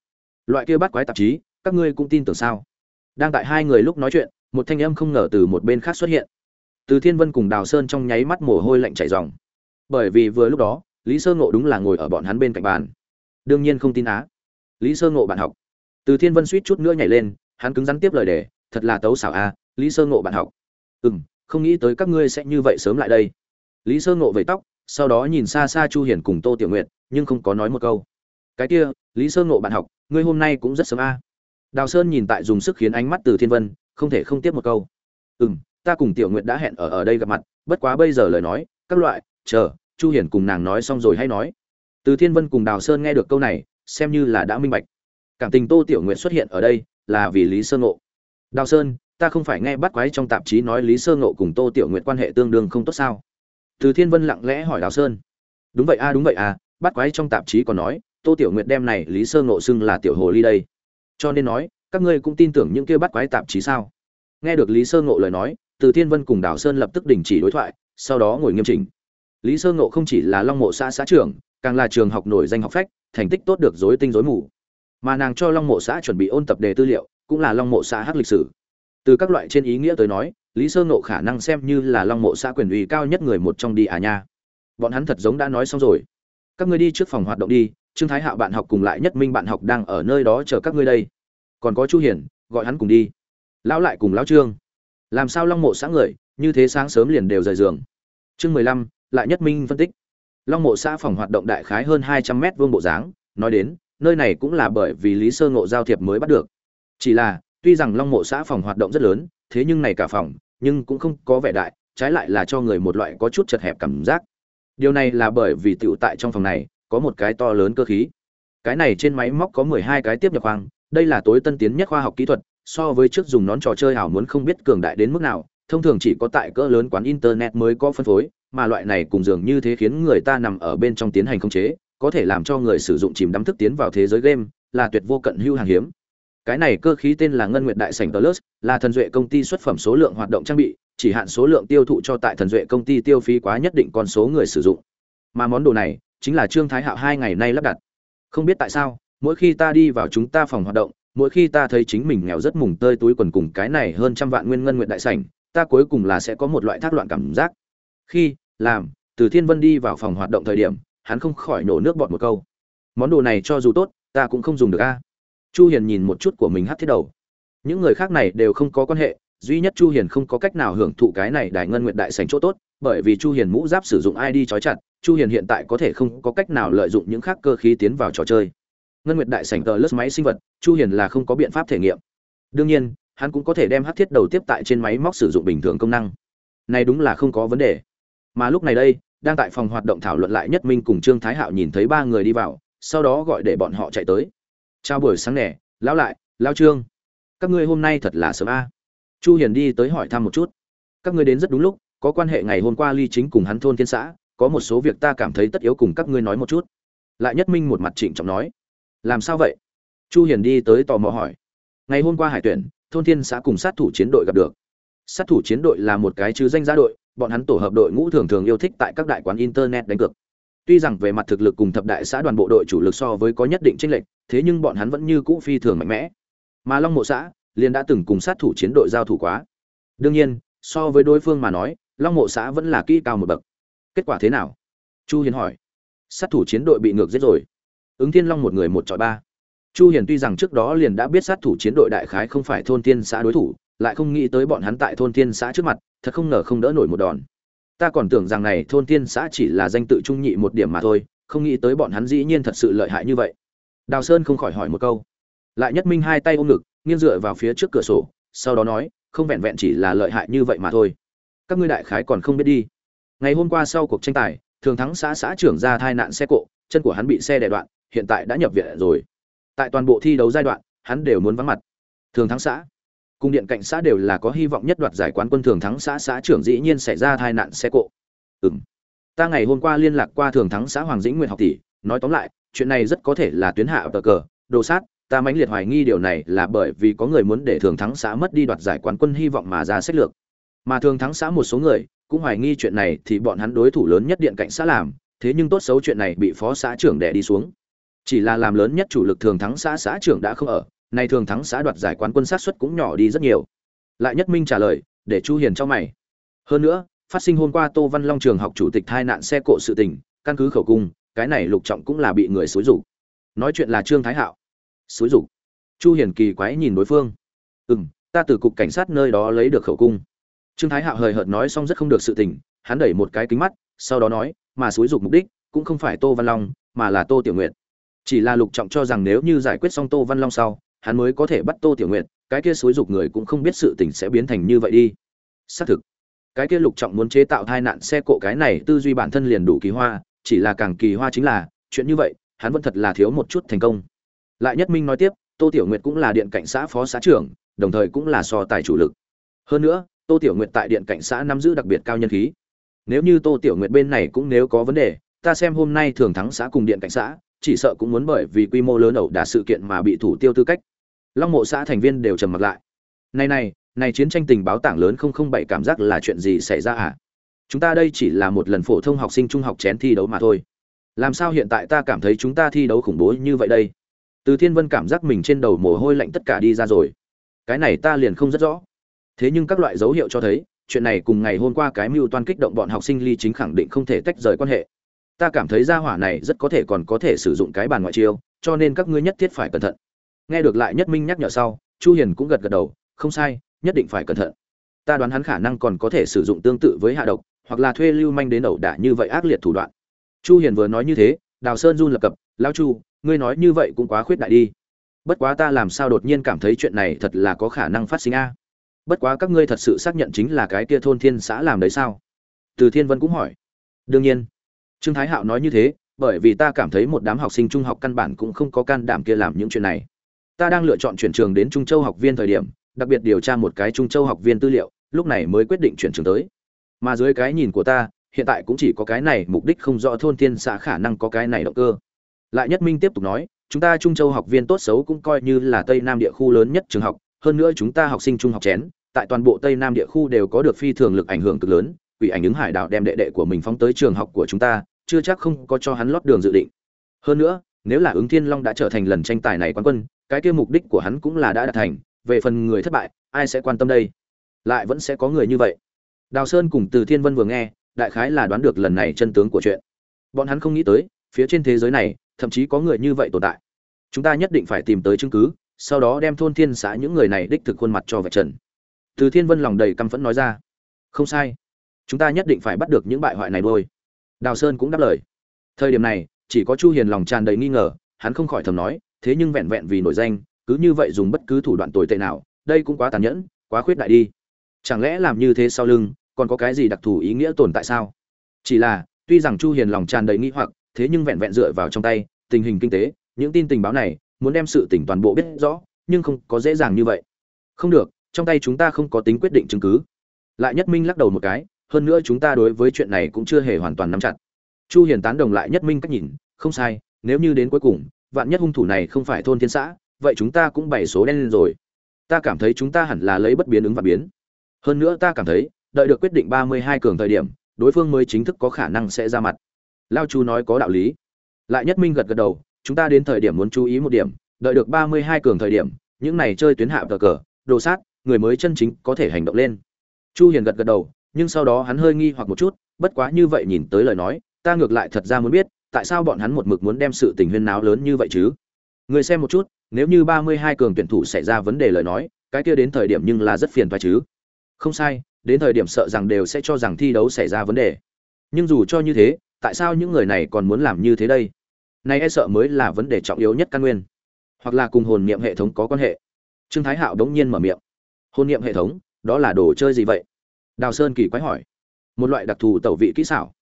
loại kia bắt quái tạp chí, các ngươi cũng tin tưởng sao? Đang tại hai người lúc nói chuyện, một thanh âm không ngờ từ một bên khác xuất hiện. Từ thiên vân cùng đào sơn trong nháy mắt mồ hôi lạnh chảy ròng. Bởi vì vừa lúc đó, lý sơ ngộ đúng là ngồi ở bọn hắn bên cạnh bàn. Đương nhiên không tin á. Lý sơ ngộ bạn học. Từ thiên vân suýt chút nữa nhảy lên, hắn cứng rắn tiếp lời đề thật là tấu xảo a, lý sơ ngộ bạn học. Ừ m không nghĩ tới các ngươi sẽ như vậy sớm lại đây. Lý sơ ngộ vẫy tóc, sau đó nhìn xa xa chu hiền cùng tô tiểu nguyệt, nhưng không có nói một câu cái kia, lý sơ ngộ bạn học, ngươi hôm nay cũng rất sớm a. Đào sơn nhìn tại dùng sức khiến ánh mắt từ thiên vân, không thể không tiếp một câu. Ừ m ta cùng tiểu nguyệt đã hẹn ở ở đây gặp mặt, bất quá bây giờ lời nói, các loại, chờ, chu Hiển cùng nàng nói xong rồi hay nói. Từ thiên vân cùng đào sơn nghe được câu này, xem như là đã minh bạch. Cảm tình tô tiểu nguyệt xuất hiện ở đây, là vì lý sơ ngộ. Đào sơn, ta không phải nghe bắt quái trong tạp chí nói lý sơ ngộ cùng tô tiểu nguyệt quan hệ tương đương không tốt sao? Từ thiên vân lặng lẽ hỏi đào sơn. Đúng vậy a, đúng vậy a, bắt quái trong tạp chí còn nói tô tiểu nguyệt đem này lý sơ ngộ xưng là tiểu hồ ly đây. Cho nên nói, các ngươi cũng tin tưởng những kia bắt quái tạp chí sao? Nghe được lý sơ ngộ lời nói, từ thiên vân cùng đào sơn lập tức đình chỉ đối thoại, sau đó ngồi nghiêm chỉnh. Lý sơ ngộ không chỉ là long mộ xã xã trưởng, càng là trường học nổi danh học phách, thành tích tốt được dối tinh dối mù. Mà nàng cho long mộ xã chuẩn bị ôn tập đề tư liệu, cũng là long mộ xã hát lịch sử. Từ các loại trên ý nghĩa tới nói, lý sơ ngộ khả năng xem như là long mộ xã quyền uy cao nhất người một trong đi à nha. Bọn hắn thật giống đã nói xong rồi các ngươi đi trước phòng hoạt động đi, trương thái hạo bạn học cùng lại nhất minh bạn học đang ở nơi đó chờ các ngươi đây. Còn có chu hiển, gọi hắn cùng đi. Lão lại cùng lão trương. Làm sao long mộ xã người, như thế sáng sớm liền đều rời giường. Chương mười lăm, lại nhất minh phân tích. Long mộ xã phòng hoạt động đại khái hơn hai trăm mét vuông bộ dáng, nói đến, nơi này cũng là bởi vì lý sơ ngộ giao thiệp mới bắt được. Chỉ là, tuy rằng long mộ xã phòng hoạt động rất lớn, thế nhưng này cả phòng, nhưng cũng không có vẻ đại, trái lại là cho người một loại có chút chật hẹp cảm giác điều này là bởi vì tựu tại trong phòng này, có một cái to lớn cơ khí. Cái này trên máy móc có mười hai cái tiếp nhập khoang, đây là tối tân tiến nhất khoa học kỹ thuật, so với trước dùng nón trò chơi ảo muốn không biết cường đại đến mức nào, thông thường chỉ có tại cỡ lớn quán internet mới có phân phối, mà loại này cùng dường như thế khiến người ta nằm ở bên trong tiến hành khống chế, có thể làm cho người sử dụng chìm đắm thức tiến vào thế giới game, là tuyệt vô cận hưu hàng hiếm. Cái này cơ khí tên là ngân nguyệt đại sảnh plus, là thần duệ công ty xuất phẩm số lượng hoạt động trang bị chỉ hạn số lượng tiêu thụ cho tại thần duệ công ty tiêu phí quá nhất định con số người sử dụng. Mà món đồ này, chính là trương thái hạo hai ngày nay lắp đặt. Không biết tại sao, mỗi khi ta đi vào chúng ta phòng hoạt động, mỗi khi ta thấy chính mình nghèo rất mùng tơi túi quần cùng cái này hơn trăm vạn nguyên ngân nguyện đại sảnh, ta cuối cùng là sẽ có một loại thác loạn cảm giác. Khi, làm, từ thiên vân đi vào phòng hoạt động thời điểm, hắn không khỏi nổ nước bọt một câu. Món đồ này cho dù tốt, ta cũng không dùng được a. Chu hiền nhìn một chút của mình hắt thiết đầu. Những người khác này đều không có quan hệ duy nhất chu hiền không có cách nào hưởng thụ cái này đại ngân nguyệt đại sảnh chỗ tốt, bởi vì chu hiền mũ giáp sử dụng id chói chặt, chu hiền hiện tại có thể không có cách nào lợi dụng những khác cơ khí tiến vào trò chơi. Ngân nguyệt đại sảnh tờ lướt máy sinh vật, chu hiền là không có biện pháp thể nghiệm. Đương nhiên, hắn cũng có thể đem hắc thiết đầu tiếp tại trên máy móc sử dụng bình thường công năng. Này đúng là không có vấn đề. Mà lúc này đây, đang tại phòng hoạt động thảo luận lại nhất minh cùng trương thái hạo nhìn thấy ba người đi vào, sau đó gọi để bọn họ chạy tới. Chào buổi sáng nè, lão lại, lão trương. Các ngươi hôm nay thật là sớm a chu hiền đi tới hỏi thăm một chút. Các ngươi đến rất đúng lúc, có quan hệ ngày hôm qua ly chính cùng hắn thôn thiên xã, có một số việc ta cảm thấy tất yếu cùng các ngươi nói một chút. Lại nhất minh một mặt trịnh trọng nói. Làm sao vậy? Chu hiền đi tới tò mò hỏi. Ngày hôm qua hải tuyển, thôn thiên xã cùng sát thủ chiến đội gặp được. Sát thủ chiến đội là một cái chứ danh giá đội, bọn hắn tổ hợp đội ngũ thường thường yêu thích tại các đại quán internet đánh cược. Tuy rằng về mặt thực lực cùng thập đại xã đoàn bộ đội chủ lực so với có nhất định chênh lệch, thế nhưng bọn hắn vẫn như cũ phi thường mạnh mẽ. Mà long mộ xã liền đã từng cùng sát thủ chiến đội giao thủ quá. Đương nhiên, so với đối phương mà nói, long mộ xã vẫn là kỹ cao một bậc. Kết quả thế nào? Chu hiền hỏi. Sát thủ chiến đội bị ngược giết rồi. Ứng thiên long một người một chọi ba. Chu hiền tuy rằng trước đó liền đã biết sát thủ chiến đội đại khái không phải thôn thiên xã đối thủ, lại không nghĩ tới bọn hắn tại thôn thiên xã trước mặt, thật không ngờ không đỡ nổi một đòn. Ta còn tưởng rằng này thôn thiên xã chỉ là danh tự trung nhị một điểm mà thôi, không nghĩ tới bọn hắn dĩ nhiên thật sự lợi hại như vậy. Đào sơn không khỏi hỏi một câu. Lại nhất minh hai tay ôm ngực nghiêng dựa vào phía trước cửa sổ, sau đó nói, không vẹn vẹn chỉ là lợi hại như vậy mà thôi. Các ngươi đại khái còn không biết đi. Ngày hôm qua sau cuộc tranh tài, thường thắng xã xã trưởng ra thai nạn xe cộ, chân của hắn bị xe đè đoạn, hiện tại đã nhập viện rồi. Tại toàn bộ thi đấu giai đoạn, hắn đều muốn vắng mặt. Thường thắng xã. Cung điện cạnh xã đều là có hy vọng nhất đoạt giải quán quân thường thắng xã xã trưởng dĩ nhiên xảy ra tai nạn xe cộ. Ừm. Ta ngày hôm qua liên lạc qua thường thắng xã hoàng dĩnh nguyện học tỷ, nói tóm lại, chuyện này rất có thể là tuyến hạ tờ cờ, đồ sát ta mãnh liệt hoài nghi điều này là bởi vì có người muốn để thường thắng xã mất đi đoạt giải quán quân hy vọng mà ra sách lược. Mà thường thắng xã một số người cũng hoài nghi chuyện này thì bọn hắn đối thủ lớn nhất điện cảnh xã làm, thế nhưng tốt xấu chuyện này bị phó xã trưởng đẻ đi xuống. Chỉ là làm lớn nhất chủ lực thường thắng xã xã trưởng đã không ở, nay thường thắng xã đoạt giải quán quân sát xuất cũng nhỏ đi rất nhiều. Lại nhất minh trả lời, để chu hiền cho mày. Hơn nữa, phát sinh hôm qua tô văn long trường học chủ tịch thai nạn xe cộ sự tình, căn cứ khẩu cung, cái này lục trọng cũng là bị người xúi rủ nói chuyện là trương thái hạo xúi rục chu hiền kỳ quái nhìn đối phương. Ừm, ta từ cục cảnh sát nơi đó lấy được khẩu cung. Trương thái hạo hời hợt nói xong rất không được sự tình, hắn đẩy một cái kính mắt, sau đó nói, mà xúi rục mục đích cũng không phải tô văn long, mà là tô tiểu nguyệt. Chỉ là lục trọng cho rằng nếu như giải quyết xong tô văn long sau, hắn mới có thể bắt tô tiểu nguyệt, cái kia xúi rục người cũng không biết sự tình sẽ biến thành như vậy đi. Xác thực, cái kia lục trọng muốn chế tạo tai nạn xe cộ cái này tư duy bản thân liền đủ kỳ hoa, chỉ là càng kỳ hoa chính là, chuyện như vậy, hắn vẫn thật là thiếu một chút thành công lại nhất minh nói tiếp, tô tiểu nguyệt cũng là điện cảnh xã phó xã trưởng, đồng thời cũng là so tài chủ lực. Hơn nữa, tô tiểu nguyệt tại điện cảnh xã nắm giữ đặc biệt cao nhân khí. Nếu như tô tiểu nguyệt bên này cũng nếu có vấn đề, ta xem hôm nay thường thắng xã cùng điện cảnh xã, chỉ sợ cũng muốn bởi vì quy mô lớn ẩu đả sự kiện mà bị thủ tiêu tư cách. Long mộ xã thành viên đều trầm mặc lại. Này này này chiến tranh tình báo tảng lớn không không bảy cảm giác là chuyện gì xảy ra à? Chúng ta đây chỉ là một lần phổ thông học sinh trung học chén thi đấu mà thôi. Làm sao hiện tại ta cảm thấy chúng ta thi đấu khủng bố như vậy đây? Từ thiên vân cảm giác mình trên đầu mồ hôi lạnh tất cả đi ra rồi. Cái này ta liền không rất rõ. Thế nhưng các loại dấu hiệu cho thấy, chuyện này cùng ngày hôm qua cái mưu toan kích động bọn học sinh ly chính khẳng định không thể tách rời quan hệ. Ta cảm thấy gia hỏa này rất có thể còn có thể sử dụng cái bàn ngoại chiêu, cho nên các ngươi nhất thiết phải cẩn thận. Nghe được lại nhất minh nhắc nhở sau, chu hiền cũng gật gật đầu, không sai, nhất định phải cẩn thận. Ta đoán hắn khả năng còn có thể sử dụng tương tự với hạ độc, hoặc là thuê lưu manh đến ẩu đả như vậy ác liệt thủ đoạn. Chu hiền vừa nói như thế, đào sơn run lập cập, lão chu ngươi nói như vậy cũng quá khuyết đại đi. Bất quá ta làm sao đột nhiên cảm thấy chuyện này thật là có khả năng phát sinh a? Bất quá các ngươi thật sự xác nhận chính là cái kia thôn thiên xã làm đấy sao? Từ thiên vân cũng hỏi. Đương nhiên. Trương thái hạo nói như thế, bởi vì ta cảm thấy một đám học sinh trung học căn bản cũng không có can đảm kia làm những chuyện này. Ta đang lựa chọn chuyển trường đến trung châu học viên thời điểm, đặc biệt điều tra một cái trung châu học viên tư liệu, lúc này mới quyết định chuyển trường tới. Mà dưới cái nhìn của ta, hiện tại cũng chỉ có cái này, mục đích không rõ thôn thiên xã khả năng có cái này động cơ lại nhất minh tiếp tục nói, chúng ta trung châu học viên tốt xấu cũng coi như là tây nam địa khu lớn nhất trường học, hơn nữa chúng ta học sinh trung học chén, tại toàn bộ tây nam địa khu đều có được phi thường lực ảnh hưởng cực lớn ủy ảnh ứng hải đạo đem đệ đệ của mình phóng tới trường học của chúng ta, chưa chắc không có cho hắn lót đường dự định. Hơn nữa, nếu là ứng thiên long đã trở thành lần tranh tài này quán quân, cái kia mục đích của hắn cũng là đã đạt thành, về phần người thất bại, ai sẽ quan tâm đây? Lại vẫn sẽ có người như vậy. Đào sơn cùng từ thiên vân vừa nghe, đại khái là đoán được lần này chân tướng của chuyện. Bọn hắn không nghĩ tới, phía trên thế giới này thậm chí có người như vậy tồn tại. Chúng ta nhất định phải tìm tới chứng cứ, sau đó đem thôn thiên xã những người này đích thực khuôn mặt cho vạch trần. Từ thiên vân lòng đầy căm phẫn nói ra. Không sai. Chúng ta nhất định phải bắt được những bại hoại này đôi đào sơn cũng đáp lời. Thời điểm này, chỉ có chu hiền lòng tràn đầy nghi ngờ, hắn không khỏi thầm nói, thế nhưng vẹn vẹn vì nổi danh, cứ như vậy dùng bất cứ thủ đoạn tồi tệ nào, đây cũng quá tàn nhẫn, quá khuyết đại đi. Chẳng lẽ làm như thế sau lưng, còn có cái gì đặc thù ý nghĩa tồn tại sao? Chỉ là, tuy rằng chu hiền lòng tràn đầy nghi hoặc thế nhưng vẹn vẹn dựa vào trong tay, tình hình kinh tế, những tin tình báo này muốn đem sự tỉnh toàn bộ biết rõ, nhưng không có dễ dàng như vậy. Không được, trong tay chúng ta không có tính quyết định chứng cứ. Lại nhất minh lắc đầu một cái, hơn nữa chúng ta đối với chuyện này cũng chưa hề hoàn toàn nắm chặt. Chu hiền tán đồng lại nhất minh cách nhìn, không sai, nếu như đến cuối cùng, vạn nhất hung thủ này không phải thôn thiên xã, vậy chúng ta cũng bày số đen lên rồi. Ta cảm thấy chúng ta hẳn là lấy bất biến ứng và biến. Hơn nữa ta cảm thấy, đợi được quyết định 32 cường thời điểm, đối phương mới chính thức có khả năng sẽ ra mặt lao chu nói có đạo lý. Lại nhất minh gật gật đầu, chúng ta đến thời điểm muốn chú ý một điểm, đợi được 32 cường thời điểm, những này chơi tuyến hạ cờ cờ, đồ sát, người mới chân chính có thể hành động lên. Chu hiền gật gật đầu, nhưng sau đó hắn hơi nghi hoặc một chút, bất quá như vậy nhìn tới lời nói, ta ngược lại thật ra muốn biết, tại sao bọn hắn một mực muốn đem sự tình huyên náo lớn như vậy chứ? Người xem một chút, nếu như 32 cường tuyển thủ xảy ra vấn đề lời nói, cái kia đến thời điểm nhưng là rất phiền phải chứ. Không sai, đến thời điểm sợ rằng đều sẽ cho rằng thi đấu xảy ra vấn đề. Nhưng dù cho như thế tại sao những người này còn muốn làm như thế đây? Nay e sợ mới là vấn đề trọng yếu nhất căn nguyên. Hoặc là cùng hồn niệm hệ thống có quan hệ. Trương thái hạo đống nhiên mở miệng. Hồn niệm hệ thống, đó là đồ chơi gì vậy? Đào sơn kỳ quái hỏi. Một loại đặc thù tẩu vị kỹ xảo.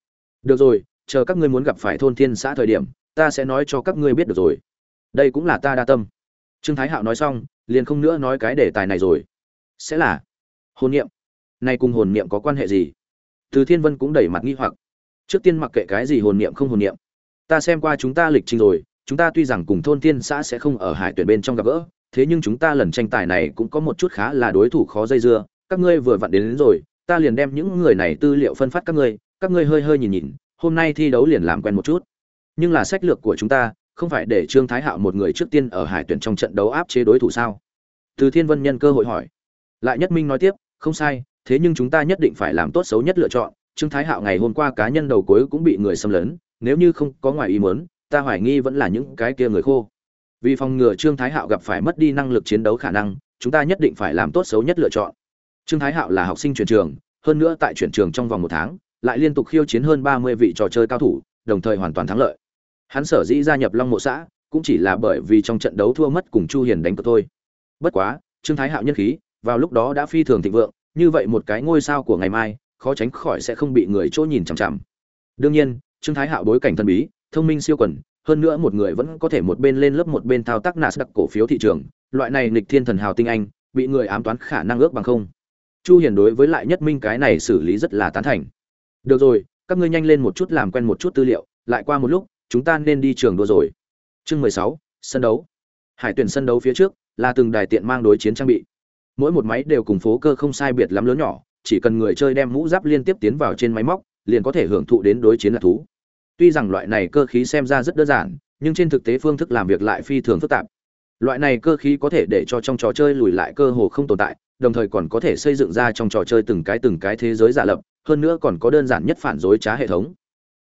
Được rồi, chờ các ngươi muốn gặp phải thôn thiên xã thời điểm, ta sẽ nói cho các ngươi biết được rồi. Đây cũng là ta đa tâm. Trương thái hạo nói xong, liền không nữa nói cái đề tài này rồi. Sẽ là hồn niệm. Nay cùng hồn niệm có quan hệ gì? Từ thiên vân cũng đẩy mặt nghi hoặc trước tiên mặc kệ cái gì hồn niệm không hồn niệm. Ta xem qua chúng ta lịch trình rồi chúng ta tuy rằng cùng thôn thiên xã sẽ không ở hải tuyển bên trong gặp gỡ thế nhưng chúng ta lần tranh tài này cũng có một chút khá là đối thủ khó dây dưa. Các ngươi vừa vặn đến, đến rồi ta liền đem những người này tư liệu phân phát các ngươi các ngươi hơi hơi nhìn nhìn hôm nay thi đấu liền làm quen một chút. Nhưng là sách lược của chúng ta không phải để trương thái hạo một người trước tiên ở hải tuyển trong trận đấu áp chế đối thủ sao? Từ thiên vân nhân cơ hội hỏi. Lại nhất minh nói tiếp không sai thế nhưng chúng ta nhất định phải làm tốt xấu nhất lựa chọn trương thái hạo ngày hôm qua cá nhân đầu cuối cũng bị người xâm lấn, nếu như không có ngoài ý muốn, ta hoài nghi vẫn là những cái kia người khô. Vì phòng ngừa trương thái hạo gặp phải mất đi năng lực chiến đấu khả năng, chúng ta nhất định phải làm tốt xấu nhất lựa chọn. Trương thái hạo là học sinh chuyển trường, hơn nữa tại chuyển trường trong vòng một tháng, lại liên tục khiêu chiến hơn ba mươi vị trò chơi cao thủ, đồng thời hoàn toàn thắng lợi. Hắn sở dĩ gia nhập long mộ xã, cũng chỉ là bởi vì trong trận đấu thua mất cùng chu hiền đánh cược thôi. Bất quá, trương thái hạo nhân khí, vào lúc đó đã phi thường thịnh vượng, như vậy một cái ngôi sao của ngày mai khó tránh khỏi sẽ không bị người chỗ nhìn chằm chằm. Đương nhiên trương thái hạo bối cảnh thần bí thông minh siêu quần hơn nữa một người vẫn có thể một bên lên lớp một bên thao tác nạt đặc cổ phiếu thị trường loại này nghịch thiên thần hào tinh anh bị người ám toán khả năng ước bằng không. Chu hiền đối với lại nhất minh cái này xử lý rất là tán thành. Được rồi các ngươi nhanh lên một chút làm quen một chút tư liệu lại qua một lúc chúng ta nên đi trường đua rồi. Chương 16, sân đấu. Hải tuyển sân đấu phía trước là từng đài tiện mang đối chiến trang bị. Mỗi một máy đều cùng phố cơ không sai biệt lắm lớn nhỏ chỉ cần người chơi đem mũ giáp liên tiếp tiến vào trên máy móc, liền có thể hưởng thụ đến đối chiến là thú. Tuy rằng loại này cơ khí xem ra rất đơn giản, nhưng trên thực tế phương thức làm việc lại phi thường phức tạp. Loại này cơ khí có thể để cho trong trò chơi lùi lại cơ hồ không tồn tại, đồng thời còn có thể xây dựng ra trong trò chơi từng cái từng cái thế giới giả lập, hơn nữa còn có đơn giản nhất phản dối trá hệ thống.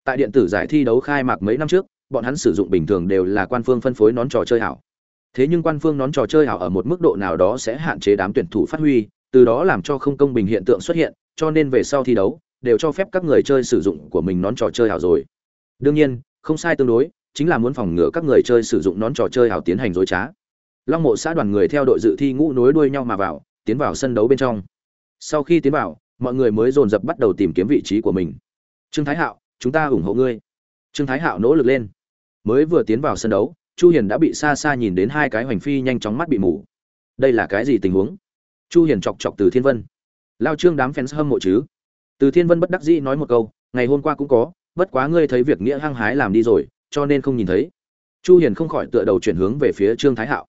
Tại điện tử giải thi đấu khai mạc mấy năm trước, bọn hắn sử dụng bình thường đều là quan phương phân phối nón trò chơi ảo thế nhưng quan phương nón trò chơi ảo ở một mức độ nào đó sẽ hạn chế đám tuyển thủ phát huy từ đó làm cho không công bình hiện tượng xuất hiện, cho nên về sau thi đấu, đều cho phép các người chơi sử dụng của mình nón trò chơi ảo rồi. Đương nhiên, không sai tương đối, chính là muốn phòng ngừa các người chơi sử dụng nón trò chơi ảo tiến hành dối trá. Long mộ xã đoàn người theo đội dự thi ngũ nối đuôi nhau mà vào, tiến vào sân đấu bên trong. Sau khi tiến vào, mọi người mới dồn dập bắt đầu tìm kiếm vị trí của mình. Trương thái hạo, chúng ta ủng hộ ngươi. Trương thái hạo nỗ lực lên. Mới vừa tiến vào sân đấu, chu hiền đã bị xa xa nhìn đến hai cái hoành phi nhanh chóng mắt bị mù. Đây là cái gì tình huống? Chu hiền chọc chọc từ thiên vân. Lao trương đám fans hâm mộ chứ? Từ thiên vân bất đắc dĩ nói một câu, ngày hôm qua cũng có, bất quá ngươi thấy việc nghĩa hăng hái làm đi rồi, cho nên không nhìn thấy. Chu hiền không khỏi tựa đầu chuyển hướng về phía trương thái hạo.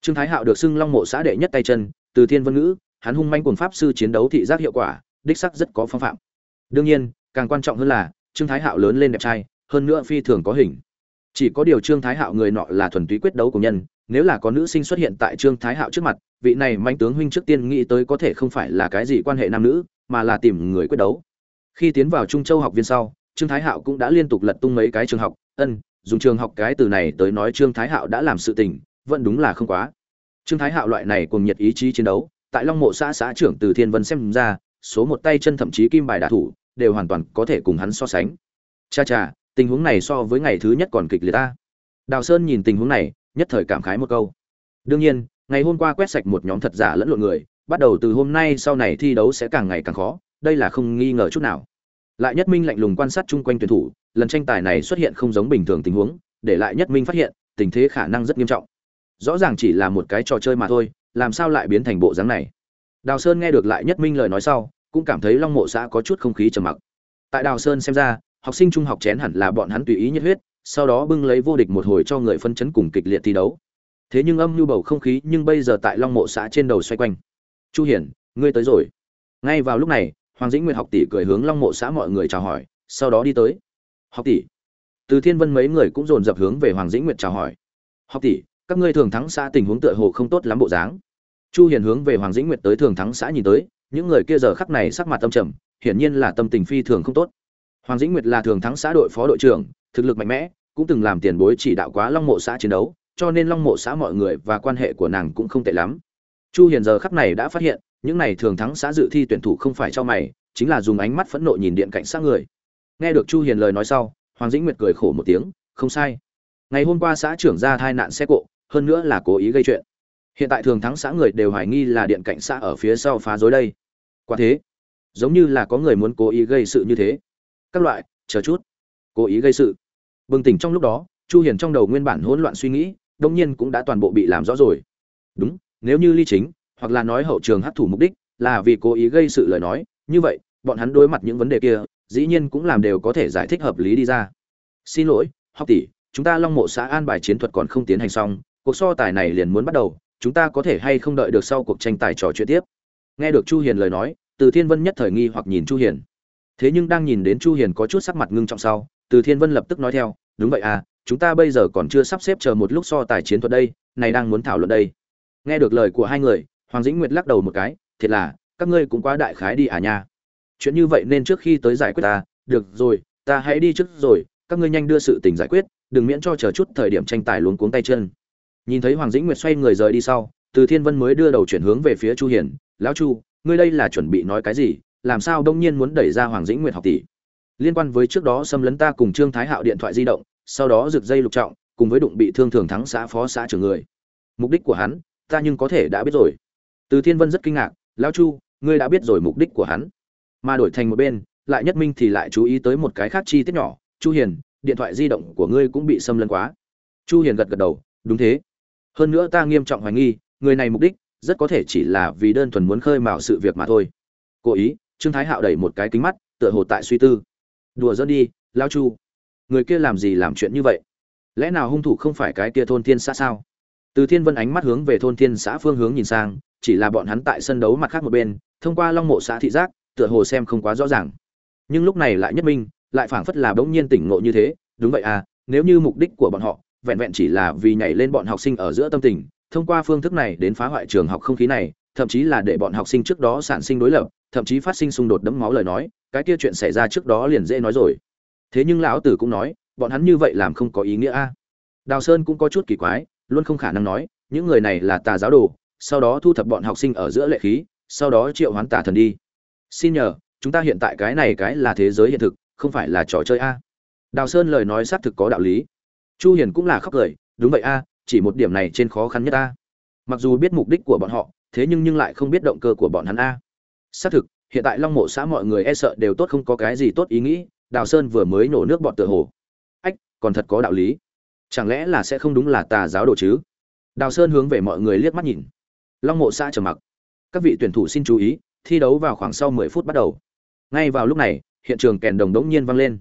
Trương thái hạo được xưng long mộ xã đệ nhất tay chân, từ thiên vân ngữ, hắn hung manh cùng pháp sư chiến đấu thị giác hiệu quả, đích sắc rất có phong phạm. Đương nhiên, càng quan trọng hơn là, trương thái hạo lớn lên đẹp trai, hơn nữa phi thường có hình. Chỉ có điều trương thái hạo người nọ là thuần túy quyết đấu của nhân nếu là có nữ sinh xuất hiện tại trương thái hạo trước mặt, vị này manh tướng huynh trước tiên nghĩ tới có thể không phải là cái gì quan hệ nam nữ, mà là tìm người quyết đấu. Khi tiến vào trung châu học viên sau, trương thái hạo cũng đã liên tục lật tung mấy cái trường học. Ân, dùng trường học cái từ này tới nói trương thái hạo đã làm sự tình, vẫn đúng là không quá. Trương thái hạo loại này cùng nhiệt ý chí chiến đấu, tại long mộ xã xã trưởng từ thiên vân xem ra, số một tay chân thậm chí kim bài đả thủ, đều hoàn toàn có thể cùng hắn so sánh. Cha cha, tình huống này so với ngày thứ nhất còn kịch liệt ta. Đào sơn nhìn tình huống này nhất thời cảm khái một câu. Đương nhiên, ngày hôm qua quét sạch một nhóm thật giả lẫn lộn người, bắt đầu từ hôm nay sau này thi đấu sẽ càng ngày càng khó, đây là không nghi ngờ chút nào. Lại nhất minh lạnh lùng quan sát chung quanh tuyển thủ, lần tranh tài này xuất hiện không giống bình thường tình huống, để lại nhất minh phát hiện, tình thế khả năng rất nghiêm trọng. Rõ ràng chỉ là một cái trò chơi mà thôi, làm sao lại biến thành bộ dáng này? Đào sơn nghe được lại nhất minh lời nói sau, cũng cảm thấy long mộ xã có chút không khí trầm mặc. Tại đào sơn xem ra, học sinh trung học chén hẳn là bọn hắn tùy ý nhiệt huyết sau đó bưng lấy vô địch một hồi cho người phân chấn cùng kịch liệt thi đấu. Thế nhưng âm nhu bầu không khí nhưng bây giờ tại long mộ xã trên đầu xoay quanh. Chu hiển, ngươi tới rồi. Ngay vào lúc này, hoàng dĩnh nguyệt học tỷ cười hướng long mộ xã mọi người chào hỏi, sau đó đi tới. Học tỷ. Từ thiên vân mấy người cũng dồn dập hướng về hoàng dĩnh nguyệt chào hỏi. Học tỷ, các ngươi thường thắng xã tình huống tựa hồ không tốt lắm bộ dáng. Chu hiền hướng về hoàng dĩnh nguyệt tới thường thắng xã nhìn tới, những người kia giờ khắc này sắc mặt tâm trầm, hiển nhiên là tâm tình phi thường không tốt. Hoàng dĩnh nguyệt là thường thắng xã đội phó đội trưởng thực lực mạnh mẽ, cũng từng làm tiền bối chỉ đạo quá long mộ xã chiến đấu, cho nên long mộ xã mọi người và quan hệ của nàng cũng không tệ lắm. Chu hiền giờ khắc này đã phát hiện, những này thường thắng xã dự thi tuyển thủ không phải cho mày, chính là dùng ánh mắt phẫn nộ nhìn điện cảnh sát người. Nghe được chu hiền lời nói sau, hoàng dĩnh nguyệt cười khổ một tiếng, không sai. Ngày hôm qua xã trưởng ra tai nạn xe cộ, hơn nữa là cố ý gây chuyện. Hiện tại thường thắng xã người đều hoài nghi là điện cảnh xã ở phía sau phá rối đây. Quả thế, giống như là có người muốn cố ý gây sự như thế. Các loại, chờ chút. Cố ý gây sự bừng tỉnh trong lúc đó, chu hiền trong đầu nguyên bản hỗn loạn suy nghĩ đông nhiên cũng đã toàn bộ bị làm rõ rồi. Đúng, nếu như ly chính, hoặc là nói hậu trường hấp thủ mục đích, là vì cố ý gây sự lời nói, như vậy, bọn hắn đối mặt những vấn đề kia, dĩ nhiên cũng làm đều có thể giải thích hợp lý đi ra. Xin lỗi, học tỷ, chúng ta long mộ xã an bài chiến thuật còn không tiến hành xong, cuộc so tài này liền muốn bắt đầu, chúng ta có thể hay không đợi được sau cuộc tranh tài trò chuyện tiếp? Nghe được chu hiền lời nói, từ thiên vân nhất thời nghi hoặc nhìn chu hiền. Thế nhưng đang nhìn đến chu hiền có chút sắc mặt ngưng trọng sau từ thiên vân lập tức nói theo, đúng vậy à chúng ta bây giờ còn chưa sắp xếp chờ một lúc so tài chiến thuật đây, này đang muốn thảo luận đây. Nghe được lời của hai người, hoàng dĩnh nguyệt lắc đầu một cái, thiệt là, các ngươi cũng quá đại khái đi à nha. Chuyện như vậy nên trước khi tới giải quyết ta, được rồi, ta hãy đi trước rồi, các ngươi nhanh đưa sự tình giải quyết, đừng miễn cho chờ chút thời điểm tranh tài luống cuống tay chân. Nhìn thấy hoàng dĩnh nguyệt xoay người rời đi sau, từ thiên vân mới đưa đầu chuyển hướng về phía chu hiền, lão chu, ngươi đây là chuẩn bị nói cái gì? Làm sao đông nhiên muốn đẩy ra hoàng dĩnh nguyệt học tỷ? Liên quan với trước đó xâm lấn ta cùng trương thái hạo điện thoại di động, sau đó rực dây lục trọng, cùng với đụng bị thương thường thắng xã phó xã trưởng người. Mục đích của hắn, ta nhưng có thể đã biết rồi. Từ thiên vân rất kinh ngạc, lão chu, ngươi đã biết rồi mục đích của hắn. Mà đổi thành một bên, lại nhất minh thì lại chú ý tới một cái khác chi tiết nhỏ, chu hiền, điện thoại di động của ngươi cũng bị xâm lấn quá. Chu hiền gật gật đầu, đúng thế. Hơn nữa ta nghiêm trọng hoài nghi, người này mục đích rất có thể chỉ là vì đơn thuần muốn khơi mào sự việc mà thôi. Cố ý, trương thái hạo đẩy một cái kính mắt, tựa hồ tại suy tư đùa dẫn đi, lao chu. Người kia làm gì làm chuyện như vậy? Lẽ nào hung thủ không phải cái kia thôn thiên xã sao? Từ thiên vân ánh mắt hướng về thôn thiên xã phương hướng nhìn sang, chỉ là bọn hắn tại sân đấu mặt khác một bên, thông qua long mộ xã thị giác, tựa hồ xem không quá rõ ràng. Nhưng lúc này lại nhất minh, lại phảng phất là bỗng nhiên tỉnh ngộ như thế, đúng vậy à nếu như mục đích của bọn họ, vẹn vẹn chỉ là vì nhảy lên bọn học sinh ở giữa tâm tình, thông qua phương thức này đến phá hoại trường học không khí này, thậm chí là để bọn học sinh trước đó sản sinh đối lập thậm chí phát sinh xung đột đẫm máu lời nói, cái kia chuyện xảy ra trước đó liền dễ nói rồi. Thế nhưng lão tử cũng nói, bọn hắn như vậy làm không có ý nghĩa a. Đào sơn cũng có chút kỳ quái, luôn không khả năng nói, những người này là tà giáo đồ, sau đó thu thập bọn học sinh ở giữa lệ khí, sau đó triệu hoán tà thần đi. Xin nhờ, chúng ta hiện tại cái này cái là thế giới hiện thực, không phải là trò chơi a. Đào sơn lời nói xác thực có đạo lý. Chu hiền cũng là khóc cười, đúng vậy a, chỉ một điểm này trên khó khăn nhất a. Mặc dù biết mục đích của bọn họ, thế nhưng nhưng lại không biết động cơ của bọn hắn a xác thực, hiện tại long mộ xã mọi người e sợ đều tốt không có cái gì tốt ý nghĩ, đào sơn vừa mới nổ nước bọn tựa hồ. Ách, còn thật có đạo lý. Chẳng lẽ là sẽ không đúng là tà giáo đồ chứ? Đào sơn hướng về mọi người liếc mắt nhìn. Long mộ xã trầm mặc. Các vị tuyển thủ xin chú ý, thi đấu vào khoảng sau 10 phút bắt đầu. Ngay vào lúc này, hiện trường kèn đồng đống nhiên vang lên.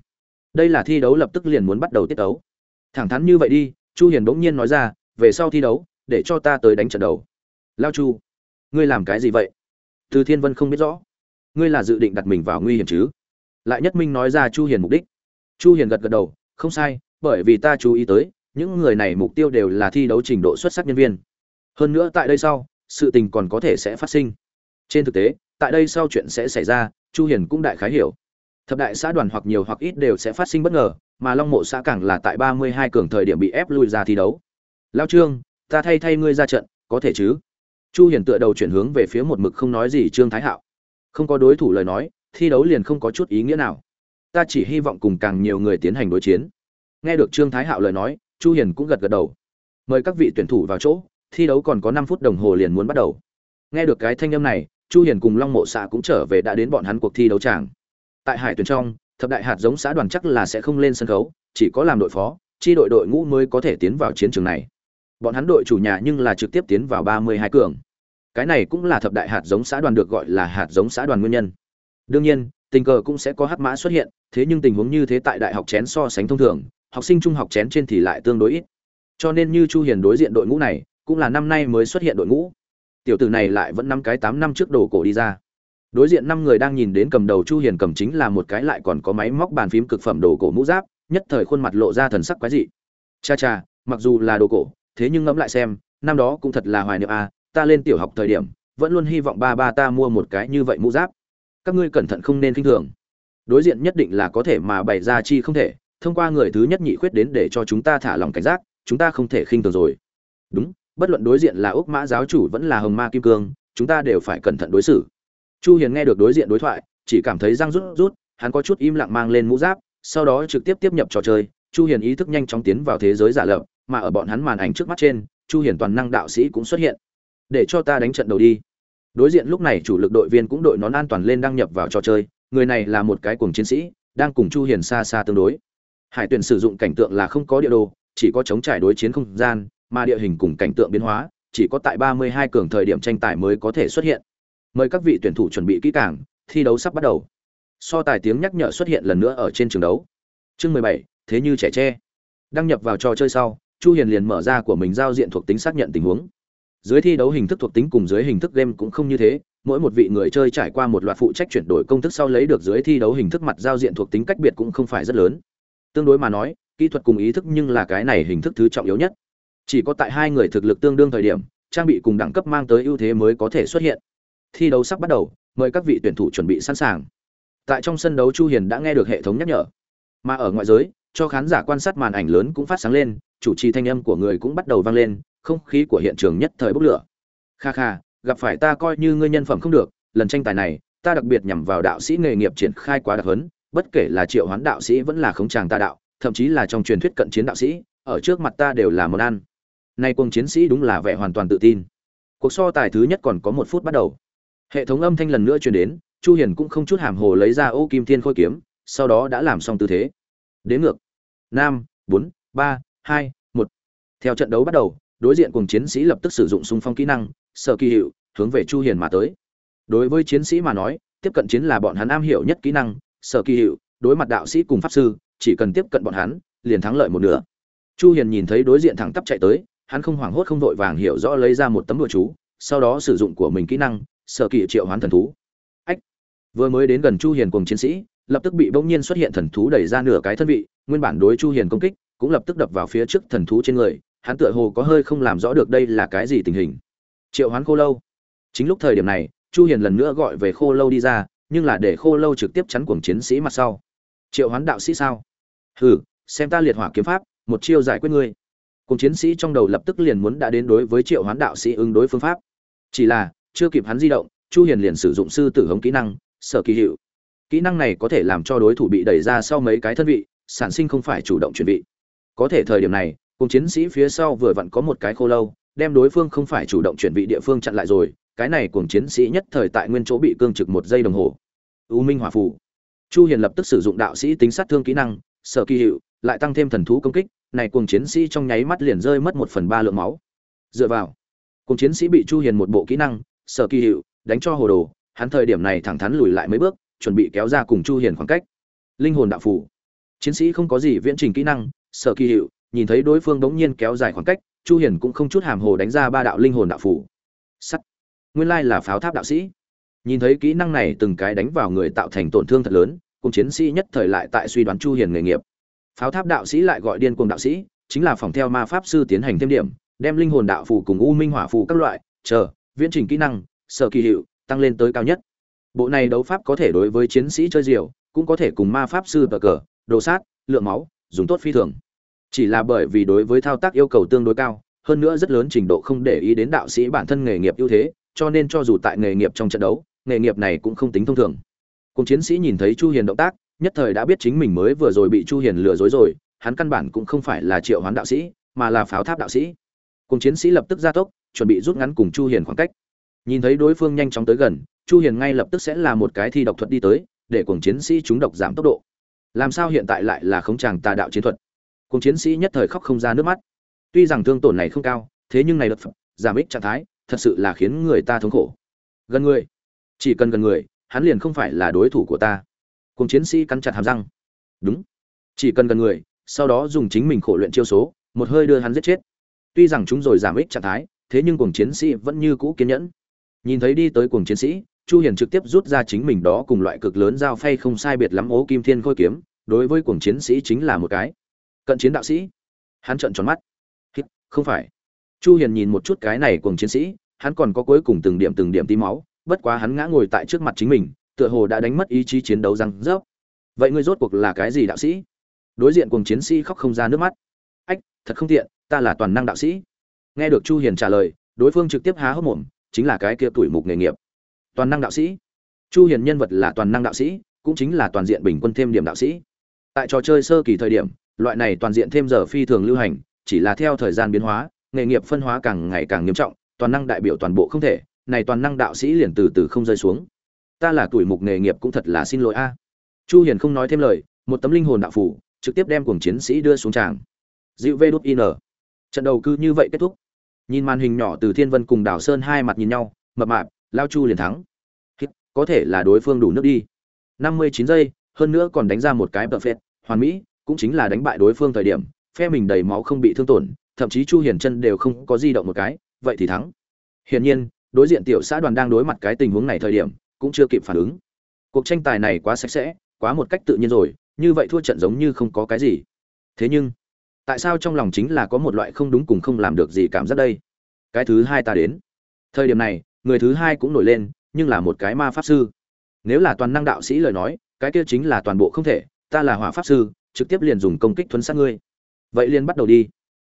Đây là thi đấu lập tức liền muốn bắt đầu tiết đấu thẳng thắn như vậy đi, chu hiền Đống nhiên nói ra, về sau thi đấu, để cho ta tới đánh trận đầu. Lao chu, ngươi làm cái gì vậy? Từ thiên vân không biết rõ. Ngươi là dự định đặt mình vào nguy hiểm chứ? Lại nhất minh nói ra chu hiền mục đích. Chu hiền gật gật đầu, không sai, bởi vì ta chú ý tới, những người này mục tiêu đều là thi đấu trình độ xuất sắc nhân viên. Hơn nữa tại đây sau, sự tình còn có thể sẽ phát sinh. Trên thực tế, tại đây sau chuyện sẽ xảy ra, chu hiền cũng đại khái hiểu. Thập đại xã đoàn hoặc nhiều hoặc ít đều sẽ phát sinh bất ngờ, mà long mộ xã càng là tại 32 cường thời điểm bị ép lui ra thi đấu. Lao trương, ta thay thay ngươi ra trận, có thể chứ? Chu hiền tựa đầu chuyển hướng về phía một mực không nói gì trương thái hạo. Không có đối thủ lời nói, thi đấu liền không có chút ý nghĩa nào. Ta chỉ hy vọng cùng càng nhiều người tiến hành đối chiến. Nghe được trương thái hạo lời nói, chu hiền cũng gật gật đầu. Mời các vị tuyển thủ vào chỗ, thi đấu còn có 5 phút đồng hồ liền muốn bắt đầu. Nghe được cái thanh âm này, chu hiền cùng long mộ xã cũng trở về đã đến bọn hắn cuộc thi đấu tràng. Tại hải tuyển trong, thập đại hạt giống xã đoàn chắc là sẽ không lên sân khấu, chỉ có làm đội phó, chi đội đội ngũ mới có thể tiến vào chiến trường này bọn hắn đội chủ nhà nhưng là trực tiếp tiến vào 32 cường. Cái này cũng là thập đại hạt giống xã đoàn được gọi là hạt giống xã đoàn nguyên nhân. Đương nhiên, tình cờ cũng sẽ có hắc mã xuất hiện, thế nhưng tình huống như thế tại đại học chén so sánh thông thường, học sinh trung học chén trên thì lại tương đối ít. Cho nên như chu hiền đối diện đội ngũ này, cũng là năm nay mới xuất hiện đội ngũ. Tiểu tử này lại vẫn năm cái 8 năm trước đồ cổ đi ra. Đối diện năm người đang nhìn đến cầm đầu chu hiền cầm chính là một cái lại còn có máy móc bàn phím cực phẩm đồ cổ mũ giáp, nhất thời khuôn mặt lộ ra thần sắc quái dị. Cha cha, mặc dù là đồ cổ thế nhưng ngẫm lại xem, năm đó cũng thật là hoài niệm a ta lên tiểu học thời điểm, vẫn luôn hy vọng ba ba ta mua một cái như vậy mũ giáp. Các ngươi cẩn thận không nên kinh thường. Đối diện nhất định là có thể mà bày ra chi không thể, thông qua người thứ nhất nhị khuyết đến để cho chúng ta thả lòng cảnh giác, chúng ta không thể khinh thường rồi. Đúng, bất luận đối diện là úc mã giáo chủ vẫn là hồng ma kim cương, chúng ta đều phải cẩn thận đối xử. Chu hiền nghe được đối diện đối thoại, chỉ cảm thấy răng rút rút, hắn có chút im lặng mang lên mũ giáp, sau đó trực tiếp tiếp nhập trò chơi. Chu hiền ý thức nhanh chóng tiến vào thế giới giả lập mà ở bọn hắn màn ảnh trước mắt trên chu hiền toàn năng đạo sĩ cũng xuất hiện. Để cho ta đánh trận đầu đi. Đối diện lúc này chủ lực đội viên cũng đội nón an toàn lên đăng nhập vào trò chơi người này là một cái cuồng chiến sĩ đang cùng chu hiền xa xa tương đối. Hải tuyển sử dụng cảnh tượng là không có địa đồ chỉ có chống trải đối chiến không gian mà địa hình cùng cảnh tượng biến hóa chỉ có tại 32 cường thời điểm tranh tài mới có thể xuất hiện. Mời các vị tuyển thủ chuẩn bị kỹ càng thi đấu sắp bắt đầu. So tài tiếng nhắc nhở xuất hiện lần nữa ở trên trường đấu. Chương 17, thế như trẻ tre. Đăng nhập vào trò chơi sau chu hiền liền mở ra của mình giao diện thuộc tính xác nhận tình huống. Dưới thi đấu hình thức thuộc tính cùng dưới hình thức game cũng không như thế, mỗi một vị người chơi trải qua một loạt phụ trách chuyển đổi công thức sau lấy được dưới thi đấu hình thức mặt giao diện thuộc tính cách biệt cũng không phải rất lớn. Tương đối mà nói, kỹ thuật cùng ý thức nhưng là cái này hình thức thứ trọng yếu nhất. Chỉ có tại hai người thực lực tương đương thời điểm, trang bị cùng đẳng cấp mang tới ưu thế mới có thể xuất hiện. Thi đấu sắp bắt đầu, mời các vị tuyển thủ chuẩn bị sẵn sàng. Tại trong sân đấu chu hiền đã nghe được hệ thống nhắc nhở. Mà ở ngoại giới cho khán giả quan sát màn ảnh lớn cũng phát sáng lên, chủ trì thanh âm của người cũng bắt đầu vang lên, không khí của hiện trường nhất thời bốc lửa. Kha kha, gặp phải ta coi như ngươi nhân phẩm không được, lần tranh tài này, ta đặc biệt nhằm vào đạo sĩ nghề nghiệp triển khai quá đặc hấn bất kể là triệu hoán đạo sĩ vẫn là khống tràng ta đạo, thậm chí là trong truyền thuyết cận chiến đạo sĩ, ở trước mặt ta đều là món ăn. Nay quân chiến sĩ đúng là vẻ hoàn toàn tự tin. Cuộc so tài thứ nhất còn có một phút bắt đầu. Hệ thống âm thanh lần nữa truyền đến, chu hiền cũng không chút hàm hồ lấy ra ô kim thiên khôi kiếm, sau đó đã làm xong tư thế đến ngược. Năm bốn, ba, hai, một. Theo trận đấu bắt đầu, đối diện cùng chiến sĩ lập tức sử dụng xung phong kỹ năng, sở kỳ hiệu, hướng về chu hiền mà tới. Đối với chiến sĩ mà nói, tiếp cận chiến là bọn hắn am hiểu nhất kỹ năng, sở kỳ hiệu, đối mặt đạo sĩ cùng pháp sư, chỉ cần tiếp cận bọn hắn, liền thắng lợi một nửa. Chu hiền nhìn thấy đối diện thẳng tắp chạy tới, hắn không hoảng hốt không vội vàng hiểu rõ lấy ra một tấm đồ chú, sau đó sử dụng của mình kỹ năng, sở kỳ triệu hoán thần thú. Ách! Vừa mới đến gần chu hiền cùng chiến sĩ lập tức bị bỗng nhiên xuất hiện thần thú đẩy ra nửa cái thân vị, nguyên bản đối chu hiền công kích cũng lập tức đập vào phía trước thần thú trên người, hắn tựa hồ có hơi không làm rõ được đây là cái gì tình hình. Triệu hoán khô lâu. Chính lúc thời điểm này, chu hiền lần nữa gọi về khô lâu đi ra, nhưng là để khô lâu trực tiếp chắn cuồng chiến sĩ mặt sau. Triệu hoán đạo sĩ sao? Hừ, xem ta liệt hỏa kiếm pháp, một chiêu giải quyết ngươi. Cùng chiến sĩ trong đầu lập tức liền muốn đã đến đối với triệu hoán đạo sĩ ứng đối phương pháp. Chỉ là, chưa kịp hắn di động, chu hiền liền sử dụng sư tử hống kỹ năng, sở kỳ hiệu kỹ năng này có thể làm cho đối thủ bị đẩy ra sau mấy cái thân vị, sản sinh không phải chủ động chuyển vị. Có thể thời điểm này, cùng chiến sĩ phía sau vừa vặn có một cái khô lâu, đem đối phương không phải chủ động chuyển vị địa phương chặn lại rồi, cái này cùng chiến sĩ nhất thời tại nguyên chỗ bị cương trực một giây đồng hồ. U minh hỏa phù. Chu hiền lập tức sử dụng đạo sĩ tính sát thương kỹ năng, sở kỳ hiệu, lại tăng thêm thần thú công kích, này cuồng chiến sĩ trong nháy mắt liền rơi mất một phần ba lượng máu. Dựa vào cuồng chiến sĩ bị chu hiền một bộ kỹ năng, sở kỳ hiệu, đánh cho hồ đồ, hắn thời điểm này thẳng thắn lùi lại mấy bước chuẩn bị kéo ra cùng chu hiền khoảng cách. Linh hồn đạo phủ. Chiến sĩ không có gì viễn trình kỹ năng sở kỳ hiệu, nhìn thấy đối phương đống nhiên kéo dài khoảng cách, chu hiền cũng không chút hàm hồ đánh ra ba đạo linh hồn đạo phủ. Sắt. Nguyên lai là pháo tháp đạo sĩ. Nhìn thấy kỹ năng này từng cái đánh vào người tạo thành tổn thương thật lớn, cùng chiến sĩ nhất thời lại tại suy đoán chu hiền nghề nghiệp. Pháo tháp đạo sĩ lại gọi điên cuồng đạo sĩ, chính là phòng theo ma pháp sư tiến hành thêm điểm, đem linh hồn đạo phù cùng u minh hỏa phù các loại, chờ, viễn trình kỹ năng sở kỳ hiệu, tăng lên tới cao nhất bộ này đấu pháp có thể đối với chiến sĩ chơi diều, cũng có thể cùng ma pháp sư bờ cờ, đồ sát, lượng máu, dùng tốt phi thường. Chỉ là bởi vì đối với thao tác yêu cầu tương đối cao, hơn nữa rất lớn trình độ không để ý đến đạo sĩ bản thân nghề nghiệp ưu thế, cho nên cho dù tại nghề nghiệp trong trận đấu, nghề nghiệp này cũng không tính thông thường. Cùng chiến sĩ nhìn thấy chu hiền động tác, nhất thời đã biết chính mình mới vừa rồi bị chu hiền lừa dối rồi, hắn căn bản cũng không phải là triệu hoán đạo sĩ, mà là pháo tháp đạo sĩ. Cùng chiến sĩ lập tức ra tốc, chuẩn bị rút ngắn cùng chu hiền khoảng cách nhìn thấy đối phương nhanh chóng tới gần, chu hiền ngay lập tức sẽ là một cái thi độc thuật đi tới, để cuồng chiến sĩ chúng độc giảm tốc độ. Làm sao hiện tại lại là không chàng tà đạo chiến thuật? Cuồng chiến sĩ nhất thời khóc không ra nước mắt. Tuy rằng thương tổn này không cao, thế nhưng này đợt giảm ích trạng thái, thật sự là khiến người ta thống khổ. Gần người. Chỉ cần gần người, hắn liền không phải là đối thủ của ta. Cuồng chiến sĩ cắn chặt hàm răng. Đúng. Chỉ cần gần người, sau đó dùng chính mình khổ luyện chiêu số, một hơi đưa hắn giết chết. Tuy rằng chúng rồi giảm ích trạng thái, thế nhưng cuồng chiến sĩ vẫn như cũ kiên nhẫn nhìn thấy đi tới cuồng chiến sĩ, chu hiền trực tiếp rút ra chính mình đó cùng loại cực lớn dao phay không sai biệt lắm ố kim thiên khôi kiếm, đối với cuồng chiến sĩ chính là một cái. Cận chiến đạo sĩ. Hắn trợn tròn mắt. Không phải. Chu hiền nhìn một chút cái này cuồng chiến sĩ, hắn còn có cuối cùng từng điểm từng điểm tí máu, bất quá hắn ngã ngồi tại trước mặt chính mình, tựa hồ đã đánh mất ý chí chiến đấu răng rớp. Vậy ngươi rốt cuộc là cái gì đạo sĩ? Đối diện cuồng chiến sĩ khóc không ra nước mắt. Ách, thật không tiện, ta là toàn năng đạo sĩ. Nghe được chu hiền trả lời, đối phương trực tiếp há hốc mồm chính là cái kia tuổi mục nghề nghiệp. Toàn năng đạo sĩ. Chu hiền nhân vật là toàn năng đạo sĩ, cũng chính là toàn diện bình quân thêm điểm đạo sĩ. Tại trò chơi sơ kỳ thời điểm, loại này toàn diện thêm giờ phi thường lưu hành, chỉ là theo thời gian biến hóa, nghề nghiệp phân hóa càng ngày càng nghiêm trọng, toàn năng đại biểu toàn bộ không thể, này toàn năng đạo sĩ liền từ từ không rơi xuống. Ta là tuổi mục nghề nghiệp cũng thật là xin lỗi a. Chu hiền không nói thêm lời, một tấm linh hồn đạo phủ trực tiếp đem cuồng chiến sĩ đưa xuống tràng. Dịu vê đút in trận đầu cứ như vậy kết thúc nhìn màn hình nhỏ từ thiên vân cùng đảo sơn hai mặt nhìn nhau, mập mạp, lao chu liền thắng. Có thể là đối phương đủ nước đi. 59 giây, hơn nữa còn đánh ra một cái bờ phết, hoàn mỹ, cũng chính là đánh bại đối phương thời điểm, phe mình đầy máu không bị thương tổn, thậm chí chu hiền chân đều không có di động một cái, vậy thì thắng. Hiển nhiên, đối diện tiểu xã đoàn đang đối mặt cái tình huống này thời điểm, cũng chưa kịp phản ứng. Cuộc tranh tài này quá sạch sẽ, quá một cách tự nhiên rồi, như vậy thua trận giống như không có cái gì. Thế nhưng tại sao trong lòng chính là có một loại không đúng cùng không làm được gì cảm giác đây? Cái thứ hai ta đến. Thời điểm này, người thứ hai cũng nổi lên, nhưng là một cái ma pháp sư. Nếu là toàn năng đạo sĩ lời nói, cái kia chính là toàn bộ không thể, ta là hỏa pháp sư, trực tiếp liền dùng công kích thuấn sát ngươi. Vậy liền bắt đầu đi.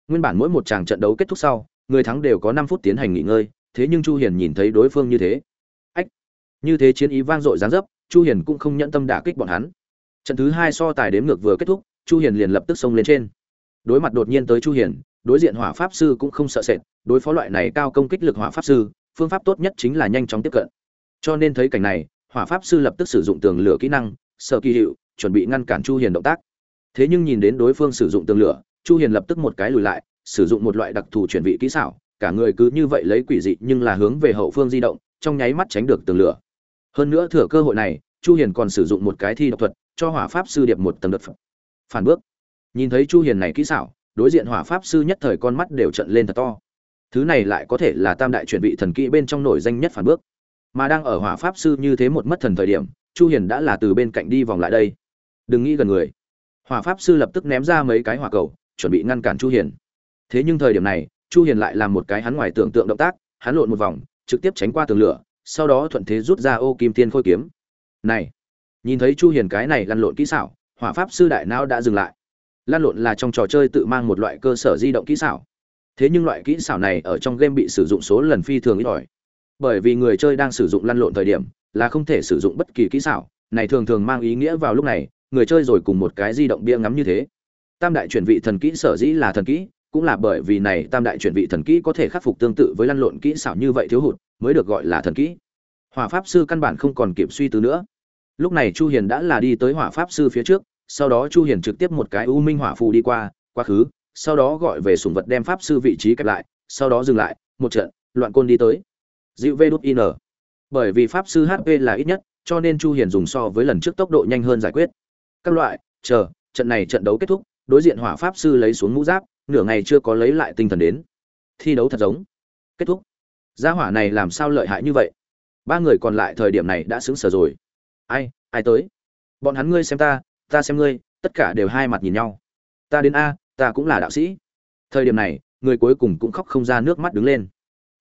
Nguyên bản mỗi một tràng trận đấu kết thúc sau, người thắng đều có năm phút tiến hành nghỉ ngơi, thế nhưng chu hiền nhìn thấy đối phương như thế. Ách! Như thế chiến ý vang dội giáng dấp, chu hiền cũng không nhẫn tâm đả kích bọn hắn. Trận thứ hai so tài đếm ngược vừa kết thúc, chu hiền liền lập tức xông lên trên đối mặt đột nhiên tới chu hiền, đối diện hỏa pháp sư cũng không sợ sệt, đối phó loại này cao công kích lực hỏa pháp sư, phương pháp tốt nhất chính là nhanh chóng tiếp cận. Cho nên thấy cảnh này, hỏa pháp sư lập tức sử dụng tường lửa kỹ năng sợ kỳ hiệu, chuẩn bị ngăn cản chu hiền động tác. Thế nhưng nhìn đến đối phương sử dụng tường lửa, chu hiền lập tức một cái lùi lại, sử dụng một loại đặc thù chuyển vị kỹ xảo, cả người cứ như vậy lấy quỷ dị nhưng là hướng về hậu phương di động, trong nháy mắt tránh được tường lửa. Hơn nữa thừa cơ hội này, chu hiền còn sử dụng một cái thi độc thuật, cho hỏa pháp sư điệp một tầng đợt phản bước nhìn thấy chu hiền này kỹ xảo, đối diện hỏa pháp sư nhất thời con mắt đều trợn lên thật to. Thứ này lại có thể là tam đại chuyển vị thần kỹ bên trong nổi danh nhất phản bước. Mà đang ở hỏa pháp sư như thế một mất thần thời điểm, chu hiền đã là từ bên cạnh đi vòng lại đây. Đừng nghĩ gần người. Hỏa pháp sư lập tức ném ra mấy cái hỏa cầu, chuẩn bị ngăn cản chu hiền. Thế nhưng thời điểm này, chu hiền lại làm một cái hắn ngoài tưởng tượng động tác, hắn lộn một vòng, trực tiếp tránh qua tường lửa, sau đó thuận thế rút ra ô kim tiên khôi kiếm. Này, nhìn thấy chu hiền cái này lăn lộn kỹ xảo, hỏa pháp sư đại não đã dừng lại lan lộn là trong trò chơi tự mang một loại cơ sở di động kỹ xảo. Thế nhưng loại kỹ xảo này ở trong game bị sử dụng số lần phi thường ít ỏi. Bởi vì người chơi đang sử dụng lăn lộn thời điểm là không thể sử dụng bất kỳ kỹ xảo. Này thường thường mang ý nghĩa vào lúc này, người chơi rồi cùng một cái di động bia ngắm như thế. Tam đại chuyển vị thần kỹ sở dĩ là thần kỹ, cũng là bởi vì này tam đại chuyển vị thần kỹ có thể khắc phục tương tự với lăn lộn kỹ xảo như vậy thiếu hụt, mới được gọi là thần kỹ. Hỏa pháp sư căn bản không còn kịp suy tư nữa. Lúc này chu hiền đã là đi tới hỏa pháp sư phía trước sau đó chu hiền trực tiếp một cái u minh hỏa phù đi qua, quá khứ, sau đó gọi về sủng vật đem pháp sư vị trí kẹp lại, sau đó dừng lại, một trận, loạn côn đi tới. Dịu vê đút in bởi vì pháp sư hp là ít nhất, cho nên chu hiền dùng so với lần trước tốc độ nhanh hơn giải quyết. Các loại, chờ, trận này trận đấu kết thúc, đối diện hỏa pháp sư lấy xuống mũ giáp, nửa ngày chưa có lấy lại tinh thần đến. Thi đấu thật giống. Kết thúc. Gia hỏa này làm sao lợi hại như vậy? Ba người còn lại thời điểm này đã xứng sở rồi. Ai ai tới? Bọn hắn ngươi xem ta ta xem ngươi, tất cả đều hai mặt nhìn nhau. Ta đến a, ta cũng là đạo sĩ. Thời điểm này, người cuối cùng cũng khóc không ra nước mắt đứng lên.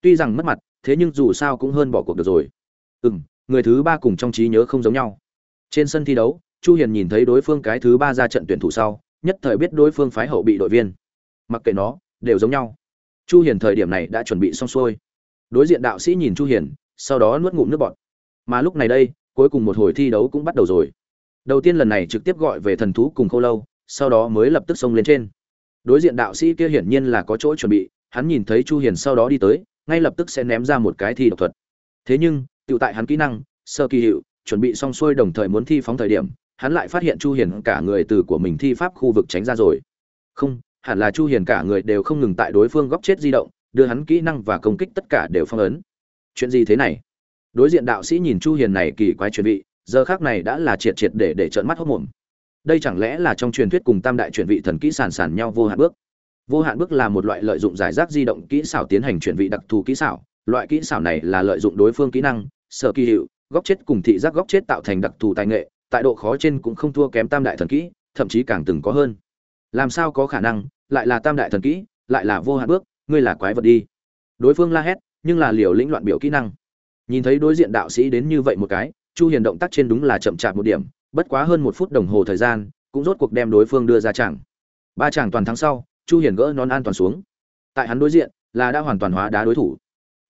Tuy rằng mất mặt, thế nhưng dù sao cũng hơn bỏ cuộc được rồi. Ừ m người thứ ba cùng trong trí nhớ không giống nhau. Trên sân thi đấu, chu hiền nhìn thấy đối phương cái thứ ba ra trận tuyển thủ sau, nhất thời biết đối phương phái hậu bị đội viên. Mặc kệ nó, đều giống nhau. Chu hiền thời điểm này đã chuẩn bị xong xuôi. Đối diện đạo sĩ nhìn chu hiền, sau đó nuốt ngụm nước bọt. Mà lúc này đây, cuối cùng một hồi thi đấu cũng bắt đầu rồi đầu tiên lần này trực tiếp gọi về thần thú cùng khâu lâu, sau đó mới lập tức xông lên trên. Đối diện đạo sĩ kia hiển nhiên là có chỗ chuẩn bị, hắn nhìn thấy chu hiền sau đó đi tới, ngay lập tức sẽ ném ra một cái thi độc thuật. Thế nhưng tự tại hắn kỹ năng, sơ kỳ hiệu, chuẩn bị xong xuôi đồng thời muốn thi phóng thời điểm, hắn lại phát hiện chu hiền cả người từ của mình thi pháp khu vực tránh ra rồi. Không, hẳn là chu hiền cả người đều không ngừng tại đối phương góc chết di động, đưa hắn kỹ năng và công kích tất cả đều phong ấn. Chuyện gì thế này? Đối diện đạo sĩ nhìn chu hiền này kỳ quái chuẩn bị giờ khác này đã là triệt triệt để để trợn mắt hốt mồm. Đây chẳng lẽ là trong truyền thuyết cùng tam đại chuyển vị thần kỹ sản sản nhau vô hạn bước? Vô hạn bước là một loại lợi dụng giải rác di động kỹ xảo tiến hành chuyển vị đặc thù kỹ xảo. Loại kỹ xảo này là lợi dụng đối phương kỹ năng, sở kỳ hiệu, góc chết cùng thị giác góc chết tạo thành đặc thù tài nghệ, tại độ khó trên cũng không thua kém tam đại thần kỹ, thậm chí càng từng có hơn. Làm sao có khả năng, lại là tam đại thần kỹ, lại là vô hạn bước, ngươi là quái vật đi. Đối phương la hét, nhưng là liều lĩnh loạn biểu kỹ năng. Nhìn thấy đối diện đạo sĩ đến như vậy một cái chu hiền động tác trên đúng là chậm chạp một điểm, bất quá hơn một phút đồng hồ thời gian, cũng rốt cuộc đem đối phương đưa ra chẳng ba chàng toàn thắng sau, chu hiền gỡ nón an toàn xuống. Tại hắn đối diện, là đã hoàn toàn hóa đá đối thủ.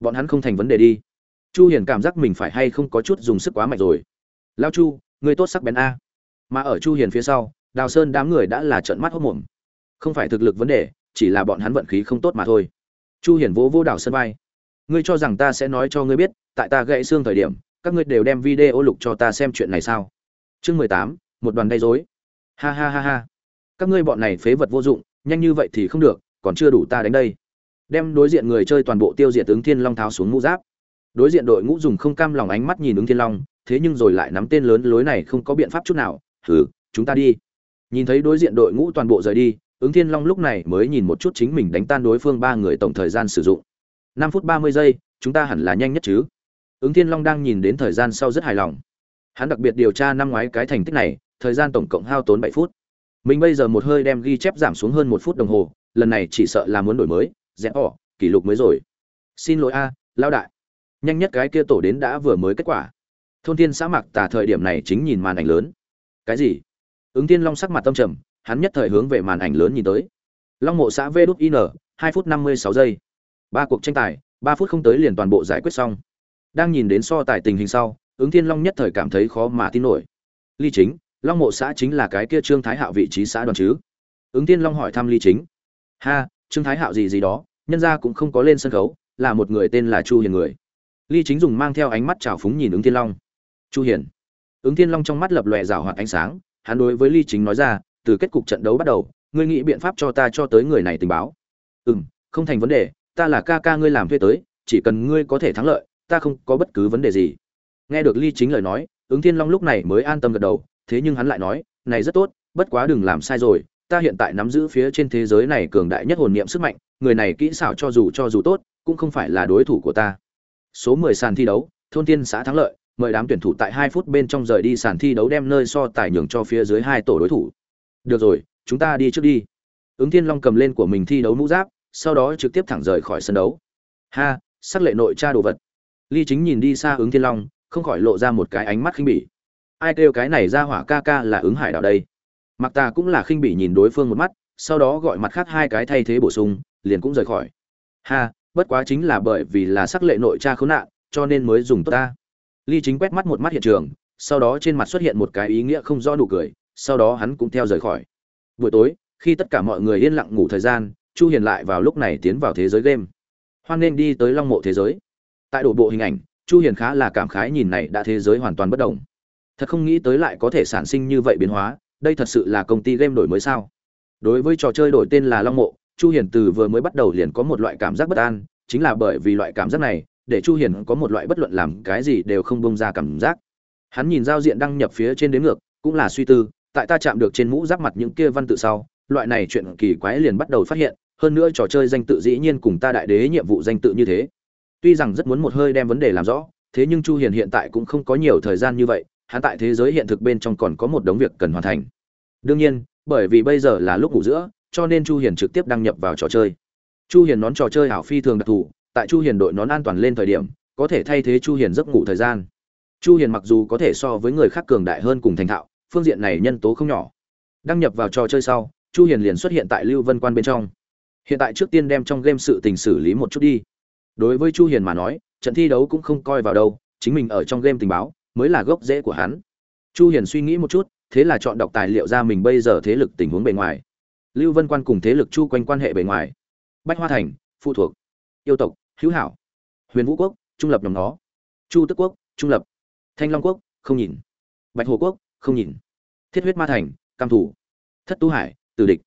Bọn hắn không thành vấn đề đi. Chu hiền cảm giác mình phải hay không có chút dùng sức quá mạnh rồi. Lao chu, người tốt sắc bén a. Mà ở chu hiền phía sau, đào sơn đám người đã là trợn mắt hốt mồm không phải thực lực vấn đề, chỉ là bọn hắn vận khí không tốt mà thôi. Chu hiền vỗ vỗ đào sơn vai. Ngươi cho rằng ta sẽ nói cho ngươi biết, tại ta gãy xương thời điểm các ngươi đều đem video lục cho ta xem chuyện này sao? Chương mười tám, một đoàn gây rối. Ha ha ha ha. Các ngươi bọn này phế vật vô dụng, nhanh như vậy thì không được, còn chưa đủ ta đánh đây. Đem đối diện người chơi toàn bộ tiêu diệt ứng thiên long tháo xuống mũ giáp. Đối diện đội ngũ dùng không cam lòng ánh mắt nhìn ứng thiên long, thế nhưng rồi lại nắm tên lớn lối này không có biện pháp chút nào. Thử chúng ta đi. Nhìn thấy đối diện đội ngũ toàn bộ rời đi, ứng thiên long lúc này mới nhìn một chút chính mình đánh tan đối phương ba người tổng thời gian sử dụng. Năm phút ba mươi giây, chúng ta hẳn là nhanh nhất chứ ứng thiên long đang nhìn đến thời gian sau rất hài lòng. Hắn đặc biệt điều tra năm ngoái cái thành tích này thời gian tổng cộng hao tốn bảy phút. Mình bây giờ một hơi đem ghi chép giảm xuống hơn một phút đồng hồ lần này chỉ sợ là muốn đổi mới rẽ ỏ kỷ lục mới rồi. Xin lỗi a à, lao đại. Nhanh nhất cái kia tổ đến đã vừa mới kết quả. Thôn thiên xã mặc tả thời điểm này chính nhìn màn ảnh lớn. Cái gì? Ứng thiên long sắc mặt tâm trầm hắn nhất thời hướng về màn ảnh lớn nhìn tới. Long mộ xã V đút in hai phút năm mươi sáu giây. Ba cuộc tranh tài ba phút không tới liền toàn bộ giải quyết xong đang nhìn đến so tài tình hình sau, ứng thiên long nhất thời cảm thấy khó mà tin nổi. Ly chính, long mộ xã chính là cái kia trương thái hạo vị trí xã đoàn chứ? Ứng thiên long hỏi thăm ly chính. Ha, trương thái hạo gì gì đó, nhân ra cũng không có lên sân khấu, là một người tên là chu hiền người. Ly chính dùng mang theo ánh mắt trào phúng nhìn ứng thiên long. Chu hiền. Ứng thiên long trong mắt lập lòe rào hoạt ánh sáng, hắn đối với ly chính nói ra, từ kết cục trận đấu bắt đầu, ngươi nghĩ biện pháp cho ta cho tới người này tình báo. Ừm, không thành vấn đề, ta là ca ca ngươi làm thuê tới, chỉ cần ngươi có thể thắng lợi ta không có bất cứ vấn đề gì. Nghe được ly chính lời nói, ứng thiên long lúc này mới an tâm gật đầu, thế nhưng hắn lại nói, này rất tốt, bất quá đừng làm sai rồi, ta hiện tại nắm giữ phía trên thế giới này cường đại nhất hồn niệm sức mạnh, người này kỹ xảo cho dù cho dù tốt, cũng không phải là đối thủ của ta. Số 10 sàn thi đấu, thôn tiên xã thắng lợi, mời đám tuyển thủ tại hai phút bên trong rời đi sàn thi đấu đem nơi so tài nhường cho phía dưới hai tổ đối thủ. Được rồi, chúng ta đi trước đi. Ứng thiên long cầm lên của mình thi đấu mũ giáp, sau đó trực tiếp thẳng rời khỏi sân đấu. Ha, sắc lệ nội tra đồ vật ly chính nhìn đi xa ứng thiên long, không khỏi lộ ra một cái ánh mắt khinh bỉ. Ai kêu cái này ra hỏa ca ca là ứng hải đảo đây? Mặc ta cũng là khinh bỉ nhìn đối phương một mắt, sau đó gọi mặt khác hai cái thay thế bổ sung, liền cũng rời khỏi. Ha, bất quá chính là bởi vì là sắc lệ nội tra khốn nạn, cho nên mới dùng tốt ta. Ly chính quét mắt một mắt hiện trường, sau đó trên mặt xuất hiện một cái ý nghĩa không rõ nụ cười, sau đó hắn cũng theo rời khỏi. Buổi tối, khi tất cả mọi người yên lặng ngủ thời gian, chu hiền lại vào lúc này tiến vào thế giới game. Hoan nên đi tới long mộ thế giới tại đổ bộ hình ảnh, chu hiền khá là cảm khái nhìn này đã thế giới hoàn toàn bất động. Thật không nghĩ tới lại có thể sản sinh như vậy biến hóa, đây thật sự là công ty game đổi mới sao? Đối với trò chơi đổi tên là long mộ, chu hiền từ vừa mới bắt đầu liền có một loại cảm giác bất an, chính là bởi vì loại cảm giác này, để chu hiền có một loại bất luận làm cái gì đều không bông ra cảm giác. Hắn nhìn giao diện đăng nhập phía trên đến ngược, cũng là suy tư, tại ta chạm được trên mũ giáp mặt những kia văn tự sau, loại này chuyện kỳ quái liền bắt đầu phát hiện, hơn nữa trò chơi danh tự dĩ nhiên cùng ta đại đế nhiệm vụ danh tự như thế tuy rằng rất muốn một hơi đem vấn đề làm rõ, thế nhưng chu hiền hiện tại cũng không có nhiều thời gian như vậy, hắn tại thế giới hiện thực bên trong còn có một đống việc cần hoàn thành. Đương nhiên, bởi vì bây giờ là lúc ngủ giữa, cho nên chu hiền trực tiếp đăng nhập vào trò chơi. Chu hiền nón trò chơi ảo phi thường đặc thù, tại chu hiền đội nón an toàn lên thời điểm, có thể thay thế chu hiền giấc ngủ thời gian. Chu hiền mặc dù có thể so với người khác cường đại hơn cùng thành thạo, phương diện này nhân tố không nhỏ. Đăng nhập vào trò chơi sau, chu hiền liền xuất hiện tại lưu vân quan bên trong. Hiện tại trước tiên đem trong game sự tình xử lý một chút đi đối với chu hiền mà nói, trận thi đấu cũng không coi vào đâu, chính mình ở trong game tình báo mới là gốc rễ của hắn. Chu hiền suy nghĩ một chút, thế là chọn đọc tài liệu ra mình bây giờ thế lực tình huống bề ngoài. Lưu vân quan cùng thế lực chu quanh quan hệ bề ngoài. Bách hoa thành, phụ thuộc. Yêu tộc, hữu hảo. Huyền vũ quốc, trung lập nhóm nó. Chu tức quốc, trung lập. Thanh long quốc, không nhìn. Bạch hồ quốc, không nhìn. Thiết huyết ma thành, cam thủ. Thất tu hải, tử địch.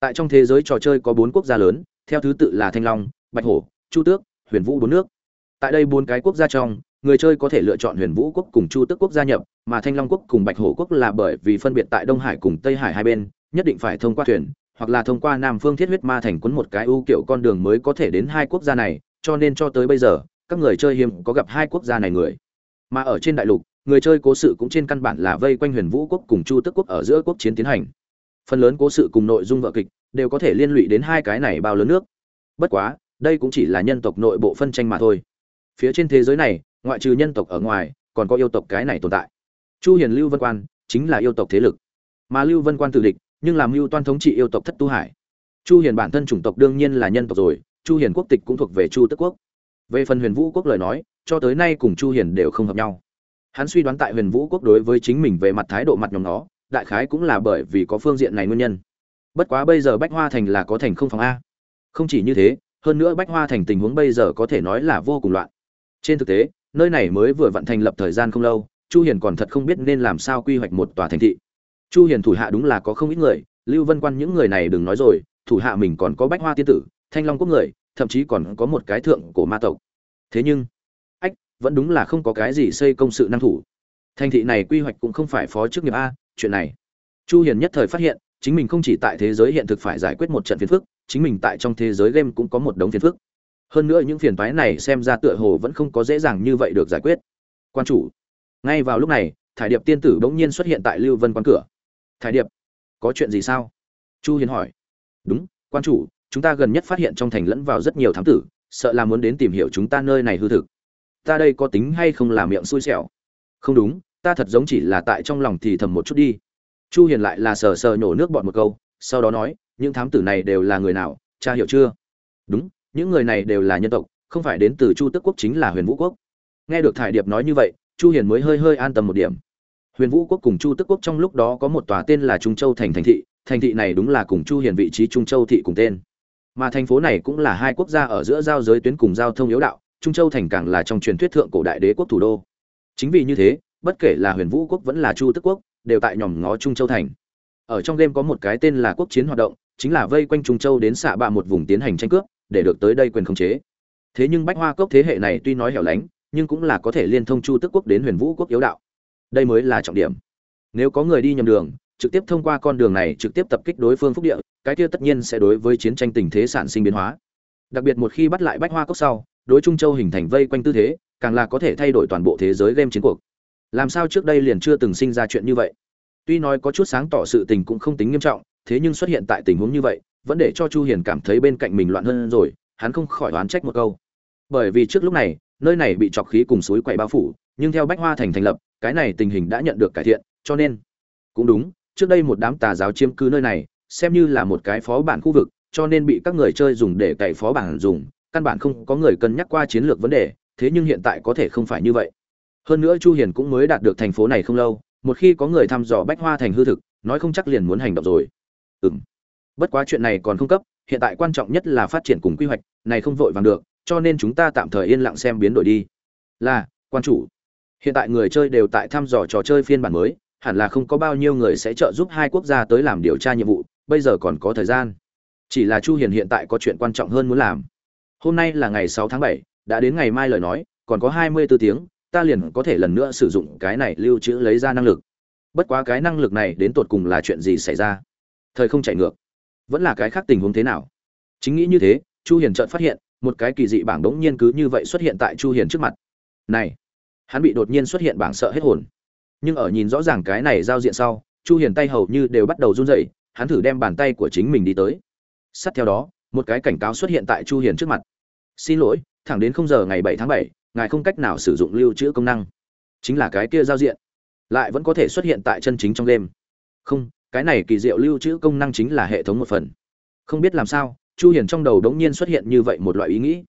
Tại trong thế giới trò chơi có bốn quốc gia lớn, theo thứ tự là thanh long, bạch hổ chu tước huyền vũ bốn nước. Tại đây bốn cái quốc gia trong, người chơi có thể lựa chọn huyền vũ quốc cùng chu tước quốc gia nhập, mà thanh long quốc cùng bạch hổ quốc là bởi vì phân biệt tại đông hải cùng tây hải hai bên, nhất định phải thông qua thuyền, hoặc là thông qua nam phương thiết huyết ma thành quấn một cái ưu kiểu con đường mới có thể đến hai quốc gia này, cho nên cho tới bây giờ, các người chơi hiếm có gặp hai quốc gia này người. Mà ở trên đại lục, người chơi cố sự cũng trên căn bản là vây quanh huyền vũ quốc cùng chu tức quốc ở giữa quốc chiến tiến hành. Phần lớn cố sự cùng nội dung vợ kịch đều có thể liên lụy đến hai cái này bao lớn nước. Bất quá đây cũng chỉ là nhân tộc nội bộ phân tranh mà thôi. Phía trên thế giới này, ngoại trừ nhân tộc ở ngoài, còn có yêu tộc cái này tồn tại. Chu hiền lưu vân quan chính là yêu tộc thế lực. Mà lưu vân quan tự địch, nhưng làm lưu toan thống trị yêu tộc thất tu hải. Chu hiền bản thân chủng tộc đương nhiên là nhân tộc rồi, chu hiền quốc tịch cũng thuộc về chu tức quốc. Về phần huyền vũ quốc lời nói, cho tới nay cùng chu hiền đều không hợp nhau. Hắn suy đoán tại huyền vũ quốc đối với chính mình về mặt thái độ mặt nhóm nó, đại khái cũng là bởi vì có phương diện này nguyên nhân. Bất quá bây giờ bách hoa thành là có thành không phòng a. Không chỉ như thế hơn nữa bách hoa thành tình huống bây giờ có thể nói là vô cùng loạn. Trên thực tế, nơi này mới vừa vận thành lập thời gian không lâu, chu hiền còn thật không biết nên làm sao quy hoạch một tòa thành thị. Chu hiền thủ hạ đúng là có không ít người, lưu vân quan những người này đừng nói rồi, thủ hạ mình còn có bách hoa tiên tử, thanh long quốc người, thậm chí còn có một cái thượng cổ ma tộc. Thế nhưng, ách, vẫn đúng là không có cái gì xây công sự năng thủ. Thành thị này quy hoạch cũng không phải phó chức nghiệp a, chuyện này. Chu hiền nhất thời phát hiện, chính mình không chỉ tại thế giới hiện thực phải giải quyết một trận phiền phức chính mình tại trong thế giới game cũng có một đống phiền phức. Hơn nữa những phiền toái này xem ra tựa hồ vẫn không có dễ dàng như vậy được giải quyết. Quan chủ, ngay vào lúc này, thải điệp tiên tử bỗng nhiên xuất hiện tại lưu vân quan cửa. Thải điệp, có chuyện gì sao? Chu hiền hỏi. Đúng, quan chủ, chúng ta gần nhất phát hiện trong thành lẫn vào rất nhiều thám tử, sợ là muốn đến tìm hiểu chúng ta nơi này hư thực. Ta đây có tính hay không là miệng xui xẻo? Không đúng, ta thật giống chỉ là tại trong lòng thì thầm một chút đi. Chu hiền lại là sờ sờ nhổ nước bọt một câu, sau đó nói những thám tử này đều là người nào, cha hiểu chưa? Đúng, những người này đều là nhân tộc, không phải đến từ chu tức quốc chính là huyền vũ quốc. Nghe được thải điệp nói như vậy, chu hiền mới hơi hơi an tâm một điểm. Huyền vũ quốc cùng chu tức quốc trong lúc đó có một tòa tên là trung châu thành thành thị thành thị này đúng là cùng chu hiền vị trí trung châu thị cùng tên. Mà thành phố này cũng là hai quốc gia ở giữa giao giới tuyến cùng giao thông yếu đạo, trung châu thành càng là trong truyền thuyết thượng cổ đại đế quốc thủ đô. Chính vì như thế, bất kể là huyền vũ quốc vẫn là chu tức quốc, đều tại nhòm ngó trung châu thành. Ở trong game có một cái tên là quốc chiến hoạt động chính là vây quanh trung châu đến xạ bạ một vùng tiến hành tranh cướp, để được tới đây quyền khống chế. Thế nhưng bách hoa cốc thế hệ này tuy nói hẻo lánh, nhưng cũng là có thể liên thông chu tức quốc đến huyền vũ quốc yếu đạo. Đây mới là trọng điểm. Nếu có người đi nhầm đường, trực tiếp thông qua con đường này trực tiếp tập kích đối phương phúc địa, cái kia tất nhiên sẽ đối với chiến tranh tình thế sản sinh biến hóa. Đặc biệt một khi bắt lại bách hoa cốc sau, đối trung châu hình thành vây quanh tư thế, càng là có thể thay đổi toàn bộ thế giới game chiến cuộc. Làm sao trước đây liền chưa từng sinh ra chuyện như vậy? Tuy nói có chút sáng tỏ sự tình cũng không tính nghiêm trọng thế nhưng xuất hiện tại tình huống như vậy, vẫn để cho chu hiền cảm thấy bên cạnh mình loạn hơn rồi, hắn không khỏi oán trách một câu. Bởi vì trước lúc này, nơi này bị trọc khí cùng suối quậy bao phủ, nhưng theo bách hoa thành thành lập, cái này tình hình đã nhận được cải thiện, cho nên cũng đúng, trước đây một đám tà giáo chiếm cứ nơi này, xem như là một cái phó bản khu vực, cho nên bị các người chơi dùng để cày phó bản dùng, căn bản không có người cân nhắc qua chiến lược vấn đề, thế nhưng hiện tại có thể không phải như vậy. Hơn nữa chu hiền cũng mới đạt được thành phố này không lâu, một khi có người thăm dò bách hoa thành hư thực, nói không chắc liền muốn hành động rồi ừm. Bất quá chuyện này còn không cấp hiện tại quan trọng nhất là phát triển cùng quy hoạch này không vội vàng được cho nên chúng ta tạm thời yên lặng xem biến đổi đi. Là quan chủ. Hiện tại người chơi đều tại thăm dò trò chơi phiên bản mới hẳn là không có bao nhiêu người sẽ trợ giúp hai quốc gia tới làm điều tra nhiệm vụ bây giờ còn có thời gian. Chỉ là chu hiền hiện tại có chuyện quan trọng hơn muốn làm. Hôm nay là ngày 6 tháng 7, đã đến ngày mai lời nói còn có 24 tiếng ta liền có thể lần nữa sử dụng cái này lưu trữ lấy ra năng lực. Bất quá cái năng lực này đến tột cùng là chuyện gì xảy ra? Thời không chạy ngược. Vẫn là cái khác tình huống thế nào? Chính nghĩ như thế chu hiền chợt phát hiện một cái kỳ dị bảng đống nhiên cứ như vậy xuất hiện tại chu hiền trước mặt. Này hắn bị đột nhiên xuất hiện bảng sợ hết hồn. Nhưng ở nhìn rõ ràng cái này giao diện sau chu hiền tay hầu như đều bắt đầu run rẩy hắn thử đem bàn tay của chính mình đi tới. Sát theo đó một cái cảnh cáo xuất hiện tại chu hiền trước mặt. Xin lỗi thẳng đến không giờ ngày 7 tháng 7, ngài không cách nào sử dụng lưu trữ công năng. Chính là cái kia giao diện. Lại vẫn có thể xuất hiện tại chân chính trong game. Không cái này kỳ diệu lưu trữ công năng chính là hệ thống một phần. Không biết làm sao, chu hiền trong đầu đống nhiên xuất hiện như vậy một loại ý nghĩ.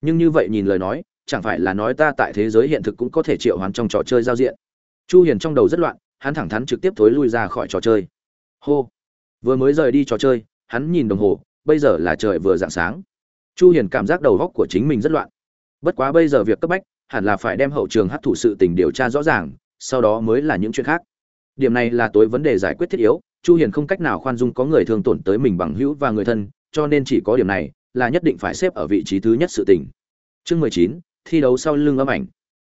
Nhưng như vậy nhìn lời nói, chẳng phải là nói ta tại thế giới hiện thực cũng có thể triệu hoán trong trò chơi giao diện. Chu hiền trong đầu rất loạn, hắn thẳng thắn trực tiếp thối lui ra khỏi trò chơi. Hô! Vừa mới rời đi trò chơi, hắn nhìn đồng hồ, bây giờ là trời vừa dạng sáng. Chu hiền cảm giác đầu óc của chính mình rất loạn. Bất quá bây giờ việc cấp bách, hẳn là phải đem hậu trường hấp thụ sự tình điều tra rõ ràng, sau đó mới là những chuyện khác. Điểm này là tối vấn đề giải quyết thiết yếu chu hiền không cách nào khoan dung có người thương tổn tới mình bằng hữu và người thân cho nên chỉ có điểm này là nhất định phải xếp ở vị trí thứ nhất sự tình. Chương 19, thi đấu sau lưng âm ảnh.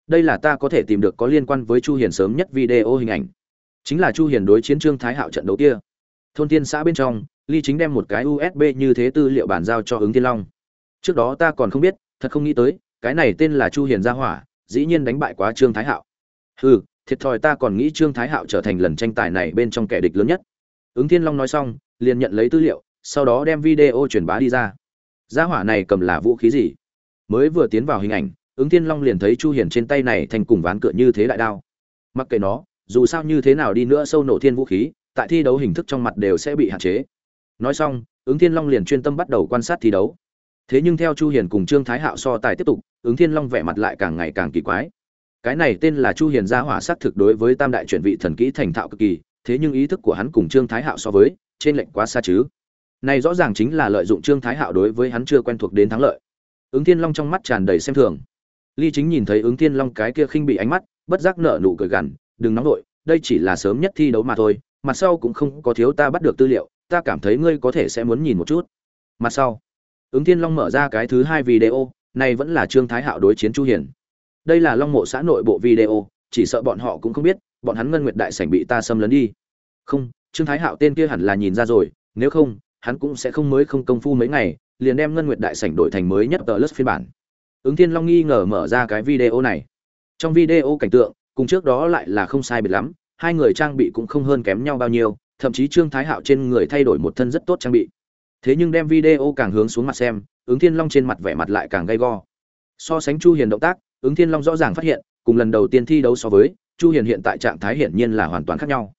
Đây là ta có thể tìm được có liên quan với chu hiền sớm nhất video hình ảnh. Chính là chu hiền đối chiến trương thái hạo trận đấu kia. Thôn tiên xã bên trong ly chính đem một cái usb như thế tư liệu bản giao cho ứng thiên long. Trước đó ta còn không biết thật không nghĩ tới cái này tên là chu hiền gia hỏa dĩ nhiên đánh bại quá trương thái hạo. Hừ thiệt thòi ta còn nghĩ trương thái hạo trở thành lần tranh tài này bên trong kẻ địch lớn nhất ứng thiên long nói xong, liền nhận lấy tư liệu, sau đó đem video truyền bá đi ra. Gia hỏa này cầm là vũ khí gì? Mới vừa tiến vào hình ảnh, ứng thiên long liền thấy chu hiền trên tay này thành cùng ván cửa như thế đại đao. Mặc kệ nó, dù sao như thế nào đi nữa sâu nổ thiên vũ khí, tại thi đấu hình thức trong mặt đều sẽ bị hạn chế. Nói xong, ứng thiên long liền chuyên tâm bắt đầu quan sát thi đấu. Thế nhưng theo chu hiền cùng trương thái hạo so tài tiếp tục, ứng thiên long vẻ mặt lại càng ngày càng kỳ quái. Cái này tên là chu hiền gia hỏa sắc thực đối với tam đại chuyển vị thần kỹ thành thạo cực kỳ thế nhưng ý thức của hắn cùng trương thái hạo so với, trên lệnh quá xa chứ. Này rõ ràng chính là lợi dụng trương thái hạo đối với hắn chưa quen thuộc đến thắng lợi. Ứng thiên long trong mắt tràn đầy xem thường. Ly chính nhìn thấy ứng thiên long cái kia khinh bị ánh mắt, bất giác nở nụ cười gằn, đừng nóng nổi đây chỉ là sớm nhất thi đấu mà thôi, mặt sau cũng không có thiếu ta bắt được tư liệu, ta cảm thấy ngươi có thể sẽ muốn nhìn một chút. Mặt sau, ứng thiên long mở ra cái thứ hai video, này vẫn là trương thái hạo đối chiến chu hiền. Đây là long mộ xã nội bộ video, chỉ sợ bọn họ cũng không biết bọn hắn ngân nguyệt đại sảnh bị ta xâm lấn đi. Không, trương thái hạo tên kia hẳn là nhìn ra rồi, nếu không, hắn cũng sẽ không mới không công phu mấy ngày, liền đem ngân nguyệt đại sảnh đổi thành mới nhất tờ lớp phiên bản. Ứng thiên long nghi ngờ mở ra cái video này. Trong video cảnh tượng, cùng trước đó lại là không sai biệt lắm, hai người trang bị cũng không hơn kém nhau bao nhiêu, thậm chí trương thái hạo trên người thay đổi một thân rất tốt trang bị. Thế nhưng đem video càng hướng xuống mặt xem, ứng thiên long trên mặt vẻ mặt lại càng gay go. So sánh chu hiền động tác, ứng thiên long rõ ràng phát hiện, cùng lần đầu tiên thi đấu so với chu hiền hiện tại trạng thái hiển nhiên là hoàn toàn khác nhau.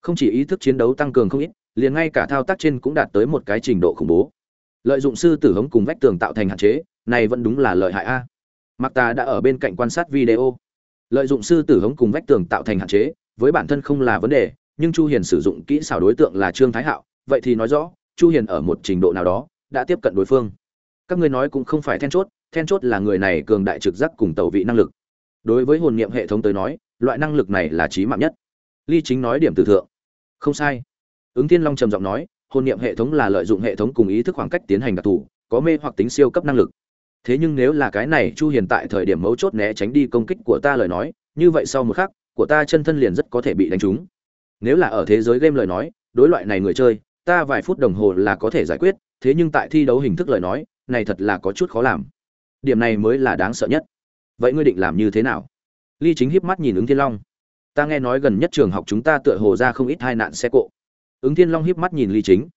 Không chỉ ý thức chiến đấu tăng cường không ít, liền ngay cả thao tác trên cũng đạt tới một cái trình độ khủng bố. Lợi dụng sư tử hống cùng vách tường tạo thành hạn chế, này vẫn đúng là lợi hại a. Mặc ta đã ở bên cạnh quan sát video. Lợi dụng sư tử hống cùng vách tường tạo thành hạn chế, với bản thân không là vấn đề, nhưng chu hiền sử dụng kỹ xảo đối tượng là trương thái hạo, vậy thì nói rõ, chu hiền ở một trình độ nào đó, đã tiếp cận đối phương. Các ngươi nói cũng không phải then chốt then chốt là người này cường đại trực giác cùng tẩu vị năng lực. Đối với hồn niệm hệ thống tới nói loại năng lực này là trí mạng nhất. Ly chính nói điểm từ thượng. Không sai. Ứng thiên long trầm giọng nói hôn niệm hệ thống là lợi dụng hệ thống cùng ý thức khoảng cách tiến hành đặc thù, có mê hoặc tính siêu cấp năng lực. Thế nhưng nếu là cái này chu hiền tại thời điểm mấu chốt né tránh đi công kích của ta lời nói, như vậy sau một khắc, của ta chân thân liền rất có thể bị đánh trúng. Nếu là ở thế giới game lời nói, đối loại này người chơi, ta vài phút đồng hồ là có thể giải quyết, thế nhưng tại thi đấu hình thức lời nói, này thật là có chút khó làm. Điểm này mới là đáng sợ nhất. Vậy ngươi định làm như thế nào? Ly chính híp mắt nhìn ứng thiên long. Ta nghe nói gần nhất trường học chúng ta tựa hồ ra không ít hai nạn xe cộ. Ứng thiên long híp mắt nhìn ly chính.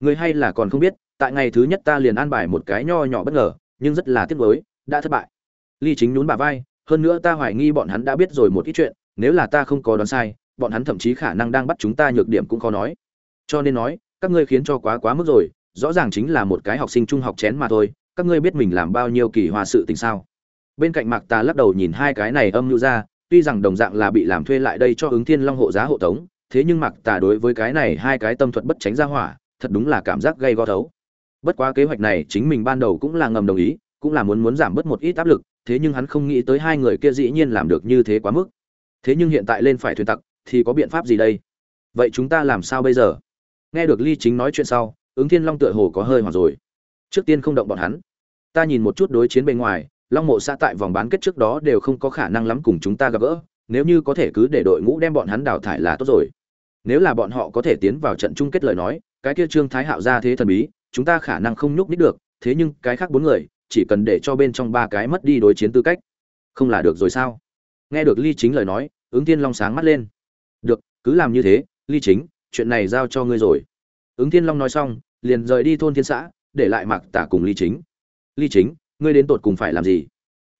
Người hay là còn không biết, tại ngày thứ nhất ta liền an bài một cái nho nhỏ bất ngờ, nhưng rất là tiếc nuối, đã thất bại. Ly chính nhún bà vai, hơn nữa ta hoài nghi bọn hắn đã biết rồi một ít chuyện, nếu là ta không có đoán sai, bọn hắn thậm chí khả năng đang bắt chúng ta nhược điểm cũng khó nói. Cho nên nói, các ngươi khiến cho quá quá mức rồi, rõ ràng chính là một cái học sinh trung học chén mà thôi, các ngươi biết mình làm bao nhiêu kỳ hoa sự tình sao? Bên cạnh mạc tà lắc đầu nhìn hai cái này âm mưu ra, tuy rằng đồng dạng là bị làm thuê lại đây cho ứng thiên long hộ giá hộ tống, thế nhưng mạc tà đối với cái này hai cái tâm thuật bất tránh ra hỏa, thật đúng là cảm giác gây go thấu. Bất quá kế hoạch này chính mình ban đầu cũng là ngầm đồng ý, cũng là muốn muốn giảm bớt một ít áp lực, thế nhưng hắn không nghĩ tới hai người kia dĩ nhiên làm được như thế quá mức. Thế nhưng hiện tại lên phải thuyền tặc, thì có biện pháp gì đây? Vậy chúng ta làm sao bây giờ? Nghe được ly chính nói chuyện sau, ứng thiên long tựa hồ có hơi hoảng rồi. Trước tiên không động bọn hắn. Ta nhìn một chút đối chiến bên ngoài long mộ xã tại vòng bán kết trước đó đều không có khả năng lắm cùng chúng ta gặp gỡ, nếu như có thể cứ để đội ngũ đem bọn hắn đào thải là tốt rồi. Nếu là bọn họ có thể tiến vào trận chung kết lời nói, cái kia trương thái hạo ra thế thần bí, chúng ta khả năng không nhúc nít được, thế nhưng cái khác bốn người, chỉ cần để cho bên trong ba cái mất đi đối chiến tư cách, không là được rồi sao? Nghe được ly chính lời nói, ứng thiên long sáng mắt lên. Được, cứ làm như thế, ly chính, chuyện này giao cho ngươi rồi. Ứng thiên long nói xong, liền rời đi thôn thiên xã, để lại mặc tả cùng ly chính. Ly chính ngươi đến tột cùng phải làm gì?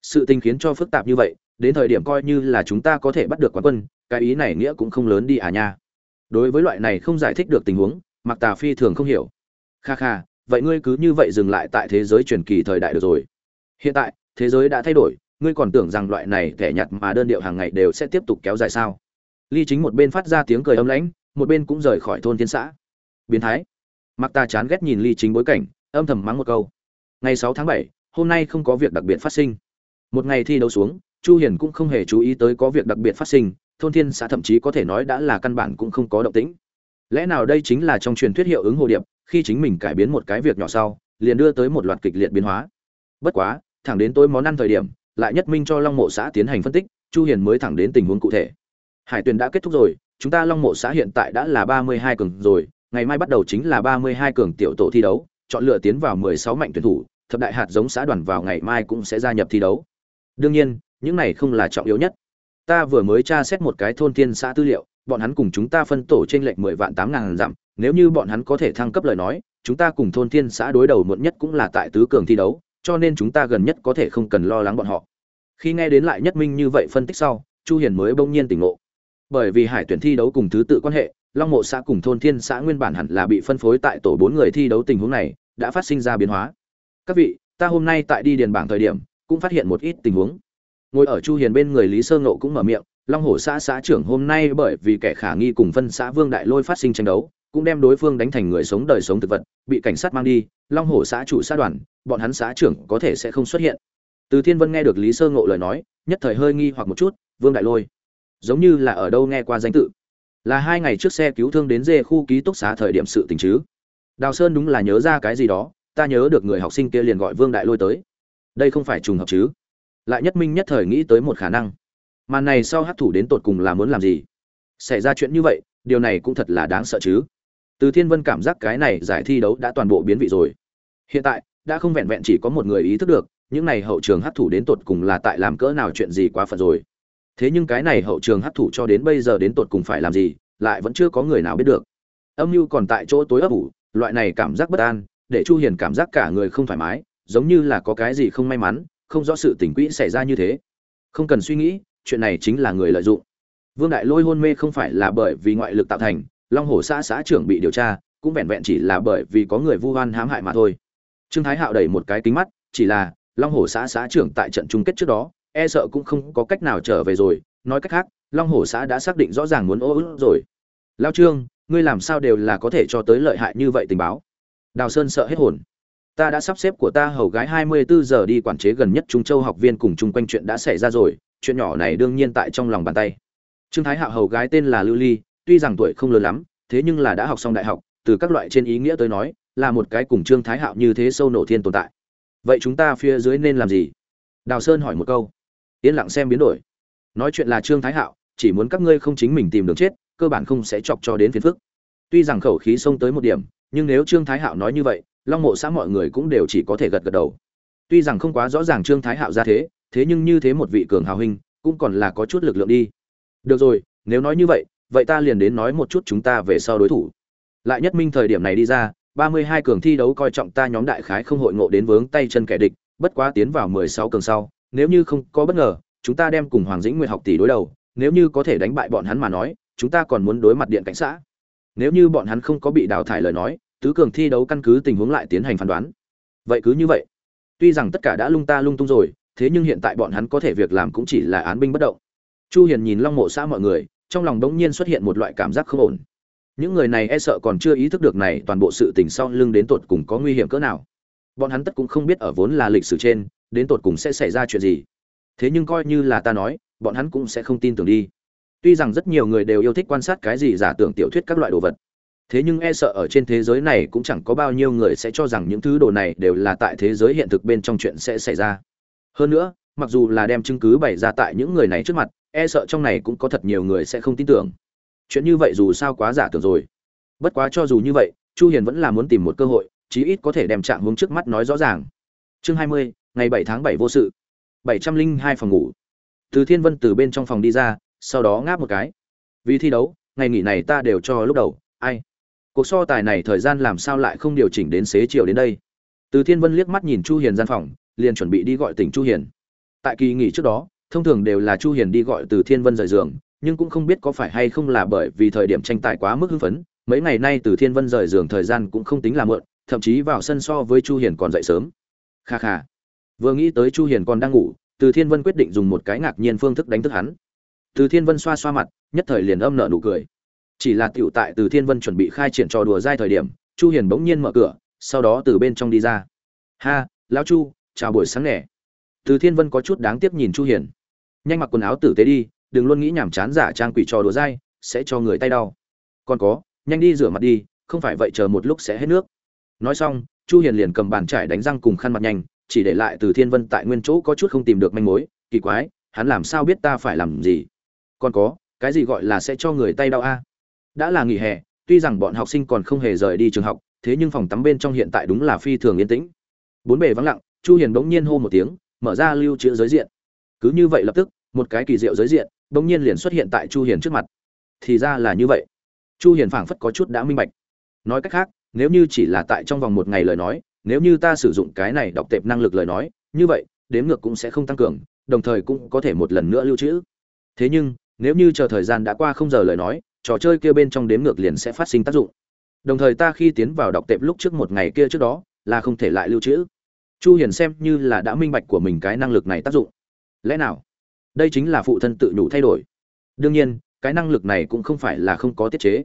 Sự tình khiến cho phức tạp như vậy, đến thời điểm coi như là chúng ta có thể bắt được quán quân, cái ý này nghĩa cũng không lớn đi à nha. Đối với loại này không giải thích được tình huống mặc tà phi thường không hiểu. Kha kha, vậy ngươi cứ như vậy dừng lại tại thế giới truyền kỳ thời đại được rồi. Hiện tại, thế giới đã thay đổi, ngươi còn tưởng rằng loại này kẻ nhặt mà đơn điệu hàng ngày đều sẽ tiếp tục kéo dài sao? Ly chính một bên phát ra tiếng cười âm lãnh, một bên cũng rời khỏi thôn thiên xã. Biến thái. Mặc ta chán ghét nhìn ly chính bối cảnh, âm thầm mắng một câu. Ngày sáu tháng bảy hôm nay không có việc đặc biệt phát sinh. Một ngày thi đấu xuống, chu hiền cũng không hề chú ý tới có việc đặc biệt phát sinh, thôn thiên xã thậm chí có thể nói đã là căn bản cũng không có động tĩnh. Lẽ nào đây chính là trong truyền thuyết hiệu ứng hồ điệp, khi chính mình cải biến một cái việc nhỏ sau, liền đưa tới một loạt kịch liệt biến hóa. Bất quá, thẳng đến tối món ăn thời điểm, lại nhất minh cho long mộ xã tiến hành phân tích, chu hiền mới thẳng đến tình huống cụ thể. Hải tuyền đã kết thúc rồi, chúng ta long mộ xã hiện tại đã là 32 cường rồi, ngày mai bắt đầu chính là 32 cường tiểu tổ thi đấu, chọn lựa tiến vào 16 mạnh tuyển thủ thập đại hạt giống xã đoàn vào ngày mai cũng sẽ gia nhập thi đấu. Đương nhiên, những này không là trọng yếu nhất. Ta vừa mới tra xét một cái thôn thiên xã tư liệu, bọn hắn cùng chúng ta phân tổ trên lệch 10 vạn tám ngàn dặm. Nếu như bọn hắn có thể thăng cấp lời nói, chúng ta cùng thôn thiên xã đối đầu muộn nhất cũng là tại tứ cường thi đấu, cho nên chúng ta gần nhất có thể không cần lo lắng bọn họ. Khi nghe đến lại nhất minh như vậy phân tích sau, chu hiền mới bỗng nhiên tỉnh ngộ. Bởi vì hải tuyển thi đấu cùng thứ tự quan hệ, long mộ xã cùng thôn thiên xã nguyên bản hẳn là bị phân phối tại tổ bốn người thi đấu tình huống này, đã phát sinh ra biến hóa các vị, ta hôm nay tại đi điền bảng thời điểm, cũng phát hiện một ít tình huống. Ngồi ở chu hiền bên người lý sơ ngộ cũng mở miệng, long hổ xã xã trưởng hôm nay bởi vì kẻ khả nghi cùng phân xã vương đại lôi phát sinh tranh đấu, cũng đem đối phương đánh thành người sống đời sống thực vật, bị cảnh sát mang đi, long hổ xã chủ xã đoàn, bọn hắn xã trưởng có thể sẽ không xuất hiện. Từ thiên vân nghe được lý sơ ngộ lời nói, nhất thời hơi nghi hoặc một chút, vương đại lôi, giống như là ở đâu nghe qua danh tự? Là hai ngày trước xe cứu thương đến dê khu ký túc xá thời điểm sự tình chứ? Đào sơn đúng là nhớ ra cái gì đó ta nhớ được người học sinh kia liền gọi vương đại lôi tới. Đây không phải trùng hợp chứ? Lại nhất minh nhất thời nghĩ tới một khả năng. Màn này sau hát thủ đến tột cùng là muốn làm gì? Xảy ra chuyện như vậy, điều này cũng thật là đáng sợ chứ. Từ thiên vân cảm giác cái này giải thi đấu đã toàn bộ biến vị rồi. Hiện tại, đã không vẹn vẹn chỉ có một người ý thức được, những này hậu trường hấp thủ đến tột cùng là tại làm cỡ nào chuyện gì quá phận rồi. Thế nhưng cái này hậu trường hấp thủ cho đến bây giờ đến tột cùng phải làm gì, lại vẫn chưa có người nào biết được. Âm mưu còn tại chỗ tối ấp ủ, loại này cảm giác bất an để chu hiền cảm giác cả người không thoải mái, giống như là có cái gì không may mắn, không rõ sự tình quỹ xảy ra như thế. Không cần suy nghĩ, chuyện này chính là người lợi dụng. Vương đại lôi hôn mê không phải là bởi vì ngoại lực tạo thành, long hồ xã xã trưởng bị điều tra, cũng vẹn vẹn chỉ là bởi vì có người vu oan hãm hại mà thôi. Trương thái hạo đẩy một cái kính mắt, chỉ là long hồ xã xã trưởng tại trận chung kết trước đó e sợ cũng không có cách nào trở về rồi. Nói cách khác, long hồ xã đã xác định rõ ràng muốn ô ức rồi. Lao trương, ngươi làm sao đều là có thể cho tới lợi hại như vậy tình báo? Đào sơn sợ hết hồn. Ta đã sắp xếp của ta hầu gái 24 giờ đi quản chế gần nhất trung châu học viên cùng chung quanh chuyện đã xảy ra rồi, chuyện nhỏ này đương nhiên tại trong lòng bàn tay. Trương thái hạo hầu gái tên là lưu ly, tuy rằng tuổi không lớn lắm, thế nhưng là đã học xong đại học, từ các loại trên ý nghĩa tới nói, là một cái cùng trương thái hạo như thế sâu nổ thiên tồn tại. Vậy chúng ta phía dưới nên làm gì? Đào sơn hỏi một câu. Yên lặng xem biến đổi. Nói chuyện là trương thái hạo, chỉ muốn các ngươi không chính mình tìm đường chết, cơ bản không sẽ chọc cho đến phiền phức. Tuy rằng khẩu khí xông tới một điểm nhưng nếu trương thái hạo nói như vậy, long mộ xã mọi người cũng đều chỉ có thể gật gật đầu. Tuy rằng không quá rõ ràng trương thái hạo ra thế thế nhưng như thế một vị cường hào huynh cũng còn là có chút lực lượng đi. Được rồi, nếu nói như vậy vậy ta liền đến nói một chút chúng ta về sau đối thủ. Lại nhất minh thời điểm này đi ra, ba mươi hai cường thi đấu coi trọng ta nhóm đại khái không hội ngộ đến vướng tay chân kẻ địch, bất quá tiến vào mười sáu cường sau, nếu như không có bất ngờ, chúng ta đem cùng hoàng dĩnh nguyệt học tỷ đối đầu, nếu như có thể đánh bại bọn hắn mà nói, chúng ta còn muốn đối mặt điện cảnh xã nếu như bọn hắn không có bị đào thải lời nói, tứ cường thi đấu căn cứ tình huống lại tiến hành phán đoán. Vậy cứ như vậy. Tuy rằng tất cả đã lung ta lung tung rồi, thế nhưng hiện tại bọn hắn có thể việc làm cũng chỉ là án binh bất động. Chu hiền nhìn long mộ xã mọi người, trong lòng đống nhiên xuất hiện một loại cảm giác không ổn. Những người này e sợ còn chưa ý thức được này toàn bộ sự tình sau lưng đến tột cùng có nguy hiểm cỡ nào. Bọn hắn tất cũng không biết ở vốn là lịch sử trên, đến tột cùng sẽ xảy ra chuyện gì. Thế nhưng coi như là ta nói, bọn hắn cũng sẽ không tin tưởng đi tuy rằng rất nhiều người đều yêu thích quan sát cái gì giả tưởng tiểu thuyết các loại đồ vật. Thế nhưng e sợ ở trên thế giới này cũng chẳng có bao nhiêu người sẽ cho rằng những thứ đồ này đều là tại thế giới hiện thực bên trong chuyện sẽ xảy ra. Hơn nữa mặc dù là đem chứng cứ bày ra tại những người này trước mặt e sợ trong này cũng có thật nhiều người sẽ không tin tưởng. Chuyện như vậy dù sao quá giả tưởng rồi. Bất quá cho dù như vậy chu hiền vẫn là muốn tìm một cơ hội chí ít có thể đem trạng hướng trước mắt nói rõ ràng. Chương 20, ngày 7 tháng 7 vô sự. 702 phòng ngủ. Từ thiên vân từ bên trong phòng đi ra sau đó ngáp một cái. Vì thi đấu, ngày nghỉ này ta đều cho lúc đầu, ai? Cuộc so tài này thời gian làm sao lại không điều chỉnh đến xế chiều đến đây? Từ thiên vân liếc mắt nhìn chu hiền gian phòng, liền chuẩn bị đi gọi tỉnh chu hiền. Tại kỳ nghỉ trước đó, thông thường đều là chu hiền đi gọi từ thiên vân rời giường, nhưng cũng không biết có phải hay không là bởi vì thời điểm tranh tài quá mức hưng phấn, mấy ngày nay từ thiên vân rời giường thời gian cũng không tính là mượn thậm chí vào sân so với chu hiền còn dậy sớm. Kha kha. Vừa nghĩ tới chu hiền còn đang ngủ, từ thiên vân quyết định dùng một cái ngạc nhiên phương thức đánh thức hắn từ thiên vân xoa xoa mặt, nhất thời liền âm nợ nụ cười. Chỉ là tiểu tại từ thiên vân chuẩn bị khai triển trò đùa dai thời điểm, chu hiền bỗng nhiên mở cửa, sau đó từ bên trong đi ra. Ha, lão chu, chào buổi sáng nè. Từ thiên vân có chút đáng tiếc nhìn chu hiền. Nhanh mặc quần áo tử tế đi, đừng luôn nghĩ nhảm chán giả trang quỷ trò đùa dai, sẽ cho người tay đau. Còn có, nhanh đi rửa mặt đi, không phải vậy chờ một lúc sẽ hết nước. Nói xong, chu hiền liền cầm bàn chải đánh răng cùng khăn mặt nhanh, chỉ để lại từ thiên vân tại nguyên chỗ có chút không tìm được manh mối. Kỳ quái, hắn làm sao biết ta phải làm gì? Còn có, cái gì gọi là sẽ cho người tay đau a? Đã là nghỉ hè, tuy rằng bọn học sinh còn không hề rời đi trường học, thế nhưng phòng tắm bên trong hiện tại đúng là phi thường yên tĩnh. Bốn bề vắng lặng, chu hiền bỗng nhiên hô một tiếng, mở ra lưu trữ giới diện. Cứ như vậy lập tức, một cái kỳ diệu giới diện, bỗng nhiên liền xuất hiện tại chu hiền trước mặt. Thì ra là như vậy. Chu hiền phảng phất có chút đã minh bạch. Nói cách khác, nếu như chỉ là tại trong vòng một ngày lời nói, nếu như ta sử dụng cái này đọc tệp năng lực lời nói, như vậy, đếm ngược cũng sẽ không tăng cường, đồng thời cũng có thể một lần nữa lưu trữ. Thế nhưng nếu như chờ thời gian đã qua không giờ lời nói, trò chơi kia bên trong đếm ngược liền sẽ phát sinh tác dụng. Đồng thời ta khi tiến vào đọc tệp lúc trước một ngày kia trước đó, là không thể lại lưu trữ. Chu hiền xem như là đã minh bạch của mình cái năng lực này tác dụng. Lẽ nào? Đây chính là phụ thân tự nhủ thay đổi. Đương nhiên, cái năng lực này cũng không phải là không có tiết chế.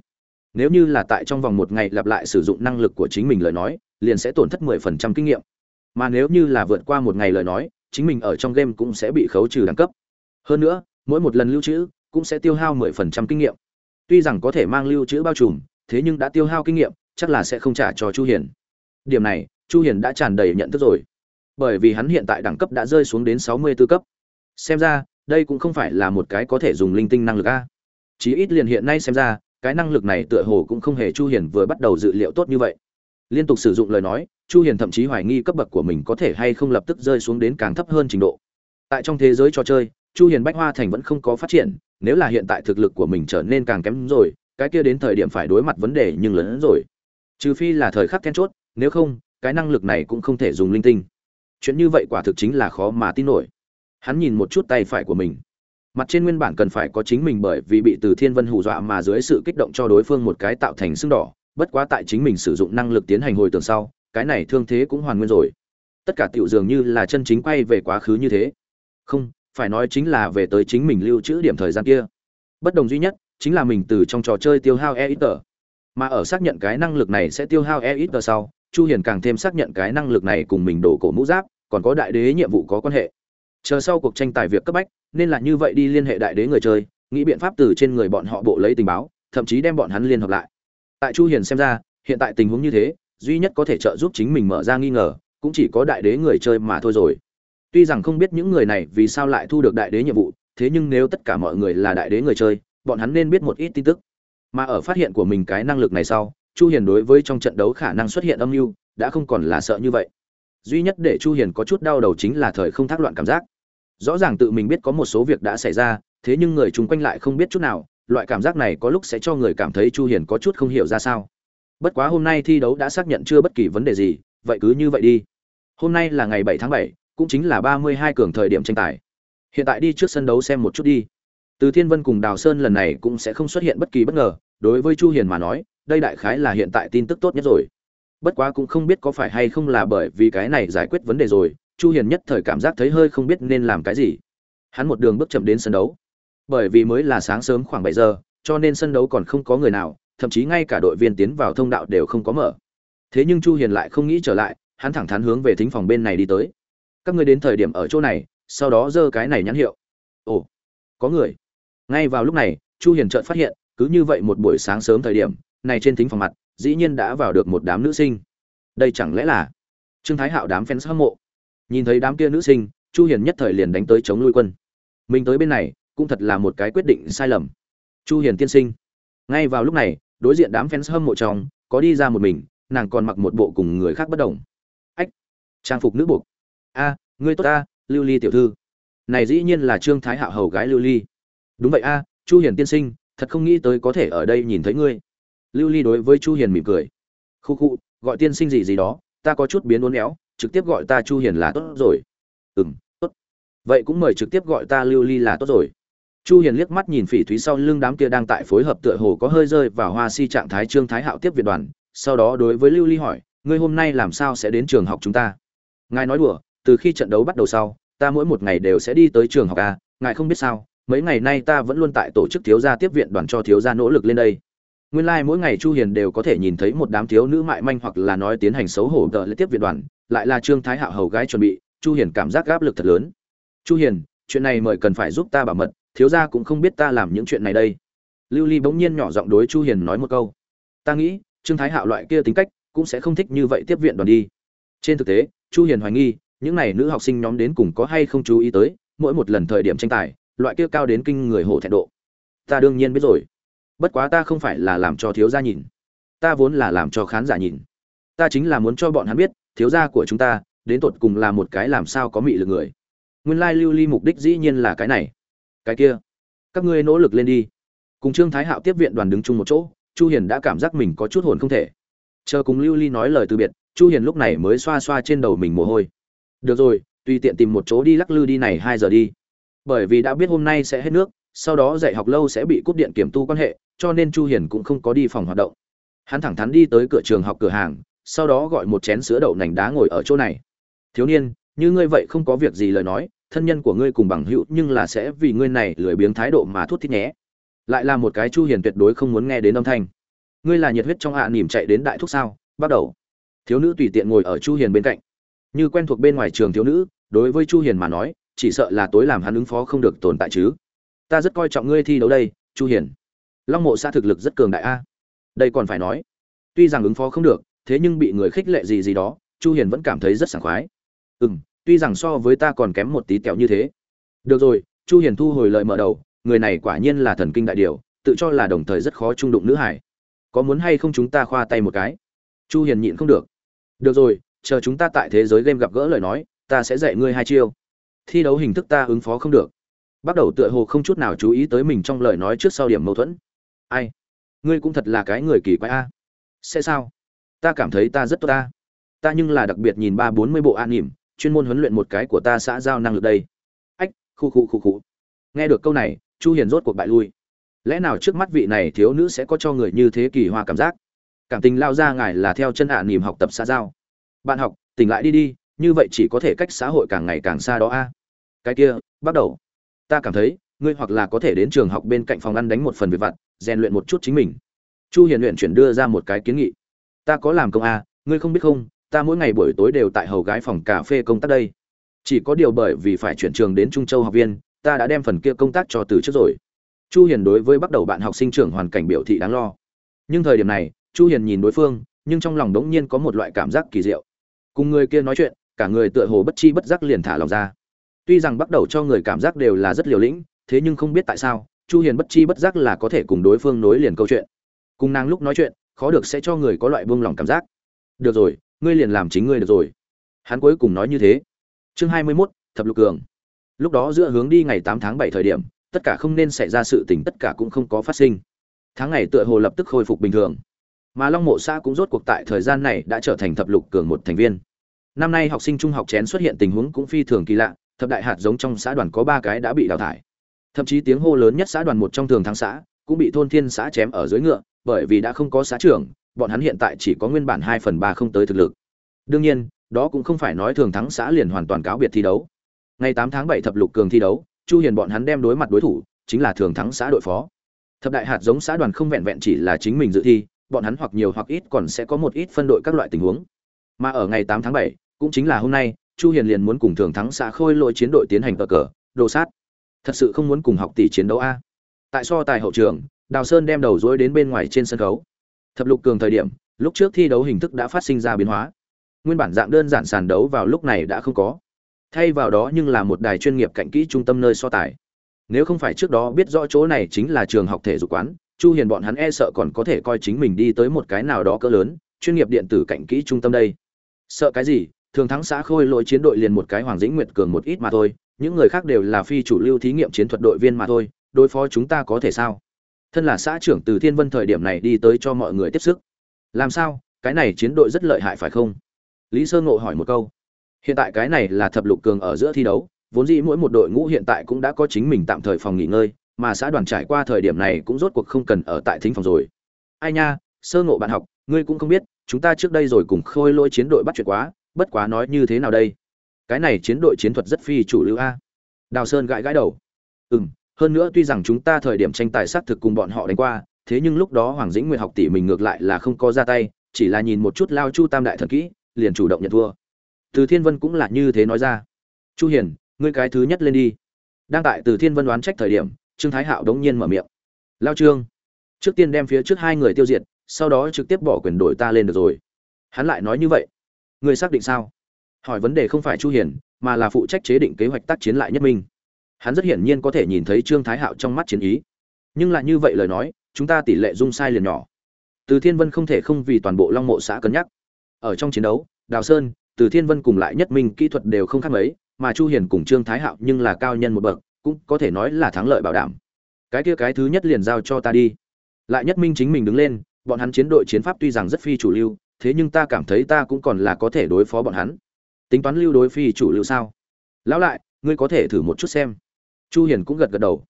Nếu như là tại trong vòng một ngày lặp lại sử dụng năng lực của chính mình lời nói, liền sẽ tổn thất 10% kinh nghiệm. Mà nếu như là vượt qua một ngày lời nói, chính mình ở trong game cũng sẽ bị khấu trừ đẳng cấp. Hơn nữa, mỗi một lần lưu trữ cũng sẽ tiêu hao 10% kinh nghiệm. Tuy rằng có thể mang lưu trữ bao trùm, thế nhưng đã tiêu hao kinh nghiệm, chắc là sẽ không trả cho chu hiền. Điểm này, chu hiền đã tràn đầy nhận thức rồi. Bởi vì hắn hiện tại đẳng cấp đã rơi xuống đến 64 cấp. Xem ra, đây cũng không phải là một cái có thể dùng linh tinh năng lực a. Chí ít liền hiện nay xem ra, cái năng lực này tựa hồ cũng không hề chu hiền vừa bắt đầu dự liệu tốt như vậy. Liên tục sử dụng lời nói, chu hiền thậm chí hoài nghi cấp bậc của mình có thể hay không lập tức rơi xuống đến càng thấp hơn trình độ. Tại trong thế giới trò chơi, chu hiền bách hoa thành vẫn không có phát triển nếu là hiện tại thực lực của mình trở nên càng kém rồi, cái kia đến thời điểm phải đối mặt vấn đề nhưng lớn hơn rồi. Trừ phi là thời khắc then chốt, nếu không, cái năng lực này cũng không thể dùng linh tinh. Chuyện như vậy quả thực chính là khó mà tin nổi. Hắn nhìn một chút tay phải của mình. Mặt trên nguyên bản cần phải có chính mình bởi vì bị từ thiên vân hù dọa mà dưới sự kích động cho đối phương một cái tạo thành sưng đỏ, bất quá tại chính mình sử dụng năng lực tiến hành hồi tưởng sau, cái này thương thế cũng hoàn nguyên rồi. Tất cả tiểu dường như là chân chính quay về quá khứ như thế. Không phải nói chính là về tới chính mình lưu trữ điểm thời gian kia. Bất đồng duy nhất, chính là mình từ trong trò chơi tiêu hao e ít tờ mà ở xác nhận cái năng lực này sẽ tiêu hao e ít tờ sau, chu hiền càng thêm xác nhận cái năng lực này cùng mình đổ cổ mũ giáp, còn có đại đế nhiệm vụ có quan hệ. Chờ sau cuộc tranh tài việc cấp bách, nên là như vậy đi liên hệ đại đế người chơi, nghĩ biện pháp từ trên người bọn họ bộ lấy tình báo, thậm chí đem bọn hắn liên hợp lại. Tại chu hiền xem ra, hiện tại tình huống như thế, duy nhất có thể trợ giúp chính mình mở ra nghi ngờ, cũng chỉ có đại đế người chơi mà thôi rồi tuy rằng không biết những người này vì sao lại thu được đại đế nhiệm vụ thế nhưng nếu tất cả mọi người là đại đế người chơi bọn hắn nên biết một ít tin tức. Mà ở phát hiện của mình cái năng lực này sau chu hiền đối với trong trận đấu khả năng xuất hiện âm mưu đã không còn là sợ như vậy. Duy nhất để chu hiền có chút đau đầu chính là thời không thác loạn cảm giác. Rõ ràng tự mình biết có một số việc đã xảy ra thế nhưng người chung quanh lại không biết chút nào loại cảm giác này có lúc sẽ cho người cảm thấy chu hiền có chút không hiểu ra sao. Bất quá hôm nay thi đấu đã xác nhận chưa bất kỳ vấn đề gì vậy cứ như vậy đi. Hôm nay là ngày 7 tháng 7, cũng chính là 32 cường thời điểm tranh tài. Hiện tại đi trước sân đấu xem một chút đi. Từ thiên vân cùng đào sơn lần này cũng sẽ không xuất hiện bất kỳ bất ngờ, đối với chu hiền mà nói, đây đại khái là hiện tại tin tức tốt nhất rồi. Bất quá cũng không biết có phải hay không là bởi vì cái này giải quyết vấn đề rồi, chu hiền nhất thời cảm giác thấy hơi không biết nên làm cái gì. Hắn một đường bước chậm đến sân đấu. Bởi vì mới là sáng sớm khoảng 7 giờ, cho nên sân đấu còn không có người nào, thậm chí ngay cả đội viên tiến vào thông đạo đều không có mở. Thế nhưng chu hiền lại không nghĩ trở lại, hắn thẳng thắn hướng về thính phòng bên này đi tới các ngươi đến thời điểm ở chỗ này, sau đó giơ cái này nhãn hiệu. Ồ, có người. Ngay vào lúc này, chu hiền chợt phát hiện, cứ như vậy một buổi sáng sớm thời điểm, này trên thính phòng mặt, dĩ nhiên đã vào được một đám nữ sinh. Đây chẳng lẽ là trương thái hạo đám fans hâm mộ? Nhìn thấy đám kia nữ sinh, chu hiền nhất thời liền đánh tới chống lui quân. Mình tới bên này, cũng thật là một cái quyết định sai lầm. Chu hiền tiên sinh. Ngay vào lúc này, đối diện đám fans hâm mộ trong, có đi ra một mình, nàng còn mặc một bộ cùng người khác bất đồng. Ách, trang phục nữ buộc a, ngươi tốt ta, lưu ly tiểu thư. Này dĩ nhiên là trương thái hạo hầu gái lưu ly. Đúng vậy a, chu hiền tiên sinh, thật không nghĩ tới có thể ở đây nhìn thấy ngươi. Lưu ly đối với chu hiền mỉm cười. Khu khu, gọi tiên sinh gì gì đó, ta có chút biến uốn éo, trực tiếp gọi ta chu hiền là tốt rồi. Ừm, tốt. Vậy cũng mời trực tiếp gọi ta lưu ly là tốt rồi. Chu hiền liếc mắt nhìn phỉ thúy sau lưng đám kia đang tại phối hợp tựa hồ có hơi rơi vào hoa si trạng thái trương thái hạo tiếp viện đoàn, sau đó đối với lưu ly hỏi, ngươi hôm nay làm sao sẽ đến trường học chúng ta? Ngài nói đùa từ khi trận đấu bắt đầu sau ta mỗi một ngày đều sẽ đi tới trường học a ngài không biết sao mấy ngày nay ta vẫn luôn tại tổ chức thiếu gia tiếp viện đoàn cho thiếu gia nỗ lực lên đây. Nguyên lai like, mỗi ngày chu hiền đều có thể nhìn thấy một đám thiếu nữ mại manh hoặc là nói tiến hành xấu hổ đợi lễ tiếp viện đoàn lại là trương thái hạo hầu gái chuẩn bị chu hiền cảm giác áp lực thật lớn. Chu hiền chuyện này mời cần phải giúp ta bảo mật thiếu gia cũng không biết ta làm những chuyện này đây. Lưu ly bỗng nhiên nhỏ giọng đối chu hiền nói một câu. Ta nghĩ trương thái hạo loại kia tính cách cũng sẽ không thích như vậy tiếp viện đoàn đi. Trên thực tế chu hiền hoài nghi những này nữ học sinh nhóm đến cùng có hay không chú ý tới, mỗi một lần thời điểm tranh tài, loại kia cao đến kinh người hổ thẹn độ. Ta đương nhiên biết rồi. Bất quá ta không phải là làm cho thiếu gia nhìn. Ta vốn là làm cho khán giả nhìn. Ta chính là muốn cho bọn hắn biết, thiếu gia của chúng ta, đến tột cùng là một cái làm sao có mị lực người. Nguyên lai lưu ly mục đích dĩ nhiên là cái này. Cái kia, các ngươi nỗ lực lên đi. Cùng trương thái hạo tiếp viện đoàn đứng chung một chỗ, chu hiền đã cảm giác mình có chút hồn không thể. Chờ cùng lưu ly nói lời từ biệt, chu hiền lúc này mới xoa xoa trên đầu mình mồ hôi được rồi, tùy tiện tìm một chỗ đi lắc lư đi này hai giờ đi. Bởi vì đã biết hôm nay sẽ hết nước, sau đó dạy học lâu sẽ bị cúp điện kiểm tu quan hệ, cho nên chu hiền cũng không có đi phòng hoạt động. Hắn thẳng thắn đi tới cửa trường học cửa hàng, sau đó gọi một chén sữa đậu nành đá ngồi ở chỗ này. Thiếu niên, như ngươi vậy không có việc gì lời nói, thân nhân của ngươi cùng bằng hữu nhưng là sẽ vì ngươi này lười biếng thái độ mà thút thít nhé. Lại là một cái chu hiền tuyệt đối không muốn nghe đến âm thanh. Ngươi là nhiệt huyết trong hạ à nỉm chạy đến đại thúc sao? Bắt đầu. Thiếu nữ tùy tiện ngồi ở chu hiền bên cạnh như quen thuộc bên ngoài trường thiếu nữ, đối với chu hiền mà nói, chỉ sợ là tối làm hắn ứng phó không được tồn tại chứ. Ta rất coi trọng ngươi thi đấu đây, chu hiền. Long mộ xã thực lực rất cường đại a. À? Đây còn phải nói, tuy rằng ứng phó không được, thế nhưng bị người khích lệ gì gì đó, chu hiền vẫn cảm thấy rất sảng khoái. Ừm, tuy rằng so với ta còn kém một tí tẹo như thế. Được rồi, chu hiền thu hồi lời mở đầu, người này quả nhiên là thần kinh đại điều, tự cho là đồng thời rất khó trung đụng nữ hải. Có muốn hay không chúng ta khoa tay một cái? Chu hiền nhịn không được. Được rồi chờ chúng ta tại thế giới game gặp gỡ lời nói, ta sẽ dạy ngươi hai chiêu. Thi đấu hình thức ta ứng phó không được. Bắt đầu tựa hồ không chút nào chú ý tới mình trong lời nói trước sau điểm mâu thuẫn. Ai? Ngươi cũng thật là cái người kỳ quái a. Sẽ sao? Ta cảm thấy ta rất tốt ta ta nhưng là đặc biệt nhìn ba bốn mươi bộ an nỉm, chuyên môn huấn luyện một cái của ta xã giao năng lực đây. Ách, khu khu khu khu. Nghe được câu này, chu hiền rốt cuộc bại lui. Lẽ nào trước mắt vị này thiếu nữ sẽ có cho người như thế kỳ hoa cảm giác? Cảm tình lao ra ngài là theo chân ạ nỉm học tập xã giao bạn học, tỉnh lại đi đi, như vậy chỉ có thể cách xã hội càng ngày càng xa đó a. Cái kia, bắt đầu. Ta cảm thấy, ngươi hoặc là có thể đến trường học bên cạnh phòng ăn đánh một phần về vặt, rèn luyện một chút chính mình. Chu hiền luyện chuyển đưa ra một cái kiến nghị. Ta có làm công a, ngươi không biết không, ta mỗi ngày buổi tối đều tại hầu gái phòng cà phê công tác đây. Chỉ có điều bởi vì phải chuyển trường đến trung châu học viên, ta đã đem phần kia công tác cho từ trước rồi. Chu hiền đối với bắt đầu bạn học sinh trưởng hoàn cảnh biểu thị đáng lo. Nhưng thời điểm này, chu hiền nhìn đối phương, nhưng trong lòng đống nhiên có một loại cảm giác kỳ diệu cùng người kia nói chuyện cả người tựa hồ bất chi bất giác liền thả lòng ra. Tuy rằng bắt đầu cho người cảm giác đều là rất liều lĩnh thế nhưng không biết tại sao chu hiền bất chi bất giác là có thể cùng đối phương nối liền câu chuyện. Cùng nàng lúc nói chuyện khó được sẽ cho người có loại buông lòng cảm giác. Được rồi ngươi liền làm chính ngươi được rồi. Hắn cuối cùng nói như thế. Chương 21, thập lục cường. Lúc đó giữa hướng đi ngày 8 tháng 7 thời điểm tất cả không nên xảy ra sự tình tất cả cũng không có phát sinh. Tháng ngày tựa hồ lập tức khôi phục bình thường mà long mộ xã cũng rốt cuộc tại thời gian này đã trở thành thập lục cường một thành viên. Năm nay học sinh trung học chén xuất hiện tình huống cũng phi thường kỳ lạ, thập đại hạt giống trong xã đoàn có ba cái đã bị đào thải. Thậm chí tiếng hô lớn nhất xã đoàn một trong thường thắng xã cũng bị thôn thiên xã chém ở dưới ngựa, bởi vì đã không có xã trưởng, bọn hắn hiện tại chỉ có nguyên bản hai phần ba không tới thực lực. Đương nhiên, đó cũng không phải nói thường thắng xã liền hoàn toàn cáo biệt thi đấu. Ngày tám tháng bảy thập lục cường thi đấu, chu hiền bọn hắn đem đối mặt đối thủ chính là thường thắng xã đội phó. Thập đại hạt giống xã đoàn không vẹn vẹn chỉ là chính mình dự thi bọn hắn hoặc nhiều hoặc ít còn sẽ có một ít phân đội các loại tình huống. Mà ở ngày 8 tháng 7, cũng chính là hôm nay chu hiền liền muốn cùng thường thắng xã khôi lỗi chiến đội tiến hành cờ cờ đồ sát. Thật sự không muốn cùng học tỷ chiến đấu a. Tại so tài hậu trường đào sơn đem đầu rối đến bên ngoài trên sân khấu. Thập lục cường thời điểm lúc trước thi đấu hình thức đã phát sinh ra biến hóa. Nguyên bản dạng đơn giản sàn đấu vào lúc này đã không có. Thay vào đó nhưng là một đài chuyên nghiệp cạnh kỹ trung tâm nơi so tài. Nếu không phải trước đó biết rõ chỗ này chính là trường học thể dục quán chu hiền bọn hắn e sợ còn có thể coi chính mình đi tới một cái nào đó cỡ lớn, chuyên nghiệp điện tử cạnh kỹ trung tâm đây. Sợ cái gì? Thường thắng xã khôi lỗi chiến đội liền một cái hoàng dĩnh nguyệt cường một ít mà thôi, những người khác đều là phi chủ lưu thí nghiệm chiến thuật đội viên mà thôi, đối phó chúng ta có thể sao? Thân là xã trưởng từ thiên vân thời điểm này đi tới cho mọi người tiếp sức. Làm sao? Cái này chiến đội rất lợi hại phải không? Lý sơ ngộ hỏi một câu. Hiện tại cái này là thập lục cường ở giữa thi đấu, vốn dĩ mỗi một đội ngũ hiện tại cũng đã có chính mình tạm thời phòng nghỉ ngơi mà xã đoàn trải qua thời điểm này cũng rốt cuộc không cần ở tại thính phòng rồi. Ai nha, sơ ngộ bạn học, ngươi cũng không biết, chúng ta trước đây rồi cùng khôi lỗi chiến đội bắt chuyện quá, bất quá nói như thế nào đây? Cái này chiến đội chiến thuật rất phi chủ lưu a. Đào sơn gãi gãi đầu. Ừ m hơn nữa tuy rằng chúng ta thời điểm tranh tài xác thực cùng bọn họ đánh qua, thế nhưng lúc đó hoàng dĩnh nguyện học tỷ mình ngược lại là không có ra tay, chỉ là nhìn một chút lao chu tam đại thật kỹ, liền chủ động nhận thua. Từ thiên vân cũng là như thế nói ra. Chu hiền, ngươi cái thứ nhất lên đi. Đang tại từ thiên vân đoán trách thời điểm trương thái hạo đống nhiên mở miệng. Lao trương, trước tiên đem phía trước hai người tiêu diệt, sau đó trực tiếp bỏ quyền đổi ta lên được rồi. Hắn lại nói như vậy. Ngươi xác định sao? Hỏi vấn đề không phải chu hiền, mà là phụ trách chế định kế hoạch tác chiến lại nhất minh. Hắn rất hiển nhiên có thể nhìn thấy trương thái hạo trong mắt chiến ý. Nhưng lại như vậy lời nói, chúng ta tỷ lệ dung sai liền nhỏ. Từ thiên vân không thể không vì toàn bộ long mộ xã cân nhắc. Ở trong chiến đấu, đào sơn, từ thiên vân cùng lại nhất minh kỹ thuật đều không khác mấy, mà chu hiền cùng trương thái hạo nhưng là cao nhân một bậc cũng có thể nói là thắng lợi bảo đảm. Cái kia cái thứ nhất liền giao cho ta đi. Lại nhất minh chính mình đứng lên, bọn hắn chiến đội chiến pháp tuy rằng rất phi chủ lưu, thế nhưng ta cảm thấy ta cũng còn là có thể đối phó bọn hắn. Tính toán lưu đối phi chủ lưu sao? Lão lại, ngươi có thể thử một chút xem. Chu hiền cũng gật gật đầu.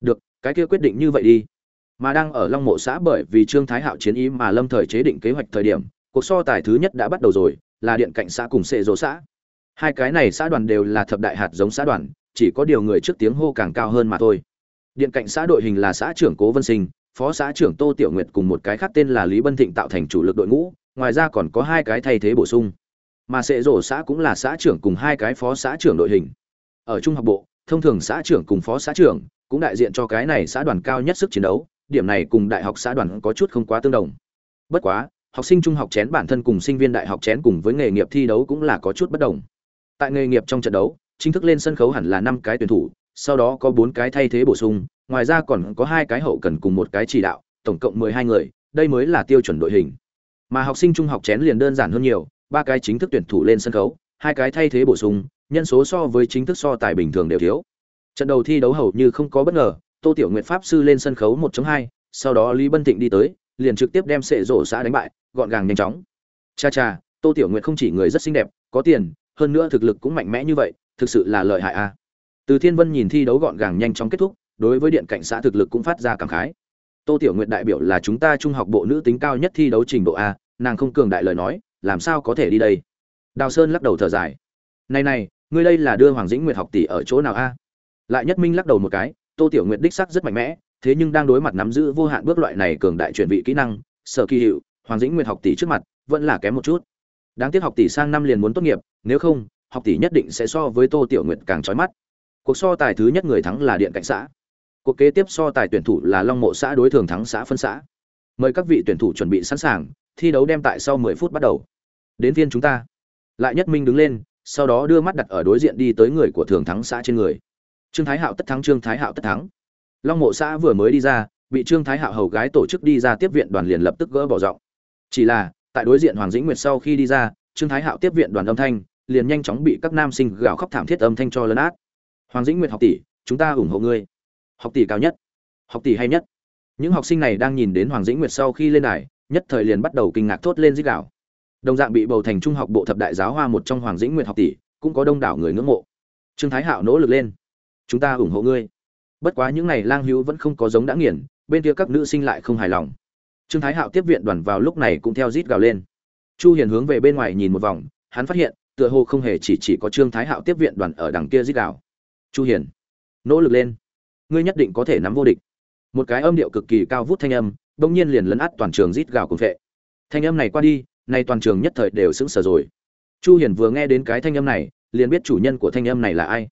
Được, cái kia quyết định như vậy đi. Mà đang ở long mộ xã bởi vì trương thái hạo chiến ý mà lâm thời chế định kế hoạch thời điểm, cuộc so tài thứ nhất đã bắt đầu rồi, là điện cạnh xã cùng sệ dỗ xã. Hai cái này xã đoàn đều là thập đại hạt giống xã đoàn chỉ có điều người trước tiếng hô càng cao hơn mà thôi. Điện cạnh xã đội hình là xã trưởng cố vân sinh, phó xã trưởng tô tiểu nguyệt cùng một cái khác tên là lý bân thịnh tạo thành chủ lực đội ngũ, ngoài ra còn có hai cái thay thế bổ sung. Mà sệ rổ xã cũng là xã trưởng cùng hai cái phó xã trưởng đội hình. Ở trung học bộ, thông thường xã trưởng cùng phó xã trưởng cũng đại diện cho cái này xã đoàn cao nhất sức chiến đấu, điểm này cùng đại học xã đoàn có chút không quá tương đồng. Bất quá, học sinh trung học chén bản thân cùng sinh viên đại học chén cùng với nghề nghiệp thi đấu cũng là có chút bất đồng. Tại nghề nghiệp trong trận đấu chính thức lên sân khấu hẳn là năm cái tuyển thủ, sau đó có bốn cái thay thế bổ sung, ngoài ra còn có hai cái hậu cần cùng một cái chỉ đạo, tổng cộng mười hai người, đây mới là tiêu chuẩn đội hình. Mà học sinh trung học chén liền đơn giản hơn nhiều, ba cái chính thức tuyển thủ lên sân khấu, hai cái thay thế bổ sung, nhân số so với chính thức so tài bình thường đều thiếu. Trận đầu thi đấu hầu như không có bất ngờ, tô tiểu nguyệt pháp sư lên sân khấu một hai, sau đó lý bân thịnh đi tới, liền trực tiếp đem sệ rổ xã đánh bại, gọn gàng nhanh chóng. Cha cha, tô tiểu nguyệt không chỉ người rất xinh đẹp, có tiền, hơn nữa thực lực cũng mạnh mẽ như vậy thực sự là lợi hại a. Từ thiên vân nhìn thi đấu gọn gàng nhanh chóng kết thúc, đối với điện cảnh xã thực lực cũng phát ra cảm khái. Tô tiểu nguyệt đại biểu là chúng ta trung học bộ nữ tính cao nhất thi đấu trình độ a, nàng không cường đại lời nói, làm sao có thể đi đây? Đào sơn lắc đầu thở dài. Này này, ngươi đây là đưa hoàng dĩnh nguyệt học tỷ ở chỗ nào a? Lại nhất minh lắc đầu một cái, tô tiểu nguyệt đích sắc rất mạnh mẽ, thế nhưng đang đối mặt nắm giữ vô hạn bước loại này cường đại chuyển vị kỹ năng, sở kỳ hiệu, hoàng dĩnh nguyệt học tỷ trước mặt, vẫn là kém một chút. Đáng tiếc học tỷ sang năm liền muốn tốt nghiệp, nếu không học tỷ nhất định sẽ so với tô tiểu nguyệt càng trói mắt. Cuộc so tài thứ nhất người thắng là điện cảnh xã. Cuộc kế tiếp so tài tuyển thủ là long mộ xã đối thường thắng xã phân xã. Mời các vị tuyển thủ chuẩn bị sẵn sàng, thi đấu đem tại sau 10 phút bắt đầu. Đến viên chúng ta. Lại nhất minh đứng lên, sau đó đưa mắt đặt ở đối diện đi tới người của thường thắng xã trên người. Trương thái hạo tất thắng, trương thái hạo tất thắng. Long mộ xã vừa mới đi ra, bị trương thái hạo hầu gái tổ chức đi ra tiếp viện đoàn liền lập tức gỡ bỏ giọng. Chỉ là, tại đối diện hoàng dĩnh nguyệt sau khi đi ra, trương thái hạo tiếp viện đoàn âm thanh liền nhanh chóng bị các nam sinh gào khóc thảm thiết âm thanh cho lấn át. Hoàng dĩnh nguyệt học tỷ, chúng ta ủng hộ ngươi. Học tỷ cao nhất. Học tỷ hay nhất. Những học sinh này đang nhìn đến hoàng dĩnh nguyệt sau khi lên đài, nhất thời liền bắt đầu kinh ngạc thốt lên dích gào. Đồng dạng bị bầu thành trung học bộ thập đại giáo hoa một trong hoàng dĩnh nguyệt học tỷ, cũng có đông đảo người ngưỡng mộ. Trương thái hạo nỗ lực lên. Chúng ta ủng hộ ngươi. Bất quá những này lang hữu vẫn không có giống đã nghiền, bên kia các nữ sinh lại không hài lòng. Trương thái hạo tiếp viện đoàn vào lúc này cũng theo rít gào lên. Chu hiền hướng về bên ngoài nhìn một vòng, hắn phát hiện tựa hồ không hề chỉ chỉ có trương thái hạo tiếp viện đoàn ở đằng kia rít gào. Chu hiền, nỗ lực lên. Ngươi nhất định có thể nắm vô địch. Một cái âm điệu cực kỳ cao vút thanh âm, bỗng nhiên liền lấn át toàn trường rít gào cùng vệ thanh âm này qua đi, nay toàn trường nhất thời đều sững sờ rồi. Chu hiền vừa nghe đến cái thanh âm này, liền biết chủ nhân của thanh âm này là ai.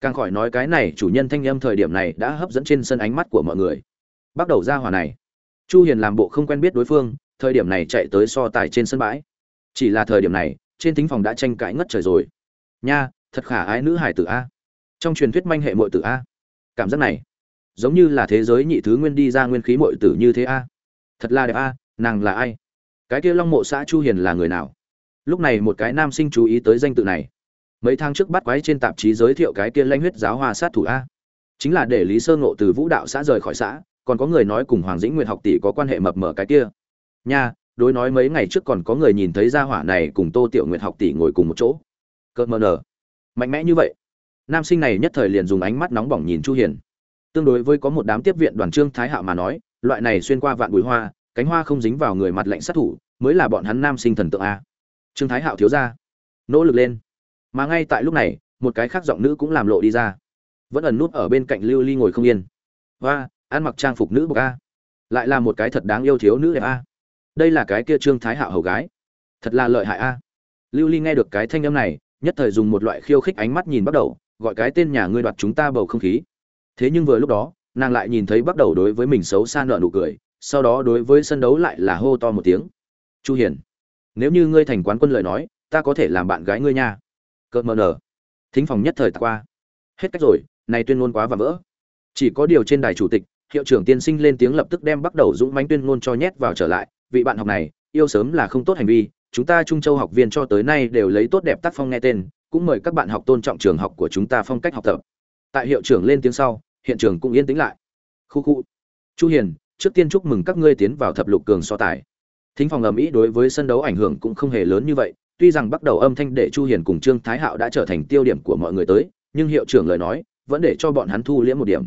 Càng khỏi nói cái này chủ nhân thanh âm thời điểm này đã hấp dẫn trên sân ánh mắt của mọi người. Bắt đầu ra hỏa này. Chu hiền làm bộ không quen biết đối phương, thời điểm này chạy tới so tài trên sân bãi. Chỉ là thời điểm này trên thính phòng đã tranh cãi ngất trời rồi. Nha, thật khả ái nữ hải tử a. Trong truyền thuyết manh hệ muội tử a. Cảm giác này, giống như là thế giới nhị thứ nguyên đi ra nguyên khí muội tử như thế a. Thật là đẹp a, nàng là ai? Cái kia long mộ xã chu hiền là người nào? Lúc này một cái nam sinh chú ý tới danh tự này. Mấy tháng trước bắt quái trên tạp chí giới thiệu cái kia lanh huyết giáo hoa sát thủ a. Chính là để lý sơ ngộ từ vũ đạo xã rời khỏi xã, còn có người nói cùng hoàng dĩnh nguyện học tỷ có quan hệ mập mờ cái kia. Nha đối nói mấy ngày trước còn có người nhìn thấy gia hỏa này cùng tô tiểu nguyện học tỷ ngồi cùng một chỗ. Cợt mờ nở mạnh mẽ như vậy. Nam sinh này nhất thời liền dùng ánh mắt nóng bỏng nhìn chu hiền. Tương đối với có một đám tiếp viện đoàn trương thái hạo mà nói, loại này xuyên qua vạn bụi hoa, cánh hoa không dính vào người mặt lạnh sát thủ, mới là bọn hắn nam sinh thần tượng a. Trương thái hạo thiếu ra. Nỗ lực lên. Mà ngay tại lúc này, một cái khác giọng nữ cũng làm lộ đi ra. Vẫn ẩn nút ở bên cạnh lưu ly ngồi không yên. Hoa, ăn mặc trang phục nữ bậc a. Lại là một cái thật đáng yêu thiếu nữ đẹp a đây là cái kia trương thái hạo hầu gái. Thật là lợi hại a. Lưu ly nghe được cái thanh âm này, nhất thời dùng một loại khiêu khích ánh mắt nhìn bắt đầu, gọi cái tên nhà ngươi đoạt chúng ta bầu không khí. Thế nhưng vừa lúc đó, nàng lại nhìn thấy bắt đầu đối với mình xấu xa nợ nụ cười, sau đó đối với sân đấu lại là hô to một tiếng. Chu hiền, nếu như ngươi thành quán quân lời nói, ta có thể làm bạn gái ngươi nha. Cợt mờ nở. Thính phòng nhất thời tạc qua. Hết cách rồi, này tuyên ngôn quá và vỡ. Chỉ có điều trên đài chủ tịch, hiệu trưởng tiên sinh lên tiếng lập tức đem bắt đầu dũng mãnh tuyên ngôn cho nhét vào trở lại vị bạn học này, yêu sớm là không tốt hành vi, chúng ta trung châu học viên cho tới nay đều lấy tốt đẹp tác phong nghe tên, cũng mời các bạn học tôn trọng trường học của chúng ta phong cách học tập. Tại hiệu trưởng lên tiếng sau, hiện trường cũng yên tĩnh lại. Khu khu. Chu hiền, trước tiên chúc mừng các ngươi tiến vào thập lục cường so tài. Thính phòng ầm ĩ đối với sân đấu ảnh hưởng cũng không hề lớn như vậy, tuy rằng bắt đầu âm thanh để chu hiền cùng trương thái hạo đã trở thành tiêu điểm của mọi người tới, nhưng hiệu trưởng lời nói vẫn để cho bọn hắn thu liễm một điểm.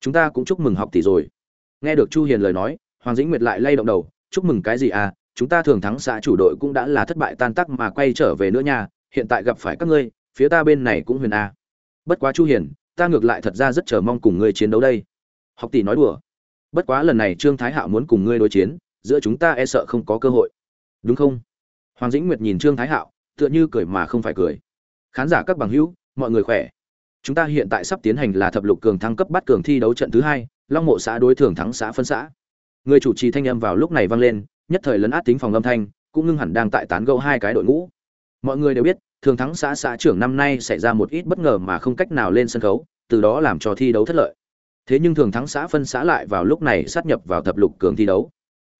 Chúng ta cũng chúc mừng học tỷ rồi. Nghe được chu hiền lời nói, hoàng dĩnh nguyệt lại lay động đầu chúc mừng cái gì à chúng ta thường thắng xã chủ đội cũng đã là thất bại tan tác mà quay trở về nữa nha, hiện tại gặp phải các ngươi, phía ta bên này cũng huyền a à. bất quá chu hiền, ta ngược lại thật ra rất chờ mong cùng ngươi chiến đấu đây. Học tỷ nói đùa. Bất quá lần này trương thái hạo muốn cùng ngươi đối chiến, giữa chúng ta e sợ không có cơ hội. Đúng không? Hoàng dĩnh nguyệt nhìn trương thái hạo, tựa như cười mà không phải cười. Khán giả các bằng hữu, mọi người khỏe. Chúng ta hiện tại sắp tiến hành là thập lục cường thăng cấp bắt cường thi đấu trận thứ hai, long mộ xã đối thường thắng xã phân xã người chủ trì thanh âm vào lúc này vang lên, nhất thời lấn át tính phòng âm thanh, cũng ngưng hẳn đang tại tán gẫu hai cái đội ngũ. Mọi người đều biết, thường thắng xã xã trưởng năm nay xảy ra một ít bất ngờ mà không cách nào lên sân khấu, từ đó làm cho thi đấu thất lợi. Thế nhưng thường thắng xã phân xã lại vào lúc này sát nhập vào thập lục cường thi đấu.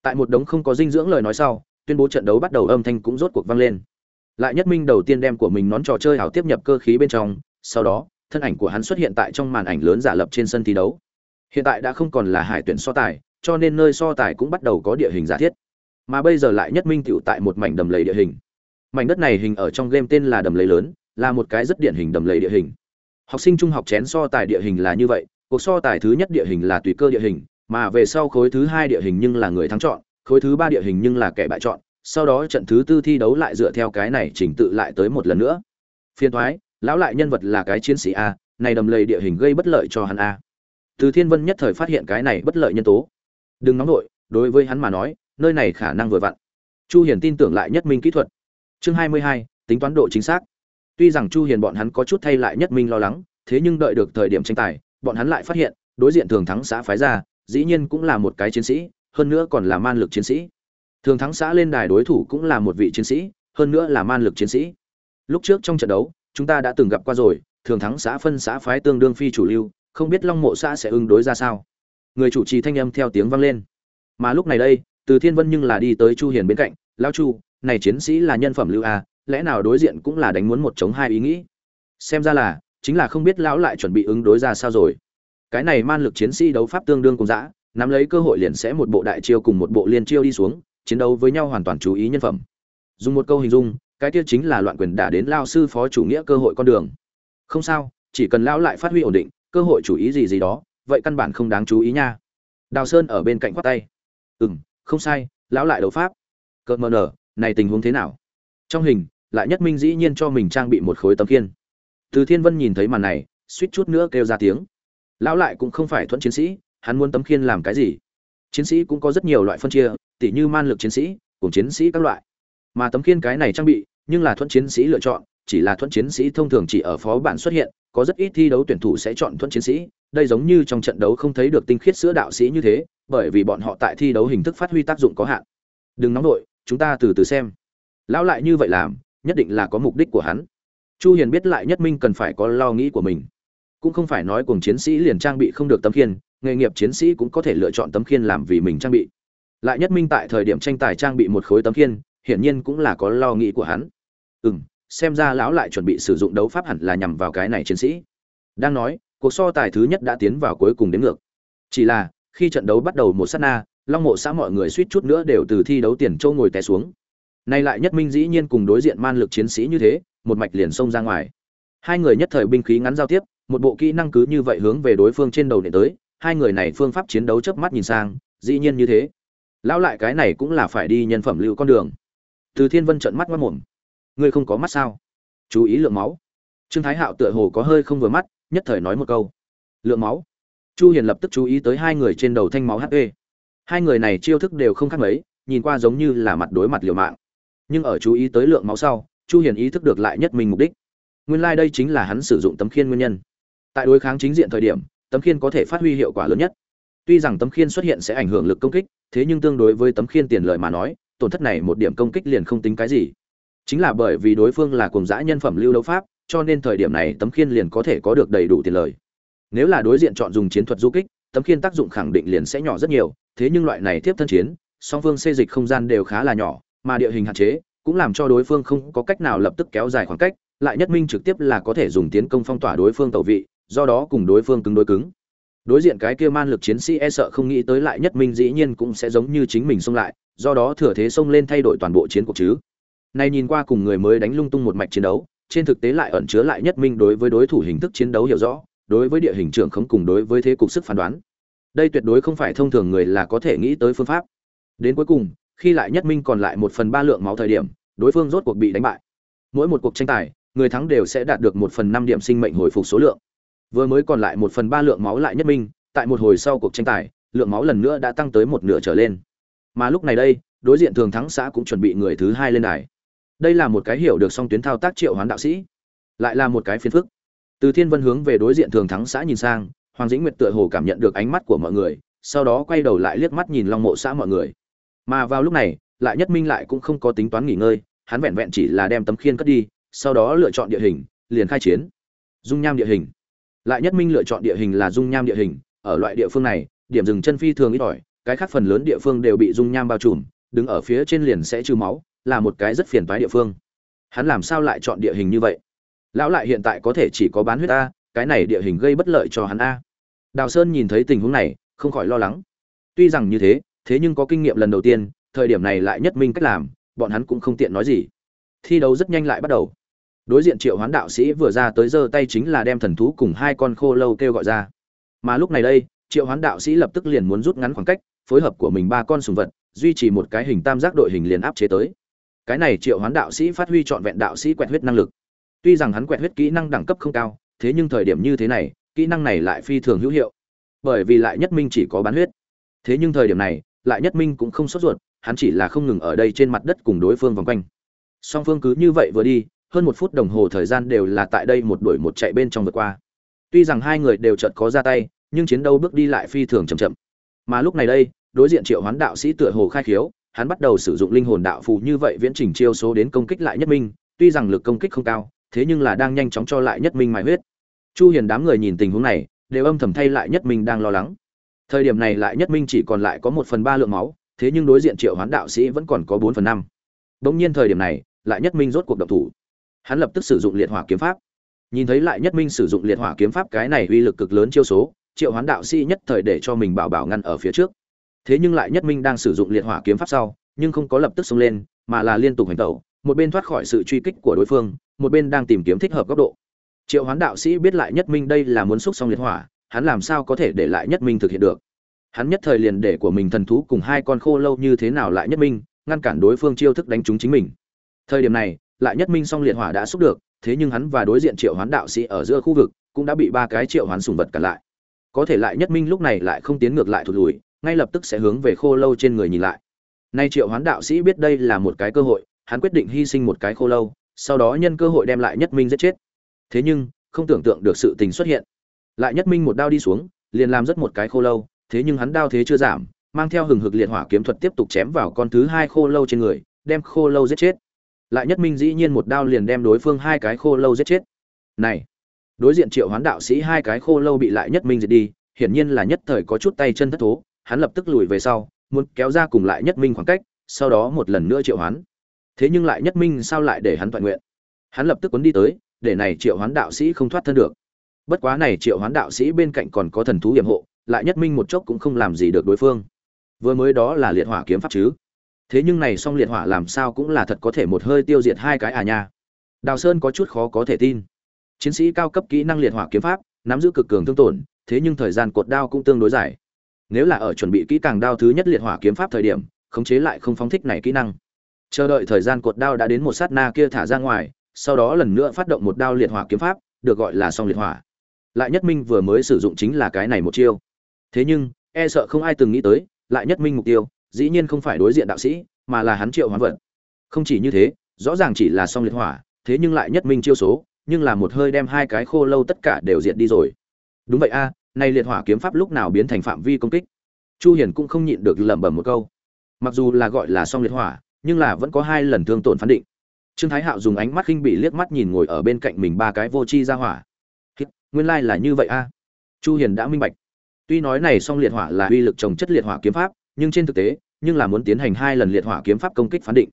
Tại một đống không có dinh dưỡng lời nói sau, tuyên bố trận đấu bắt đầu âm thanh cũng rốt cuộc vang lên. Lại nhất minh đầu tiên đem của mình nón trò chơi hảo tiếp nhập cơ khí bên trong, sau đó, thân ảnh của hắn xuất hiện tại trong màn ảnh lớn giả lập trên sân thi đấu. Hiện tại đã không còn là hải tuyển so tài cho nên nơi so tài cũng bắt đầu có địa hình giả thiết. Mà bây giờ lại nhất minh tựu tại một mảnh đầm lầy địa hình. Mảnh đất này hình ở trong game tên là đầm lầy lớn, là một cái rất điển hình đầm lầy địa hình. Học sinh trung học chén so tài địa hình là như vậy, cuộc so tài thứ nhất địa hình là tùy cơ địa hình, mà về sau khối thứ hai địa hình nhưng là người thắng chọn, khối thứ ba địa hình nhưng là kẻ bại chọn, sau đó trận thứ tư thi đấu lại dựa theo cái này chỉnh tự lại tới một lần nữa. Phiên thoái, lão lại nhân vật là cái chiến sĩ a, này đầm lầy địa hình gây bất lợi cho hắn a. Từ thiên vân nhất thời phát hiện cái này bất lợi nhân tố đừng nóng nổi đối với hắn mà nói nơi này khả năng vừa vặn. Chu hiền tin tưởng lại nhất minh kỹ thuật. Chương 22, tính toán độ chính xác. Tuy rằng chu hiền bọn hắn có chút thay lại nhất minh lo lắng thế nhưng đợi được thời điểm tranh tài bọn hắn lại phát hiện đối diện thường thắng xã phái ra dĩ nhiên cũng là một cái chiến sĩ hơn nữa còn là man lực chiến sĩ. Thường thắng xã lên đài đối thủ cũng là một vị chiến sĩ hơn nữa là man lực chiến sĩ. Lúc trước trong trận đấu chúng ta đã từng gặp qua rồi thường thắng xã phân xã phái tương đương phi chủ lưu không biết long mộ xã sẽ ứng đối ra sao người chủ trì thanh âm theo tiếng vang lên. Mà lúc này đây, từ thiên vân nhưng là đi tới chu hiền bên cạnh, lão chu, này chiến sĩ là nhân phẩm lưu a lẽ nào đối diện cũng là đánh muốn một chống hai ý nghĩ? Xem ra là, chính là không biết lão lại chuẩn bị ứng đối ra sao rồi. Cái này man lực chiến sĩ đấu pháp tương đương cùng dã, nắm lấy cơ hội liền sẽ một bộ đại chiêu cùng một bộ liên chiêu đi xuống, chiến đấu với nhau hoàn toàn chú ý nhân phẩm. Dùng một câu hình dung, cái kia chính là loạn quyền đả đến lao sư phó chủ nghĩa cơ hội con đường. Không sao, chỉ cần lão lại phát huy ổn định, cơ hội chủ ý gì gì đó vậy căn bản không đáng chú ý nha. Đào sơn ở bên cạnh khoác tay. Ừ m không sai, lão lại đấu pháp. Cợt mờ nở, này tình huống thế nào? Trong hình, lại nhất minh dĩ nhiên cho mình trang bị một khối tấm kiên từ thiên vân nhìn thấy màn này, suýt chút nữa kêu ra tiếng. Lão lại cũng không phải thuận chiến sĩ, hắn muốn tấm khiên làm cái gì? Chiến sĩ cũng có rất nhiều loại phân chia, tỉ như man lực chiến sĩ cùng chiến sĩ các loại. Mà tấm khiên cái này trang bị, nhưng là thuận chiến sĩ lựa chọn, chỉ là thuẫn chiến sĩ thông thường chỉ ở phó bản xuất hiện, có rất ít thi đấu tuyển thủ sẽ chọn thuẫn chiến sĩ đây giống như trong trận đấu không thấy được tinh khiết sữa đạo sĩ như thế, bởi vì bọn họ tại thi đấu hình thức phát huy tác dụng có hạn. Đừng nóng nổi chúng ta từ từ xem. Lão lại như vậy làm, nhất định là có mục đích của hắn. Chu hiền biết lại nhất minh cần phải có lo nghĩ của mình. Cũng không phải nói cùng chiến sĩ liền trang bị không được tấm khiên, nghề nghiệp chiến sĩ cũng có thể lựa chọn tấm khiên làm vì mình trang bị. Lại nhất minh tại thời điểm tranh tài trang bị một khối tấm khiên, hiển nhiên cũng là có lo nghĩ của hắn. Ừm, xem ra lão lại chuẩn bị sử dụng đấu pháp hẳn là nhằm vào cái này chiến sĩ. Đang nói cuộc so tài thứ nhất đã tiến vào cuối cùng đến ngược. Chỉ là, khi trận đấu bắt đầu một sát na, long mộ xã mọi người suýt chút nữa đều từ thi đấu tiền châu ngồi té xuống. Nay lại nhất minh dĩ nhiên cùng đối diện man lực chiến sĩ như thế, một mạch liền xông ra ngoài. Hai người nhất thời binh khí ngắn giao tiếp, một bộ kỹ năng cứ như vậy hướng về đối phương trên đầu nện tới, hai người này phương pháp chiến đấu chớp mắt nhìn sang, dĩ nhiên như thế. Lão lại cái này cũng là phải đi nhân phẩm lưu con đường. Từ thiên vân trợn mắt mất mồm. Ngươi không có mắt sao? Chú ý lượng máu. Trương thái hạo tựa hồ có hơi không vừa mắt nhất thời nói một câu. Lượng máu. Chu hiền lập tức chú ý tới hai người trên đầu thanh máu hp hai người này chiêu thức đều không khác mấy, nhìn qua giống như là mặt đối mặt liều mạng. Nhưng ở chú ý tới lượng máu sau, chu hiền ý thức được lại nhất mình mục đích. Nguyên lai like đây chính là hắn sử dụng tấm khiên nguyên nhân. Tại đối kháng chính diện thời điểm, tấm khiên có thể phát huy hiệu quả lớn nhất. Tuy rằng tấm khiên xuất hiện sẽ ảnh hưởng lực công kích, thế nhưng tương đối với tấm khiên tiền lợi mà nói, tổn thất này một điểm công kích liền không tính cái gì. Chính là bởi vì đối phương là cùng dã nhân phẩm lưu đấu pháp cho nên thời điểm này tấm khiên liền có thể có được đầy đủ tiền lời. Nếu là đối diện chọn dùng chiến thuật du kích, tấm khiên tác dụng khẳng định liền sẽ nhỏ rất nhiều, thế nhưng loại này tiếp thân chiến, song phương xê dịch không gian đều khá là nhỏ, mà địa hình hạn chế, cũng làm cho đối phương không có cách nào lập tức kéo dài khoảng cách, lại nhất minh trực tiếp là có thể dùng tiến công phong tỏa đối phương tẩu vị, do đó cùng đối phương cứng đối cứng. Đối diện cái kia man lực chiến sĩ e sợ không nghĩ tới lại nhất minh dĩ nhiên cũng sẽ giống như chính mình xông lại, do đó thừa thế xông lên thay đổi toàn bộ chiến cuộc chứ. Này nhìn qua cùng người mới đánh lung tung một mạch chiến đấu trên thực tế lại ẩn chứa lại nhất minh đối với đối thủ hình thức chiến đấu hiểu rõ, đối với địa hình trưởng khống cùng đối với thế cục sức phán đoán. Đây tuyệt đối không phải thông thường người là có thể nghĩ tới phương pháp. Đến cuối cùng, khi lại nhất minh còn lại một phần ba lượng máu thời điểm, đối phương rốt cuộc bị đánh bại. Mỗi một cuộc tranh tài, người thắng đều sẽ đạt được một phần năm điểm sinh mệnh hồi phục số lượng. Vừa mới còn lại một phần ba lượng máu lại nhất minh, tại một hồi sau cuộc tranh tài, lượng máu lần nữa đã tăng tới một nửa trở lên. Mà lúc này đây, đối diện thường thắng xã cũng chuẩn bị người thứ hai lên đài đây là một cái hiểu được song tuyến thao tác triệu hoán đạo sĩ, lại là một cái phiền phức. Từ thiên vân hướng về đối diện thường thắng xã nhìn sang, hoàng dĩnh nguyệt tựa hồ cảm nhận được ánh mắt của mọi người, sau đó quay đầu lại liếc mắt nhìn long mộ xã mọi người. Mà vào lúc này, lại nhất minh lại cũng không có tính toán nghỉ ngơi, hắn vẹn vẹn chỉ là đem tấm khiên cất đi, sau đó lựa chọn địa hình, liền khai chiến. Dung nham địa hình. Lại nhất minh lựa chọn địa hình là dung nham địa hình, ở loại địa phương này, điểm dừng chân phi thường ít ỏi, cái khác phần lớn địa phương đều bị dung nham bao trùm, đứng ở phía trên liền sẽ trừ máu là một cái rất phiền toái địa phương. Hắn làm sao lại chọn địa hình như vậy? Lão lại hiện tại có thể chỉ có bán huyết a, cái này địa hình gây bất lợi cho hắn a. Đào sơn nhìn thấy tình huống này, không khỏi lo lắng. Tuy rằng như thế thế nhưng có kinh nghiệm lần đầu tiên, thời điểm này lại nhất minh cách làm, bọn hắn cũng không tiện nói gì. Thi đấu rất nhanh lại bắt đầu. Đối diện triệu hoán đạo sĩ vừa ra tới giơ tay chính là đem thần thú cùng hai con khô lâu kêu gọi ra. Mà lúc này đây, triệu hoán đạo sĩ lập tức liền muốn rút ngắn khoảng cách, phối hợp của mình ba con sùng vật, duy trì một cái hình tam giác đội hình liền áp chế tới cái này triệu hoán đạo sĩ phát huy trọn vẹn đạo sĩ quẹt huyết năng lực. Tuy rằng hắn quẹt huyết kỹ năng đẳng cấp không cao, thế nhưng thời điểm như thế này, kỹ năng này lại phi thường hữu hiệu. Bởi vì lại nhất minh chỉ có bán huyết. Thế nhưng thời điểm này, lại nhất minh cũng không sốt ruột, hắn chỉ là không ngừng ở đây trên mặt đất cùng đối phương vòng quanh. Song phương cứ như vậy vừa đi, hơn một phút đồng hồ thời gian đều là tại đây một đuổi một chạy bên trong vượt qua. Tuy rằng hai người đều chợt có ra tay, nhưng chiến đấu bước đi lại phi thường chậm chậm. Mà lúc này đây, đối diện triệu hoán đạo sĩ tựa hồ khai khiếu hắn bắt đầu sử dụng linh hồn đạo phù như vậy viễn trình chiêu số đến công kích lại nhất minh, tuy rằng lực công kích không cao, thế nhưng là đang nhanh chóng cho lại nhất minh mài huyết. Chu hiền đám người nhìn tình huống này, đều âm thầm thay lại nhất minh đang lo lắng. Thời điểm này lại nhất minh chỉ còn lại có một phần ba lượng máu, thế nhưng đối diện triệu hoán đạo sĩ vẫn còn có bốn phần năm. Đống nhiên thời điểm này, lại nhất minh rốt cuộc động thủ. Hắn lập tức sử dụng liệt hỏa kiếm pháp. Nhìn thấy lại nhất minh sử dụng liệt hỏa kiếm pháp, cái này uy lực cực lớn chiêu số, triệu hoán đạo sĩ nhất thời để cho mình bảo bảo ngăn ở phía trước thế nhưng lại nhất minh đang sử dụng liệt hỏa kiếm pháp sau, nhưng không có lập tức xông lên, mà là liên tục hành tẩu, một bên thoát khỏi sự truy kích của đối phương, một bên đang tìm kiếm thích hợp góc độ. Triệu hoán đạo sĩ biết lại nhất minh đây là muốn xúc xong liệt hỏa, hắn làm sao có thể để lại nhất minh thực hiện được? Hắn nhất thời liền để của mình thần thú cùng hai con khô lâu như thế nào lại nhất minh, ngăn cản đối phương chiêu thức đánh trúng chính mình. Thời điểm này, lại nhất minh song liệt hỏa đã xúc được, thế nhưng hắn và đối diện triệu hoán đạo sĩ ở giữa khu vực cũng đã bị ba cái triệu hoán sùng vật cản lại. Có thể lại nhất minh lúc này lại không tiến ngược lại thụt lùi ngay lập tức sẽ hướng về khô lâu trên người nhìn lại. Nay triệu hoán đạo sĩ biết đây là một cái cơ hội, hắn quyết định hy sinh một cái khô lâu, sau đó nhân cơ hội đem lại nhất minh giết chết. Thế nhưng, không tưởng tượng được sự tình xuất hiện. Lại nhất minh một đao đi xuống, liền làm rất một cái khô lâu, thế nhưng hắn đao thế chưa giảm, mang theo hừng hực liệt hỏa kiếm thuật tiếp tục chém vào con thứ hai khô lâu trên người, đem khô lâu giết chết. Lại nhất minh dĩ nhiên một đao liền đem đối phương hai cái khô lâu giết chết. Này, đối diện triệu hoán đạo sĩ hai cái khô lâu bị lại nhất minh diệt đi, hiển nhiên là nhất thời có chút tay chân thất thố hắn lập tức lùi về sau, muốn kéo ra cùng lại nhất minh khoảng cách, sau đó một lần nữa triệu hoán. Thế nhưng lại nhất minh sao lại để hắn toàn nguyện? Hắn lập tức cuốn đi tới, để này triệu hoán đạo sĩ không thoát thân được. Bất quá này triệu hoán đạo sĩ bên cạnh còn có thần thú hiểm hộ, lại nhất minh một chốc cũng không làm gì được đối phương. Vừa mới đó là liệt hỏa kiếm pháp chứ? Thế nhưng này song liệt hỏa làm sao cũng là thật có thể một hơi tiêu diệt hai cái à nha. Đào sơn có chút khó có thể tin. Chiến sĩ cao cấp kỹ năng liệt hỏa kiếm pháp, nắm giữ cực cường thương tổn, thế nhưng thời gian cột đao cũng tương đối dài nếu là ở chuẩn bị kỹ càng đao thứ nhất liệt hỏa kiếm pháp thời điểm khống chế lại không phóng thích này kỹ năng. Chờ đợi thời gian cột đao đã đến một sát na kia thả ra ngoài sau đó lần nữa phát động một đao liệt hỏa kiếm pháp được gọi là song liệt hỏa. Lại nhất minh vừa mới sử dụng chính là cái này một chiêu. Thế nhưng e sợ không ai từng nghĩ tới lại nhất minh mục tiêu dĩ nhiên không phải đối diện đạo sĩ mà là hắn triệu hoán vật. Không chỉ như thế rõ ràng chỉ là song liệt hỏa thế nhưng lại nhất minh chiêu số nhưng là một hơi đem hai cái khô lâu tất cả đều diệt đi rồi. Đúng vậy a à, nay liệt hỏa kiếm pháp lúc nào biến thành phạm vi công kích? Chu hiền cũng không nhịn được lẩm bẩm một câu. Mặc dù là gọi là song liệt hỏa, nhưng là vẫn có hai lần thương tổn phán định. Trương thái hạo dùng ánh mắt khinh bị liếc mắt nhìn ngồi ở bên cạnh mình ba cái vô chi ra hỏa. Nguyên lai là như vậy a. Chu hiền đã minh bạch. Tuy nói này song liệt hỏa là uy lực trồng chất liệt hỏa kiếm pháp, nhưng trên thực tế, nhưng là muốn tiến hành hai lần liệt hỏa kiếm pháp công kích phán định.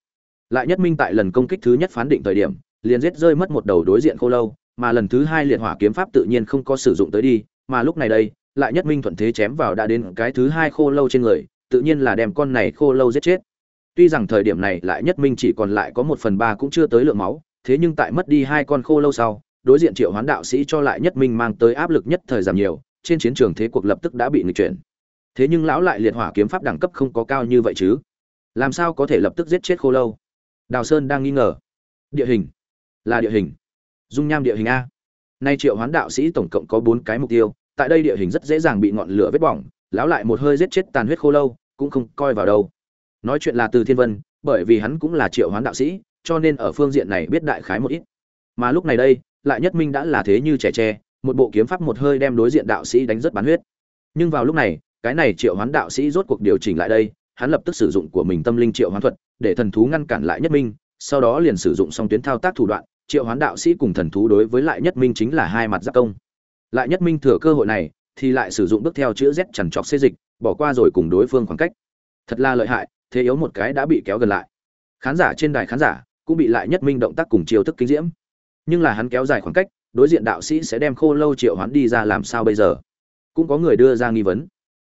Lại nhất minh tại lần công kích thứ nhất phán định thời điểm, liền giết rơi mất một đầu đối diện khô lâu, mà lần thứ hai liệt hỏa kiếm pháp tự nhiên không có sử dụng tới đi mà lúc này đây, lại nhất minh thuận thế chém vào đã đến cái thứ hai khô lâu trên người, tự nhiên là đem con này khô lâu giết chết. Tuy rằng thời điểm này lại nhất minh chỉ còn lại có một phần ba cũng chưa tới lượng máu, thế nhưng tại mất đi hai con khô lâu sau, đối diện triệu hoán đạo sĩ cho lại nhất minh mang tới áp lực nhất thời giảm nhiều, trên chiến trường thế cuộc lập tức đã bị nghịch chuyển. Thế nhưng lão lại liệt hỏa kiếm pháp đẳng cấp không có cao như vậy chứ? Làm sao có thể lập tức giết chết khô lâu? Đào sơn đang nghi ngờ. Địa hình. Là địa hình. Dung nham địa hình a. Nay triệu hoán đạo sĩ tổng cộng có bốn cái mục tiêu tại đây địa hình rất dễ dàng bị ngọn lửa vết bỏng, lão lại một hơi giết chết tàn huyết khô lâu, cũng không coi vào đâu. Nói chuyện là từ thiên vân, bởi vì hắn cũng là triệu hoán đạo sĩ, cho nên ở phương diện này biết đại khái một ít. Mà lúc này đây, lại nhất minh đã là thế như trẻ tre, một bộ kiếm pháp một hơi đem đối diện đạo sĩ đánh rất bán huyết. Nhưng vào lúc này, cái này triệu hoán đạo sĩ rốt cuộc điều chỉnh lại đây, hắn lập tức sử dụng của mình tâm linh triệu hoán thuật, để thần thú ngăn cản lại nhất minh, sau đó liền sử dụng xong tuyến thao tác thủ đoạn, triệu hoán đạo sĩ cùng thần thú đối với lại nhất minh chính là hai mặt giáp công lại nhất minh thừa cơ hội này, thì lại sử dụng bước theo chữ z chằn trọc xê dịch, bỏ qua rồi cùng đối phương khoảng cách. Thật là lợi hại, thế yếu một cái đã bị kéo gần lại. Khán giả trên đài khán giả cũng bị lại nhất minh động tác cùng chiêu thức kinh diễm. Nhưng là hắn kéo dài khoảng cách, đối diện đạo sĩ sẽ đem khô lâu triệu hoán đi ra làm sao bây giờ? Cũng có người đưa ra nghi vấn.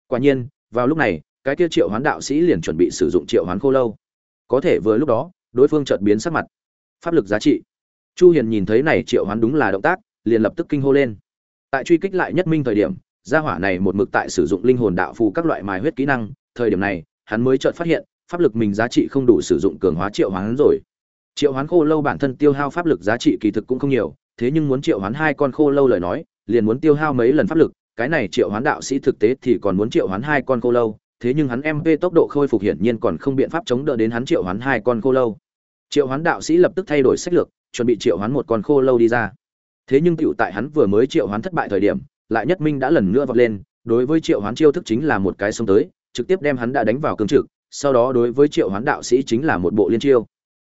Quả nhiên, vào lúc này, cái kia triệu hoán đạo sĩ liền chuẩn bị sử dụng triệu hoán khô lâu. Có thể vừa lúc đó, đối phương chợt biến sắc mặt. Pháp lực giá trị. Chu hiền nhìn thấy này triệu hoán đúng là động tác, liền lập tức kinh hô lên tại truy kích lại nhất minh thời điểm, gia hỏa này một mực tại sử dụng linh hồn đạo phù các loại mài huyết kỹ năng, thời điểm này, hắn mới chợt phát hiện, pháp lực mình giá trị không đủ sử dụng cường hóa triệu hoán rồi. Triệu hoán khô lâu bản thân tiêu hao pháp lực giá trị kỳ thực cũng không nhiều, thế nhưng muốn triệu hoán hai con khô lâu lời nói, liền muốn tiêu hao mấy lần pháp lực, cái này triệu hoán đạo sĩ thực tế thì còn muốn triệu hoán hai con khô lâu, thế nhưng hắn mp tốc độ khôi phục hiển nhiên còn không biện pháp chống đỡ đến hắn triệu hoán hai con khô lâu. Triệu hoán đạo sĩ lập tức thay đổi sách lược, chuẩn bị triệu hoán một con khô lâu đi ra thế nhưng tựu tại hắn vừa mới triệu hoán thất bại thời điểm, lại nhất minh đã lần nữa vọt lên, đối với triệu hoán chiêu thức chính là một cái xông tới, trực tiếp đem hắn đã đánh vào cương trực, sau đó đối với triệu hoán đạo sĩ chính là một bộ liên chiêu.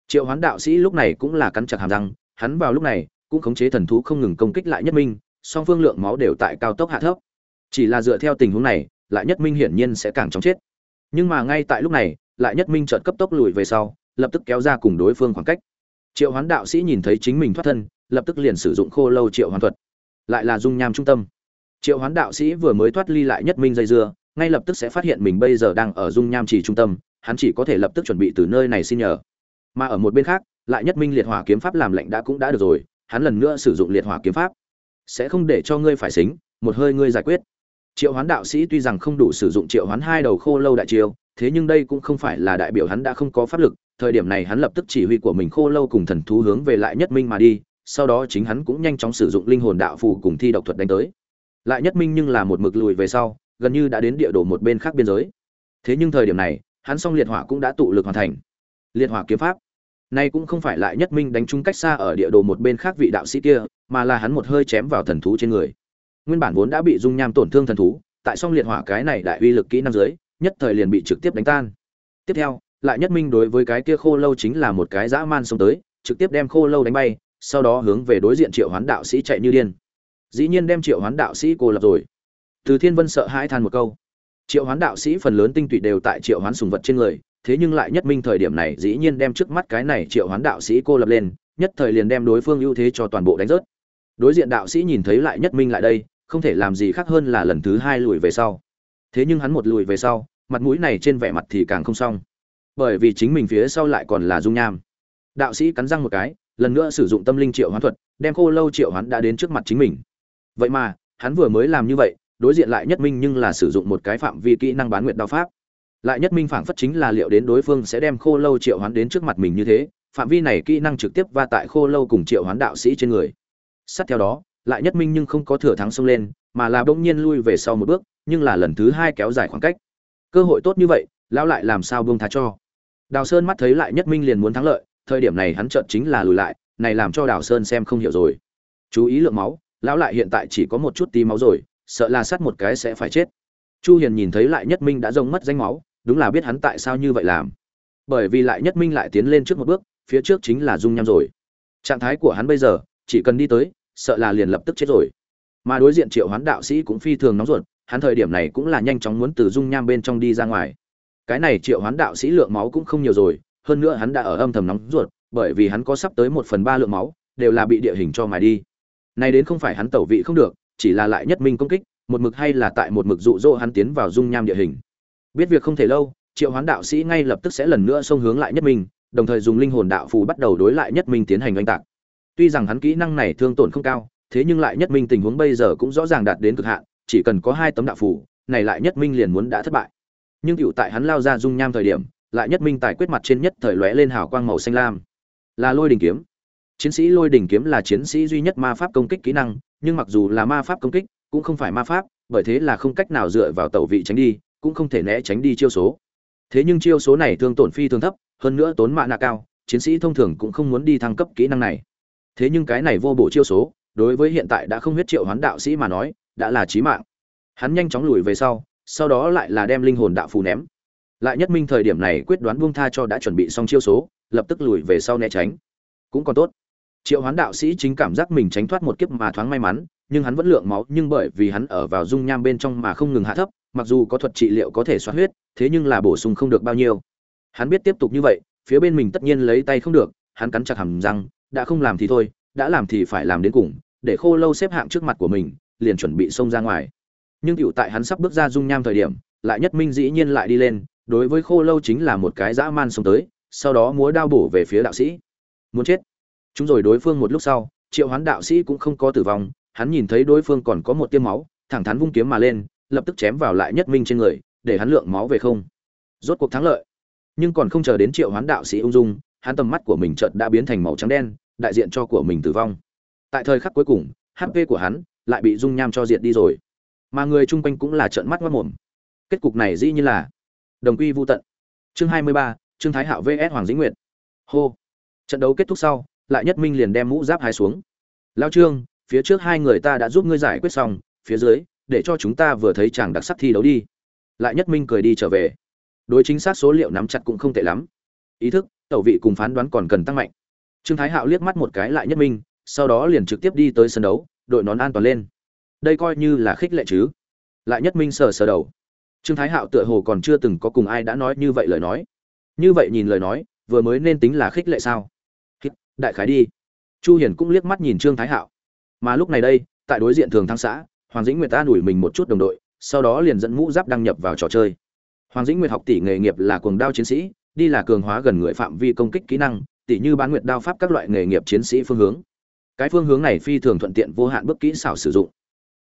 Triệu hoán đạo sĩ lúc này cũng là cắn chặt hàm răng, hắn vào lúc này, cũng khống chế thần thú không ngừng công kích lại nhất minh, song phương lượng máu đều tại cao tốc hạ thấp. Chỉ là dựa theo tình huống này, lại nhất minh hiển nhiên sẽ càng chóng chết. Nhưng mà ngay tại lúc này, lại nhất minh chợt cấp tốc lùi về sau, lập tức kéo ra cùng đối phương khoảng cách. Triệu hoán đạo sĩ nhìn thấy chính mình thoát thân lập tức liền sử dụng khô lâu triệu hoán thuật. Lại là dung nham trung tâm. Triệu hoán đạo sĩ vừa mới thoát ly lại nhất minh dây dưa, ngay lập tức sẽ phát hiện mình bây giờ đang ở dung nham chỉ trung tâm, hắn chỉ có thể lập tức chuẩn bị từ nơi này xin nhờ. Mà ở một bên khác, lại nhất minh liệt hỏa kiếm pháp làm lệnh đã cũng đã được rồi, hắn lần nữa sử dụng liệt hỏa kiếm pháp. Sẽ không để cho ngươi phải xính, một hơi ngươi giải quyết. Triệu hoán đạo sĩ tuy rằng không đủ sử dụng triệu hoán hai đầu khô lâu đại chiêu, thế nhưng đây cũng không phải là đại biểu hắn đã không có pháp lực, thời điểm này hắn lập tức chỉ huy của mình khô lâu cùng thần thú hướng về lại nhất minh mà đi sau đó chính hắn cũng nhanh chóng sử dụng linh hồn đạo phù cùng thi độc thuật đánh tới lại nhất minh nhưng là một mực lùi về sau gần như đã đến địa đồ một bên khác biên giới thế nhưng thời điểm này hắn song liệt hỏa cũng đã tụ lực hoàn thành liệt hỏa kiếm pháp Nay cũng không phải lại nhất minh đánh trúng cách xa ở địa đồ một bên khác vị đạo sĩ kia, mà là hắn một hơi chém vào thần thú trên người. Nguyên bản vốn đã bị dung nham tổn thương thần thú, tại song liệt hỏa cái này đại uy lực kỹ năng dưới, nhất thời liền bị trực tiếp đánh tan. Tiếp theo, lại nhất minh đối với cái kia khô lâu chính là một cái dã man xông tới, trực tiếp đem khô lâu đánh bay, sau đó hướng về đối diện Triệu Hoán đạo sĩ chạy như điên. Dĩ nhiên đem Triệu Hoán đạo sĩ cô lập rồi. Từ Thiên Vân sợ hãi than một câu. Triệu Hoán đạo sĩ phần lớn tinh tụy đều tại Triệu Hoán sùng vật trên người, thế nhưng lại nhất minh thời điểm này dĩ nhiên đem trước mắt cái này Triệu Hoán đạo sĩ cô lập lên, nhất thời liền đem đối phương ưu thế cho toàn bộ đánh rớt. Đối diện đạo sĩ nhìn thấy lại nhất minh lại đây, không thể làm gì khác hơn là lần thứ hai lùi về sau. Thế nhưng hắn một lùi về sau, mặt mũi này trên vẻ mặt thì càng không xong, bởi vì chính mình phía sau lại còn là dung nham. Đạo sĩ cắn răng một cái, lần nữa sử dụng tâm linh triệu hoán thuật, đem khô lâu triệu hoán đã đến trước mặt chính mình. Vậy mà, hắn vừa mới làm như vậy, đối diện lại nhất minh nhưng là sử dụng một cái phạm vi kỹ năng bán nguyện đao pháp. Lại nhất minh phảng phất chính là liệu đến đối phương sẽ đem khô lâu triệu hoán đến trước mặt mình như thế phạm vi này kỹ năng trực tiếp va tại khô lâu cùng triệu hoán đạo sĩ trên người. Sát theo đó lại nhất minh nhưng không có thừa thắng xông lên mà là bỗng nhiên lui về sau một bước nhưng là lần thứ hai kéo dài khoảng cách. Cơ hội tốt như vậy lão lại làm sao buông tha cho? Đào sơn mắt thấy lại nhất minh liền muốn thắng lợi thời điểm này hắn chợt chính là lùi lại, này làm cho đào sơn xem không hiểu rồi. Chú ý lượng máu, lão lại hiện tại chỉ có một chút tí máu rồi, sợ là sát một cái sẽ phải chết. Chu hiền nhìn thấy lại nhất minh đã rông mất danh máu, đúng là biết hắn tại sao như vậy làm. Bởi vì lại nhất minh lại tiến lên trước một bước, phía trước chính là dung nham rồi. Trạng thái của hắn bây giờ, chỉ cần đi tới, sợ là liền lập tức chết rồi. Mà đối diện triệu hoán đạo sĩ cũng phi thường nóng ruột, hắn thời điểm này cũng là nhanh chóng muốn từ dung nham bên trong đi ra ngoài. Cái này triệu hoán đạo sĩ lượng máu cũng không nhiều rồi hơn nữa hắn đã ở âm thầm nóng ruột, bởi vì hắn có sắp tới một phần ba lượng máu, đều là bị địa hình cho mài đi. Nay đến không phải hắn tẩu vị không được, chỉ là lại nhất minh công kích, một mực hay là tại một mực dụ dỗ hắn tiến vào dung nham địa hình. Biết việc không thể lâu, triệu hoán đạo sĩ ngay lập tức sẽ lần nữa xông hướng lại nhất minh, đồng thời dùng linh hồn đạo phù bắt đầu đối lại nhất minh tiến hành oanh tạc. Tuy rằng hắn kỹ năng này thương tổn không cao, thế nhưng lại nhất minh tình huống bây giờ cũng rõ ràng đạt đến cực hạn, chỉ cần có hai tấm đạo phù, này lại nhất minh liền muốn đã thất bại. Nhưng cựu tại hắn lao ra dung nham thời điểm lại nhất minh tài quyết mặt trên nhất thời lóe lên hào quang màu xanh lam. Là lôi đình kiếm. Chiến sĩ lôi đình kiếm là chiến sĩ duy nhất ma pháp công kích kỹ năng, nhưng mặc dù là ma pháp công kích, cũng không phải ma pháp, bởi thế là không cách nào dựa vào tẩu vị tránh đi, cũng không thể né tránh đi chiêu số. Thế nhưng chiêu số này thương tổn phi thường thấp, hơn nữa tốn mạ nạ cao, chiến sĩ thông thường cũng không muốn đi thăng cấp kỹ năng này. Thế nhưng cái này vô bổ chiêu số, đối với hiện tại đã không huyết triệu hoán đạo sĩ mà nói, đã là chí mạng. Hắn nhanh chóng lùi về sau sau đó lại là đem linh hồn đạo phù ném lại nhất minh thời điểm này quyết đoán buông tha cho đã chuẩn bị xong chiêu số, lập tức lùi về sau né tránh. Cũng còn tốt. Triệu hoán đạo sĩ chính cảm giác mình tránh thoát một kiếp mà thoáng may mắn, nhưng hắn vẫn lượng máu, nhưng bởi vì hắn ở vào dung nham bên trong mà không ngừng hạ thấp, mặc dù có thuật trị liệu có thể xoát huyết, thế nhưng là bổ sung không được bao nhiêu. Hắn biết tiếp tục như vậy, phía bên mình tất nhiên lấy tay không được, hắn cắn chặt hàm răng, đã không làm thì thôi, đã làm thì phải làm đến cùng, để khô lâu xếp hạng trước mặt của mình, liền chuẩn bị xông ra ngoài. Nhưng cựu tại hắn sắp bước ra dung nham thời điểm, lại nhất minh dĩ nhiên lại đi lên đối với khô lâu chính là một cái dã man xông tới, sau đó múa đao bổ về phía đạo sĩ. Muốn chết. Chúng rồi đối phương một lúc sau, triệu hoán đạo sĩ cũng không có tử vong, hắn nhìn thấy đối phương còn có một tiêm máu, thẳng thắn vung kiếm mà lên, lập tức chém vào lại nhất minh trên người, để hắn lượng máu về không. Rốt cuộc thắng lợi. Nhưng còn không chờ đến triệu hoán đạo sĩ ung dung, hắn tầm mắt của mình chợt đã biến thành màu trắng đen, đại diện cho của mình tử vong. Tại thời khắc cuối cùng hp của hắn lại bị dung nham cho diệt đi rồi. Mà người chung quanh cũng là trợn mắt mất mồm kết cục này dĩ như là đồng quy vô tận. Chương 23, trương thái hạo vs. Hoàng dĩnh nguyệt. Hô. Trận đấu kết thúc sau lại nhất minh liền đem mũ giáp hai xuống. Lao trương phía trước hai người ta đã giúp ngươi giải quyết xong phía dưới để cho chúng ta vừa thấy chàng đặc sắc thi đấu đi. Lại nhất minh cười đi trở về. Đối chính xác số liệu nắm chặt cũng không tệ lắm. Ý thức tẩu vị cùng phán đoán còn cần tăng mạnh. Trương thái hạo liếc mắt một cái lại nhất minh sau đó liền trực tiếp đi tới sân đấu đội nón an toàn lên. Đây coi như là khích lệ chứ. Lại nhất minh sờ sờ đầu trương thái hạo tựa hồ còn chưa từng có cùng ai đã nói như vậy lời nói. Như vậy nhìn lời nói, vừa mới nên tính là khích lệ sao? Đại khái đi. Chu hiển cũng liếc mắt nhìn trương thái hạo. Mà lúc này đây, tại đối diện thường thăng xã, hoàng dĩnh nguyệt ta đuổi mình một chút đồng đội, sau đó liền dẫn mũ giáp đăng nhập vào trò chơi. Hoàng dĩnh nguyệt học tỷ nghề nghiệp là cuồng đao chiến sĩ, đi là cường hóa gần người phạm vi công kích kỹ năng, tỷ như bán nguyệt đao pháp các loại nghề nghiệp chiến sĩ phương hướng. Cái phương hướng này phi thường thuận tiện vô hạn bước kỹ xảo sử dụng.